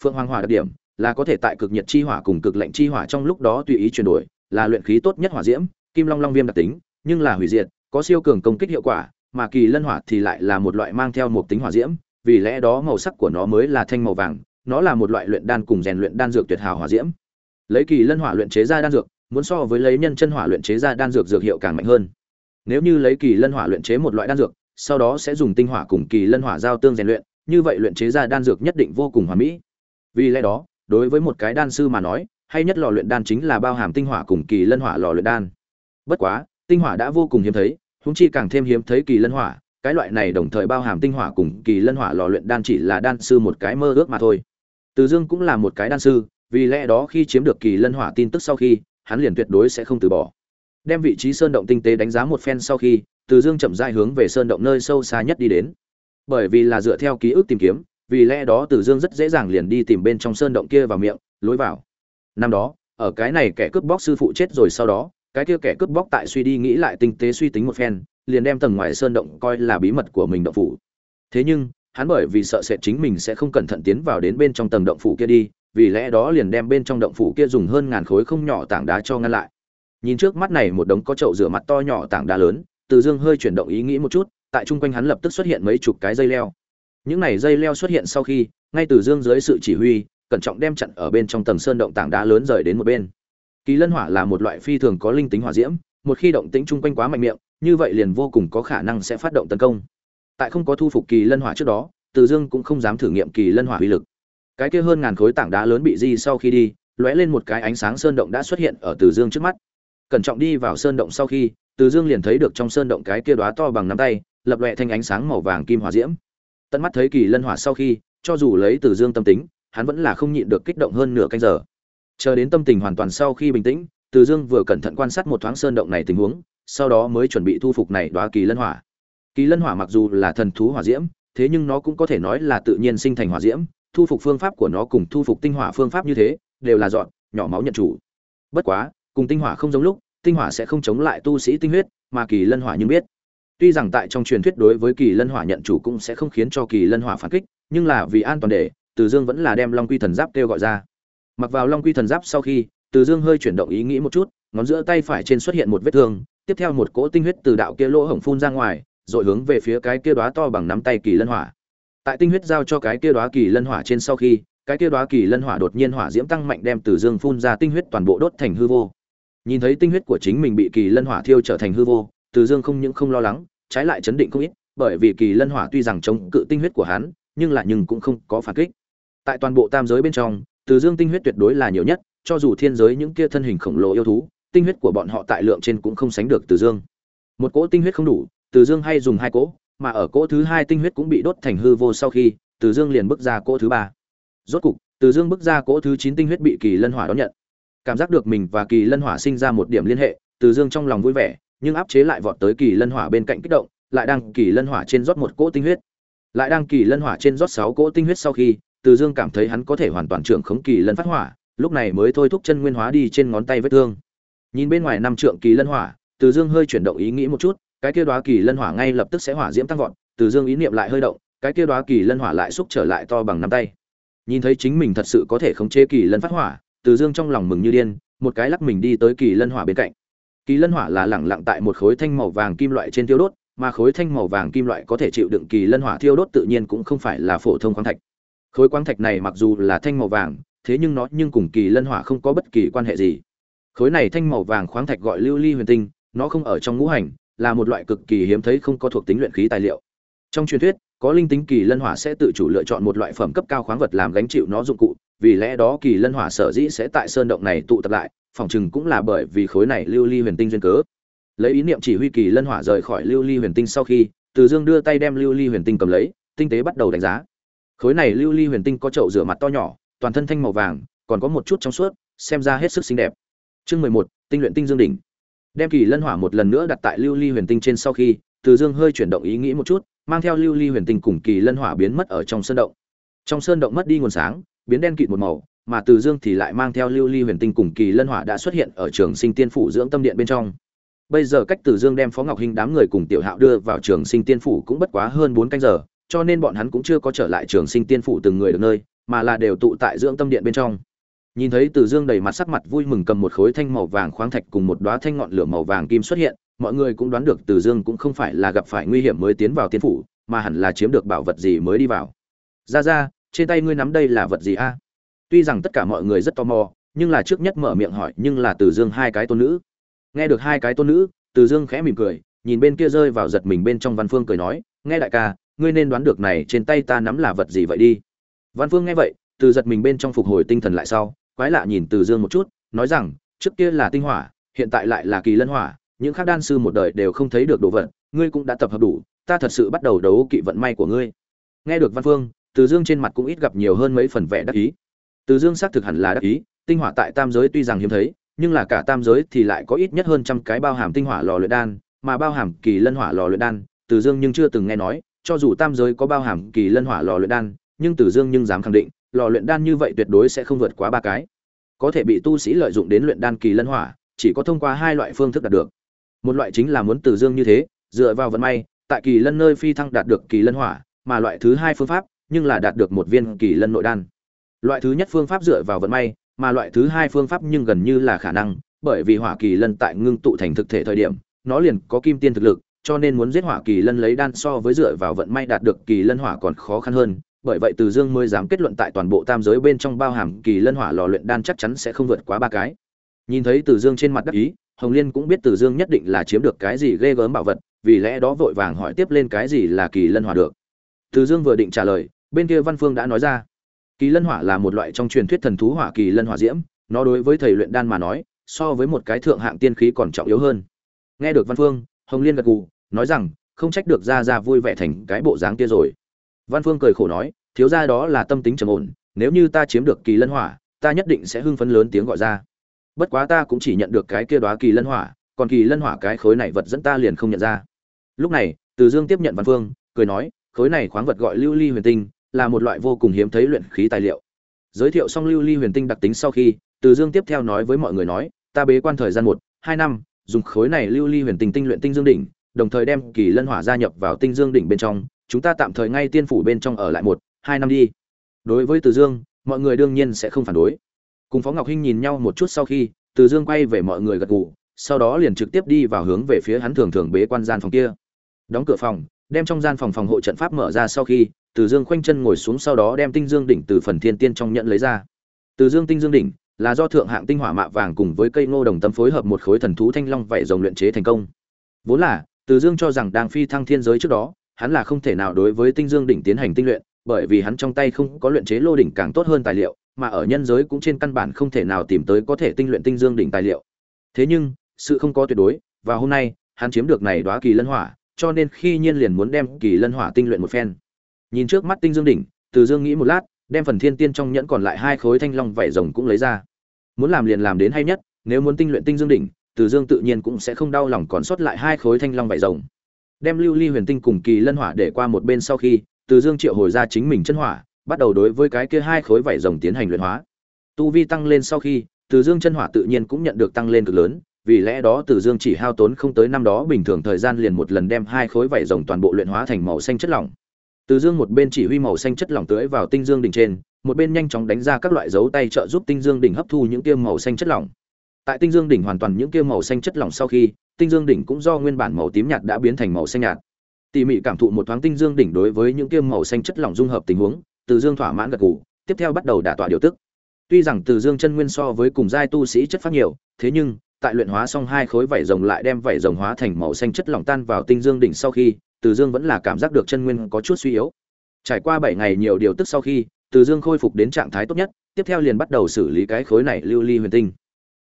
Phượng hoàng hỏa đặc điểm là có thể tại cực nhiệt chi hỏa cùng cực lạnh chi hỏa trong lúc đó tùy ý chuyển đổi, là luyện khí tốt nhất hỏa diễm, kim long long viêm đặc tính, nhưng là hủy diệt, có siêu cường công kích hiệu quả, mà kỳ lân hỏa thì lại là một loại mang theo một tính hỏa diễm, vì lẽ đó màu sắc của nó mới là thanh màu vàng, nó là một loại luyện đan cùng rèn luyện đan dược tuyệt hảo hỏa diễm. Lấy kỳ lân hỏa luyện chế ra đan dược, muốn so với lấy nhân chân hỏa luyện chế ra đan dược dược hiệu càng mạnh hơn. Nếu như lấy kỳ lân hỏa luyện chế một loại đan dược sau đó sẽ dùng tinh hỏa cùng kỳ lân hỏa giao tương rèn luyện, như vậy luyện chế ra đan dược nhất định vô cùng hoàn mỹ. Vì lẽ đó, đối với một cái đan sư mà nói, hay nhất lò luyện đan chính là bao hàm tinh hỏa cùng kỳ lân hỏa lò luyện đan. Bất quá, tinh hỏa đã vô cùng hiếm thấy, huống chi càng thêm hiếm thấy kỳ lân hỏa, cái loại này đồng thời bao hàm tinh hỏa cùng kỳ lân hỏa lò luyện đan chỉ là đan sư một cái mơ ước mà thôi. Từ dương cũng là một cái đan sư, vì lẽ đó khi chiếm được kỳ lân hỏa tin tức sau khi, hắn liền tuyệt đối sẽ không từ bỏ. Đem vị trí sơn động tinh tế đánh giá một phen sau khi từ dương chậm rãi hướng về sơn động nơi sâu xa nhất đi đến. Bởi vì là dựa theo ký ức tìm kiếm, vì lẽ đó từ dương rất dễ dàng liền đi tìm bên trong sơn động kia vào miệng, lối vào. Năm đó, ở cái này kẻ cướp bóc sư phụ chết rồi sau đó, cái kia kẻ cướp bóc tại suy đi nghĩ lại tinh tế suy tính một phen, liền đem tầng ngoài sơn động coi là bí mật của mình động phủ. Thế nhưng, hắn bởi vì sợ sệt chính mình sẽ không cẩn thận tiến vào đến bên trong tầng động phủ kia đi, vì lẽ đó liền đem bên trong động phủ kia dùng hơn ngàn khối không nhỏ tảng đá cho ngăn lại. Nhìn trước mắt này một đống có chậu rửa mặt to nhỏ tảng đá lớn từ dương hơi chuyển động ý nghĩ một chút tại chung quanh hắn lập tức xuất hiện mấy chục cái dây leo những này dây leo xuất hiện sau khi ngay từ dương dưới sự chỉ huy cẩn trọng đem chặn ở bên trong tầng sơn động tảng đá lớn rời đến một bên kỳ lân hỏa là một loại phi thường có linh tính hỏa diễm một khi động tính chung quanh quá mạnh miệng như vậy liền vô cùng có khả năng sẽ phát động tấn công tại không có thu phục kỳ lân hỏa trước đó Từ Dương cũng không dám thử nghiệm kỳ lân hỏa uy lực. Cái kia hơn ngàn khối tảng đá lớn bị di sau khi đi, lóe lên một cái ánh sáng sơn động đã xuất hiện ở Từ Dương trước mắt. Cẩn trọng đi vào sơn động sau khi, từ Dương liền thấy được trong sơn động cái kia đóa to bằng nắm tay, lập lòe thanh ánh sáng màu vàng kim hỏa diễm. Tận mắt thấy kỳ lân hỏa sau khi, cho dù lấy Từ Dương tâm tính, hắn vẫn là không nhịn được kích động hơn nửa canh giờ. Chờ đến tâm tình hoàn toàn sau khi bình tĩnh, Từ Dương vừa cẩn thận quan sát một thoáng sơn động này tình huống, sau đó mới chuẩn bị thu phục này đóa kỳ lân hỏa. Kỳ lân hỏa mặc dù là thần thú hỏa diễm, thế nhưng nó cũng có thể nói là tự nhiên sinh thành hỏa diễm, thu phục phương pháp của nó cùng thu phục tinh hỏa phương pháp như thế, đều là dọn, nhỏ máu nhận chủ. Bất quá, cùng tinh hỏa không giống lúc, tinh hỏa sẽ không chống lại tu sĩ tinh huyết, mà kỳ lân hỏa nhưng biết. Tuy rằng tại trong truyền thuyết đối với kỳ lân hỏa nhận chủ cũng sẽ không khiến cho kỳ lân hỏa phản kích, nhưng là vì an toàn để, Từ Dương vẫn là đem Long Quy Thần Giáp kêu gọi ra. Mặc vào Long Quy Thần Giáp sau khi, Từ Dương hơi chuyển động ý nghĩ một chút, ngón giữa tay phải trên xuất hiện một vết thương, tiếp theo một cỗ tinh huyết từ đạo kia lỗ hổng phun ra ngoài, rồi hướng về phía cái kia đóa to bằng nắm tay kỳ lân hỏa. Tại tinh huyết giao cho cái kia đóa kỳ lân hỏa trên sau khi, cái kia đóa kỳ lân hỏa đột nhiên hỏa diễm tăng mạnh đem Từ Dương phun ra tinh huyết toàn bộ đốt thành hư vô. Nhìn thấy tinh huyết của chính mình bị kỳ lân hỏa thiêu trở thành hư vô, Từ Dương không những không lo lắng, trái lại chấn định không ít, bởi vì kỳ lân hỏa tuy rằng chống cự tinh huyết của hắn, nhưng lại nhưng cũng không có phản kích. Tại toàn bộ tam giới bên trong, Từ Dương tinh huyết tuyệt đối là nhiều nhất, cho dù thiên giới những kia thân hình khổng lồ yêu thú, tinh huyết của bọn họ tại lượng trên cũng không sánh được Từ Dương. Một cỗ tinh huyết không đủ, Từ Dương hay dùng hai cỗ, mà ở cỗ thứ hai tinh huyết cũng bị đốt thành hư vô sau khi, Từ Dương liền bước ra cỗ thứ ba. Rốt cục, Từ Dương bước ra cỗ thứ chín tinh huyết bị Kỳ Lân Hỏa đón nhận. Cảm giác được mình và Kỳ Lân Hỏa sinh ra một điểm liên hệ, Từ Dương trong lòng vui vẻ, nhưng áp chế lại vọt tới Kỳ Lân Hỏa bên cạnh kích động, lại đang Kỳ Lân Hỏa trên rót một cỗ tinh huyết. Lại đang Kỳ Lân Hỏa trên rót sáu cỗ tinh huyết sau khi, Từ Dương cảm thấy hắn có thể hoàn toàn trưởng khống Kỳ Lân phát hỏa, lúc này mới thôi thúc chân nguyên hóa đi trên ngón tay vết thương. Nhìn bên ngoài năm trượng Kỳ Lân Hỏa, Từ Dương hơi chuyển động ý nghĩ một chút, cái kia đoá Kỳ Lân Hỏa ngay lập tức sẽ hỏa diễm tăng vọt, Từ Dương ý niệm lại hơi động, cái kia đoá Kỳ Lân Hỏa lại xúc trở lại to bằng nắm tay. Nhìn thấy chính mình thật sự có thể khống chế Kỳ Lân phát hỏa, từ Dương trong lòng mừng như điên, một cái lắc mình đi tới Kỳ Lân Hỏa bên cạnh. Kỳ Lân Hỏa là lẳng lặng tại một khối thanh màu vàng kim loại trên tiêu đốt, mà khối thanh màu vàng kim loại có thể chịu đựng Kỳ Lân Hỏa thiêu đốt tự nhiên cũng không phải là phổ thông khoáng thạch. Khối khoáng thạch này mặc dù là thanh màu vàng, thế nhưng nó nhưng cùng Kỳ Lân Hỏa không có bất kỳ quan hệ gì. Khối này thanh màu vàng khoáng thạch gọi Lưu Ly Huyền Tinh, nó không ở trong ngũ hành, là một loại cực kỳ hiếm thấy không có thuộc tính luyện khí tài liệu. Trong truyền thuyết, có linh tính kỳ lân hỏa sẽ tự chủ lựa chọn một loại phẩm cấp cao khoáng vật làm gánh chịu nó dụng cụ, vì lẽ đó kỳ lân hỏa sở dĩ sẽ tại sơn động này tụ tập lại, phòng chừng cũng là bởi vì khối này lưu ly huyền tinh duyên cớ. Lấy ý niệm chỉ huy kỳ lân hỏa rời khỏi lưu ly huyền tinh sau khi, Từ Dương đưa tay đem lưu ly huyền tinh cầm lấy, tinh tế bắt đầu đánh giá. Khối này lưu ly huyền tinh có chậu rửa mặt to nhỏ, toàn thân thanh màu vàng, còn có một chút trong suốt, xem ra hết sức xinh đẹp. Chương mười một, tinh luyện tinh dương đỉnh. Đem kỳ lân hỏa một lần nữa đặt tại lưu ly huyền tinh trên sau khi, Từ Dương hơi chuyển động ý nghĩ một chút, mang theo lưu ly huyền tinh cùng kỳ lân hỏa biến mất ở trong sơn động. Trong sơn động mất đi nguồn sáng, biến đen kịt một màu, mà Từ Dương thì lại mang theo lưu ly huyền tinh cùng kỳ lân hỏa đã xuất hiện ở trường Sinh Tiên phủ dưỡng tâm điện bên trong. Bây giờ cách Từ Dương đem Phó Ngọc Hinh đám người cùng Tiểu Hạo đưa vào trường Sinh Tiên phủ cũng bất quá hơn bốn canh giờ, cho nên bọn hắn cũng chưa có trở lại trường Sinh Tiên phủ từng người được nơi, mà là đều tụ tại dưỡng tâm điện bên trong. Nhìn thấy Từ Dương đầy mặt sắc mặt vui mừng cầm một khối thanh màu vàng khoáng thạch cùng một đóa thanh ngọn lửa màu vàng kim xuất hiện, mọi người cũng đoán được Từ Dương cũng không phải là gặp phải nguy hiểm mới tiến vào tiên phủ, mà hẳn là chiếm được bảo vật gì mới đi vào. Ra ra, trên tay ngươi nắm đây là vật gì a? Tuy rằng tất cả mọi người rất tò mò, nhưng là trước nhất mở miệng hỏi, nhưng là Từ Dương hai cái tôn nữ. Nghe được hai cái tôn nữ, Từ Dương khẽ mỉm cười, nhìn bên kia rơi vào giật mình bên trong Văn Phương cười nói, nghe đại ca, ngươi nên đoán được này trên tay ta nắm là vật gì vậy đi. Văn Phương nghe vậy, từ giật mình bên trong phục hồi tinh thần lại sau, quái lạ nhìn Từ Dương một chút, nói rằng, trước kia là tinh hỏa, hiện tại lại là kỳ lân hỏa, những khác đan sư một đời đều không thấy được đồ vật, ngươi cũng đã tập hợp đủ, ta thật sự bắt đầu đấu kỵ vận may của ngươi. Nghe được Văn Phương, Từ Dương trên mặt cũng ít gặp nhiều hơn mấy phần vẻ đắc ý. Từ Dương xác thực hẳn là đắc ý, tinh hỏa tại tam giới tuy rằng hiếm thấy, nhưng là cả tam giới thì lại có ít nhất hơn trăm cái bao hàm tinh hỏa lò luyện đan, mà bao hàm kỳ lân hỏa lò luyện đan, Từ Dương nhưng chưa từng nghe nói, cho dù tam giới có bao hàm kỳ lân hỏa lò luyện đan, nhưng Từ Dương nhưng dám khẳng định, lò luyện đan như vậy tuyệt đối sẽ không vượt quá ba cái có thể bị tu sĩ lợi dụng đến luyện đan kỳ lân hỏa chỉ có thông qua hai loại phương thức đạt được một loại chính là muốn từ dương như thế dựa vào vận may tại kỳ lân nơi phi thăng đạt được kỳ lân hỏa mà loại thứ hai phương pháp nhưng là đạt được một viên kỳ lân nội đan loại thứ nhất phương pháp dựa vào vận may mà loại thứ hai phương pháp nhưng gần như là khả năng bởi vì hỏa kỳ lân tại ngưng tụ thành thực thể thời điểm nó liền có kim tiên thực lực cho nên muốn giết hỏa kỳ lân lấy đan so với dựa vào vận may đạt được kỳ lân hỏa còn khó khăn hơn bởi vậy Từ Dương mới dám kết luận tại toàn bộ tam giới bên trong bao hàm kỳ lân hỏa lò luyện đan chắc chắn sẽ không vượt quá ba cái. Nhìn thấy Từ Dương trên mặt đắc ý, Hồng Liên cũng biết Từ Dương nhất định là chiếm được cái gì ghê gớm bảo vật, vì lẽ đó vội vàng hỏi tiếp lên cái gì là kỳ lân hỏa được. từ dương vừa định trả lời bên kia văn phương đã nói ra kỳ lân hỏa là một loại trong truyền thuyết thần thú hỏa kỳ lân hỏa diễm nó đối với thầy luyện đan mà nói so với một cái thượng hạng tiên khí còn trọng yếu hơn. Nghe được văn phương hồng liên gật gù nói rằng không trách được ra ra vui vẻ thành cái bộ dáng kia rồi. Văn phương cười khổ nói thiếu ra đó là tâm tính trầm ổn nếu như ta chiếm được kỳ lân hỏa ta nhất định sẽ hưng phấn lớn tiếng gọi ra bất quá ta cũng chỉ nhận được cái kia đoá kỳ lân hỏa, còn kỳ lân hỏa cái khối này vật dẫn ta liền không nhận ra. Lúc này, từ dương tiếp nhận văn phương, cười nói, khối này khoáng vật gọi lưu ly huyền tinh, là một loại vô cùng hiếm thấy luyện khí tài liệu. Giới thiệu xong lưu ly huyền tinh đặc tính sau khi, từ dương tiếp theo nói với mọi người nói, ta bế quan thời gian một, hai năm, dùng khối này lưu ly huyền tinh tinh luyện tinh dương đỉnh, đồng thời đem kỳ lân hỏa gia nhập vào tinh dương đỉnh bên trong, chúng ta tạm thời ngay tiên phủ bên trong ở lại một, hai năm đi. Đối với từ dương, mọi người đương nhiên sẽ không phản đối cùng phó ngọc hinh nhìn nhau một chút sau khi, từ dương quay về mọi người gật gù, sau đó liền trực tiếp đi vào hướng về phía hắn thường thường bế quan gian phòng kia. Đóng cửa phòng, đem trong gian phòng phòng hộ trận pháp mở ra sau khi, từ dương khoanh chân ngồi xuống sau đó đem tinh dương đỉnh từ phần thiên tiên trong nhận lấy ra. Từ dương tinh dương đỉnh là do thượng hạng tinh hỏa mạ vàng cùng với cây ngô đồng tâm phối hợp một khối thần thú thanh long vảy rồng luyện chế thành công. Vốn là, từ dương cho rằng đang phi thăng thiên giới trước đó, hắn là không thể nào đối với tinh dương đỉnh tiến hành tinh luyện, bởi vì hắn trong tay không có luyện chế lô đỉnh càng tốt hơn tài liệu mà ở nhân giới cũng trên căn bản không thể nào tìm tới có thể tinh luyện tinh dương đỉnh tài liệu. Thế nhưng, sự không có tuyệt đối, và hôm nay, hắn chiếm được này đóa kỳ lân hỏa, cho nên khi nhiên liền muốn đem kỳ lân hỏa tinh luyện một phen. Nhìn trước mắt tinh dương đỉnh, từ dương nghĩ một lát, đem phần thiên tiên trong nhẫn còn lại hai khối thanh long vảy rồng cũng lấy ra. Muốn làm liền làm đến hay nhất, nếu muốn tinh luyện tinh dương đỉnh, từ dương tự nhiên cũng sẽ không đau lòng còn sót lại hai khối thanh long vảy rồng. Đem lưu ly huyền tinh cùng kỳ lân hỏa để qua một bên sau khi, từ dương triệu hồi ra chính mình chân hỏa bắt đầu đối với cái kia hai khối vảy rồng tiến hành luyện hóa. Tu vi tăng lên sau khi, từ dương chân hỏa tự nhiên cũng nhận được tăng lên cực lớn, vì lẽ đó từ dương chỉ hao tốn không tới năm đó bình thường thời gian liền một lần đem hai khối vảy rồng toàn bộ luyện hóa thành màu xanh chất lỏng. Từ dương một bên chỉ huy màu xanh chất lỏng tưới vào tinh dương đỉnh trên, một bên nhanh chóng đánh ra các loại dấu tay trợ giúp tinh dương đỉnh hấp thu những kia màu xanh chất lỏng. Tại tinh dương đỉnh hoàn toàn những kia màu xanh chất lỏng sau khi, tinh dương đỉnh cũng do nguyên bản màu tím nhạt đã biến thành màu xanh nhạt. Tỉ mỉ cảm thụ một thoáng tinh dương đỉnh đối với những kia màu xanh chất lỏng dung hợp tình huống từ dương thỏa mãn gật gù, tiếp theo bắt đầu đả tọa điều tức. Tuy rằng từ dương chân nguyên so với cùng giai tu sĩ chất phát nhiều, thế nhưng, tại luyện hóa xong hai khối vảy rồng lại đem vảy rồng hóa thành màu xanh chất lỏng tan vào tinh dương đỉnh sau khi, từ dương vẫn là cảm giác được chân nguyên có chút suy yếu. Trải qua bảy ngày nhiều điều tức sau khi, từ dương khôi phục đến trạng thái tốt nhất, tiếp theo liền bắt đầu xử lý cái khối này lưu ly huyền tinh.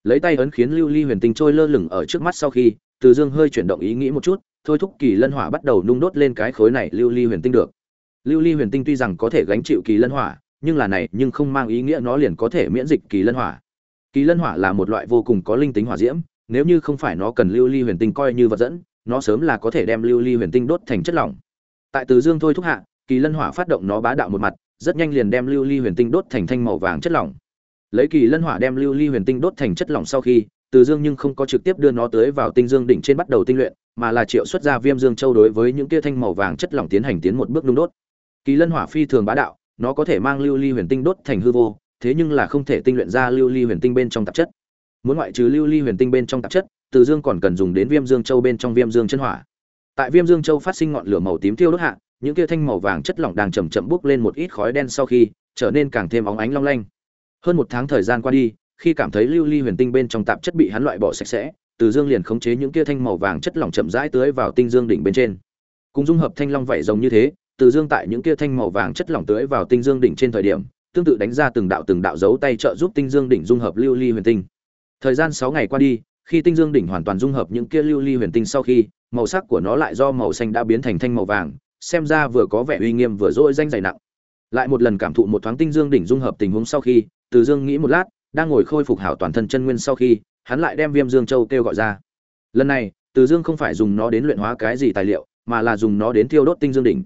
Lấy tay ấn khiến lưu ly huyền tinh trôi lơ lửng ở trước mắt sau khi, từ dương hơi chuyển động ý nghĩ một chút, thôi thúc kỳ lân hỏa bắt đầu nung đốt lên cái khối này lưu ly huyền tinh được lưu ly huyền tinh tuy rằng có thể gánh chịu kỳ lân hỏa, nhưng là này nhưng không mang ý nghĩa nó liền có thể miễn dịch kỳ lân hỏa. Kỳ lân hỏa là một loại vô cùng có linh tính hỏa diễm, nếu như không phải nó cần lưu ly huyền tinh coi như vật dẫn, nó sớm là có thể đem lưu ly huyền tinh đốt thành chất lỏng. Tại từ dương thôi thúc hạ, kỳ lân hỏa phát động nó bá đạo một mặt, rất nhanh liền đem lưu ly huyền tinh đốt thành thanh màu vàng chất lỏng. Lấy kỳ lân hỏa đem lưu ly huyền tinh đốt thành chất lỏng sau khi, từ dương nhưng không có trực tiếp đưa nó tới vào tinh dương đỉnh trên bắt đầu tinh luyện, mà là triệu xuất ra viêm dương châu đối với những tia thanh màu vàng chất lỏng tiến hành tiến một bước nung đốt kỳ lân hỏa phi thường bá đạo, nó có thể mang lưu ly huyền tinh đốt thành hư vô, thế nhưng là không thể tinh luyện ra lưu ly huyền tinh bên trong tạp chất. Muốn ngoại trừ lưu ly huyền tinh bên trong tạp chất, từ dương còn cần dùng đến viêm dương châu bên trong viêm dương chân hỏa. Tại viêm dương châu phát sinh ngọn lửa màu tím thiêu đốt hạ, những kia thanh màu vàng chất lỏng đang chậm chậm bốc lên một ít khói đen sau khi, trở nên càng thêm óng ánh long lanh. Hơn một tháng thời gian qua đi, khi cảm thấy lưu ly huyền tinh bên trong tạp chất bị hắn loại bỏ sạch sẽ, từ dương liền khống chế những kia thanh màu vàng chất lỏng chậm rãi tưới vào tinh dương đỉnh bên trên. Cùng dung hợp thanh long vảy rồng như thế từ dương tại những kia thanh màu vàng chất lỏng tưới vào tinh dương đỉnh trên thời điểm, tương tự đánh ra từng đạo từng đạo dấu tay trợ giúp tinh dương đỉnh dung hợp lưu ly huyền tinh. Thời gian sáu ngày qua đi, khi tinh dương đỉnh hoàn toàn dung hợp những kia lưu ly huyền tinh sau khi, màu sắc của nó lại do màu xanh đã biến thành thanh màu vàng, xem ra vừa có vẻ uy nghiêm vừa dỗi danh dày nặng. Lại một lần cảm thụ một thoáng tinh dương đỉnh dung hợp tình huống sau khi, từ dương nghĩ một lát, đang ngồi khôi phục hảo toàn thân chân nguyên sau khi, hắn lại đem viêm dương châu kêu gọi ra. Lần này, từ dương không phải dùng nó đến luyện hóa cái gì tài liệu, mà là dùng nó đến thiêu đốt tinh dương đỉnh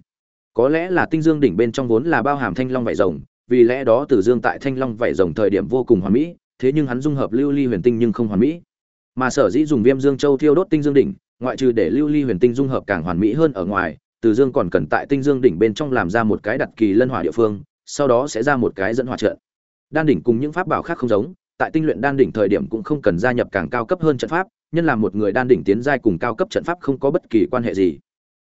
có lẽ là tinh dương đỉnh bên trong vốn là bao hàm thanh long vảy rồng, vì lẽ đó tử dương tại thanh long vảy rồng thời điểm vô cùng hoàn mỹ, thế nhưng hắn dung hợp lưu ly huyền tinh nhưng không hoàn mỹ. Mà sở dĩ dùng viêm dương châu thiêu đốt tinh dương đỉnh, ngoại trừ để lưu ly huyền tinh dung hợp càng hoàn mỹ hơn ở ngoài, tử dương còn cần tại tinh dương đỉnh bên trong làm ra một cái đặt kỳ lân hỏa địa phương, sau đó sẽ ra một cái dẫn hỏa trận. Đan đỉnh cùng những pháp bảo khác không giống, tại tinh luyện đan đỉnh thời điểm cũng không cần gia nhập càng cao cấp hơn trận pháp, nhân là một người đan đỉnh tiến giai cùng cao cấp trận pháp không có bất kỳ quan hệ gì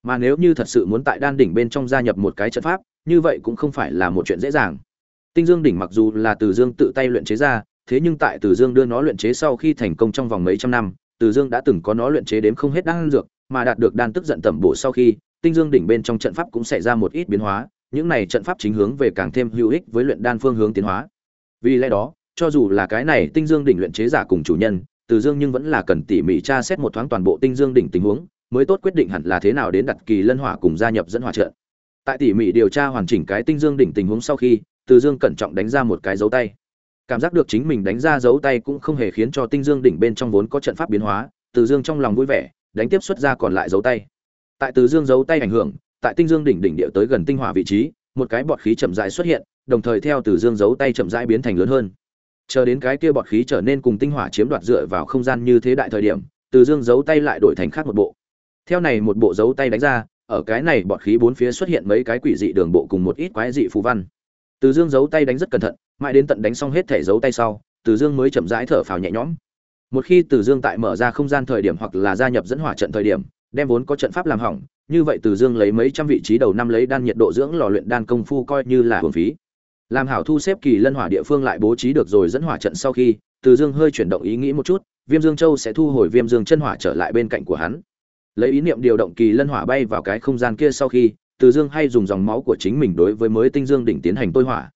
mà nếu như thật sự muốn tại đan đỉnh bên trong gia nhập một cái trận pháp, như vậy cũng không phải là một chuyện dễ dàng. Tinh dương đỉnh mặc dù là từ dương tự tay luyện chế ra, thế nhưng tại từ dương đưa nó luyện chế sau khi thành công trong vòng mấy trăm năm, từ dương đã từng có nó luyện chế đến không hết đan dược, mà đạt được đan tức giận tẩm bổ sau khi, tinh dương đỉnh bên trong trận pháp cũng xảy ra một ít biến hóa, những này trận pháp chính hướng về càng thêm hữu ích với luyện đan phương hướng tiến hóa. Vì lẽ đó, cho dù là cái này tinh dương đỉnh luyện chế giả cùng chủ nhân, từ dương nhưng vẫn là cần tỉ mỉ tra xét một thoáng toàn bộ tinh dương đỉnh tình huống mới tốt quyết định hẳn là thế nào đến đặt kỳ lân hỏa cùng gia nhập dẫn hỏa trận. Tại tỉ mỉ điều tra hoàn chỉnh cái tinh dương đỉnh tình huống sau khi, từ dương cẩn trọng đánh ra một cái dấu tay. Cảm giác được chính mình đánh ra dấu tay cũng không hề khiến cho tinh dương đỉnh bên trong vốn có trận pháp biến hóa, từ dương trong lòng vui vẻ, đánh tiếp xuất ra còn lại dấu tay. Tại từ dương dấu tay ảnh hưởng, tại tinh dương đỉnh đỉnh địa tới gần tinh hỏa vị trí, một cái bọt khí chậm rãi xuất hiện, đồng thời theo từ dương dấu tay chậm rãi biến thành lớn hơn. Chờ đến cái kia bọt khí trở nên cùng tinh hỏa chiếm đoạt dựa vào không gian như thế đại thời điểm, từ dương dấu tay lại đổi thành khác một bộ theo này một bộ dấu tay đánh ra, ở cái này bọt khí bốn phía xuất hiện mấy cái quỷ dị đường bộ cùng một ít quái dị phù văn. Từ dương giấu tay đánh rất cẩn thận, mãi đến tận đánh xong hết thể dấu tay sau, từ dương mới chậm rãi thở phào nhẹ nhõm. Một khi từ dương tại mở ra không gian thời điểm hoặc là gia nhập dẫn hỏa trận thời điểm, đem vốn có trận pháp làm hỏng, như vậy từ dương lấy mấy trăm vị trí đầu năm lấy đan nhiệt độ dưỡng lò luyện đan công phu coi như là hưởng phí. Làm hảo thu xếp kỳ lân hỏa địa phương lại bố trí được rồi dẫn hỏa trận sau khi, từ dương hơi chuyển động ý nghĩ một chút, viêm dương châu sẽ thu hồi viêm dương chân hỏa trở lại bên cạnh của hắn lấy ý niệm điều động kỳ lân hỏa bay vào cái không gian kia sau khi, từ dương hay dùng dòng máu của chính mình đối với mới tinh dương đỉnh tiến hành tôi hỏa.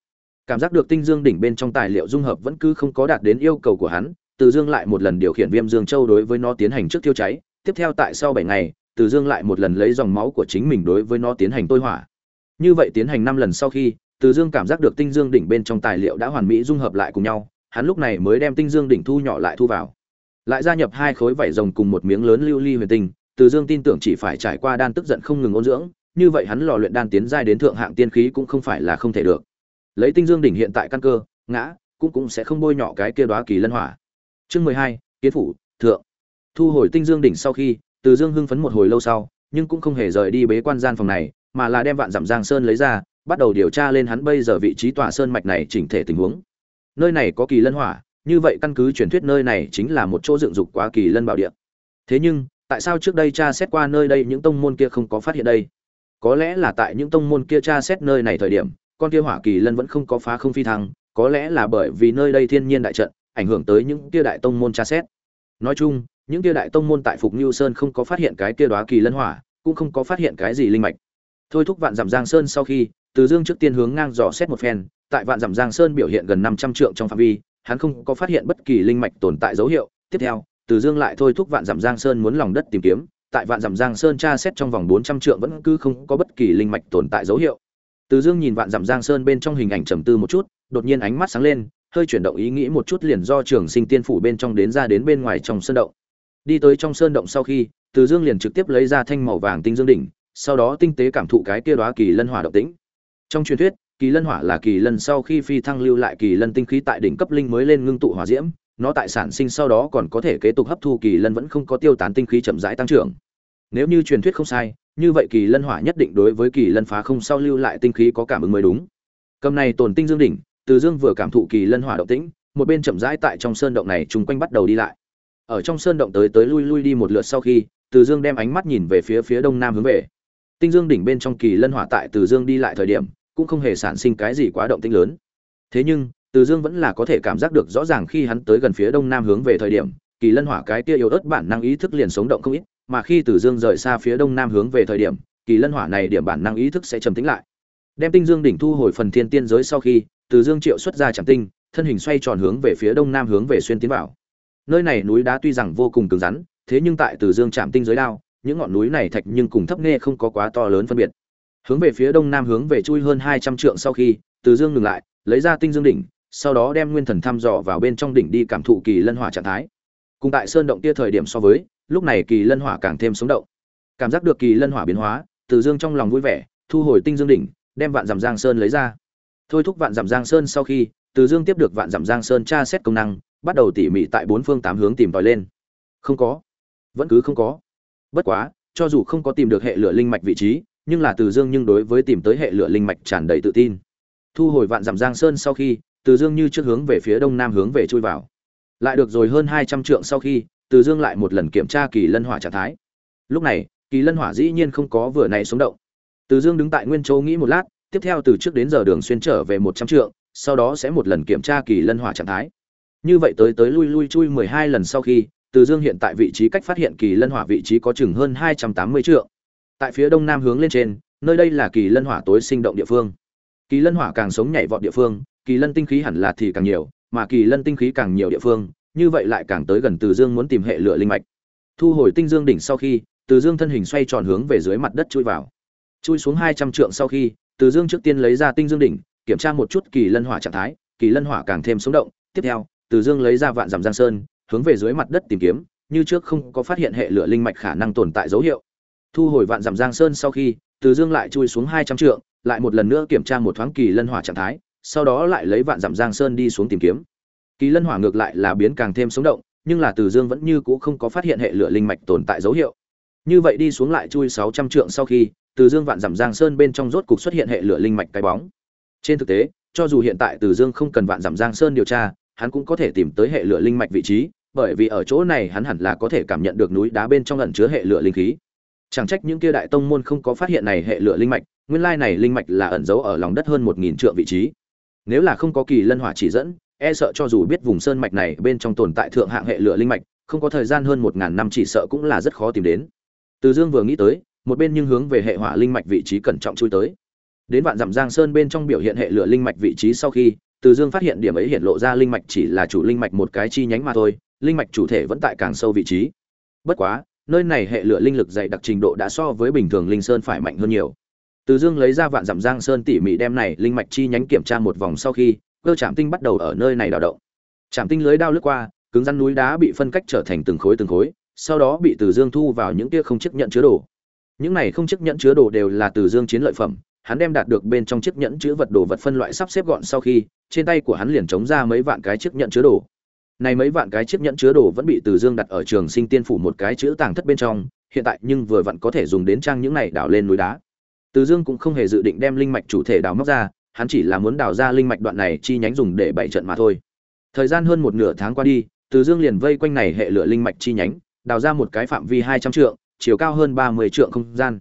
Cảm giác được tinh dương đỉnh bên trong tài liệu dung hợp vẫn cứ không có đạt đến yêu cầu của hắn, từ dương lại một lần điều khiển viêm dương châu đối với nó tiến hành trước tiêu cháy. Tiếp theo tại sau bảy ngày, từ dương lại một lần lấy dòng máu của chính mình đối với nó tiến hành tôi hỏa. Như vậy tiến hành năm lần sau khi, từ dương cảm giác được tinh dương đỉnh bên trong tài liệu đã hoàn mỹ dung hợp lại cùng nhau, hắn lúc này mới đem tinh dương đỉnh thu nhỏ lại thu vào. Lại gia nhập hai khối vảy rồng cùng một miếng lớn lưu ly huyền tinh từ dương tin tưởng chỉ phải trải qua đan tức giận không ngừng ôn dưỡng, như vậy hắn lò luyện đan tiến giai đến thượng hạng tiên khí cũng không phải là không thể được. Lấy tinh dương đỉnh hiện tại căn cơ, ngã, cũng cũng sẽ không bôi nhọ cái kia đoá kỳ lân hỏa. Chương mười hai, kiến phủ, thượng. Thu hồi tinh dương đỉnh sau khi, từ dương hưng phấn một hồi lâu sau, nhưng cũng không hề rời đi bế quan gian phòng này, mà là đem vạn dặm giang sơn lấy ra, bắt đầu điều tra lên hắn bây giờ vị trí tòa sơn mạch này chỉnh thể tình huống. Nơi này có kỳ lân hỏa, như vậy căn cứ truyền thuyết nơi này chính là một chỗ dựng dục quá kỳ lân bảo địa. Thế nhưng tại sao trước đây cha xét qua nơi đây những tông môn kia không có phát hiện đây? Có lẽ là tại những tông môn kia tra xét nơi này thời điểm, con kia hỏa kỳ lân vẫn không có phá không phi thăng, có lẽ là bởi vì nơi đây thiên nhiên đại trận, ảnh hưởng tới những kia đại tông môn tra xét. Nói chung, những kia đại tông môn tại phục như sơn không có phát hiện cái kia đoá kỳ lân hỏa, cũng không có phát hiện cái gì linh mạch. Thôi thúc vạn giảm giang sơn sau khi, từ dương trước tiên hướng ngang dò xét một phen, tại vạn giảm giang sơn biểu hiện gần năm trăm trượng trong phạm vi, hắn không có phát hiện bất kỳ linh mạch tồn tại dấu hiệu. Tiếp theo từ dương lại thôi thúc vạn dặm giang sơn muốn lòng đất tìm kiếm, tại vạn dặm giang sơn tra xét trong vòng bốn trăm trượng vẫn cứ không có bất kỳ linh mạch tồn tại dấu hiệu. Từ dương nhìn vạn dặm giang sơn bên trong hình ảnh trầm tư một chút, đột nhiên ánh mắt sáng lên, hơi chuyển động ý nghĩ một chút liền do trường sinh tiên phủ bên trong đến ra đến bên ngoài trong sơn động. Đi tới trong sơn động sau khi, từ dương liền trực tiếp lấy ra thanh màu vàng tinh dương đỉnh, sau đó tinh tế cảm thụ cái kia đóa kỳ lân hỏa động tĩnh. Trong truyền thuyết, kỳ lân hỏa là kỳ lân sau khi phi thăng lưu lại kỳ lân tinh khí tại đỉnh cấp linh mới lên ngưng tụ hỏa diễm nó tại sản sinh sau đó còn có thể kế tục hấp thu kỳ lân vẫn không có tiêu tán tinh khí chậm rãi tăng trưởng. Nếu như truyền thuyết không sai, như vậy kỳ lân hỏa nhất định đối với kỳ lân phá không sau lưu lại tinh khí có cảm ứng mới đúng. Cầm này tồn tinh dương đỉnh, từ dương vừa cảm thụ kỳ lân hỏa động tĩnh, một bên chậm rãi tại trong sơn động này chung quanh bắt đầu đi lại. Ở trong sơn động tới tới lui lui đi một lượt sau khi, từ dương đem ánh mắt nhìn về phía phía đông nam hướng về. Tinh dương đỉnh bên trong kỳ lân hỏa tại từ dương đi lại thời điểm, cũng không hề sản sinh cái gì quá động tĩnh lớn. Thế nhưng từ dương vẫn là có thể cảm giác được rõ ràng khi hắn tới gần phía đông nam hướng về thời điểm, kỳ lân hỏa cái kia yếu ớt bản năng ý thức liền sống động không ít, mà khi từ dương rời xa phía đông nam hướng về thời điểm, kỳ lân hỏa này điểm bản năng ý thức sẽ trầm tĩnh lại. Đem tinh dương đỉnh thu hồi phần thiên tiên giới sau khi, từ dương triệu xuất ra trạm tinh, thân hình xoay tròn hướng về phía đông nam hướng về xuyên tiến vào. Nơi này núi đá tuy rằng vô cùng cứng rắn, thế nhưng tại từ dương trạm tinh giới đao, những ngọn núi này thạch nhưng cùng thấp nghe không có quá to lớn phân biệt. Hướng về phía đông nam hướng về chui hơn hai trăm trượng sau khi, từ dương ngừng lại, lấy ra tinh dương đỉnh sau đó đem nguyên thần thăm dò vào bên trong đỉnh đi cảm thụ kỳ lân hỏa trạng thái. Cùng tại sơn động kia thời điểm so với, lúc này kỳ lân hỏa càng thêm sống động. Cảm giác được kỳ lân hỏa biến hóa, từ dương trong lòng vui vẻ, thu hồi tinh dương đỉnh, đem vạn dằm giang sơn lấy ra. Thôi thúc vạn dằm giang sơn sau khi, từ dương tiếp được vạn dằm giang sơn tra xét công năng, bắt đầu tỉ mỉ tại bốn phương tám hướng tìm tòi lên. Không có. Vẫn cứ không có. Bất quá, cho dù không có tìm được hệ lửa linh mạch vị trí, nhưng là từ dương nhưng đối với tìm tới hệ lửa linh mạch tràn đầy tự tin. Thu hồi vạn dằm giang sơn sau khi từ dương như trước hướng về phía đông nam hướng về chui vào. Lại được rồi hơn hai trăm trượng sau khi, từ dương lại một lần kiểm tra kỳ lân hỏa trạng thái. Lúc này, kỳ lân hỏa dĩ nhiên không có vừa này sống động. Từ dương đứng tại nguyên châu nghĩ một lát, tiếp theo từ trước đến giờ đường xuyên trở về một trăm trượng, sau đó sẽ một lần kiểm tra kỳ lân hỏa trạng thái. Như vậy tới tới lui lui chui mười hai lần sau khi, từ dương hiện tại vị trí cách phát hiện kỳ lân hỏa vị trí có chừng hơn hai trăm tám mươi trượng. Tại phía đông nam hướng lên trên, nơi đây là kỳ lân hỏa tối sinh động địa phương. Kỳ lân hỏa càng sống nhảy vọt địa phương kỳ lân tinh khí hẳn là thì càng nhiều, mà kỳ lân tinh khí càng nhiều địa phương, như vậy lại càng tới gần từ dương muốn tìm hệ lửa linh mạch. Thu hồi tinh dương đỉnh sau khi, từ dương thân hình xoay tròn hướng về dưới mặt đất chui vào. Chui xuống hai trăm trượng sau khi, từ dương trước tiên lấy ra tinh dương đỉnh, kiểm tra một chút kỳ lân hỏa trạng thái, kỳ lân hỏa càng thêm sống động. Tiếp theo, từ dương lấy ra vạn dằm giang sơn, hướng về dưới mặt đất tìm kiếm, như trước không có phát hiện hệ lửa linh mạch khả năng tồn tại dấu hiệu. Thu hồi vạn dằm giang sơn sau khi, từ dương lại chui xuống hai trăm trượng, lại một lần nữa kiểm tra một thoáng kỳ lân hỏa trạng thái sau đó lại lấy vạn dặm giang sơn đi xuống tìm kiếm. Kỳ lân hỏa ngược lại là biến càng thêm sống động, nhưng là từ dương vẫn như cũ không có phát hiện hệ lửa linh mạch tồn tại dấu hiệu. Như vậy đi xuống lại chui sáu trăm trượng sau khi, từ dương vạn dặm giang sơn bên trong rốt cục xuất hiện hệ lửa linh mạch cái bóng. Trên thực tế, cho dù hiện tại từ dương không cần vạn dặm giang sơn điều tra, hắn cũng có thể tìm tới hệ lửa linh mạch vị trí, bởi vì ở chỗ này hắn hẳn là có thể cảm nhận được núi đá bên trong ẩn chứa hệ lửa linh khí. Chẳng trách những kia đại tông môn không có phát hiện này hệ lửa linh mạch, nguyên lai này linh mạch là ẩn giấu ở lòng đất hơn một nghìn trượng vị trí nếu là không có kỳ lân hỏa chỉ dẫn e sợ cho dù biết vùng sơn mạch này bên trong tồn tại thượng hạng hệ lửa linh mạch, không có thời gian hơn một ngàn năm chỉ sợ cũng là rất khó tìm đến. Từ dương vừa nghĩ tới, một bên nhưng hướng về hệ hỏa linh mạch vị trí cẩn trọng chui tới. Đến vạn dặm giang sơn bên trong biểu hiện hệ lửa linh mạch vị trí sau khi, từ dương phát hiện điểm ấy hiện lộ ra linh mạch chỉ là chủ linh mạch một cái chi nhánh mà thôi, linh mạch chủ thể vẫn tại càng sâu vị trí. Bất quá, nơi này hệ lửa linh lực dày đặc trình độ đã so với bình thường linh sơn phải mạnh hơn nhiều từ dương lấy ra vạn dặm giang sơn tỉ mỉ đem này linh mạch chi nhánh kiểm tra một vòng sau khi, cơ trạm tinh bắt đầu ở nơi này đào động. Trạm tinh lưới đao lướt qua, cứng rắn núi đá bị phân cách trở thành từng khối từng khối, sau đó bị từ dương thu vào những kia không chấp nhận chứa đồ. Những này không chấp nhận chứa đồ đều là từ dương chiến lợi phẩm, hắn đem đạt được bên trong chiếc nhẫn chứa vật đồ vật phân loại sắp xếp gọn sau khi, trên tay của hắn liền chống ra mấy vạn cái chiếc nhẫn chứa đồ. Này mấy vạn cái chiếc nhẫn chứa đồ vẫn bị từ dương đặt ở trường sinh tiên phủ một cái chữ tàng thất bên trong, hiện tại nhưng vừa vặn có thể dùng đến trang những này đào lên núi đá từ dương cũng không hề dự định đem linh mạch chủ thể đào móc ra hắn chỉ là muốn đào ra linh mạch đoạn này chi nhánh dùng để bày trận mà thôi. Thời gian hơn một nửa tháng qua đi từ dương liền vây quanh này hệ lửa linh mạch chi nhánh đào ra một cái phạm vi hai trăm trượng chiều cao hơn ba mươi trượng không gian.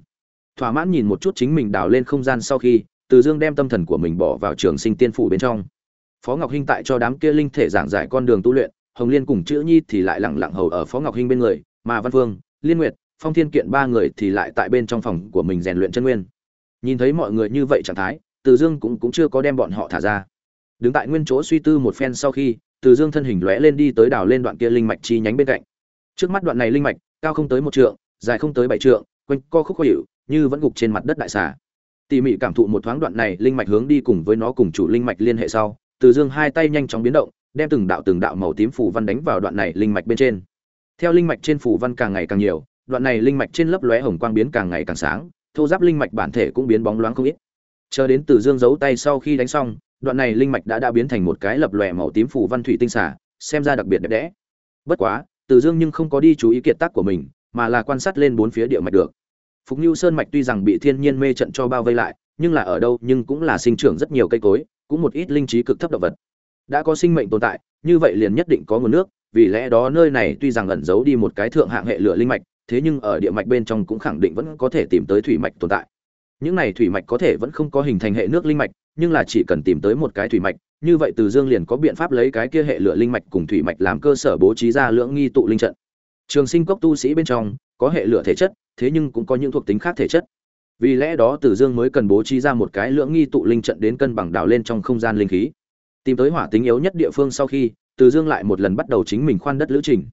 Thỏa mãn nhìn một chút chính mình đào lên không gian sau khi từ dương đem tâm thần của mình bỏ vào trường sinh tiên phủ bên trong. Phó ngọc hinh tại cho đám kia linh thể giảng giải con đường tu luyện hồng liên cùng chữ nhi thì lại lặng lặng hầu ở phó ngọc hinh bên người mà văn Vương, liên nguyệt phong thiên kiện ba người thì lại tại bên trong phòng của mình rèn luyện chân nguyên nhìn thấy mọi người như vậy trạng thái, từ dương cũng cũng chưa có đem bọn họ thả ra. Đứng tại nguyên chỗ suy tư một phen sau khi, từ dương thân hình lóe lên đi tới đảo lên đoạn kia linh mạch chi nhánh bên cạnh. Trước mắt đoạn này linh mạch, cao không tới một trượng, dài không tới bảy trượng, quanh co khúc khó hiệu như vẫn gục trên mặt đất đại xà. Tỉ mỉ cảm thụ một thoáng đoạn này linh mạch hướng đi cùng với nó cùng chủ linh mạch liên hệ sau, từ dương hai tay nhanh chóng biến động, đem từng đạo từng đạo màu tím phủ văn đánh vào đoạn này linh mạch bên trên. Theo linh mạch trên phủ văn càng ngày càng nhiều, đoạn này linh mạch trên lớp lóe hồng quang biến càng ngày càng sáng thô giáp linh mạch bản thể cũng biến bóng loáng không ít. Chờ đến từ dương giấu tay sau khi đánh xong, đoạn này linh mạch đã đã biến thành một cái lập lòe màu tím phủ văn thủy tinh xả xem ra đặc biệt đẹp đẽ. Bất quá, từ dương nhưng không có đi chú ý kiệt tác của mình, mà là quan sát lên bốn phía địa mạch được. Phục như sơn mạch tuy rằng bị thiên nhiên mê trận cho bao vây lại, nhưng là ở đâu nhưng cũng là sinh trưởng rất nhiều cây cối, cũng một ít linh trí cực thấp động vật. Đã có sinh mệnh tồn tại, như vậy liền nhất định có nguồn nước, vì lẽ đó nơi này tuy rằng ẩn giấu đi một cái thượng hạng hệ lửa linh mạch thế nhưng ở địa mạch bên trong cũng khẳng định vẫn có thể tìm tới thủy mạch tồn tại. Những này thủy mạch có thể vẫn không có hình thành hệ nước linh mạch, nhưng là chỉ cần tìm tới một cái thủy mạch, như vậy từ dương liền có biện pháp lấy cái kia hệ lửa linh mạch cùng thủy mạch làm cơ sở bố trí ra lưỡng nghi tụ linh trận. Trường sinh cốc tu sĩ bên trong, có hệ lửa thể chất, thế nhưng cũng có những thuộc tính khác thể chất. Vì lẽ đó từ dương mới cần bố trí ra một cái lưỡng nghi tụ linh trận đến cân bằng đảo lên trong không gian linh khí. Tìm tới hỏa tính yếu nhất địa phương sau khi, từ dương lại một lần bắt đầu chính mình khoan đất lữ trình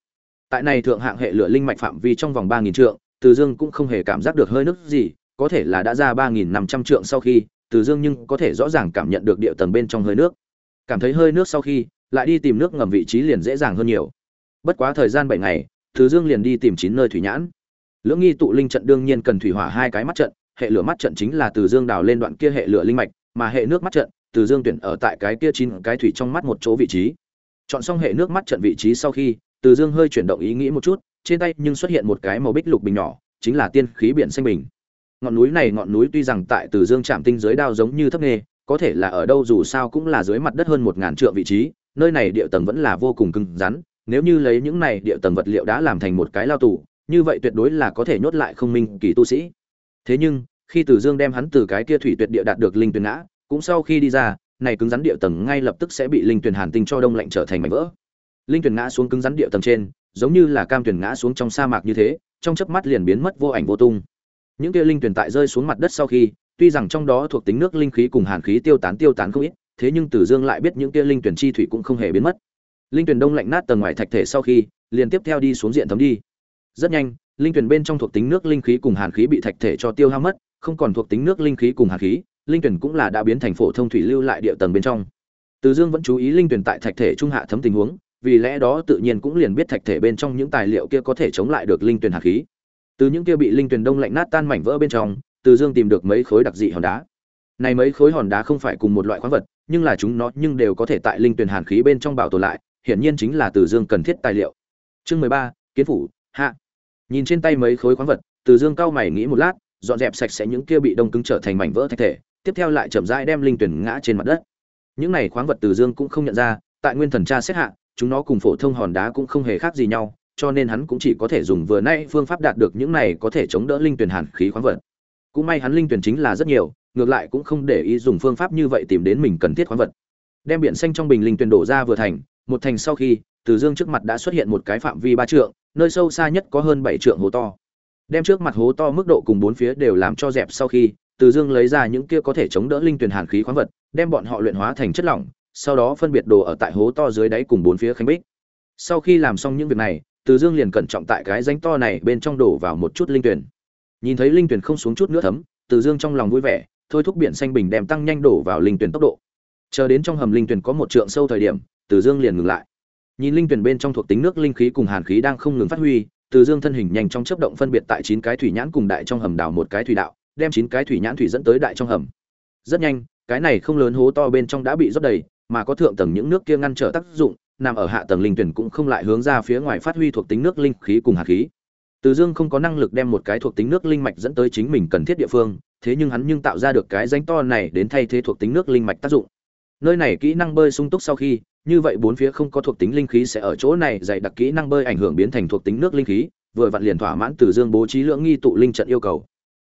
tại này thượng hạng hệ lửa linh mạch phạm vi trong vòng ba nghìn trượng, từ dương cũng không hề cảm giác được hơi nước gì, có thể là đã ra ba nghìn năm trăm trượng sau khi, từ dương nhưng có thể rõ ràng cảm nhận được địa tầng bên trong hơi nước. Cảm thấy hơi nước sau khi, lại đi tìm nước ngầm vị trí liền dễ dàng hơn nhiều. Bất quá thời gian bảy ngày, từ dương liền đi tìm chín nơi thủy nhãn. Lưỡng nghi tụ linh trận đương nhiên cần thủy hỏa hai cái mắt trận, hệ lửa mắt trận chính là từ dương đào lên đoạn kia hệ lửa linh mạch, mà hệ nước mắt trận, từ dương tuyển ở tại cái kia chín cái thủy trong mắt một chỗ vị trí. Chọn xong hệ nước mắt trận vị trí sau khi từ dương hơi chuyển động ý nghĩ một chút, trên tay nhưng xuất hiện một cái màu bích lục bình nhỏ, chính là tiên khí biển xanh bình. Ngọn núi này ngọn núi tuy rằng tại từ dương trạm tinh dưới đao giống như thấp nghề có thể là ở đâu dù sao cũng là dưới mặt đất hơn một ngàn trượng vị trí, nơi này địa tầng vẫn là vô cùng cứng rắn, nếu như lấy những này địa tầng vật liệu đã làm thành một cái lao tù, như vậy tuyệt đối là có thể nhốt lại không minh kỳ tu sĩ. Thế nhưng, khi từ dương đem hắn từ cái kia thủy tuyệt địa đạt được linh tuyền ngã, cũng sau khi đi ra, này cứng rắn địa tầng ngay lập tức sẽ bị linh tuyền hàn tinh cho đông lạnh trở thành mảnh vỡ linh tuyển ngã xuống cứng rắn địa tầng trên, giống như là cam tuyển ngã xuống trong sa mạc như thế, trong chớp mắt liền biến mất vô ảnh vô tung. Những kia linh tuyển tại rơi xuống mặt đất sau khi, tuy rằng trong đó thuộc tính nước linh khí cùng hàn khí tiêu tán tiêu tán không ít, thế nhưng tử dương lại biết những kia linh tuyển chi thủy cũng không hề biến mất. Linh tuyển đông lạnh nát tầng ngoài thạch thể sau khi, liền tiếp theo đi xuống diện thấm đi. Rất nhanh, linh tuyển bên trong thuộc tính nước linh khí cùng hàn khí bị thạch thể cho tiêu hao mất, không còn thuộc tính nước linh khí cùng hàn khí, linh tuyển cũng là đã biến thành phổ thông thủy lưu lại địa tầng bên trong. Từ dương vẫn chú ý linh tuyển tại thạch thể trung hạ thấm tình huống vì lẽ đó tự nhiên cũng liền biết thạch thể bên trong những tài liệu kia có thể chống lại được linh tuyển hạt khí. Từ những kia bị linh tuyển đông lạnh nát tan mảnh vỡ bên trong, từ dương tìm được mấy khối đặc dị hòn đá. Này mấy khối hòn đá không phải cùng một loại khoáng vật, nhưng là chúng nó nhưng đều có thể tại linh tuyển hàn khí bên trong bảo tồn lại, hiển nhiên chính là từ dương cần thiết tài liệu. Chương mười ba, kiến phủ, hạ. Nhìn trên tay mấy khối khoáng vật, từ dương cao mày nghĩ một lát, dọn dẹp sạch sẽ những kia bị đông cứng trở thành mảnh vỡ thạch thể, tiếp theo lại chậm rãi đem linh tuyển ngã trên mặt đất. Những này khoáng vật từ dương cũng không nhận ra, tại nguyên thần tra xét hạ chúng nó cùng phổ thông hòn đá cũng không hề khác gì nhau, cho nên hắn cũng chỉ có thể dùng vừa nay phương pháp đạt được những này có thể chống đỡ linh tuyển hàn khí khoáng vật. Cũng may hắn linh tuyển chính là rất nhiều, ngược lại cũng không để ý dùng phương pháp như vậy tìm đến mình cần thiết khoáng vật. Đem biển xanh trong bình linh tuyển đổ ra vừa thành, một thành sau khi, từ dương trước mặt đã xuất hiện một cái phạm vi ba trượng, nơi sâu xa nhất có hơn bảy trượng hố to. Đem trước mặt hố to mức độ cùng bốn phía đều làm cho dẹp sau khi, từ dương lấy ra những kia có thể chống đỡ linh tuyển hàn khí khoáng vật, đem bọn họ luyện hóa thành chất lỏng sau đó phân biệt đồ ở tại hố to dưới đáy cùng bốn phía khánh bích. Sau khi làm xong những việc này, từ dương liền cẩn trọng tại cái rãnh to này bên trong đổ vào một chút linh tuyển. Nhìn thấy linh tuyển không xuống chút nữa thấm, từ dương trong lòng vui vẻ, thôi thúc biển xanh bình đem tăng nhanh đổ vào linh tuyển tốc độ. Chờ đến trong hầm linh tuyển có một trượng sâu thời điểm, từ dương liền ngừng lại. Nhìn linh tuyển bên trong thuộc tính nước linh khí cùng hàn khí đang không ngừng phát huy, từ dương thân hình nhanh trong chấp động phân biệt tại chín cái thủy nhãn cùng đại trong hầm đào một cái thủy đạo, đem chín cái thủy nhãn thủy dẫn tới đại trong hầm. Rất nhanh, cái này không lớn hố to bên trong đã bị rót đầy mà có thượng tầng những nước kia ngăn trở tác dụng, nằm ở hạ tầng linh tuyển cũng không lại hướng ra phía ngoài phát huy thuộc tính nước linh khí cùng hạt khí. Từ dương không có năng lực đem một cái thuộc tính nước linh mạch dẫn tới chính mình cần thiết địa phương, thế nhưng hắn nhưng tạo ra được cái danh to này đến thay thế thuộc tính nước linh mạch tác dụng. Nơi này kỹ năng bơi sung túc sau khi, như vậy bốn phía không có thuộc tính linh khí sẽ ở chỗ này dạy đặc kỹ năng bơi ảnh hưởng biến thành thuộc tính nước linh khí, vừa vặn liền thỏa mãn từ dương bố trí lượng nghi tụ linh trận yêu cầu.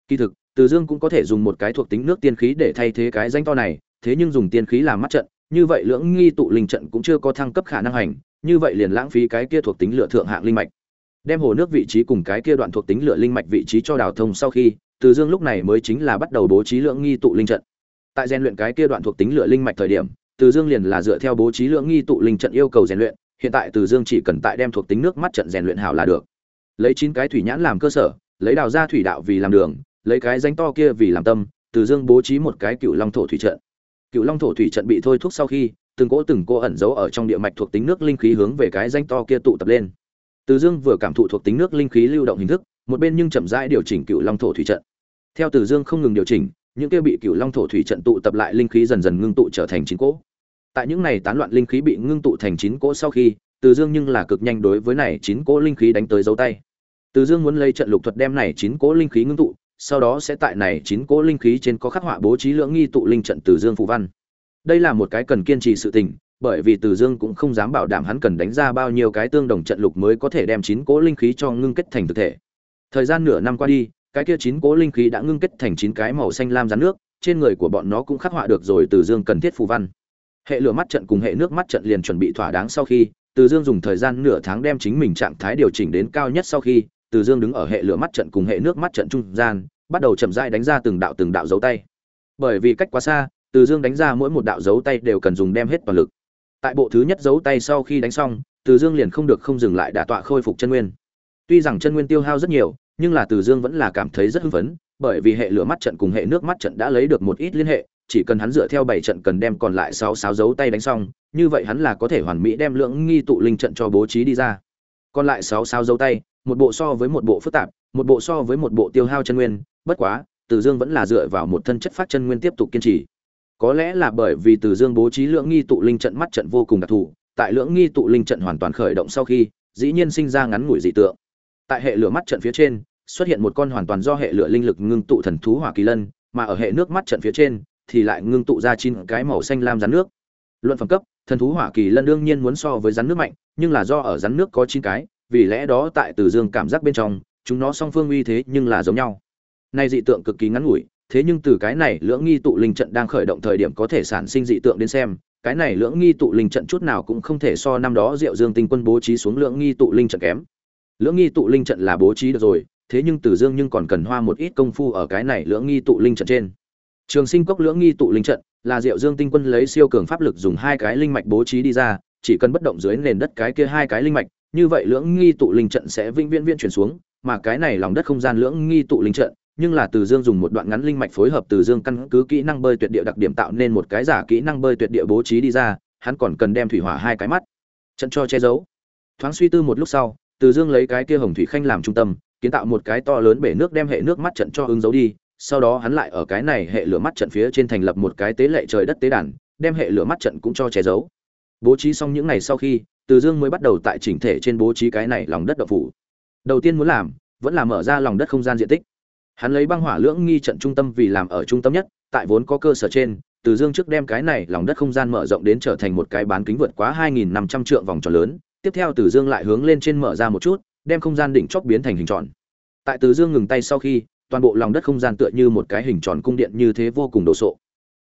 Kỳ thực, từ dương cũng có thể dùng một cái thuộc tính nước tiên khí để thay thế cái danh to này, thế nhưng dùng tiên khí làm mắt trận như vậy lưỡng nghi tụ linh trận cũng chưa có thăng cấp khả năng hành, như vậy liền lãng phí cái kia thuộc tính lựa thượng hạng linh mạch. Đem hồ nước vị trí cùng cái kia đoạn thuộc tính lựa linh mạch vị trí cho đào thông sau khi, từ dương lúc này mới chính là bắt đầu bố trí lưỡng nghi tụ linh trận. Tại rèn luyện cái kia đoạn thuộc tính lựa linh mạch thời điểm, từ dương liền là dựa theo bố trí lưỡng nghi tụ linh trận yêu cầu rèn luyện, hiện tại từ dương chỉ cần tại đem thuộc tính nước mắt trận rèn luyện hảo là được. Lấy chín cái thủy nhãn làm cơ sở, lấy đào ra thủy đạo vì làm đường, lấy cái danh to kia vì làm tâm, từ dương bố trí một cái cựu long thổ thủy trận cựu long thổ thủy trận bị thôi thúc sau khi, từng cỗ từng cỗ ẩn giấu ở trong địa mạch thuộc tính nước linh khí hướng về cái danh to kia tụ tập lên. Từ dương vừa cảm thụ thuộc tính nước linh khí lưu động hình thức, một bên nhưng chậm rãi điều chỉnh cựu long thổ thủy trận. Theo từ dương không ngừng điều chỉnh, những kia bị cựu long thổ thủy trận tụ tập lại linh khí dần dần ngưng tụ trở thành chín cỗ. Tại những này tán loạn linh khí bị ngưng tụ thành chín cỗ sau khi, từ dương nhưng là cực nhanh đối với này chín cỗ linh khí đánh tới dấu tay. Từ dương muốn lấy trận lục thuật đem này chín cỗ linh khí ngưng tụ sau đó sẽ tại này chín cỗ linh khí trên có khắc họa bố trí lưỡng nghi tụ linh trận từ dương phù văn. Đây là một cái cần kiên trì sự tình, bởi vì từ dương cũng không dám bảo đảm hắn cần đánh ra bao nhiêu cái tương đồng trận lục mới có thể đem chín cỗ linh khí cho ngưng kết thành thực thể. Thời gian nửa năm qua đi, cái kia chín cỗ linh khí đã ngưng kết thành chín cái màu xanh lam rắn nước, trên người của bọn nó cũng khắc họa được rồi từ dương cần thiết phù văn. Hệ lửa mắt trận cùng hệ nước mắt trận liền chuẩn bị thỏa đáng sau khi, từ dương dùng thời gian nửa tháng đem chính mình trạng thái điều chỉnh đến cao nhất sau khi từ dương đứng ở hệ lửa mắt trận cùng hệ nước mắt trận trung gian, bắt đầu chậm rãi đánh ra từng đạo từng đạo dấu tay. Bởi vì cách quá xa, từ dương đánh ra mỗi một đạo dấu tay đều cần dùng đem hết toàn lực. Tại bộ thứ nhất dấu tay sau khi đánh xong, từ dương liền không được không dừng lại đả tọa khôi phục chân nguyên. Tuy rằng chân nguyên tiêu hao rất nhiều, nhưng là từ dương vẫn là cảm thấy rất hưng phấn, bởi vì hệ lửa mắt trận cùng hệ nước mắt trận đã lấy được một ít liên hệ, chỉ cần hắn dựa theo bảy trận cần đem còn lại sáu sáu dấu tay đánh xong, như vậy hắn là có thể hoàn mỹ đem lượng nghi tụ linh trận cho bố trí đi ra. Còn lại sáu sáu dấu tay một bộ so với một bộ phức tạp, một bộ so với một bộ tiêu hao chân nguyên, bất quá, từ dương vẫn là dựa vào một thân chất phát chân nguyên tiếp tục kiên trì. Có lẽ là bởi vì từ dương bố trí lượng nghi tụ linh trận mắt trận vô cùng đặc thù, tại lượng nghi tụ linh trận hoàn toàn khởi động sau khi, dĩ nhiên sinh ra ngắn ngủi dị tượng. Tại hệ lửa mắt trận phía trên, xuất hiện một con hoàn toàn do hệ lửa linh lực ngưng tụ thần thú hỏa kỳ lân, mà ở hệ nước mắt trận phía trên, thì lại ngưng tụ ra chín cái màu xanh lam rắn nước. Luận phẩm cấp, thần thú hỏa kỳ lân đương nhiên muốn so với rắn nước mạnh, nhưng là do ở rắn nước có chín cái vì lẽ đó tại từ dương cảm giác bên trong chúng nó song phương uy thế nhưng là giống nhau nay dị tượng cực kỳ ngắn ngủi thế nhưng từ cái này lưỡng nghi tụ linh trận đang khởi động thời điểm có thể sản sinh dị tượng đến xem cái này lưỡng nghi tụ linh trận chút nào cũng không thể so năm đó diệu dương tinh quân bố trí xuống lưỡng nghi tụ linh trận kém lưỡng nghi tụ linh trận là bố trí được rồi thế nhưng Từ Dương nhưng còn cần hoa một ít công phu ở cái này lưỡng nghi tụ linh trận trên. Trường Sinh Cốc lưỡng nghi tụ linh trận là Diệu Dương Tinh Quân lấy siêu cường pháp lực dùng hai cái linh mạch bố trí đi ra, chỉ cần bất động dưới nền đất cái kia hai cái linh mạch, như vậy lưỡng nghi tụ linh trận sẽ vĩnh viễn viễn chuyển xuống, mà cái này lòng đất không gian lưỡng nghi tụ linh trận, nhưng là Từ Dương dùng một đoạn ngắn linh mạch phối hợp Từ Dương căn cứ kỹ năng bơi tuyệt địa đặc điểm tạo nên một cái giả kỹ năng bơi tuyệt địa bố trí đi ra, hắn còn cần đem thủy hỏa hai cái mắt trận cho che giấu. Thoáng suy tư một lúc sau, Từ Dương lấy cái kia hồng thủy khanh làm trung tâm, kiến tạo một cái to lớn bể nước đem hệ nước mắt trận cho ứng giấu đi, sau đó hắn lại ở cái này hệ lửa mắt trận phía trên thành lập một cái tế lệ trời đất tế đàn, đem hệ lửa mắt trận cũng cho che giấu. Bố trí xong những này sau khi, từ Dương mới bắt đầu tại chỉnh thể trên bố trí cái này lòng đất động phủ. Đầu tiên muốn làm, vẫn là mở ra lòng đất không gian diện tích. Hắn lấy băng hỏa lưỡng nghi trận trung tâm vì làm ở trung tâm nhất, tại vốn có cơ sở trên, Từ Dương trước đem cái này lòng đất không gian mở rộng đến trở thành một cái bán kính vượt quá 2500 trượng vòng tròn lớn, tiếp theo Từ Dương lại hướng lên trên mở ra một chút, đem không gian đỉnh chóp biến thành hình tròn. Tại Từ Dương ngừng tay sau khi, toàn bộ lòng đất không gian tựa như một cái hình tròn cung điện như thế vô cùng đồ sộ.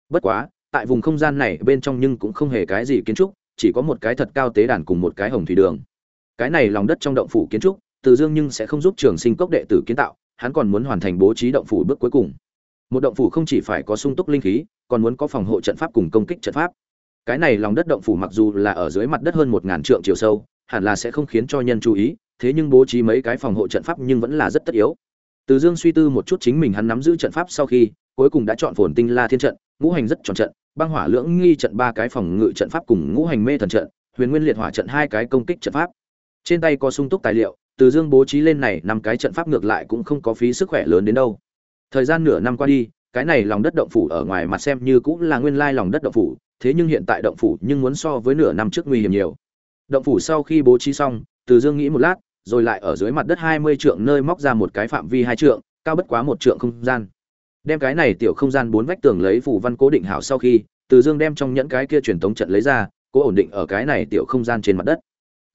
Bất quá, tại vùng không gian này bên trong nhưng cũng không hề cái gì kiến trúc, chỉ có một cái thật cao tế đàn cùng một cái hồng thủy đường. Cái này lòng đất trong động phủ kiến trúc, Từ Dương nhưng sẽ không giúp Trường Sinh Cốc đệ tử kiến tạo, hắn còn muốn hoàn thành bố trí động phủ bước cuối cùng. Một động phủ không chỉ phải có sung túc linh khí, còn muốn có phòng hộ trận pháp cùng công kích trận pháp. Cái này lòng đất động phủ mặc dù là ở dưới mặt đất hơn một ngàn trượng chiều sâu, hẳn là sẽ không khiến cho nhân chú ý, thế nhưng bố trí mấy cái phòng hộ trận pháp nhưng vẫn là rất tất yếu. Từ Dương suy tư một chút chính mình hắn nắm giữ trận pháp sau khi, cuối cùng đã chọn Phồn Tinh La Thiên trận, ngũ hành rất tròn trận, băng hỏa lưỡng nghi trận ba cái phòng ngự trận pháp cùng ngũ hành mê thần trận, huyền nguyên liệt hỏa trận hai cái công kích trận pháp. Trên tay có sung túc tài liệu, Từ Dương bố trí lên này năm cái trận pháp ngược lại cũng không có phí sức khỏe lớn đến đâu. Thời gian nửa năm qua đi, cái này lòng đất động phủ ở ngoài mặt xem như cũng là nguyên lai lòng đất động phủ, thế nhưng hiện tại động phủ nhưng muốn so với nửa năm trước nguy hiểm nhiều. Động phủ sau khi bố trí xong, Từ Dương nghĩ một lát, rồi lại ở dưới mặt đất hai mươi trượng nơi móc ra một cái phạm vi hai trượng, cao bất quá một trượng không gian. Đem cái này tiểu không gian bốn vách tường lấy phủ văn cố định hảo sau khi, Từ Dương đem trong nhẫn cái kia truyền tống trận lấy ra, cố ổn định ở cái này tiểu không gian trên mặt đất.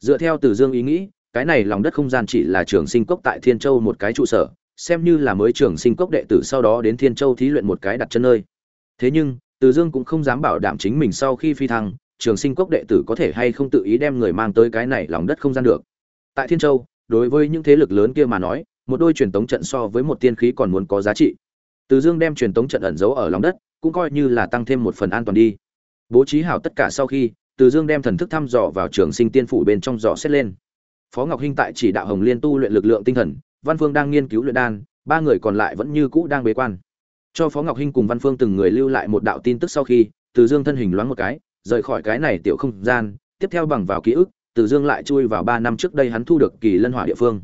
Dựa theo Từ Dương ý nghĩ, cái này lòng đất không gian chỉ là trường sinh cốc tại Thiên Châu một cái trụ sở, xem như là mới trường sinh cốc đệ tử sau đó đến Thiên Châu thí luyện một cái đặt chân nơi. Thế nhưng, Từ Dương cũng không dám bảo đảm chính mình sau khi phi thăng, trường sinh cốc đệ tử có thể hay không tự ý đem người mang tới cái này lòng đất không gian được tại thiên châu đối với những thế lực lớn kia mà nói một đôi truyền tống trận so với một tiên khí còn muốn có giá trị từ dương đem truyền tống trận ẩn giấu ở lòng đất cũng coi như là tăng thêm một phần an toàn đi. Bố trí hảo tất cả sau khi từ dương đem thần thức thăm dò vào trường sinh tiên phủ bên trong dò xét lên. Phó ngọc hinh tại chỉ đạo hồng liên tu luyện lực lượng tinh thần văn phương đang nghiên cứu luyện đan ba người còn lại vẫn như cũ đang bế quan. Cho phó ngọc hinh cùng văn phương từng người lưu lại một đạo tin tức sau khi từ dương thân hình loáng một cái rời khỏi cái này tiểu không gian tiếp theo bằng vào ký ức từ Dương lại chui vào ba năm trước đây hắn thu được kỳ lân hỏa địa phương.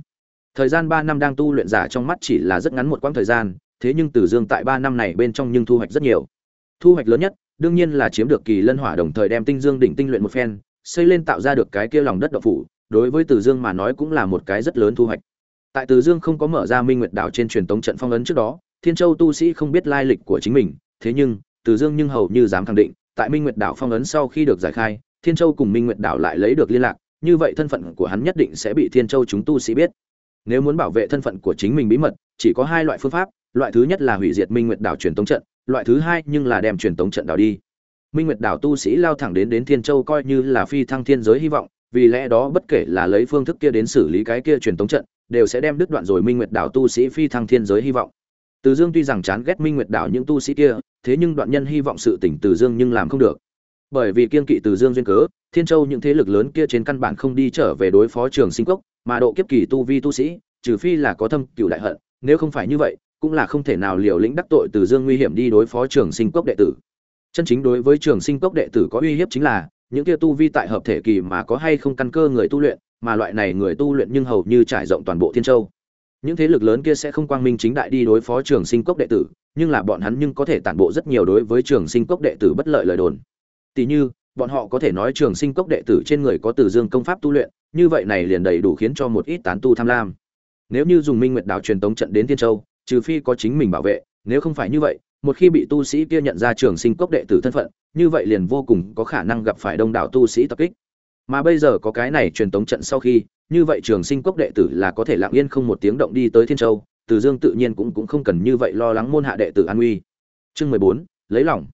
Thời gian ba năm đang tu luyện giả trong mắt chỉ là rất ngắn một quãng thời gian, thế nhưng Từ Dương tại ba năm này bên trong nhưng thu hoạch rất nhiều. Thu hoạch lớn nhất, đương nhiên là chiếm được kỳ lân hỏa đồng thời đem tinh dương đỉnh tinh luyện một phen, xây lên tạo ra được cái kia lòng đất động phủ, đối với Từ Dương mà nói cũng là một cái rất lớn thu hoạch. Tại Từ Dương không có mở ra Minh Nguyệt đảo trên truyền tống trận phong ấn trước đó, Thiên Châu tu sĩ không biết lai lịch của chính mình, thế nhưng, Từ Dương nhưng hầu như dám khẳng định, tại Minh Nguyệt đảo phong ấn sau khi được giải khai, Thiên Châu cùng Minh Nguyệt đảo lại lấy được liên lạc, như vậy thân phận của hắn nhất định sẽ bị Thiên Châu chúng tu sĩ biết. Nếu muốn bảo vệ thân phận của chính mình bí mật, chỉ có hai loại phương pháp, loại thứ nhất là hủy diệt Minh Nguyệt đảo truyền tống trận, loại thứ hai nhưng là đem truyền tống trận đảo đi. Minh Nguyệt đảo tu sĩ lao thẳng đến đến Thiên Châu coi như là phi thăng thiên giới hy vọng, vì lẽ đó bất kể là lấy phương thức kia đến xử lý cái kia truyền tống trận, đều sẽ đem đứt đoạn rồi Minh Nguyệt đảo tu sĩ phi thăng thiên giới hy vọng. Từ Dương tuy rằng chán ghét Minh Nguyệt đảo những tu sĩ kia, thế nhưng đoạn nhân hy vọng sự tỉnh Từ Dương nhưng làm không được. Bởi vì kiên kỵ Từ Dương duyên cớ, Thiên Châu những thế lực lớn kia trên căn bản không đi trở về đối phó Trường Sinh Cốc, mà độ kiếp kỳ tu vi tu sĩ, trừ phi là có thâm cửu đại hận, nếu không phải như vậy, cũng là không thể nào liều lĩnh đắc tội Từ Dương nguy hiểm đi đối phó Trường Sinh Cốc đệ tử. Chân chính đối với Trường Sinh Cốc đệ tử có uy hiếp chính là những kia tu vi tại hợp thể kỳ mà có hay không căn cơ người tu luyện, mà loại này người tu luyện nhưng hầu như trải rộng toàn bộ Thiên Châu. Những thế lực lớn kia sẽ không quang minh chính đại đi đối phó Trường Sinh Cốc đệ tử, nhưng là bọn hắn nhưng có thể tản bộ rất nhiều đối với Trường Sinh Cốc đệ tử bất lợi lời đồn. Tỷ như, bọn họ có thể nói trường sinh cốc đệ tử trên người có từ dương công pháp tu luyện như vậy này liền đầy đủ khiến cho một ít tán tu tham lam nếu như dùng minh nguyệt đạo truyền tống trận đến thiên châu trừ phi có chính mình bảo vệ, nếu không phải như vậy, một khi bị tu sĩ kia nhận ra trường sinh cốc đệ tử thân phận, như vậy liền vô cùng có khả năng gặp phải đông đảo tu sĩ tập kích. Mà bây giờ có cái này truyền tống trận sau khi, như vậy trường sinh cốc đệ tử là có thể lặng yên không một tiếng động đi tới thiên châu, từ dương tự nhiên cũng cũng không cần như vậy lo lắng môn hạ đệ tử an nguy. Chương mười bốn, lấy lòng.